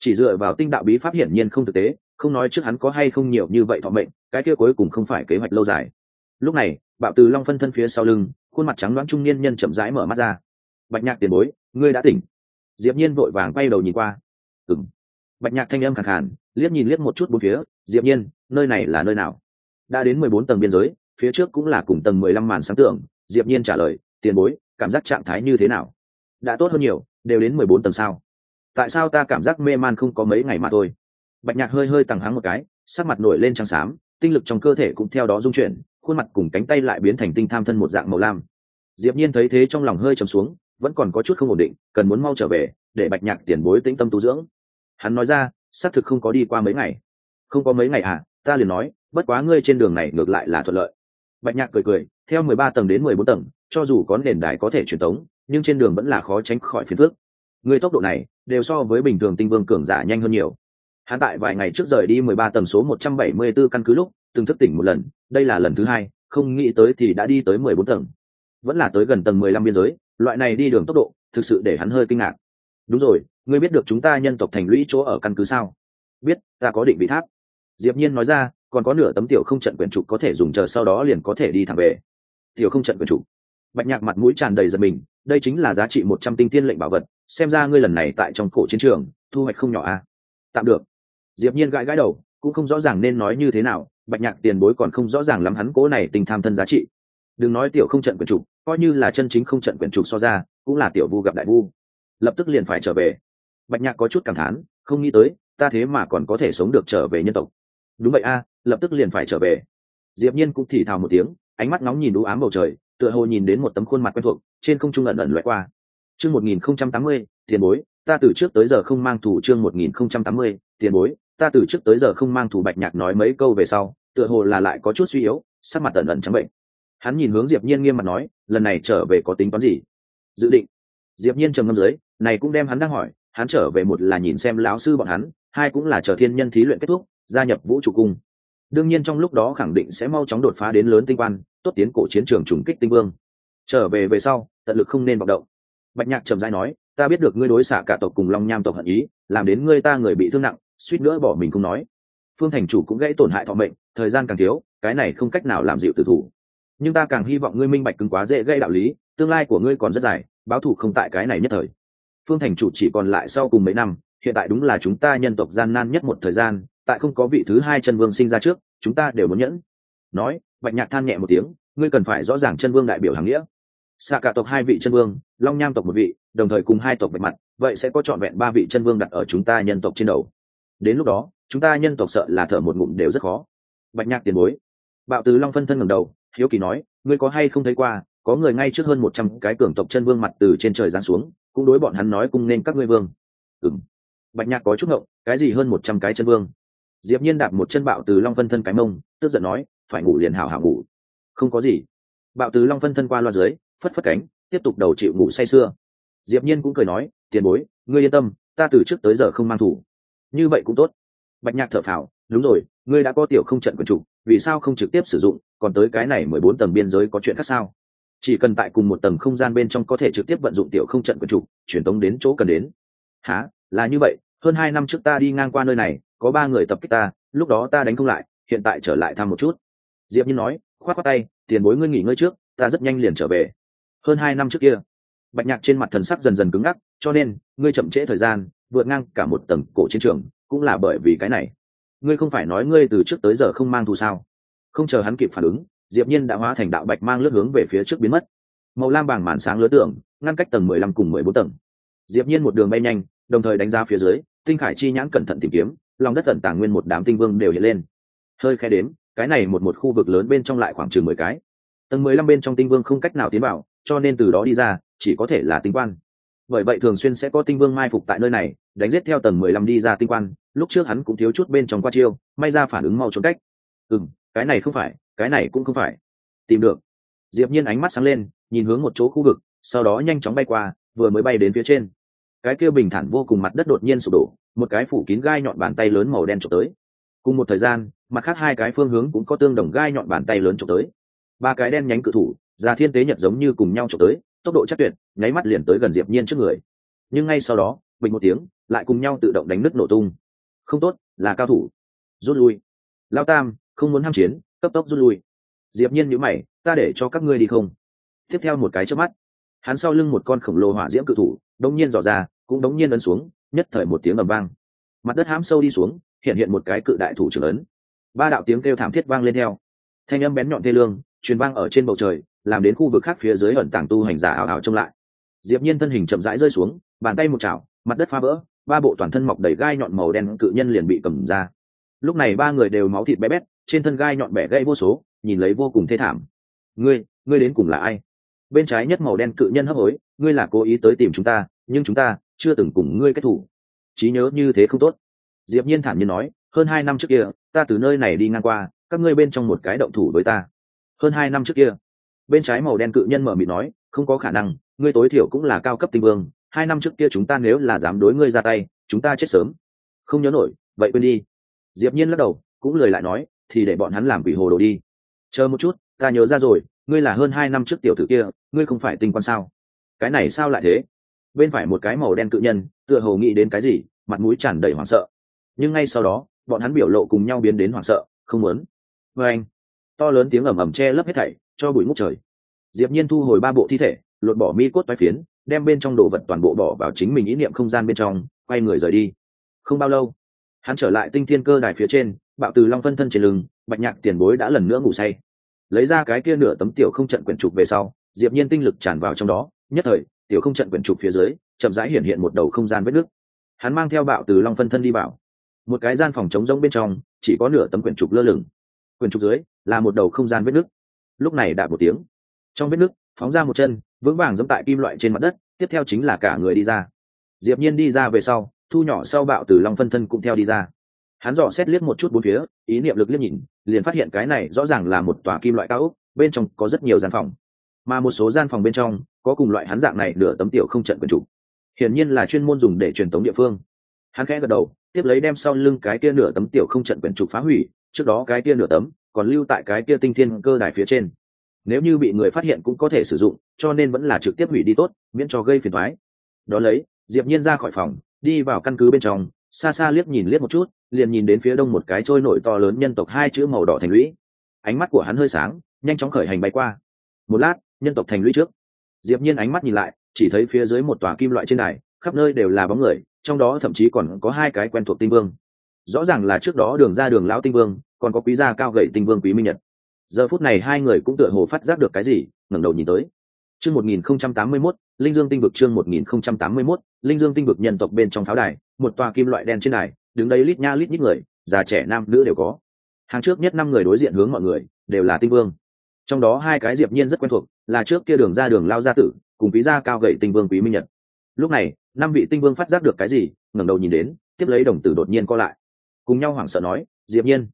Chỉ dựa vào tinh đạo bí pháp hiển nhiên không thực tế, không nói trước hắn có hay không nhiều như vậy thọ mệnh, cái kia cuối cùng không phải kế hoạch lâu dài. Lúc này, bạo từ long phân thân phía sau lưng, khuôn mặt trắng đoán trung niên nhân chậm rãi mở mắt ra. Bạch nhạc tiền bối, ngươi đã tỉnh. Diệp nhiên vội vàng quay đầu nhìn qua. Ừng bạch nhạc thanh âm khẳng khàn, liếc nhìn liếc một chút bốn phía, diệp nhiên, nơi này là nơi nào? Đã đến mười bốn tầng biên giới, phía trước cũng là cùng tầng mười lăm màn sáng tượng diệp nhiên trả lời, tiền bối, cảm giác trạng thái như thế nào? Đã tốt hơn nhiều, đều đến mười bốn tầng sao? Tại sao ta cảm giác mê man không có mấy ngày mà thôi? Bạch nhạc hơi hơi tằng hắng một cái, sắc mặt nổi lên trắng xám, tinh lực trong cơ thể cũng theo đó dung chuyển, khuôn mặt cùng cánh tay lại biến thành tinh tham thân một dạng màu lam. Diệp nhiên thấy thế trong lòng hơi trầm xuống, vẫn còn có chút không ổn định, cần muốn mau trở về, để bạch nhạc tiền bối tĩnh tâm tu dưỡng hắn nói ra, xác thực không có đi qua mấy ngày. Không có mấy ngày à? Ta liền nói, bất quá ngươi trên đường này ngược lại là thuận lợi. Bạch nhạc cười cười, theo mười ba tầng đến mười bốn tầng, cho dù có nền đài có thể truyền tống, nhưng trên đường vẫn là khó tránh khỏi phiền phức. Ngươi tốc độ này, đều so với bình thường tinh vương cường giả nhanh hơn nhiều. Hắn tại vài ngày trước rời đi mười ba tầng số một trăm bảy mươi 174 căn cứ lúc, từng thức tỉnh một lần, đây là lần thứ hai, không nghĩ tới thì đã đi tới mười bốn tầng. Vẫn là tới gần tầng mười lăm biên giới, loại này đi đường tốc độ, thực sự để hắn hơi kinh ngạc đúng rồi, ngươi biết được chúng ta nhân tộc thành lũy chỗ ở căn cứ sao? Biết, ta có định vị tháp. Diệp nhiên nói ra, còn có nửa tấm tiểu không trận quyển trục có thể dùng chờ sau đó liền có thể đi thẳng về. Tiểu không trận quyển trục. Bạch nhạc mặt mũi tràn đầy giật mình, đây chính là giá trị một trăm tinh tiên lệnh bảo vật, xem ra ngươi lần này tại trong cổ chiến trường, thu hoạch không nhỏ a à? tạm được. Diệp nhiên gãi gãi đầu, cũng không rõ ràng nên nói như thế nào, bạch nhạc tiền bối còn không rõ ràng lắm hắn cố này tình tham thân giá trị. Đừng nói tiểu không trận quyển trục, coi như là chân chính không trận quyển trục so ra, cũng là tiểu vu gặp đại vu lập tức liền phải trở về. Bạch nhạc có chút cảm thán không nghĩ tới ta thế mà còn có thể sống được trở về nhân tộc. Đúng vậy a lập tức liền phải trở về. Diệp nhiên cũng thì thào một tiếng ánh mắt nóng nhìn đũ ám bầu trời tựa hồ nhìn đến một tấm khuôn mặt quen thuộc trên không trung ẩn ẩn loại qua. Chương 1080, tiền bối ta từ trước tới giờ không mang thủ chương 1080, tiền bối ta từ trước tới giờ không mang thủ bạch nhạc nói mấy câu về sau tựa hồ là lại có chút suy yếu sắc mặt ẩn ẩn trắng bệnh. Hắn nhìn hướng diệp nhiên nghiêm mặt nói lần này trở về có tính toán gì? Dự định. Diệp nhiên trầm ngâm dưới này cũng đem hắn đang hỏi, hắn trở về một là nhìn xem lão sư bọn hắn, hai cũng là chờ thiên nhân thí luyện kết thúc, gia nhập vũ trụ cung. Đương nhiên trong lúc đó khẳng định sẽ mau chóng đột phá đến lớn tinh quan, tốt tiến cổ chiến trường trùng kích tinh vương. Trở về về sau, tận lực không nên vọng động. Bạch nhạc trầm dai nói, ta biết được ngươi đối xạ cả tộc cùng long nham tộc hận ý, làm đến ngươi ta người bị thương nặng, suýt nữa bỏ mình không nói. Phương thành chủ cũng gãy tổn hại thọ mệnh, thời gian càng thiếu, cái này không cách nào làm dịu tử thủ. Nhưng ta càng hy vọng ngươi minh bạch cứng quá dễ gây đạo lý, tương lai của ngươi còn rất dài, báo thù không tại cái này nhất thời phương thành chủ chỉ còn lại sau cùng mấy năm, hiện tại đúng là chúng ta nhân tộc gian nan nhất một thời gian, tại không có vị thứ hai chân vương sinh ra trước, chúng ta đều muốn nhẫn. Nói, bạch nhạc than nhẹ một tiếng, ngươi cần phải rõ ràng chân vương đại biểu hàng nghĩa. Xạ cả tộc hai vị chân vương, long nham tộc một vị, đồng thời cùng hai tộc bạch mặt, vậy sẽ có trọn vẹn ba vị chân vương đặt ở chúng ta nhân tộc trên đầu. Đến lúc đó, chúng ta nhân tộc sợ là thở một ngụm đều rất khó. Bạch nhạc tiền bối. Bạo từ long phân thân ngẩng đầu, hiếu kỳ nói, ngươi có hay không thấy qua có người ngay trước hơn một trăm cái cường tộc chân vương mặt từ trên trời giáng xuống, cũng đối bọn hắn nói cung nên các ngươi vương. Ừng bạch nhạc có chút ngộng, cái gì hơn một trăm cái chân vương? Diệp nhiên đạp một chân bạo từ long phân thân cái mông, tức giận nói, phải ngủ liền hảo hảo ngủ. Không có gì. Bạo từ long phân thân qua loa dưới, phất phất cánh, tiếp tục đầu chịu ngủ say sưa. Diệp nhiên cũng cười nói, tiền bối, ngươi yên tâm, ta từ trước tới giờ không mang thủ. Như vậy cũng tốt. Bạch nhạc thở phào, đúng rồi, ngươi đã có tiểu không trận quần chủ, vì sao không trực tiếp sử dụng? Còn tới cái này mười bốn tầng biên giới có chuyện khác sao? Chỉ cần tại cùng một tầng không gian bên trong có thể trực tiếp vận dụng tiểu không trận quần chủ truyền tống đến chỗ cần đến. Há là như vậy, hơn hai năm trước ta đi ngang qua nơi này, có ba người tập kích ta, lúc đó ta đánh không lại, hiện tại trở lại thăm một chút. Diệp nhiên nói, khoát khoát tay, tiền bối ngươi nghỉ ngơi trước, ta rất nhanh liền trở về. Hơn hai năm trước kia, bạch nhạc trên mặt thần sắc dần dần cứng ngắc, cho nên, ngươi chậm trễ thời gian, vượt ngang cả một tầng cổ chiến trường, cũng là bởi vì cái này. Ngươi không phải nói ngươi từ trước tới giờ không mang thù sao? Không chờ hắn kịp phản ứng diệp nhiên đã hóa thành đạo bạch mang lướt hướng về phía trước biến mất. Màu lam bảng màn sáng lứa tưởng, ngăn cách tầng mười lăm cùng mười bốn tầng. Diệp nhiên một đường bay nhanh, đồng thời đánh ra phía dưới, tinh khải chi nhãn cẩn thận tìm kiếm, lòng đất tận tàng nguyên một đám tinh vương đều hiện lên. Hơi khe đếm, cái này một một khu vực lớn bên trong lại khoảng chừng mười cái. Tầng mười lăm bên trong tinh vương không cách nào tiến vào, cho nên từ đó đi ra, chỉ có thể là tinh quan. Bởi vậy thường xuyên sẽ có tinh vương mai phục tại nơi này, đánh giết theo tầng mười lăm đi ra tinh quan, lúc trước hắn cũng thiếu chút bên trong qua chiêu, may ra phản ứng mau trốn cách. Ừ cái này không phải cái này cũng không phải. Tìm được. Diệp nhiên ánh mắt sáng lên, nhìn hướng một chỗ khu vực, sau đó nhanh chóng bay qua, vừa mới bay đến phía trên. Cái kia bình thản vô cùng mặt đất đột nhiên sụp đổ, một cái phủ kín gai nhọn bàn tay lớn màu đen trộm tới. Cùng một thời gian, mặt khác hai cái phương hướng cũng có tương đồng gai nhọn bàn tay lớn trộm tới. Ba cái đen nhánh cự thủ ra thiên tế nhật giống như cùng nhau trộm tới, tốc độ chắc tuyệt, nháy mắt liền tới gần diệp nhiên trước người. Nhưng ngay sau đó, bình một tiếng, lại cùng nhau tự động đánh nứt nổ tung. Không tốt, là cao thủ. Rút lui. Lao tam, không muốn ham chiến cấp tốc rút lui. Diệp nhiên nhíu mày, ta để cho các ngươi đi không? Tiếp theo một cái chớp mắt, hắn sau lưng một con khổng lồ hỏa diễm cự thủ đống nhiên dò ra, cũng đống nhiên ấn xuống, nhất thời một tiếng ầm vang. Mặt đất hám sâu đi xuống, hiện hiện một cái cự đại thủ trưởng lớn ba đạo tiếng kêu thảm thiết vang lên theo. Thanh âm bén nhọn thê lương, truyền vang ở trên bầu trời, làm đến khu vực khác phía dưới ẩn tàng tu hành giả ảo ảo trông lại. Diệp nhiên thân hình chậm rãi rơi xuống, bàn tay một chảo, mặt đất phá vỡ, ba bộ toàn thân mọc đầy gai nhọn màu đen cự nhân liền bị cầm ra. Lúc này ba người đều máu thịt bé bét trên thân gai nhọn bẻ gãy vô số, nhìn lấy vô cùng thê thảm. Ngươi ngươi đến cùng là ai? Bên trái nhất màu đen cự nhân hấp hối, ngươi là cố ý tới tìm chúng ta, nhưng chúng ta chưa từng cùng ngươi kết thủ. Trí nhớ như thế không tốt. Diệp nhiên thản nhiên nói, hơn hai năm trước kia, ta từ nơi này đi ngang qua, các ngươi bên trong một cái động thủ với ta. Hơn hai năm trước kia, bên trái màu đen cự nhân mở miệng nói, không có khả năng, ngươi tối thiểu cũng là cao cấp tinh vương, hai năm trước kia chúng ta nếu là dám đối ngươi ra tay, chúng ta chết sớm. Không nhớ nổi, vậy quên đi. Diệp nhiên lắc đầu, cũng lời lại nói thì để bọn hắn làm quỷ hồ đồ đi. Chờ một chút, ta nhớ ra rồi, ngươi là hơn hai năm trước tiểu tử kia, ngươi không phải tinh quan sao? Cái này sao lại thế? Bên phải một cái màu đen cự nhân, tựa hồ nghĩ đến cái gì, mặt mũi tràn đầy hoảng sợ. Nhưng ngay sau đó, bọn hắn biểu lộ cùng nhau biến đến hoảng sợ, không muốn. Vê anh, to lớn tiếng ầm ầm che lấp hết thảy, cho bụi ngút trời. Diệp nhiên thu hồi ba bộ thi thể, lột bỏ mi cốt toái phiến, đem bên trong đồ vật toàn bộ bỏ vào chính mình ý niệm không gian bên trong, quay người rời đi. Không bao lâu hắn trở lại tinh thiên cơ đài phía trên, bạo từ long phân thân trên lưng, bạch nhạc tiền bối đã lần nữa ngủ say. Lấy ra cái kia nửa tấm tiểu không trận quyển trục về sau, diệp nhiên tinh lực tràn vào trong đó, nhất thời, tiểu không trận quyển trục phía dưới, chậm rãi hiện hiện một đầu không gian vết nước. Hắn mang theo bạo từ long phân thân đi vào. Một cái gian phòng trống rỗng bên trong, chỉ có nửa tấm quyển trục lơ lửng. Quyển trục dưới, là một đầu không gian vết nước. Lúc này đã một tiếng, trong vết nước, phóng ra một chân, vững vàng giống tại kim loại trên mặt đất, tiếp theo chính là cả người đi ra. Diệp nhiên đi ra về sau thu nhỏ sau bạo từ long phân thân cũng theo đi ra. Hắn dò xét liếc một chút bốn phía, ý niệm lực liếc nhìn, liền phát hiện cái này rõ ràng là một tòa kim loại cao ốc, bên trong có rất nhiều gian phòng. Mà một số gian phòng bên trong, có cùng loại hắn dạng này nửa tấm tiểu không trận quần chủ. Hiển nhiên là chuyên môn dùng để truyền tống địa phương. Hắn khẽ gật đầu, tiếp lấy đem sau lưng cái kia nửa tấm tiểu không trận quyển trục phá hủy, trước đó cái kia nửa tấm còn lưu tại cái kia tinh thiên cơ đài phía trên. Nếu như bị người phát hiện cũng có thể sử dụng, cho nên vẫn là trực tiếp hủy đi tốt, miễn cho gây phiền thoái đó lấy diệp nhiên ra khỏi phòng đi vào căn cứ bên trong xa xa liếc nhìn liếc một chút liền nhìn đến phía đông một cái trôi nổi to lớn nhân tộc hai chữ màu đỏ thành lũy. Ánh mắt của hắn hơi sáng nhanh chóng khởi hành bay qua. Một lát nhân tộc thành lũy trước. Diệp nhiên ánh mắt nhìn lại chỉ thấy phía dưới một tòa kim loại trên đài khắp nơi đều là bóng người trong đó thậm chí còn có hai cái quen thuộc tinh vương. Rõ ràng là trước đó đường ra đường lão tinh vương còn có quý gia cao gậy tinh vương quý minh nhật. Giờ phút này hai người cũng tựa hồ phát giác được cái gì ngẩng đầu nhìn tới. Chương 1081, linh dương tinh vực chương 1081, linh dương tinh vực nhân tộc bên trong pháo đài một tòa kim loại đen trên đài đứng đây lít nha lít nhít người già trẻ nam nữ đều có. Hàng trước nhất năm người đối diện hướng mọi người đều là tinh vương. Trong đó hai cái diệp nhiên rất quen thuộc là trước kia đường ra đường lao gia tử cùng quý gia cao gậy tinh vương quý minh nhật. Lúc này năm vị tinh vương phát giác được cái gì ngẩng đầu nhìn đến tiếp lấy đồng tử đột nhiên co lại. Cùng nhau hoảng sợ nói diệp nhiên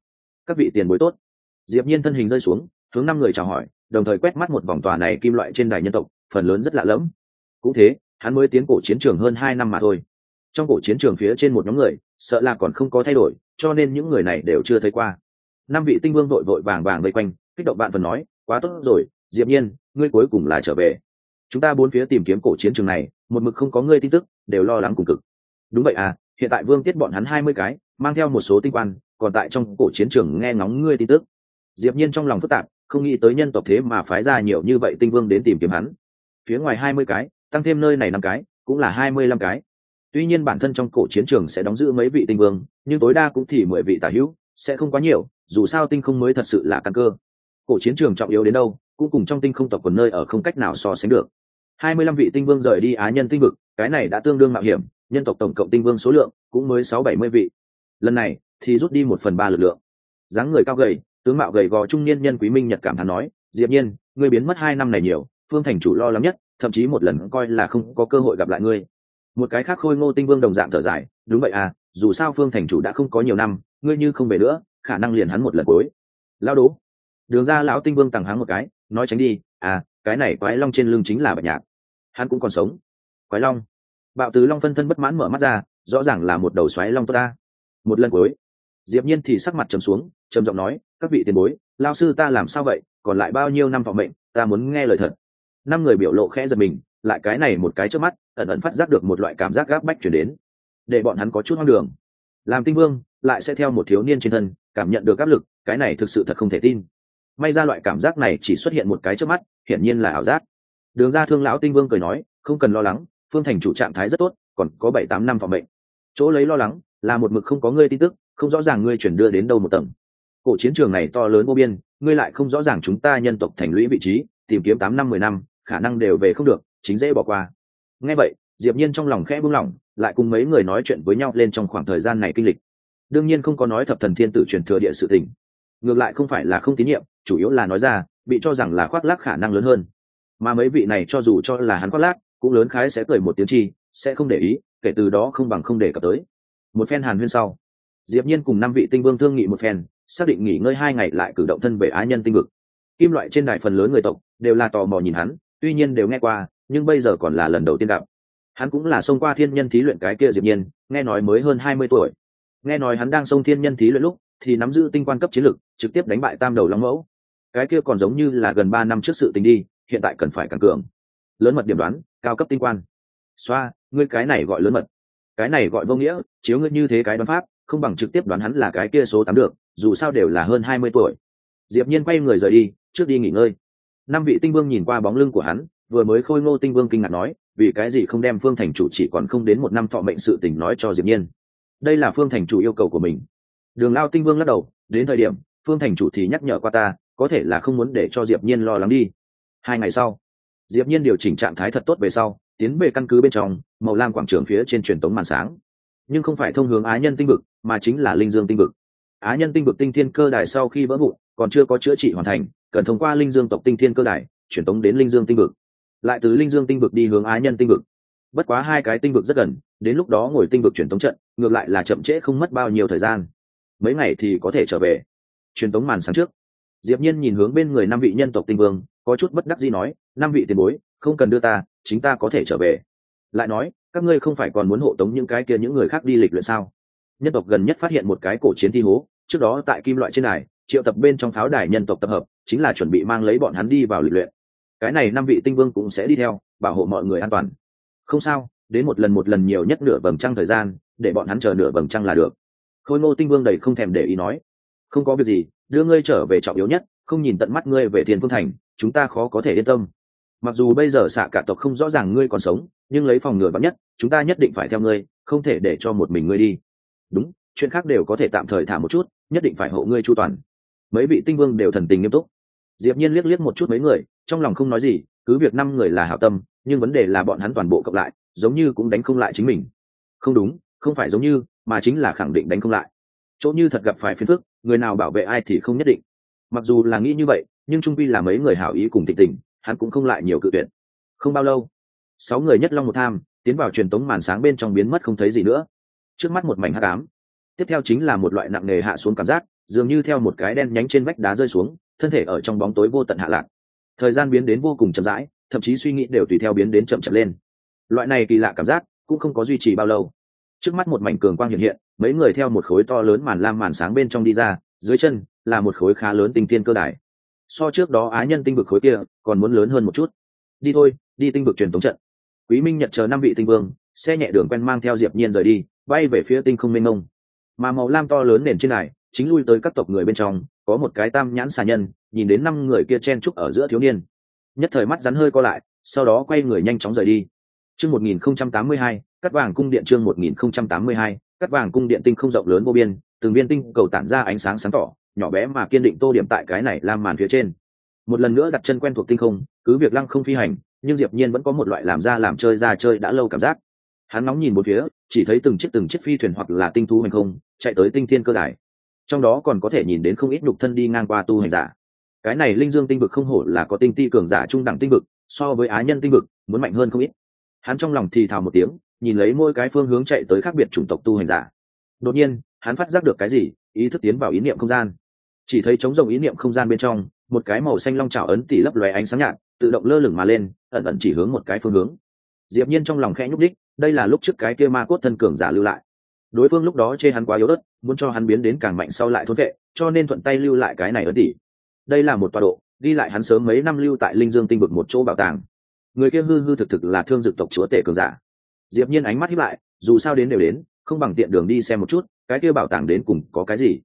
các vị tiền bối tốt. Diệp nhiên thân hình rơi xuống hướng năm người chào hỏi đồng thời quét mắt một vòng tòa này kim loại trên đài nhân tộc phần lớn rất lạ lẫm cũng thế, hắn mới tiến cổ chiến trường hơn hai năm mà thôi. Trong cổ chiến trường phía trên một nhóm người, sợ là còn không có thay đổi, cho nên những người này đều chưa thấy qua. Năm vị tinh vương vội vội vàng vàng vây quanh, kích động bạn phần nói, quá tốt rồi, diệp nhiên, ngươi cuối cùng là trở về. Chúng ta bốn phía tìm kiếm cổ chiến trường này, một mực không có ngươi tin tức, đều lo lắng cùng cực. Đúng vậy à hiện tại vương tiết bọn hắn hai mươi cái, mang theo một số tinh quan, còn tại trong cổ chiến trường nghe ngóng ngươi tin tức. Diệp nhiên trong lòng phức tạp, không nghĩ tới nhân tộc thế mà phái ra nhiều như vậy tinh vương đến tìm kiếm hắn. Phía ngoài hai mươi cái tăng thêm nơi này năm cái, cũng là hai mươi lăm cái. Tuy nhiên bản thân trong cổ chiến trường sẽ đóng giữ mấy vị tinh vương, nhưng tối đa cũng thì mười vị tả hữu, sẽ không quá nhiều, dù sao tinh không mới thật sự là căn cơ. Cổ chiến trường trọng yếu đến đâu, cũng cùng trong tinh không tộc quần nơi ở không cách nào so sánh được. hai mươi lăm vị tinh vương rời đi á nhân tinh vực, cái này đã tương đương mạo hiểm, nhân tộc tổng cộng tinh vương số lượng cũng mới sáu bảy mươi vị. Lần này, thì rút đi một phần ba lực lượng. Dáng người cao gầy, tướng mạo gầy gò trung niên nhân quý minh nhật cảm thán nói, diệp nhiên, ngươi biến mất hai năm này nhiều, phương thành chủ lo lắng nhất thậm chí một lần coi là không có cơ hội gặp lại ngươi. Một cái khác khôi ngô tinh vương đồng dạng thở dài, đúng vậy à dù sao phương thành chủ đã không có nhiều năm, ngươi như không về nữa, khả năng liền hắn một lần cuối. Lao đố. Đường ra lão tinh vương tằng hắn một cái, nói tránh đi à cái này quái long trên lưng chính là bạch nhạc, hắn cũng còn sống. Quái long? Bạo tứ long phân thân bất mãn mở mắt ra, rõ ràng là một đầu xoáy long tốt ta. Một lần cuối, diệp nhiên thì sắc mặt trầm xuống, trầm giọng nói, các vị tiền bối lao sư ta làm sao vậy? Còn lại bao nhiêu năm thọ mệnh, ta muốn nghe lời thật năm người biểu lộ khẽ giật mình, lại cái này một cái trước mắt, ẩn ẩn phát giác được một loại cảm giác gác bách chuyển đến. Để bọn hắn có chút hoang đường. Làm tinh vương, lại sẽ theo một thiếu niên trên thân, cảm nhận được áp lực, cái này thực sự thật không thể tin. May ra loại cảm giác này chỉ xuất hiện một cái trước mắt, hiển nhiên là ảo giác. Đường ra thương lão tinh vương cười nói, không cần lo lắng, phương thành chủ trạng thái rất tốt, còn có bảy tám năm phòng bệnh. Chỗ lấy lo lắng, là một mực không có ngươi tin tức, không rõ ràng ngươi chuyển đưa đến đâu một tầng. Cổ chiến trường này to lớn vô biên, ngươi lại không rõ ràng chúng ta nhân tộc thành lũy vị trí, tìm kiếm tám năm mười năm khả năng đều về không được, chính dễ bỏ qua. Nghe vậy, diệp nhiên trong lòng khẽ buông lỏng, lại cùng mấy người nói chuyện với nhau lên trong khoảng thời gian này kinh lịch. Đương nhiên không có nói thập thần thiên tử truyền thừa địa sự tình. Ngược lại không phải là không tín nhiệm, chủ yếu là nói ra, bị cho rằng là khoác lác khả năng lớn hơn. Mà mấy vị này cho dù cho là hắn khoác lác, cũng lớn khái sẽ cười một tiếng chi, sẽ không để ý, kể từ đó không bằng không để cập tới. Một phen hàn huyên sau, diệp nhiên cùng năm vị tinh vương thương nghị một phen, xác định nghỉ ngơi hai ngày lại cử động thân về á nhân tinh vực. Kim loại trên đài phần lớn người tộc đều là tò mò nhìn hắn tuy nhiên đều nghe qua, nhưng bây giờ còn là lần đầu tiên gặp. Hắn cũng là xông qua thiên nhân thí luyện cái kia diệp nhiên, nghe nói mới hơn hai mươi tuổi. Nghe nói hắn đang xông thiên nhân thí luyện lúc, thì nắm giữ tinh quan cấp chiến lực, trực tiếp đánh bại tam đầu long mẫu. Cái kia còn giống như là gần ba năm trước sự tình đi, hiện tại cần phải càng cường. Lớn mật điểm đoán, cao cấp tinh quan xoa, ngươi cái này gọi lớn mật. Cái này gọi vô nghĩa, chiếu ngươi như thế cái đoán pháp, không bằng trực tiếp đoán hắn là cái kia số tám được, dù sao đều là hơn hai mươi tuổi. Diệp nhiên quay người rời đi, trước đi nghỉ ngơi năm vị tinh vương nhìn qua bóng lưng của hắn, vừa mới khôi ngô tinh vương kinh ngạc nói, vì cái gì không đem phương thành chủ chỉ còn không đến một năm thọ mệnh sự tình nói cho diệp nhiên? Đây là phương thành chủ yêu cầu của mình. Đường lao tinh vương lắc đầu, đến thời điểm, phương thành chủ thì nhắc nhở qua ta, có thể là không muốn để cho diệp nhiên lo lắng đi. Hai ngày sau, diệp nhiên điều chỉnh trạng thái thật tốt về sau, tiến về căn cứ bên trong, màu lam quảng trường phía trên truyền tống màn sáng. Nhưng không phải thông hướng á nhân tinh vực, mà chính là linh dương tinh vực. Á nhân tinh vực tinh thiên cơ đài sau khi vỡ vụn, còn chưa có chữa trị hoàn thành cần thông qua linh dương tộc tinh thiên cơ đài, truyền tống đến linh dương tinh vực. Lại từ linh dương tinh vực đi hướng á nhân tinh vực. Bất quá hai cái tinh vực rất gần, đến lúc đó ngồi tinh vực truyền tống trận, ngược lại là chậm trễ không mất bao nhiêu thời gian. Mấy ngày thì có thể trở về. Truyền tống màn sáng trước. Diệp nhiên nhìn hướng bên người năm vị nhân tộc tinh vương, có chút bất đắc dĩ nói, năm vị tiền bối, không cần đưa ta, chính ta có thể trở về. Lại nói, các ngươi không phải còn muốn hộ tống những cái kia những người khác đi lịch luyện sao? Nhân tộc gần nhất phát hiện một cái cổ chiến thi hố, trước đó tại kim loại trên đài, triệu tập bên trong pháo đài nhân tộc tập hợp chính là chuẩn bị mang lấy bọn hắn đi vào lịch luyện. Cái này năm vị tinh vương cũng sẽ đi theo, bảo hộ mọi người an toàn. Không sao, đến một lần một lần nhiều nhất nửa vầng trăng thời gian, để bọn hắn chờ nửa vầng trăng là được. Khôi ngô tinh vương đầy không thèm để ý nói, không có việc gì, đưa ngươi trở về trọng yếu nhất, không nhìn tận mắt ngươi về thiên phương thành, chúng ta khó có thể yên tâm. Mặc dù bây giờ xạ cả tộc không rõ ràng ngươi còn sống, nhưng lấy phòng ngừa vắng nhất, chúng ta nhất định phải theo ngươi, không thể để cho một mình ngươi đi. Đúng, chuyện khác đều có thể tạm thời thả một chút, nhất định phải hộ ngươi chu toàn. Mấy vị tinh vương đều thần tình nghiêm túc diệp nhiên liếc liếc một chút mấy người, trong lòng không nói gì, cứ việc năm người là hảo tâm, nhưng vấn đề là bọn hắn toàn bộ cộng lại, giống như cũng đánh không lại chính mình. Không đúng, không phải giống như, mà chính là khẳng định đánh không lại. Chỗ như thật gặp phải phiền phức, người nào bảo vệ ai thì không nhất định. Mặc dù là nghĩ như vậy, nhưng trung vi là mấy người hảo ý cùng tịch tình, hắn cũng không lại nhiều cự tuyệt. không bao lâu, sáu người nhất long một tham, tiến vào truyền tống màn sáng bên trong biến mất không thấy gì nữa. Trước mắt một mảnh hắc ám. Tiếp theo chính là một loại nặng nề hạ xuống cảm giác, dường như theo một cái đen nhánh trên vách đá rơi xuống thân thể ở trong bóng tối vô tận hạ lạc. Thời gian biến đến vô cùng chậm rãi, thậm chí suy nghĩ đều tùy theo biến đến chậm chậm lên. Loại này kỳ lạ cảm giác cũng không có duy trì bao lâu. Trước mắt một mảnh cường quang hiện hiện, mấy người theo một khối to lớn màn lam màn sáng bên trong đi ra, dưới chân là một khối khá lớn tinh tiên cơ đài. So trước đó á nhân tinh vực khối kia còn muốn lớn hơn một chút. Đi thôi, đi tinh vực truyền thống trận. Quý minh nhận chờ năm vị tinh vương, xe nhẹ đường quen mang theo diệp nhiên rời đi, bay về phía tinh không mênh mông. Mà màu lam to lớn nền trên này chính lui tới các tộc người bên trong có một cái tam nhãn xà nhân nhìn đến năm người kia chen trúc ở giữa thiếu niên. Nhất thời mắt rắn hơi co lại sau đó quay người nhanh chóng rời đi. Chương 1082, cắt vàng cung điện chương 1082, cắt vàng cung điện tinh không rộng lớn vô biên từng viên tinh cầu tản ra ánh sáng sáng tỏ nhỏ bé mà kiên định tô điểm tại cái này làm màn phía trên. Một lần nữa đặt chân quen thuộc tinh không cứ việc lăng không phi hành nhưng diệp nhiên vẫn có một loại làm ra làm chơi ra chơi đã lâu cảm giác. Hắn nóng nhìn một phía chỉ thấy từng chiếc từng chiếc phi thuyền hoặc là tinh thú hành không chạy tới tinh thiên cơ đài trong đó còn có thể nhìn đến không ít nhục thân đi ngang qua tu hành giả. Cái này linh dương tinh vực không hổ là có tinh ti cường giả trung đẳng tinh vực, so với á nhân tinh vực, muốn mạnh hơn không ít. Hắn trong lòng thì thào một tiếng, nhìn lấy mỗi cái phương hướng chạy tới khác biệt chủng tộc tu hành giả. Đột nhiên, hắn phát giác được cái gì, ý thức tiến vào ý niệm không gian. Chỉ thấy chống rồng ý niệm không gian bên trong, một cái màu xanh long trào ấn tỉ lấp lóe ánh sáng nhạt, tự động lơ lửng mà lên, ẩn ẩn chỉ hướng một cái phương hướng. Diệp nhiên trong lòng khẽ nhúc đích đây là lúc trước cái kia ma cốt thân cường giả lưu lại đối phương lúc đó chê hắn quá yếu ớt, muốn cho hắn biến đến càng mạnh sau lại thốt vệ, cho nên thuận tay lưu lại cái này ấn tỷ đây là một tọa độ, đi lại hắn sớm mấy năm lưu tại linh dương tinh vực một chỗ bảo tàng. Người kia hư hư thực thực là thương dực tộc chúa tể cường giả. Diệp nhiên ánh mắt hiếp lại, dù sao đến đều đến, không bằng tiện đường đi xem một chút, cái kia bảo tàng đến cùng có cái gì.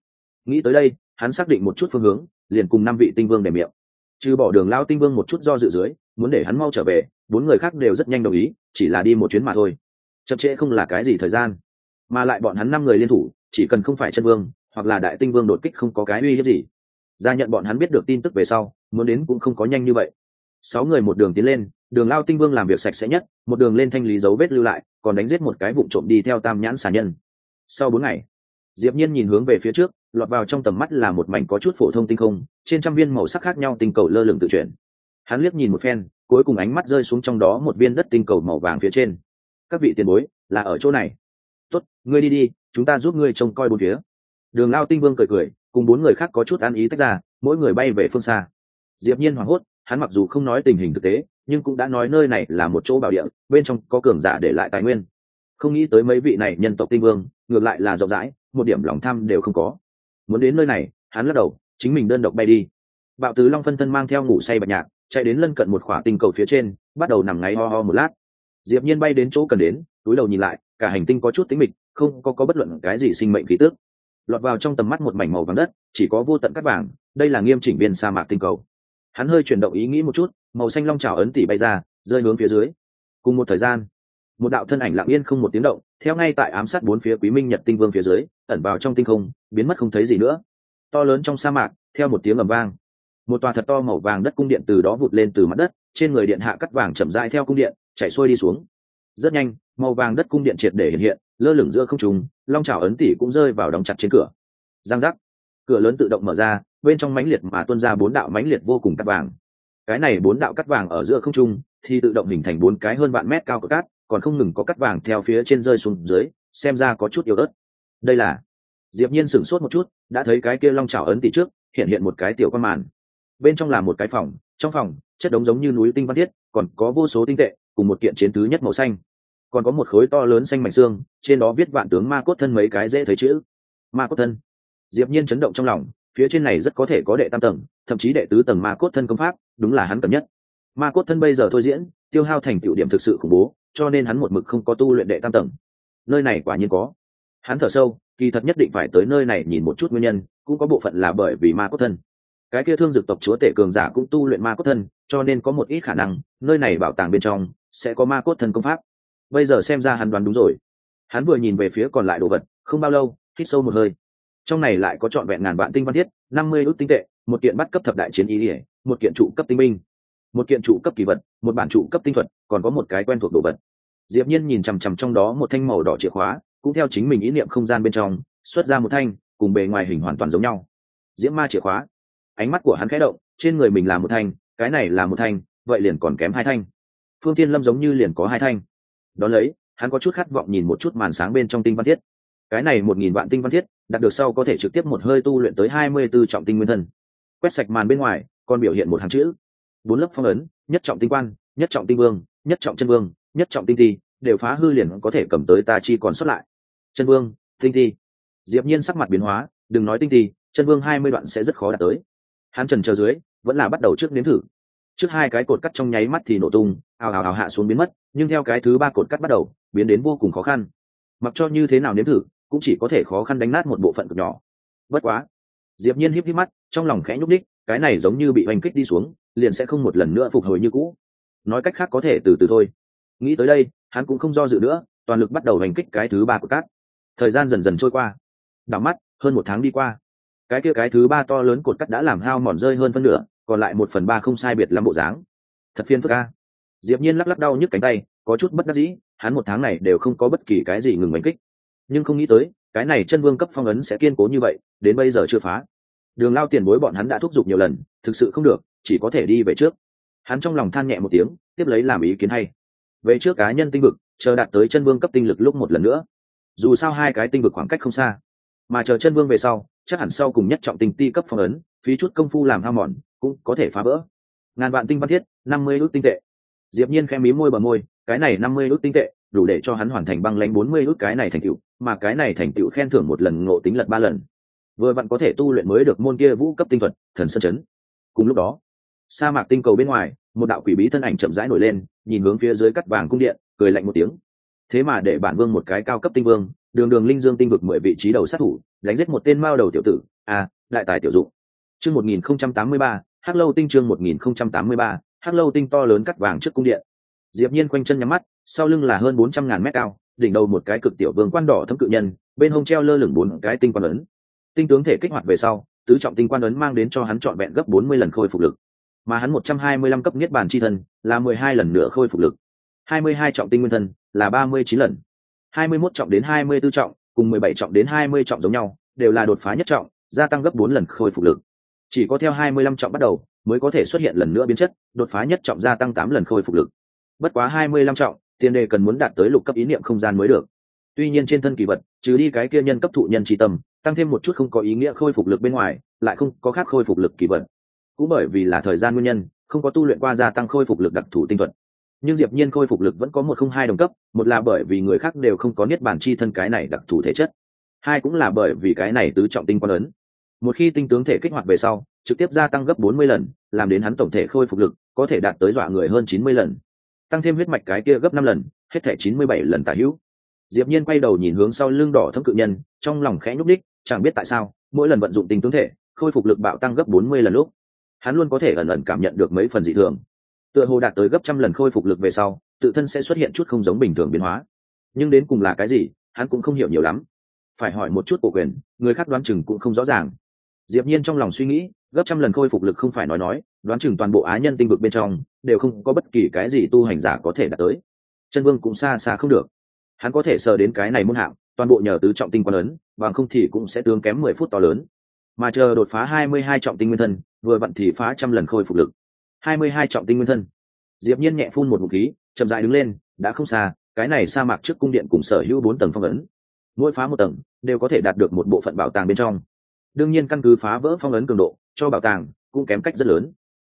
Nghĩ tới đây, hắn xác định một chút phương hướng, liền cùng năm vị tinh vương để miệng. Trừ bỏ đường lao tinh vương một chút do dự dưới, muốn để hắn mau trở về, bốn người khác đều rất nhanh đồng ý, chỉ là đi một chuyến mà thôi. Chậm trễ không là cái gì thời gian mà lại bọn hắn năm người liên thủ, chỉ cần không phải chân vương, hoặc là đại tinh vương đột kích không có cái uy hiếp gì. Ra nhận bọn hắn biết được tin tức về sau, muốn đến cũng không có nhanh như vậy. Sáu người một đường tiến lên, đường lao tinh vương làm việc sạch sẽ nhất, một đường lên thanh lý dấu vết lưu lại, còn đánh giết một cái vụ trộm đi theo tam nhãn xà nhân. Sau bốn ngày, diệp nhiên nhìn hướng về phía trước, lọt vào trong tầm mắt là một mảnh có chút phổ thông tinh không, trên trăm viên màu sắc khác nhau tinh cầu lơ lửng tự chuyển. Hắn liếc nhìn một phen, cuối cùng ánh mắt rơi xuống trong đó một viên đất tinh cầu màu vàng phía trên. Các vị tiền bối, là ở chỗ này tốt, ngươi đi đi, chúng ta giúp ngươi trông coi bốn phía. Đường lao tinh vương cười cười, cùng bốn người khác có chút ăn ý tách ra, mỗi người bay về phương xa. Diệp nhiên hoảng hốt, hắn mặc dù không nói tình hình thực tế, nhưng cũng đã nói nơi này là một chỗ bảo địa, bên trong có cường giả để lại tài nguyên. Không nghĩ tới mấy vị này nhân tộc tinh vương, ngược lại là rộng rãi, một điểm lòng tham đều không có. Muốn đến nơi này, hắn lắc đầu, chính mình đơn độc bay đi. Bạo tứ long phân thân mang theo ngủ say bạch nhạc, chạy đến lân cận một khỏa tinh cầu phía trên, bắt đầu nằm ngáy ho ho một lát. Diệp nhiên bay đến chỗ cần đến túi đầu nhìn lại, cả hành tinh có chút tính mịch, không có có bất luận cái gì sinh mệnh khí tước lọt vào trong tầm mắt một mảnh màu vàng đất, chỉ có vô tận cắt vàng, đây là nghiêm chỉnh viên sa mạc tinh cầu. Hắn hơi chuyển động ý nghĩ một chút, màu xanh long trào ấn tỉ bay ra, rơi hướng phía dưới. Cùng một thời gian, một đạo thân ảnh lặng yên không một tiếng động, theo ngay tại ám sát bốn phía quý minh nhật tinh vương phía dưới, ẩn vào trong tinh không, biến mất không thấy gì nữa. To lớn trong sa mạc, theo một tiếng ầm vang, một tòa thật to màu vàng đất cung điện từ đó vụt lên từ mặt đất, trên người điện hạ cắt vàng chậm rãi theo cung điện, chạy xuôi đi xuống. Rất nhanh màu vàng đất cung điện triệt để hiện hiện, lơ lửng giữa không trùng long trào ấn tỉ cũng rơi vào đóng chặt trên cửa. Giang giác. Cửa lớn tự động mở ra, bên trong mãnh liệt mà tuôn ra bốn đạo mãnh liệt vô cùng cắt vàng. Cái này bốn đạo cắt vàng ở giữa không trung, thì tự động hình thành bốn cái hơn vạn mét cao của cát, còn không ngừng có cắt vàng theo phía trên rơi xuống dưới, xem ra có chút yếu ớt. Đây là diệp nhiên sửng sốt một chút, đã thấy cái kia long chảo ấn tỷ trước, hiện hiện một cái tiểu quan màn. Bên trong là một cái phòng, trong phòng, chất đống giống như núi tinh văn thiết, còn có vô số tinh tệ, cùng một kiện chiến thứ nhất màu xanh còn có một khối to lớn xanh mảnh xương, trên đó viết vạn tướng ma cốt thân mấy cái dễ thấy chữ. Ma cốt thân. Diệp nhiên chấn động trong lòng, phía trên này rất có thể có đệ tam tầng, thậm chí đệ tứ tầng ma cốt thân công pháp, đúng là hắn cần nhất. Ma cốt thân bây giờ thôi diễn, tiêu hao thành tựu điểm thực sự khủng bố, cho nên hắn một mực không có tu luyện đệ tam tầng. Nơi này quả nhiên có. Hắn thở sâu, kỳ thật nhất định phải tới nơi này nhìn một chút nguyên nhân, cũng có bộ phận là bởi vì ma cốt thân. Cái kia thương dực tộc chúa tể cường giả cũng tu luyện ma cốt thân, cho nên có một ít khả năng, nơi này bảo tàng bên trong sẽ có ma cốt thân công pháp bây giờ xem ra hắn đoán đúng rồi. Hắn vừa nhìn về phía còn lại đồ vật không bao lâu hít sâu một hơi. Trong này lại có trọn vẹn ngàn vạn tinh văn thiết năm mươi ước tinh tệ một kiện bắt cấp thập đại chiến ý ỉa một kiện trụ cấp tinh minh, một kiện trụ cấp kỳ vật một bản trụ cấp tinh thuật còn có một cái quen thuộc đồ vật. Diệp nhiên nhìn chằm chằm trong đó một thanh màu đỏ chìa khóa cũng theo chính mình ý niệm không gian bên trong xuất ra một thanh cùng bề ngoài hình hoàn toàn giống nhau. Diễm ma chìa khóa. Ánh mắt của hắn khẽ động trên người mình là một thanh cái này là một thanh vậy liền còn kém hai thanh. Phương thiên lâm giống như liền có hai thanh đón lấy hắn có chút khát vọng nhìn một chút màn sáng bên trong tinh văn thiết. Cái này một nghìn vạn tinh văn thiết đạt được sau có thể trực tiếp một hơi tu luyện tới hai mươi b ố trọng tinh nguyên thân. Quét sạch màn bên ngoài còn biểu hiện một hàng chữ. Bốn lớp phong ấn nhất trọng tinh quan nhất trọng tinh vương nhất trọng chân vương nhất trọng tinh thi, đều phá hư liền có thể cầm tới ta chi còn xuất lại. Chân vương tinh thi, diệp nhiên sắc mặt biến hóa đừng nói tinh thi, chân vương hai mươi đoạn sẽ rất khó đạt tới. Hắn trần chờ dưới vẫn là bắt đầu trước nếm thử. Trước hai cái cột cắt trong nháy mắt thì nổ tung ào ào ào hạ xuống biến mất nhưng theo cái thứ ba cột cắt bắt đầu, biến đến vô cùng khó khăn. Mặc cho như thế nào nếm thử, cũng chỉ có thể khó khăn đánh nát một bộ phận cực nhỏ. Bất quá, diệp nhiên híp híp mắt, trong lòng khẽ nhúc đích cái này giống như bị hoành kích đi xuống, liền sẽ không một lần nữa phục hồi như cũ. Nói cách khác có thể từ từ thôi. Nghĩ tới đây, hắn cũng không do dự nữa, toàn lực bắt đầu hành kích cái thứ ba của cát thời gian dần dần trôi qua. Đảo mắt, hơn một tháng đi qua. Cái kia cái thứ ba to lớn cột cắt đã làm hao mòn rơi hơn phân nửa, còn lại một phần ba không sai biệt lắm bộ dáng. Thật phiền phức a diệp nhiên lắc lắc đau nhức cánh tay, có chút bất đắc dĩ, hắn một tháng này đều không có bất kỳ cái gì ngừng đánh kích. Nhưng không nghĩ tới, cái này chân vương cấp phong ấn sẽ kiên cố như vậy, đến bây giờ chưa phá. Đường lao tiền bối bọn hắn đã thúc giục nhiều lần, thực sự không được, chỉ có thể đi về trước. Hắn trong lòng than nhẹ một tiếng, tiếp lấy làm ý kiến hay. Về trước cá nhân tinh vực, chờ đạt tới chân vương cấp tinh lực lúc một lần nữa. Dù sao hai cái tinh vực khoảng cách không xa. Mà chờ chân vương về sau, chắc hẳn sau cùng nhất trọng tinh ti cấp phong ấn, phí chút công phu làm hao mòn, cũng có thể phá vỡ. Ngàn vạn tinh văn thiết, năm mươi ước tinh tệ diệp nhiên khẽ mí môi bờ môi, cái này năm mươi ước tinh tệ, đủ để cho hắn hoàn thành băng lãnh bốn mươi ước cái này thành tựu, mà cái này thành tựu khen thưởng một lần ngộ tính lật ba lần. Vừa vặn có thể tu luyện mới được môn kia vũ cấp tinh thuật, thần sơn chấn. Cùng lúc đó, sa mạc tinh cầu bên ngoài, một đạo quỷ bí thân ảnh chậm rãi nổi lên, nhìn hướng phía dưới cắt vàng cung điện, cười lạnh một tiếng. Thế mà để bản vương một cái cao cấp tinh vương, đường đường linh dương tinh vực mười vị trí đầu sát thủ, đánh giết một tên mao đầu tiểu tử a đại tài tiểu dụng. Chương một nghìn không trăm tám mươi ba, hắc lâu tinh chương một nghìn không trăm tám mươi ba hắc lâu tinh to lớn cắt vàng trước cung điện. Diệp nhiên quanh chân nhắm mắt, sau lưng là hơn bốn trăm ngàn mét cao, đỉnh đầu một cái cực tiểu vương quan đỏ thâm cự nhân, bên hông treo lơ lửng bốn cái tinh quan ấn. Tinh tướng thể kích hoạt về sau, tứ trọng tinh quan ấn mang đến cho hắn trọn vẹn gấp bốn mươi lần khôi phục lực. Mà hắn một trăm hai mươi lăm cấp niết bàn chi thân, là mười hai lần nữa khôi phục lực. Hai mươi hai trọng tinh nguyên thân, là ba mươi chín lần. Hai mươi 21 trọng đến hai mươi 24 trọng, cùng mười bảy trọng đến hai mươi trọng giống nhau, đều là đột phá nhất trọng, gia tăng gấp bốn lần khôi phục lực chỉ có theo hai mươi lăm trọng bắt đầu mới có thể xuất hiện lần nữa biến chất, đột phá nhất trọng gia tăng tám lần khôi phục lực. Bất quá hai mươi lăm trọng, tiền đề cần muốn đạt tới lục cấp ý niệm không gian mới được. Tuy nhiên trên thân kỳ vật, trừ đi cái kia nhân cấp thụ nhân tri tâm, tăng thêm một chút không có ý nghĩa khôi phục lực bên ngoài, lại không có khác khôi phục lực kỳ vật. Cũng bởi vì là thời gian nguyên nhân, không có tu luyện qua gia tăng khôi phục lực đặc thù tinh thuật. Nhưng diệp nhiên khôi phục lực vẫn có một không hai đồng cấp, một là bởi vì người khác đều không có niết bàn chi thân cái này đặc thù thể chất. Hai cũng là bởi vì cái này tứ trọng tinh quan ấn một khi tinh tướng thể kích hoạt về sau, trực tiếp gia tăng gấp 40 lần, làm đến hắn tổng thể khôi phục lực, có thể đạt tới dọa người hơn 90 lần. Tăng thêm huyết mạch cái kia gấp năm lần, hết thể 97 lần tả hữu. Diệp nhiên quay đầu nhìn hướng sau lưng đỏ thâm cự nhân, trong lòng khẽ nhúc đích chẳng biết tại sao, mỗi lần vận dụng tinh tướng thể, khôi phục lực bạo tăng gấp 40 lần lúc, hắn luôn có thể ẩn ẩn cảm nhận được mấy phần dị thường. Tựa hồ đạt tới gấp trăm lần khôi phục lực về sau, tự thân sẽ xuất hiện chút không giống bình thường biến hóa. Nhưng đến cùng là cái gì, hắn cũng không hiểu nhiều lắm. Phải hỏi một chút cổ quyền, người khác đoán chừng cũng không rõ ràng diệp nhiên trong lòng suy nghĩ, gấp trăm lần khôi phục lực không phải nói nói, đoán chừng toàn bộ á nhân tinh vực bên trong, đều không có bất kỳ cái gì tu hành giả có thể đạt tới. Chân vương cũng xa xa không được. Hắn có thể sờ đến cái này môn hạng, toàn bộ nhờ tứ trọng tinh quan lớn, bằng không thì cũng sẽ tướng kém mười phút to lớn. Mà chờ đột phá hai mươi hai trọng tinh nguyên thân, vừa vặn thì phá trăm lần khôi phục lực. hai mươi hai trọng tinh nguyên thân. Diệp nhiên nhẹ phun một ngụm khí, chậm rãi đứng lên, đã không xa, cái này sa mạc trước cung điện cùng sở hữu bốn tầng phong ấn. Mỗi phá một tầng, đều có thể đạt được một bộ phận bảo tàng bên trong đương nhiên căn cứ phá vỡ phong ấn cường độ, cho bảo tàng cũng kém cách rất lớn.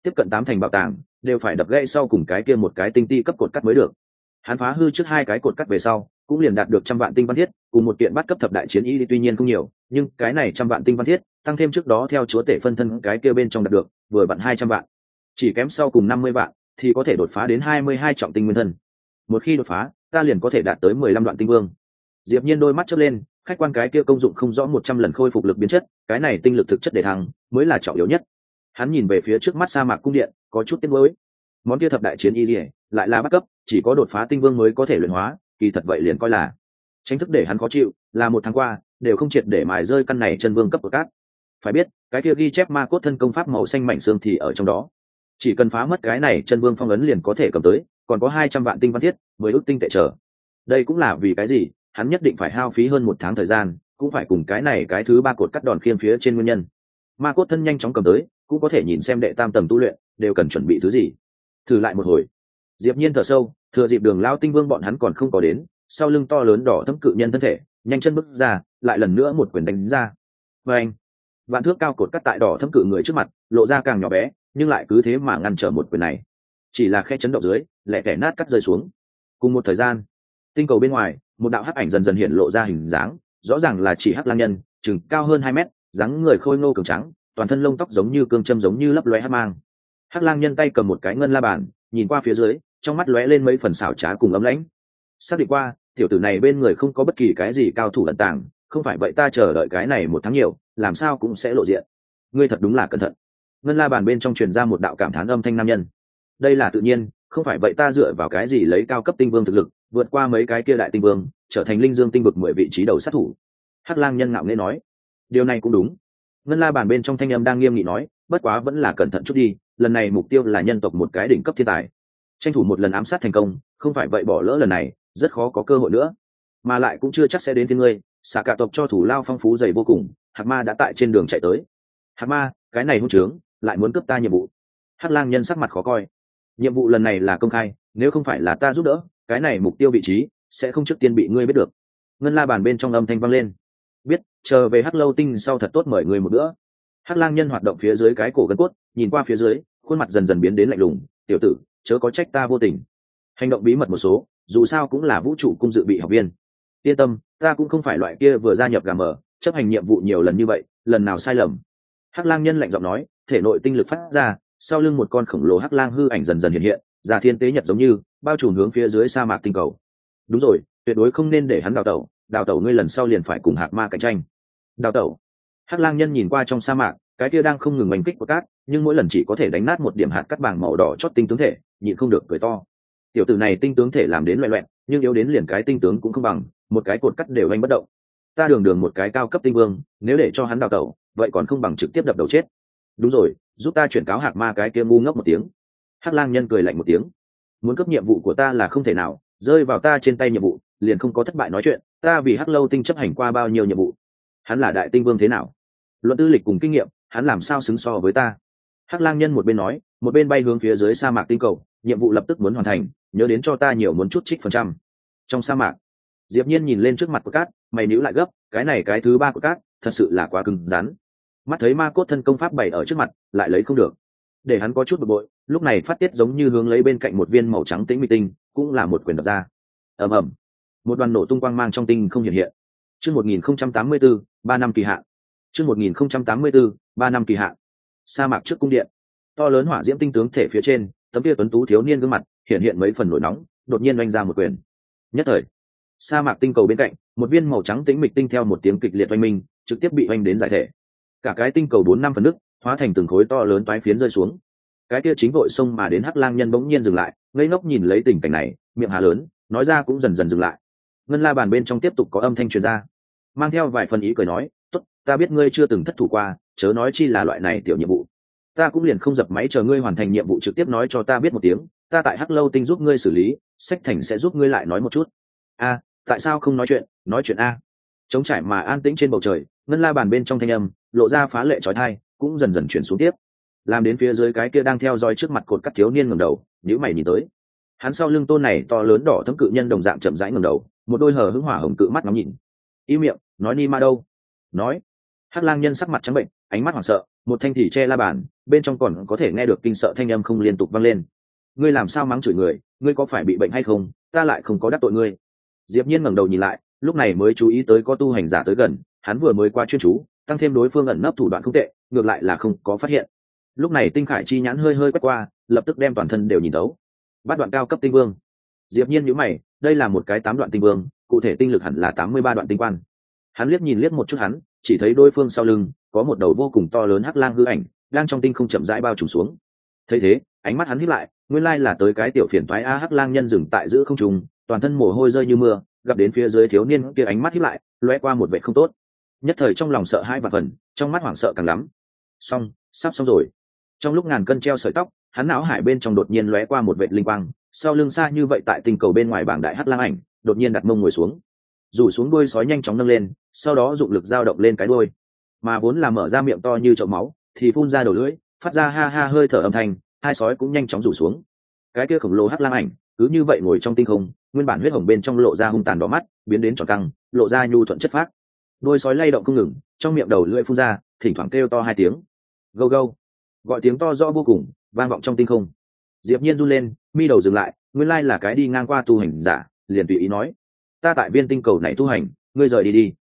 Tiếp cận tám thành bảo tàng đều phải đập gãy sau cùng cái kia một cái tinh ti cấp cột cắt mới được. Hắn phá hư trước hai cái cột cắt về sau, cũng liền đạt được trăm vạn tinh văn thiết, cùng một kiện bắt cấp thập đại chiến y tuy nhiên không nhiều, nhưng cái này trăm vạn tinh văn thiết, tăng thêm trước đó theo chúa tể phân thân cái kia bên trong đạt được, vừa vặn hai trăm vạn. Chỉ kém sau cùng năm mươi vạn thì có thể đột phá đến hai mươi hai trọng tinh nguyên thân. Một khi đột phá, ta liền có thể đạt tới mười lăm đoạn tinh vương. Diệp nhiên đôi mắt chớp lên khách quan cái kia công dụng không rõ một trăm lần khôi phục lực biến chất, cái này tinh lực thực chất để thăng, mới là trọng yếu nhất. Hắn nhìn về phía trước mắt sa mạc cung điện, có chút tiếc nuối. Món kia thập đại chiến y liệt, lại là bắt cấp, chỉ có đột phá tinh vương mới có thể luyện hóa, kỳ thật vậy liền coi là. Tranh thức để hắn khó chịu, là một tháng qua, đều không triệt để mài rơi căn này chân vương cấp của cát phải biết, cái kia ghi chép ma cốt thân công pháp màu xanh mảnh xương thì ở trong đó. Chỉ cần phá mất cái này chân vương phong ấn liền có thể cầm tới, còn có hai trăm vạn tinh văn thiết, mười ước tinh tệ trở. Đây cũng là vì cái gì? Hắn nhất định phải hao phí hơn một tháng thời gian, cũng phải cùng cái này cái thứ ba cột cắt đòn khiên phía trên nguyên nhân. Ma cốt thân nhanh chóng cầm tới, cũng có thể nhìn xem đệ tam tầm tu luyện, đều cần chuẩn bị thứ gì. Thử lại một hồi. Diệp nhiên thở sâu, thừa dịp đường lao tinh vương bọn hắn còn không có đến, sau lưng to lớn đỏ thâm cự nhân thân thể, nhanh chân bước ra, lại lần nữa một quyền đánh ra. Với anh vạn thước cao cột cắt tại đỏ thâm cự người trước mặt, lộ ra càng nhỏ bé, nhưng lại cứ thế mà ngăn trở một quyền này. Chỉ là khe chấn động dưới lẹ kẻ nát cắt rơi xuống. Cùng một thời gian, tinh cầu bên ngoài một đạo hắc ảnh dần dần hiện lộ ra hình dáng, rõ ràng là chỉ hắc lang nhân, chừng cao hơn hai mét, dáng người khôi ngô cường trắng toàn thân lông tóc giống như cương châm giống như lấp lóe hắc mang. Hắc lang nhân tay cầm một cái ngân la bàn, nhìn qua phía dưới, trong mắt lóe lên mấy phần xảo trá cùng ấm lãnh. Xác định qua, tiểu tử này bên người không có bất kỳ cái gì cao thủ ẩn tàng, không phải vậy ta chờ đợi cái này một tháng nhiều, làm sao cũng sẽ lộ diện. Ngươi thật đúng là cẩn thận. Ngân la bàn bên trong truyền ra một đạo cảm thán âm thanh nam nhân. Đây là tự nhiên không phải vậy ta dựa vào cái gì lấy cao cấp tinh vương thực lực, vượt qua mấy cái kia đại tinh vương, trở thành linh dương tinh vực mười vị trí đầu sát thủ? Hắc lang nhân ngạo nghễ nói. Điều này cũng đúng. Ngân la bàn bên trong thanh âm đang nghiêm nghị nói, bất quá vẫn là cẩn thận chút đi, lần này mục tiêu là nhân tộc một cái đỉnh cấp thiên tài. Tranh thủ một lần ám sát thành công, không phải vậy bỏ lỡ lần này, rất khó có cơ hội nữa. Mà lại cũng chưa chắc sẽ đến với ngươi xả cả tộc cho thủ lao phong phú dày vô cùng, hạc ma đã tại trên đường chạy tới. Hạc ma, cái này hôn trướng, lại muốn cướp ta nhiệm vụ. Hắc lang nhân sắc mặt khó coi nhiệm vụ lần này là công khai, nếu không phải là ta giúp đỡ, cái này mục tiêu vị trí sẽ không trước tiên bị ngươi biết được. Ngân la bàn bên trong âm thanh vang lên. Biết, chờ về hắc lâu tinh sau thật tốt mời người một bữa. Hắc lang nhân hoạt động phía dưới cái cổ gân cốt, nhìn qua phía dưới, khuôn mặt dần dần biến đến lạnh lùng, tiểu tử, chớ có trách ta vô tình. Hành động bí mật một số, dù sao cũng là vũ trụ cung dự bị học viên. Yên tâm, ta cũng không phải loại kia vừa gia nhập gà mờ, chấp hành nhiệm vụ nhiều lần như vậy, lần nào sai lầm. Hắc lang nhân lạnh giọng nói, thể nội tinh lực phát ra sau lưng một con khổng lồ hắc lang hư ảnh dần dần hiện hiện ra thiên tế nhật giống như, bao trùm hướng phía dưới sa mạc tinh cầu. Đúng rồi, tuyệt đối không nên để hắn đào tẩu đào tẩu ngươi lần sau liền phải cùng hạc ma cạnh tranh. Đào tẩu. Hắc lang nhân nhìn qua trong sa mạc, cái kia đang không ngừng oanh kích của cát nhưng mỗi lần chỉ có thể đánh nát một điểm hạt cắt bảng màu đỏ chót tinh tướng thể, nhịn không được cười to. Tiểu tử này tinh tướng thể làm đến loẹ loẹn nhưng yếu đến liền cái tinh tướng cũng không bằng, một cái cột cắt đều anh bất động. Ta đường đường một cái cao cấp tinh vương, nếu để cho hắn đào tẩu, vậy còn không bằng trực tiếp đập đầu chết. Đúng rồi giúp ta chuyển cáo hạc ma cái kia ngu ngốc một tiếng. Hắc lang nhân cười lạnh một tiếng. Muốn cấp nhiệm vụ của ta là không thể nào, rơi vào ta trên tay nhiệm vụ, liền không có thất bại nói chuyện, ta vì hắc lâu tinh chấp hành qua bao nhiêu nhiệm vụ? Hắn là đại tinh vương thế nào? Luận tư lịch cùng kinh nghiệm, hắn làm sao xứng so với ta? Hắc lang nhân một bên nói, một bên bay hướng phía dưới sa mạc tinh cầu, nhiệm vụ lập tức muốn hoàn thành, nhớ đến cho ta nhiều muốn chút trích phần trăm. Trong sa mạc, diệp nhiên nhìn lên trước mặt của cát, mày níu lại gấp, cái này cái thứ ba của cát, thật sự là quá cứng rắn mắt thấy ma cốt thân công pháp bày ở trước mặt, lại lấy không được. Để hắn có chút bực bội, lúc này phát tiết giống như hướng lấy bên cạnh một viên màu trắng tĩnh mịch tinh, cũng là một quyền đập ra. Ầm ầm. Một đoàn nổ tung quang mang trong tinh không hiện hiện. Chương 1084 ba năm kỳ hạn. Chương 1084 ba năm kỳ hạn. Sa mạc trước cung điện. To lớn hỏa diễm tinh tướng thể phía trên, tấm kia tuấn tú thiếu niên gương mặt hiện hiện mấy phần nổi nóng, đột nhiên oanh ra một quyền. Nhất thời, sa mạc tinh cầu bên cạnh, một viên màu trắng tĩnh mịch tinh theo một tiếng kịch liệt oanh minh, trực tiếp bị oanh đến giải thể cả cái tinh cầu bốn năm phần nước, hóa thành từng khối to lớn toái phiến rơi xuống. Cái kia chính vội xông mà đến hắc lang nhân bỗng nhiên dừng lại, ngây ngốc nhìn lấy tình cảnh này, miệng hà lớn, nói ra cũng dần dần dừng lại. Ngân la bàn bên trong tiếp tục có âm thanh truyền ra. Mang theo vài phần ý cười nói, tốt, ta biết ngươi chưa từng thất thủ qua, chớ nói chi là loại này tiểu nhiệm vụ. Ta cũng liền không dập máy chờ ngươi hoàn thành nhiệm vụ trực tiếp nói cho ta biết một tiếng, ta tại hắc lâu tinh giúp ngươi xử lý, sách thành sẽ giúp ngươi lại nói một chút. A, tại sao không nói chuyện? Nói chuyện a. Chống trải mà an tĩnh trên bầu trời ngân la bàn bên trong thanh âm, lộ ra phá lệ trói thai cũng dần dần chuyển xuống tiếp. Làm đến phía dưới cái kia đang theo dõi trước mặt cột cắt thiếu niên ngầm đầu nếu mày nhìn tới. Hắn sau lưng tôn này to lớn đỏ thấm cự nhân đồng dạng chậm rãi ngầm đầu, một đôi hờ hững hỏa hồng cự mắt ngắm nhìn. Y miệng, nói ni ma đâu? Nói. Hắc lang nhân sắc mặt trắng bệnh, ánh mắt hoảng sợ, một thanh thì che la bàn, bên trong còn có thể nghe được kinh sợ thanh âm không liên tục vang lên. Ngươi làm sao mắng chửi người, ngươi có phải bị bệnh hay không, ta lại không có đắc tội ngươi. Diệp nhiên ngẩng đầu nhìn lại, lúc này mới chú ý tới có tu hành giả tới gần hắn vừa mới qua chuyên chú, tăng thêm đối phương ẩn nấp thủ đoạn không tệ, ngược lại là không có phát hiện. Lúc này tinh khải chi nhãn hơi hơi quét qua, lập tức đem toàn thân đều nhìn đấu. bắt đoạn cao cấp tinh vương. Diệp nhiên nhíu mày, đây là một cái tám đoạn tinh vương, cụ thể tinh lực hẳn là tám mươi ba đoạn tinh quan. Hắn liếc nhìn liếc một chút hắn, chỉ thấy đối phương sau lưng, có một đầu vô cùng to lớn hắc lang hư ảnh, đang trong tinh không chậm rãi bao trùm xuống. Thấy thế, ánh mắt hắn hít lại, nguyên lai là tới cái tiểu phiền toái a hắc lang nhân dừng tại giữa không trung, toàn thân mồ hôi rơi như mưa, gặp đến phía dưới thiếu niên kia ánh mắt hít lại, lóe qua một vẻ không tốt nhất thời trong lòng sợ hai và phần, trong mắt hoảng sợ càng lắm. Xong, sắp xong rồi. Trong lúc ngàn cân treo sợi tóc, hắn não hải bên trong đột nhiên lóe qua một vệ linh quang, sau lưng xa như vậy tại tình cầu bên ngoài bảng đại hắc lang ảnh, đột nhiên đặt mông ngồi xuống. Rủ xuống đuôi sói nhanh chóng nâng lên, sau đó dụng lực dao động lên cái đuôi. Mà vốn là mở ra miệng to như chậu máu, thì phun ra đầu lưỡi, phát ra ha ha hơi thở âm thanh, hai sói cũng nhanh chóng rủ xuống. Cái kia khổng lồ hắc lang ảnh, cứ như vậy ngồi trong tinh không, nguyên bản huyết hồng bên trong lộ ra hung tàn đỏ mắt, biến đến tròn căng, lộ ra nhu thuận chất phác đôi sói lay động không ngừng, trong miệng đầu lưỡi phun ra, thỉnh thoảng kêu to hai tiếng. Gâu gâu. Gọi tiếng to rõ vô cùng, vang vọng trong tinh không. Diệp nhiên run lên, mi đầu dừng lại, nguyên lai là cái đi ngang qua tu hành giả, liền tùy ý nói. Ta tại viên tinh cầu này tu hành, ngươi rời đi đi.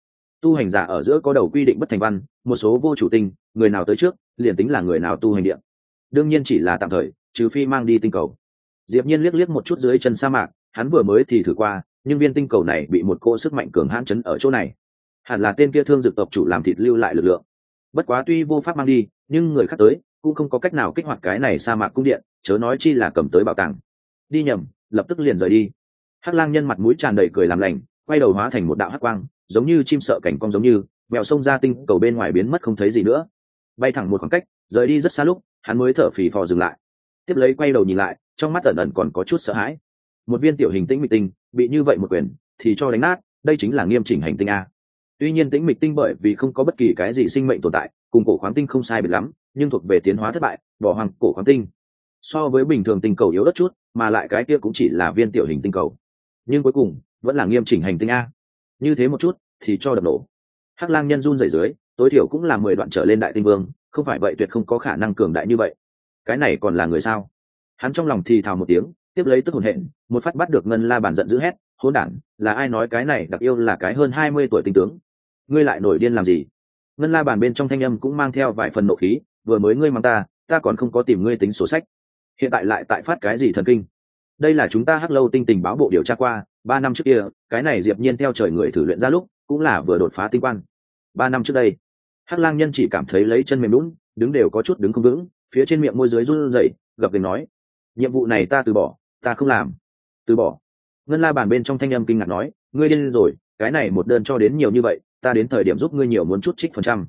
Tu hành giả ở giữa có đầu quy định bất thành văn, một số vô chủ tinh, người nào tới trước, liền tính là người nào tu hành điện đương nhiên chỉ là tạm thời, trừ phi mang đi tinh cầu. Diệp nhiên liếc liếc một chút dưới chân sa mạc, hắn vừa mới thì thử qua, nhưng viên tinh cầu này bị một cô sức mạnh cường hãn chấn ở chỗ này hẳn là tên kia thương dược tộc chủ làm thịt lưu lại lực lượng. Bất quá tuy vô pháp mang đi, nhưng người khác tới, cũng không có cách nào kích hoạt cái này sa mạc cung điện, chớ nói chi là cầm tới bảo tàng. Đi nhầm, lập tức liền rời đi. Hắc lang nhân mặt mũi tràn đầy cười làm lành, quay đầu hóa thành một đạo hắc quang, giống như chim sợ cảnh cong giống như mèo sông ra tinh cầu bên ngoài biến mất không thấy gì nữa. Bay thẳng một khoảng cách, rời đi rất xa lúc, hắn mới thở phì phò dừng lại. Tiếp lấy quay đầu nhìn lại, trong mắt ẩn ẩn còn có chút sợ hãi. Một viên tiểu hình tĩnh mịch tinh, bị như vậy một quyền, thì cho đánh nát, đây chính là nghiêm chỉnh hành tinh a tuy nhiên tĩnh mịch tinh bởi vì không có bất kỳ cái gì sinh mệnh tồn tại, cùng cổ khoáng tinh không sai biệt lắm, nhưng thuộc về tiến hóa thất bại, bỏ hoàng cổ khoáng tinh. So với bình thường tinh cầu yếu đất chút, mà lại cái kia cũng chỉ là viên tiểu hình tinh cầu. Nhưng cuối cùng, vẫn là nghiêm chỉnh hành tinh a. Như thế một chút, thì cho đập nổ. Hắc lang nhân run rẩy dưới, tối thiểu cũng là mười đoạn trở lên đại tinh vương, không phải vậy tuyệt không có khả năng cường đại như vậy. Cái này còn là người sao? Hắn trong lòng thì thào một tiếng, tiếp lấy tức hồn hện, một phát bắt được ngân la bàn giận dữ hét hôn đản, là ai nói cái này đặc yêu là cái hơn hai mươi tuổi tinh tướng ngươi lại nổi điên làm gì? Ngân la bàn bên trong thanh âm cũng mang theo vài phần nộ khí, vừa mới ngươi mang ta ta còn không có tìm ngươi tính sổ sách. Hiện tại lại tại phát cái gì thần kinh? Đây là chúng ta hắc lâu tinh tình báo bộ điều tra qua, ba năm trước kia, cái này diệp nhiên theo trời người thử luyện ra lúc, cũng là vừa đột phá tinh quan ba năm trước đây, hắc lang nhân chỉ cảm thấy lấy chân mềm lún đứng đều có chút đứng không vững, phía trên miệng môi dưới run rẩy, gập gành nói, nhiệm vụ này ta từ bỏ, ta không làm. Từ bỏ? Ngân la bàn bên trong thanh âm kinh ngạc nói, ngươi điên rồi, cái này một đơn cho đến nhiều như vậy ta đến thời điểm giúp ngươi nhiều muốn chút trích phần trăm.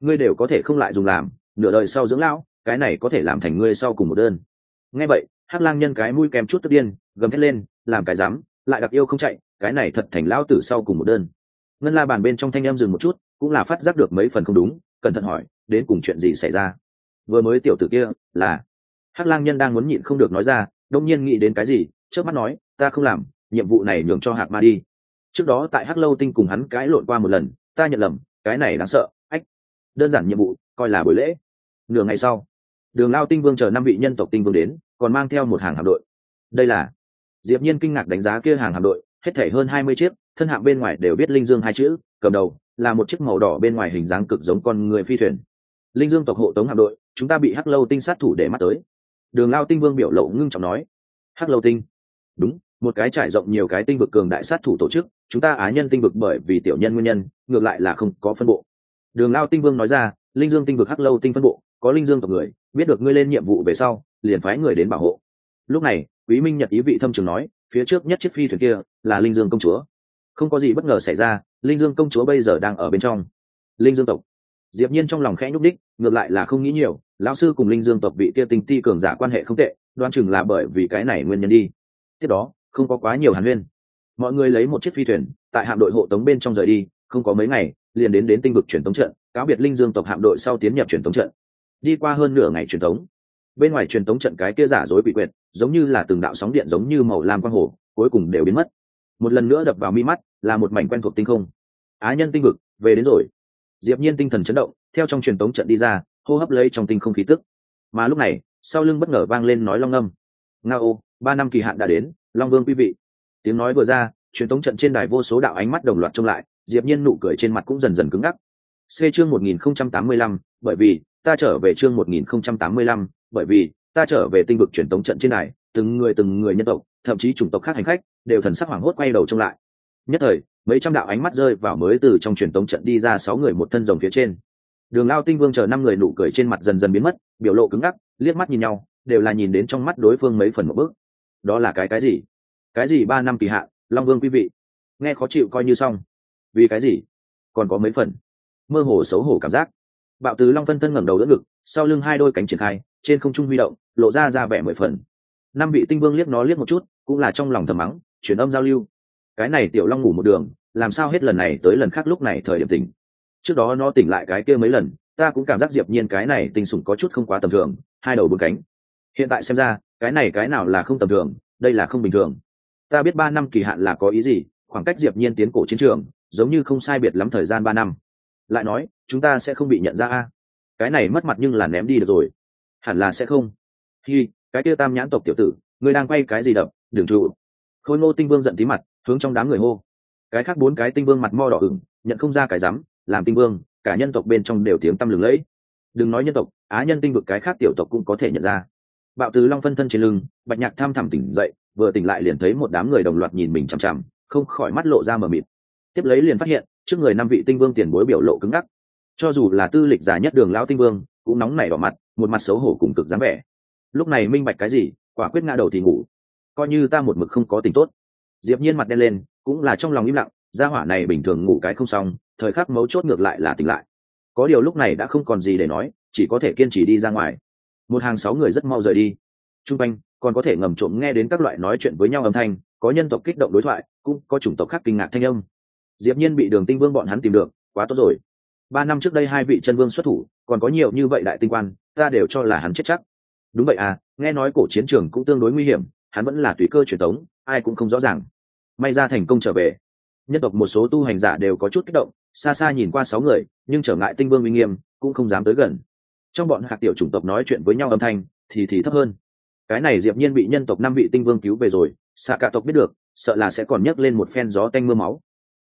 Ngươi đều có thể không lại dùng làm, nửa đời sau dưỡng lão, cái này có thể làm thành ngươi sau cùng một đơn. Nghe vậy, hắc lang nhân cái mũi kèm chút tức điên, gầm thét lên, làm cái dám, lại đặc yêu không chạy, cái này thật thành lão tử sau cùng một đơn. Ngân la bàn bên trong thanh em dừng một chút, cũng là phát giác được mấy phần không đúng, cẩn thận hỏi, đến cùng chuyện gì xảy ra? Vừa mới tiểu tử kia, là? Hắc lang nhân đang muốn nhịn không được nói ra đông nhiên nghĩ đến cái gì trước mắt nói, ta không làm, nhiệm vụ này nhường cho hạc ma đi trước đó tại hắc lâu tinh cùng hắn cãi lộn qua một lần, ta nhận lầm, cái này đáng sợ, ách. Đơn giản nhiệm vụ, coi là buổi lễ. Nửa ngày sau, đường lao tinh vương chờ năm vị nhân tộc tinh vương đến, còn mang theo một hàng hạm đội. Đây là diệp nhiên kinh ngạc đánh giá kia hàng hạm đội, hết thảy hơn hai mươi chiếc, thân hạm bên ngoài đều biết linh dương hai chữ, cầm đầu là một chiếc màu đỏ bên ngoài hình dáng cực giống con người phi thuyền. Linh dương tộc hộ tống hạm đội, chúng ta bị hắc lâu tinh sát thủ để mắt tới. Đường lao tinh vương biểu lộ ngưng trọng nói, hắc lâu tinh? Đúng một cái trải rộng nhiều cái tinh vực cường đại sát thủ tổ chức, chúng ta á nhân tinh vực bởi vì tiểu nhân nguyên nhân, ngược lại là không có phân bộ. Đường lao tinh vương nói ra, linh dương tinh vực hắc lâu tinh phân bộ, có linh dương tộc người, biết được ngươi lên nhiệm vụ về sau, liền phái người đến bảo hộ. Lúc này, quý minh nhật ý vị thâm trường nói, phía trước nhất chiếc phi thuyền kia là linh dương công chúa. Không có gì bất ngờ xảy ra, linh dương công chúa bây giờ đang ở bên trong. Linh dương tộc. Diệp nhiên trong lòng khẽ nhúc đích ngược lại là không nghĩ nhiều, lão sư cùng linh dương tộc vị kia tinh ti cường giả quan hệ không tệ đoan chừng là bởi vì cái này nguyên nhân đi. Tiếp đó không có quá nhiều hàn huyên. Mọi người lấy một chiếc phi thuyền, tại hạm đội hộ tống bên trong rời đi, không có mấy ngày, liền đến đến tinh vực truyền tống trận, cáo biệt linh dương tộc hạm đội sau tiến nhập truyền tống trận. Đi qua hơn nửa ngày truyền tống, bên ngoài truyền tống trận cái kia giả dối bị quyệt, giống như là từng đạo sóng điện giống như màu lam quang hồ, cuối cùng đều biến mất. Một lần nữa đập vào mi mắt, là một mảnh quen thuộc tinh không. Á nhân tinh vực, về đến rồi. Diệp nhiên tinh thần chấn động, theo trong truyền tống trận đi ra, hô hấp lấy trong tinh không khí tức. Mà lúc này, sau lưng bất ngờ vang lên nói long âm. Nga ô ba năm kỳ hạn đã đến long vương quý vị. Tiếng nói vừa ra truyền tống trận trên đài vô số đạo ánh mắt đồng loạt trông lại diệp nhiên nụ cười trên mặt cũng dần dần cứng ngắc. C chương 1085, bởi vì ta trở về chương 1085, bởi vì ta trở về tinh vực truyền tống trận trên đài từng người từng người nhân tộc thậm chí chủng tộc khác hành khách đều thần sắc hoảng hốt quay đầu trông lại. Nhất thời mấy trăm đạo ánh mắt rơi vào mới từ trong truyền tống trận đi ra sáu người một thân rồng phía trên. Đường lao tinh vương chờ năm người nụ cười trên mặt dần dần biến mất biểu lộ cứng ngắc liếc mắt nhìn nhau đều là nhìn đến trong mắt đối phương mấy phần một bước đó là cái cái gì? Cái gì ba năm kỳ hạn, long vương quý vị? Nghe khó chịu coi như xong. Vì cái gì? Còn có mấy phần? Mơ hồ xấu hổ cảm giác. Bạo tứ long phân thân ngẩng đầu đỡ ngực, sau lưng hai đôi cánh triển khai, trên không trung huy động, lộ ra ra vẻ mười phần. Năm vị tinh vương liếc nó liếc một chút, cũng là trong lòng thầm mắng chuyển âm giao lưu. Cái này tiểu long ngủ một đường, làm sao hết lần này tới lần khác lúc này thời điểm tỉnh? Trước đó nó tỉnh lại cái kia mấy lần, ta cũng cảm giác diệp nhiên cái này tình sủng có chút không quá tầm thường, hai đầu bốn cánh. Hiện tại xem ra cái này cái nào là không tầm thường, đây là không bình thường. Ta biết ba năm kỳ hạn là có ý gì, khoảng cách diệp nhiên tiến cổ chiến trường, giống như không sai biệt lắm thời gian ba năm. Lại nói, chúng ta sẽ không bị nhận ra a. Cái này mất mặt nhưng là ném đi được rồi. Hẳn là sẽ không. Hi, cái kia tam nhãn tộc tiểu tử, ngươi đang quay cái gì đập, đừng trụ. Khôi ngô tinh vương giận tí mặt, hướng trong đám người hô. Cái khác bốn cái tinh vương mặt mo đỏ ửng, nhận không ra cái rắm, làm tinh vương, cả nhân tộc bên trong đều tiếng tăm lừng lẫy. Đừng nói nhân tộc, á nhân tinh vực cái khác tiểu tộc cũng có thể nhận ra bạo từ long phân thân trên lưng, bạch nhạc tham thẳm tỉnh dậy, vừa tỉnh lại liền thấy một đám người đồng loạt nhìn mình chằm chằm, không khỏi mắt lộ ra mờ mịt. Tiếp lấy liền phát hiện, trước người năm vị tinh vương tiền bối biểu lộ cứng ngắc. Cho dù là tư lịch giả nhất đường lão tinh vương, cũng nóng nảy đỏ mặt, một mặt xấu hổ cùng cực dáng vẻ. Lúc này minh bạch cái gì, quả quyết ngã đầu thì ngủ. Coi như ta một mực không có tình tốt. Diệp nhiên mặt đen lên, cũng là trong lòng im lặng, gia hỏa này bình thường ngủ cái không xong, thời khắc mấu chốt ngược lại là tỉnh lại. Có điều lúc này đã không còn gì để nói, chỉ có thể kiên trì đi ra ngoài một hàng sáu người rất mau rời đi. T r u n g quanh, còn có thể ngầm trộm nghe đến các loại nói chuyện với nhau âm thanh, có nhân tộc kích động đối thoại, cũng có chủng tộc khác kinh ngạc thanh âm. Diệp nhiên bị đường tinh vương bọn hắn tìm được, quá tốt rồi. Ba năm trước đây hai vị chân vương xuất thủ, còn có nhiều như vậy đại tinh quan, ta đều cho là hắn chết chắc. Đúng vậy à nghe nói cổ chiến trường cũng tương đối nguy hiểm, hắn vẫn là tùy cơ truyền thống ai cũng không rõ ràng. May ra thành công trở về. Nhân tộc một số tu hành giả đều có chút kích động, xa xa nhìn qua sáu người, nhưng trở ngại tinh vương uy nghiêm, cũng không dám tới gần trong bọn hạt tiểu chủng tộc nói chuyện với nhau âm thanh, thì thì thấp hơn. Cái này diệp nhiên bị nhân tộc năm vị tinh vương cứu về rồi, xạ cả tộc biết được, sợ là sẽ còn nhấc lên một phen gió tanh mưa máu.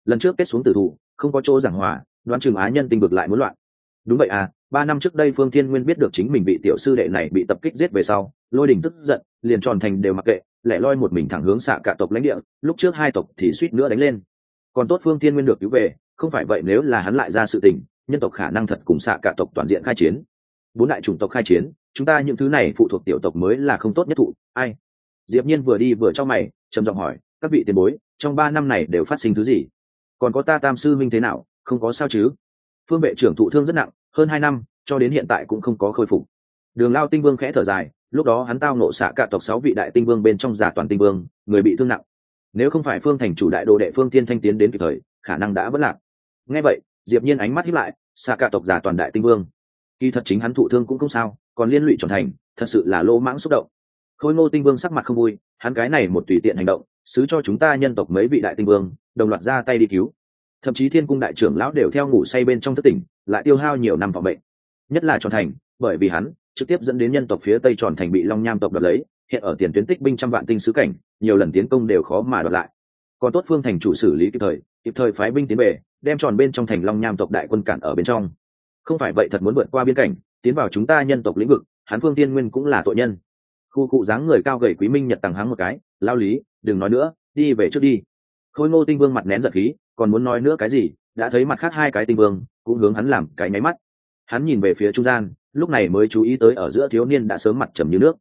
Lần trước kết xuống tử thủ, không có chỗ giảng hòa, đoán chừng á nhân tinh vực lại muốn loạn. Đúng vậy à ba năm trước đây phương thiên nguyên biết được chính mình bị tiểu sư đệ này bị tập kích giết về sau, lôi đình tức giận, liền tròn thành đều mặc kệ, lẻ loi một mình thẳng hướng xạ cả tộc lãnh địa, lúc trước hai tộc thì suýt nữa đánh lên. Còn tốt phương thiên nguyên được cứu về, không phải vậy nếu là hắn lại ra sự tình, nhân tộc khả năng thật cùng xạ cả tộc toàn diện khai chiến bốn đại chủng tộc khai chiến, chúng ta những thứ này phụ thuộc tiểu tộc mới là không tốt nhất thụ. Ai? Diệp nhiên vừa đi vừa cho mày, trầm giọng hỏi, các vị tiền bối, trong ba năm này đều phát sinh thứ gì? Còn có ta tam sư minh thế nào? Không có sao chứ? Phương vệ trưởng thụ thương rất nặng, hơn hai năm, cho đến hiện tại cũng không có khôi phục. Đường lao tinh vương khẽ thở dài, lúc đó hắn tao nộ xạ cả tộc sáu vị đại tinh vương bên trong giả toàn tinh vương, người bị thương nặng. Nếu không phải phương thành chủ đại đồ đệ phương tiên thanh tiến đến kịp thời, khả năng đã vất lạc. Nghe vậy, diệp nhiên ánh mắt híp lại, xạ cả tộc giả toàn đại tinh vương kỳ thật chính hắn thụ thương cũng không sao, còn liên lụy tròn thành, thật sự là lô mãng xúc động. Khôi ngô tinh vương sắc mặt không vui, hắn cái này một tùy tiện hành động, xứ cho chúng ta nhân tộc mấy vị đại tinh vương, đồng loạt ra tay đi cứu. Thậm chí thiên cung đại trưởng lão đều theo ngủ say bên trong thất tỉnh, lại tiêu hao nhiều năm phòng bệnh. Nhất là tròn thành, bởi vì hắn trực tiếp dẫn đến nhân tộc phía tây tròn thành bị long nham tộc đoạt lấy, hiện ở tiền tuyến tích binh trăm vạn tinh sứ cảnh, nhiều lần tiến công đều khó mà đoạt lại. Còn tốt phương thành chủ xử lý kịp thời kịp thời phái binh tiến về, đem tròn bên trong thành long nham tộc đại quân cản ở bên trong không phải vậy thật muốn vượt qua biên cảnh, tiến vào chúng ta nhân tộc lĩnh vực, hắn phương tiên nguyên cũng là tội nhân. Khu cụ dáng người cao gầy quý minh nhật tằng hắng một cái, lao lý, đừng nói nữa, đi về trước đi. Khôi ngô tinh vương mặt nén giật khí, còn muốn nói nữa cái gì? Đã thấy mặt khác hai cái tinh vương, cũng hướng hắn làm cái nháy mắt. Hắn nhìn về phía trung gian, lúc này mới chú ý tới ở giữa thiếu niên đã sớm mặt trầm như nước.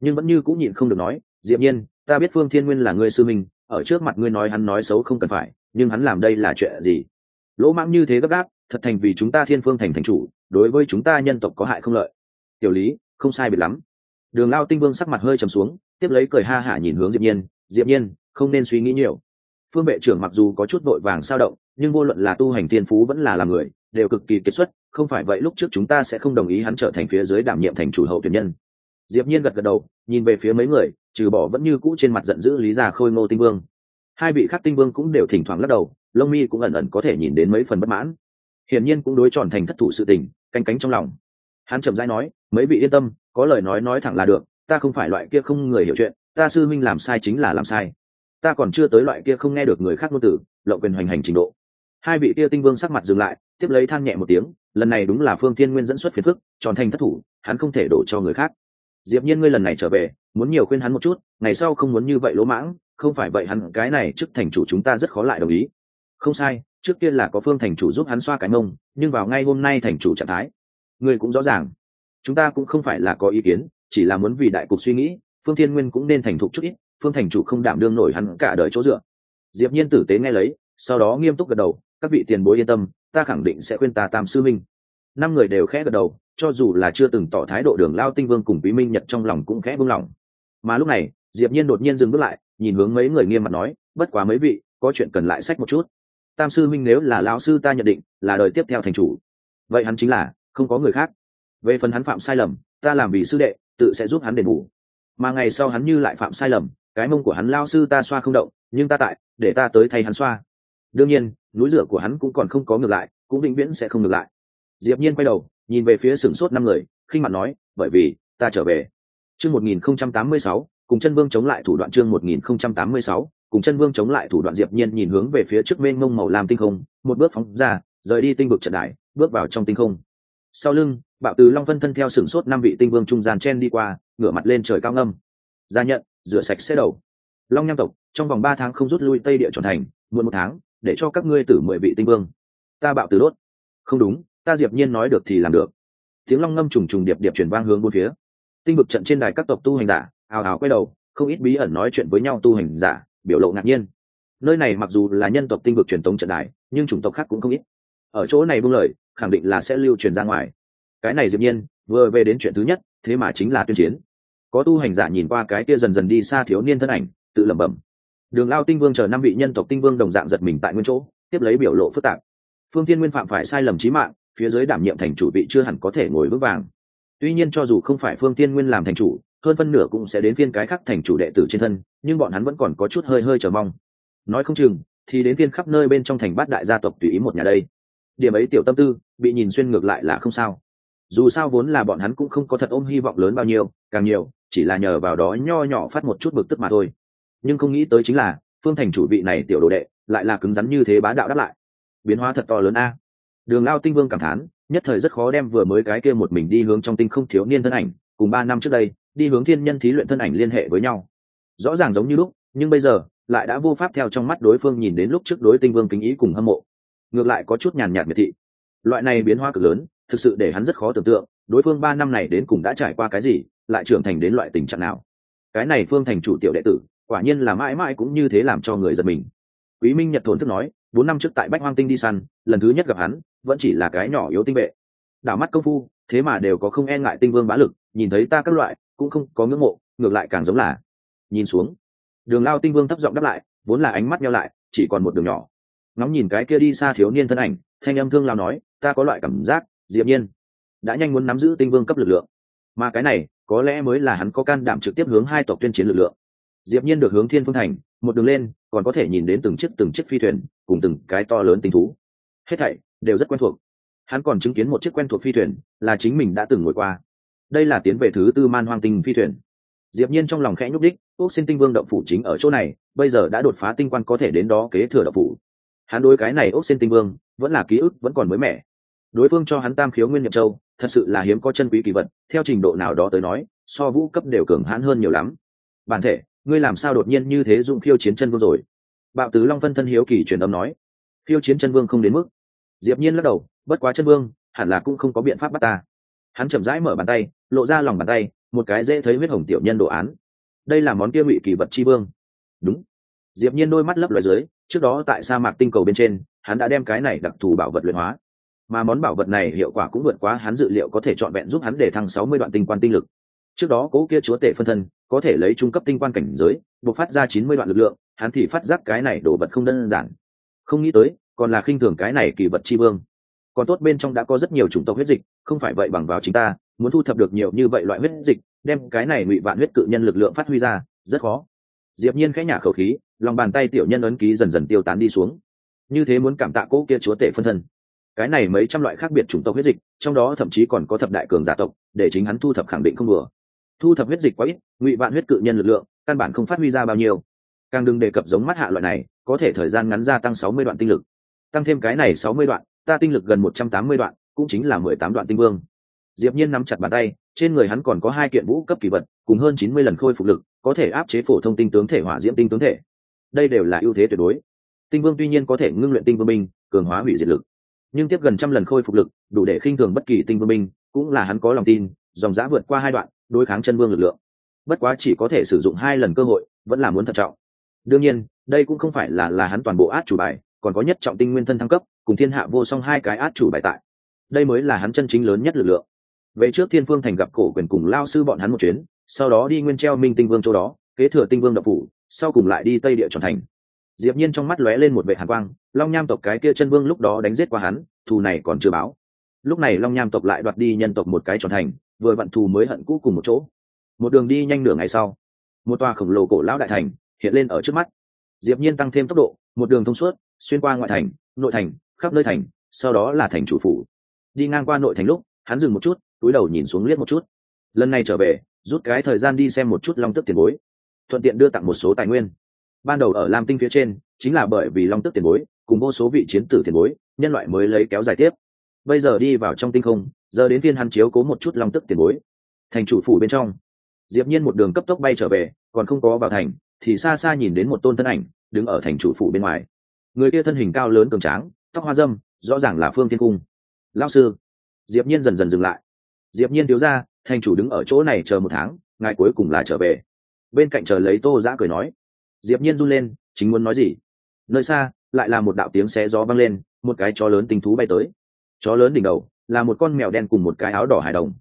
Nhưng vẫn như cũng nhịn không được nói, diệp nhiên, ta biết phương thiên nguyên là người sư minh, ở trước mặt ngươi nói hắn nói xấu không cần phải, nhưng hắn làm đây là chuyện gì? Lỗ mãng như thế gấp gáp, thật thành vì chúng ta thiên phương thành thành chủ, đối với chúng ta nhân tộc có hại không lợi. Tiểu lý, không sai biệt lắm. Đường lao tinh vương sắc mặt hơi trầm xuống, tiếp lấy cười ha hả nhìn hướng diệp nhiên diệp nhiên, không nên suy nghĩ nhiều. Phương vệ trưởng mặc dù có chút vội vàng sao động, nhưng vô luận là tu hành thiên phú vẫn là làm người, đều cực kỳ kiệt xuất, không phải vậy lúc trước chúng ta sẽ không đồng ý hắn trở thành phía dưới đảm nhiệm thành chủ hậu tuyển nhân. Diệp nhiên gật gật đầu, nhìn về phía mấy người, trừ bỏ vẫn như cũ trên mặt giận dữ lý già khôi ngô tinh vương. Hai vị khác tinh vương cũng đều thỉnh thoảng lắc đầu lông mi cũng ẩn ẩn có thể nhìn đến mấy phần bất mãn. Hiển nhiên cũng đối tròn thành thất thủ sự tình, canh cánh trong lòng. Hắn chậm rãi nói, mấy vị yên tâm, có lời nói nói thẳng là được, ta không phải loại kia không người hiểu chuyện, ta sư minh làm sai chính là làm sai. Ta còn chưa tới loại kia không nghe được người khác ngôn tử lộng quyền hoành hành trình độ. Hai vị kia tinh vương sắc mặt dừng lại, tiếp lấy than nhẹ một tiếng, lần này đúng là phương thiên nguyên dẫn xuất phiền phức, tròn thành thất thủ, hắn không thể đổ cho người khác. Diệp nhiên ngươi lần này trở về, muốn nhiều khuyên hắn một chút, ngày sau không muốn như vậy lỗ mãng, không phải vậy hắn cái này trước thành chủ chúng ta rất khó lại đồng ý không sai, trước kia là có phương thành chủ giúp hắn xoa cái mông, nhưng vào ngay hôm nay thành chủ trạng thái, người cũng rõ ràng. Chúng ta cũng không phải là có ý kiến, chỉ là muốn vì đại cục suy nghĩ, phương thiên nguyên cũng nên thành thục chút ít, phương thành chủ không đảm đương nổi hắn cả đời chỗ dựa. Diệp nhiên tử tế nghe lấy, sau đó nghiêm túc gật đầu, các vị tiền bối yên tâm, ta khẳng định sẽ khuyên ta tam sư minh. Năm người đều khẽ gật đầu, cho dù là chưa từng tỏ thái độ đường lao tinh vương cùng quý minh nhật trong lòng cũng khẽ buông lòng mà lúc này, diệp nhiên đột nhiên dừng bước lại, nhìn hướng mấy người nghiêm mặt nói, bất quá mấy vị, có chuyện cần lại sách một chút tam sư minh nếu là lão sư ta nhận định là đời tiếp theo thành chủ, vậy hắn chính là không có người khác. Về phần hắn phạm sai lầm, ta làm vì sư đệ, tự sẽ giúp hắn đền bù. Mà ngày sau hắn như lại phạm sai lầm, cái mông của hắn lao sư ta xoa không động, nhưng ta tại, để ta tới thay hắn xoa. Đương nhiên, núi rửa của hắn cũng còn không có ngược lại, cũng vĩnh viễn sẽ không ngược lại. Diệp nhiên quay đầu, nhìn về phía sừng sốt năm người, khinh mặt nói, bởi vì, ta trở về. Chương 1086 cùng chân vương chống lại thủ đoạn chương 1086 cùng chân vương chống lại thủ đoạn diệp nhiên nhìn hướng về phía trước mênh mông màu lam tinh không, một bước phóng ra, rời đi tinh vực trận đại, bước vào trong tinh không. Sau lưng, bạo từ long vân thân theo sừng sốt năm vị tinh vương trung gian chen đi qua, ngửa mặt lên trời cao ngâm. Ra nhận, rửa sạch xe đầu. Long nham tộc, trong vòng ba tháng không rút lui tây địa tròn thành, muộn một tháng, để cho các ngươi tử mười vị tinh vương. Ta bạo từ đốt. Không đúng, ta diệp nhiên nói được thì làm được. Tiếng long ngâm trùng trùng điệp điệp chuyển vang hướng bốn phía. Tinh vực trận trên đài các tộc tu hành giả ào ào quay đầu, không ít bí ẩn nói chuyện với nhau tu hành giả biểu lộ ngạc nhiên. Nơi này mặc dù là nhân tộc tinh vực truyền thống trận đài, nhưng chủng tộc khác cũng không ít. Ở chỗ này buông lời, khẳng định là sẽ lưu truyền ra ngoài. Cái này dĩ nhiên, vừa về đến chuyện thứ nhất, thế mà chính là tuyên chiến. Có tu hành giả nhìn qua cái kia dần dần đi xa thiếu niên thân ảnh, tự lẩm bẩm. Đường lao tinh vương chờ năm vị nhân tộc tinh vương đồng dạng giật mình tại nguyên chỗ, tiếp lấy biểu lộ phức tạp. Phương thiên nguyên phạm phải sai lầm chí mạng, phía dưới đảm nhiệm thành chủ vị chưa hẳn có thể ngồi vững vàng. Tuy nhiên cho dù không phải phương tiên nguyên làm thành chủ hơn phân nửa cũng sẽ đến phiên cái khác thành chủ đệ tử trên thân, nhưng bọn hắn vẫn còn có chút hơi hơi chờ mong. Nói không chừng, thì đến phiên khắp nơi bên trong thành bát đại gia tộc tùy ý một nhà đây. Điểm ấy tiểu tâm tư, bị nhìn xuyên ngược lại là không sao. Dù sao vốn là bọn hắn cũng không có thật ôm hy vọng lớn bao nhiêu, càng nhiều, chỉ là nhờ vào đó nho nhỏ phát một chút bực tức mà thôi. Nhưng không nghĩ tới chính là, phương thành chủ vị này tiểu đồ đệ, lại là cứng rắn như thế bá đạo đáp lại. Biến hóa thật to lớn a. Đường lao tinh vương cảm thán, nhất thời rất khó đem vừa mới cái kia một mình đi hướng trong tinh không thiếu niên thân ảnh, cùng ba năm trước đây đi hướng thiên nhân thí luyện thân ảnh liên hệ với nhau. Rõ ràng giống như lúc, nhưng bây giờ, lại đã vô pháp theo trong mắt đối phương nhìn đến lúc trước đối tinh vương kính ý cùng hâm mộ. Ngược lại có chút nhàn nhạt miệt thị. Loại này biến hóa cực lớn, thực sự để hắn rất khó tưởng tượng, đối phương ba năm này đến cùng đã trải qua cái gì, lại trưởng thành đến loại tình trạng nào. Cái này phương thành chủ tiểu đệ tử, quả nhiên là mãi mãi cũng như thế làm cho người giật mình. Quý minh nhật thốn thức nói, bốn năm trước tại bách hoang tinh đi săn, lần thứ nhất gặp hắn, vẫn chỉ là cái nhỏ yếu tinh vệ. Đảo mắt công phu, thế mà đều có không e ngại tinh vương bá lực, nhìn thấy ta các loại cũng không có ngưỡng mộ, ngược lại càng giống là nhìn xuống. Đường lao tinh vương thấp giọng đáp lại, vốn là ánh mắt nhau lại, chỉ còn một đường nhỏ. Ngóng nhìn cái kia đi xa thiếu niên thân ảnh, thanh âm thương lao nói, ta có loại cảm giác, diệp nhiên đã nhanh muốn nắm giữ tinh vương cấp lực lượng. Mà cái này, có lẽ mới là hắn có can đảm trực tiếp hướng hai tộc tuyên chiến lực lượng. Diệp nhiên được hướng thiên phương thành, một đường lên, còn có thể nhìn đến từng chiếc từng chiếc phi thuyền, cùng từng cái to lớn tinh thú. Hết thảy đều rất quen thuộc. Hắn còn chứng kiến một chiếc quen thuộc phi thuyền, là chính mình đã từng ngồi qua đây là tiến về thứ tư man hoang tinh phi thuyền. Diệp nhiên trong lòng khẽ nhúc đích ốc xin tinh vương động phủ chính ở chỗ này, bây giờ đã đột phá tinh quan có thể đến đó kế thừa động phủ. Hắn đối cái này ốc xin tinh vương, vẫn là ký ức vẫn còn mới mẻ. Đối phương cho hắn tam khiếu nguyên nhậm châu, thật sự là hiếm có chân quý kỳ vật, theo trình độ nào đó tới nói, so vũ cấp đều cường hãn hơn nhiều lắm. Bản thể, ngươi làm sao đột nhiên như thế dụng khiêu chiến chân vương rồi? Bạo tứ long phân thân hiếu kỳ truyền âm nói. Khiêu chiến chân vương không đến mức. Diệp nhiên lắc đầu, bất quá chân vương, hẳn là cũng không có biện pháp bắt ta. Hắn chậm rãi mở bàn tay lộ ra lòng bàn tay, một cái dễ thấy huyết hồng tiểu nhân đồ án. Đây là món kia ngụy kỳ vật chi vương. Đúng. Diệp nhiên đôi mắt lấp loài dưới, trước đó tại sa mạc tinh cầu bên trên, hắn đã đem cái này đặc thù bảo vật luyện hóa. Mà món bảo vật này hiệu quả cũng vượt quá hắn dự liệu có thể chọn vẹn giúp hắn để thăng 60 đoạn tinh quan tinh lực. Trước đó cố kia chúa tể phân thân, có thể lấy trung cấp tinh quan cảnh giới, buộc phát ra 90 đoạn lực lượng, hắn thì phát giác cái này đồ vật không đơn giản. Không nghĩ tới, còn là khinh thường cái này kỳ vật chi vương. Còn tốt bên trong đã có rất nhiều chủng tộc huyết dịch, không phải vậy bằng vào chính ta muốn thu thập được nhiều như vậy loại huyết dịch, đem cái này ngụy vạn huyết cự nhân lực lượng phát huy ra, rất khó. Diệp nhiên khẽ nhả khẩu khí, lòng bàn tay tiểu nhân ấn ký dần dần tiêu tán đi xuống. Như thế muốn cảm tạ cố kia chúa tể phân thân. Cái này mấy trăm loại khác biệt chủng tộc huyết dịch, trong đó thậm chí còn có thập đại cường giả tộc, để chính hắn thu thập khẳng định không vừa. Thu thập huyết dịch quá ít, ngụy vạn huyết cự nhân lực lượng, căn bản không phát huy ra bao nhiêu. Càng đừng đề cập giống mắt hạ loại này, có thể thời gian ngắn gia tăng sáu mươi đoạn tinh lực. Tăng thêm cái này sáu mươi đoạn, ta tinh lực gần một trăm tám mươi đoạn, cũng chính là mười tám đoạn tinh vương diệp nhiên nắm chặt bàn tay, trên người hắn còn có hai kiện vũ cấp kỳ vật, cùng hơn chín mươi lần khôi phục lực, có thể áp chế phổ thông tinh tướng thể hỏa diễm tinh tướng thể. Đây đều là ưu thế tuyệt đối. Tinh vương tuy nhiên có thể ngưng luyện tinh vương binh, cường hóa hủy diệt lực, nhưng tiếp gần trăm lần khôi phục lực, đủ để khinh thường bất kỳ tinh vương binh, cũng là hắn có lòng tin, dòng giã vượt qua hai đoạn, đối kháng chân vương lực lượng. Bất quá chỉ có thể sử dụng hai lần cơ hội, vẫn là muốn thận trọng. Đương nhiên, đây cũng không phải là là hắn toàn bộ át chủ bài, còn có nhất trọng tinh nguyên thân thăng cấp, cùng thiên hạ vô song hai cái át chủ bài tại. Đây mới là hắn chân chính lớn nhất lực lượng về trước thiên phương thành gặp cổ quyền cùng lao sư bọn hắn một chuyến, sau đó đi nguyên treo minh tinh vương châu đó, kế thừa tinh vương đập phủ, sau cùng lại đi tây địa tròn thành. Diệp nhiên trong mắt lóe lên một vệ hàn quang, long nham tộc cái kia chân vương lúc đó đánh giết qua hắn, thù này còn chưa báo. Lúc này long nham tộc lại đoạt đi nhân tộc một cái tròn thành, vừa vặn thù mới hận cũ cùng một chỗ. Một đường đi nhanh nửa ngày sau, một tòa khổng lồ cổ lão đại thành hiện lên ở trước mắt. Diệp nhiên tăng thêm tốc độ, một đường thông suốt, xuyên qua ngoại thành, nội thành, khắp nơi thành, sau đó là thành chủ phủ. Đi ngang qua nội thành lúc, hắn dừng một chút túi đầu nhìn xuống liếc một chút. Lần này trở về, rút cái thời gian đi xem một chút long tức tiền bối. Thuận tiện đưa tặng một số tài nguyên. Ban đầu ở lam tinh phía trên, chính là bởi vì long tức tiền bối, cùng vô số vị chiến tử tiền bối, nhân loại mới lấy kéo dài tiếp. Bây giờ đi vào trong tinh không, giờ đến phiên hắn chiếu cố một chút long tức tiền bối. Thành chủ phủ bên trong, diệp nhiên một đường cấp tốc bay trở về, còn không có vào thành, thì xa xa nhìn đến một tôn thân ảnh, đứng ở thành chủ phủ bên ngoài. Người kia thân hình cao lớn cường tráng, tóc hoa dâm, rõ ràng là phương thiên cung. Lão sư. Diệp nhiên dần dần dừng lại diệp nhiên thiếu ra, thành chủ đứng ở chỗ này chờ một tháng, ngài cuối cùng là trở về. Bên cạnh chờ lấy tô giã cười nói. Diệp nhiên run lên, chính muốn nói gì? Nơi xa, lại là một đạo tiếng xé gió vang lên, một cái chó lớn tinh thú bay tới. Chó lớn đỉnh đầu, là một con mèo đen cùng một cái áo đỏ hài đồng.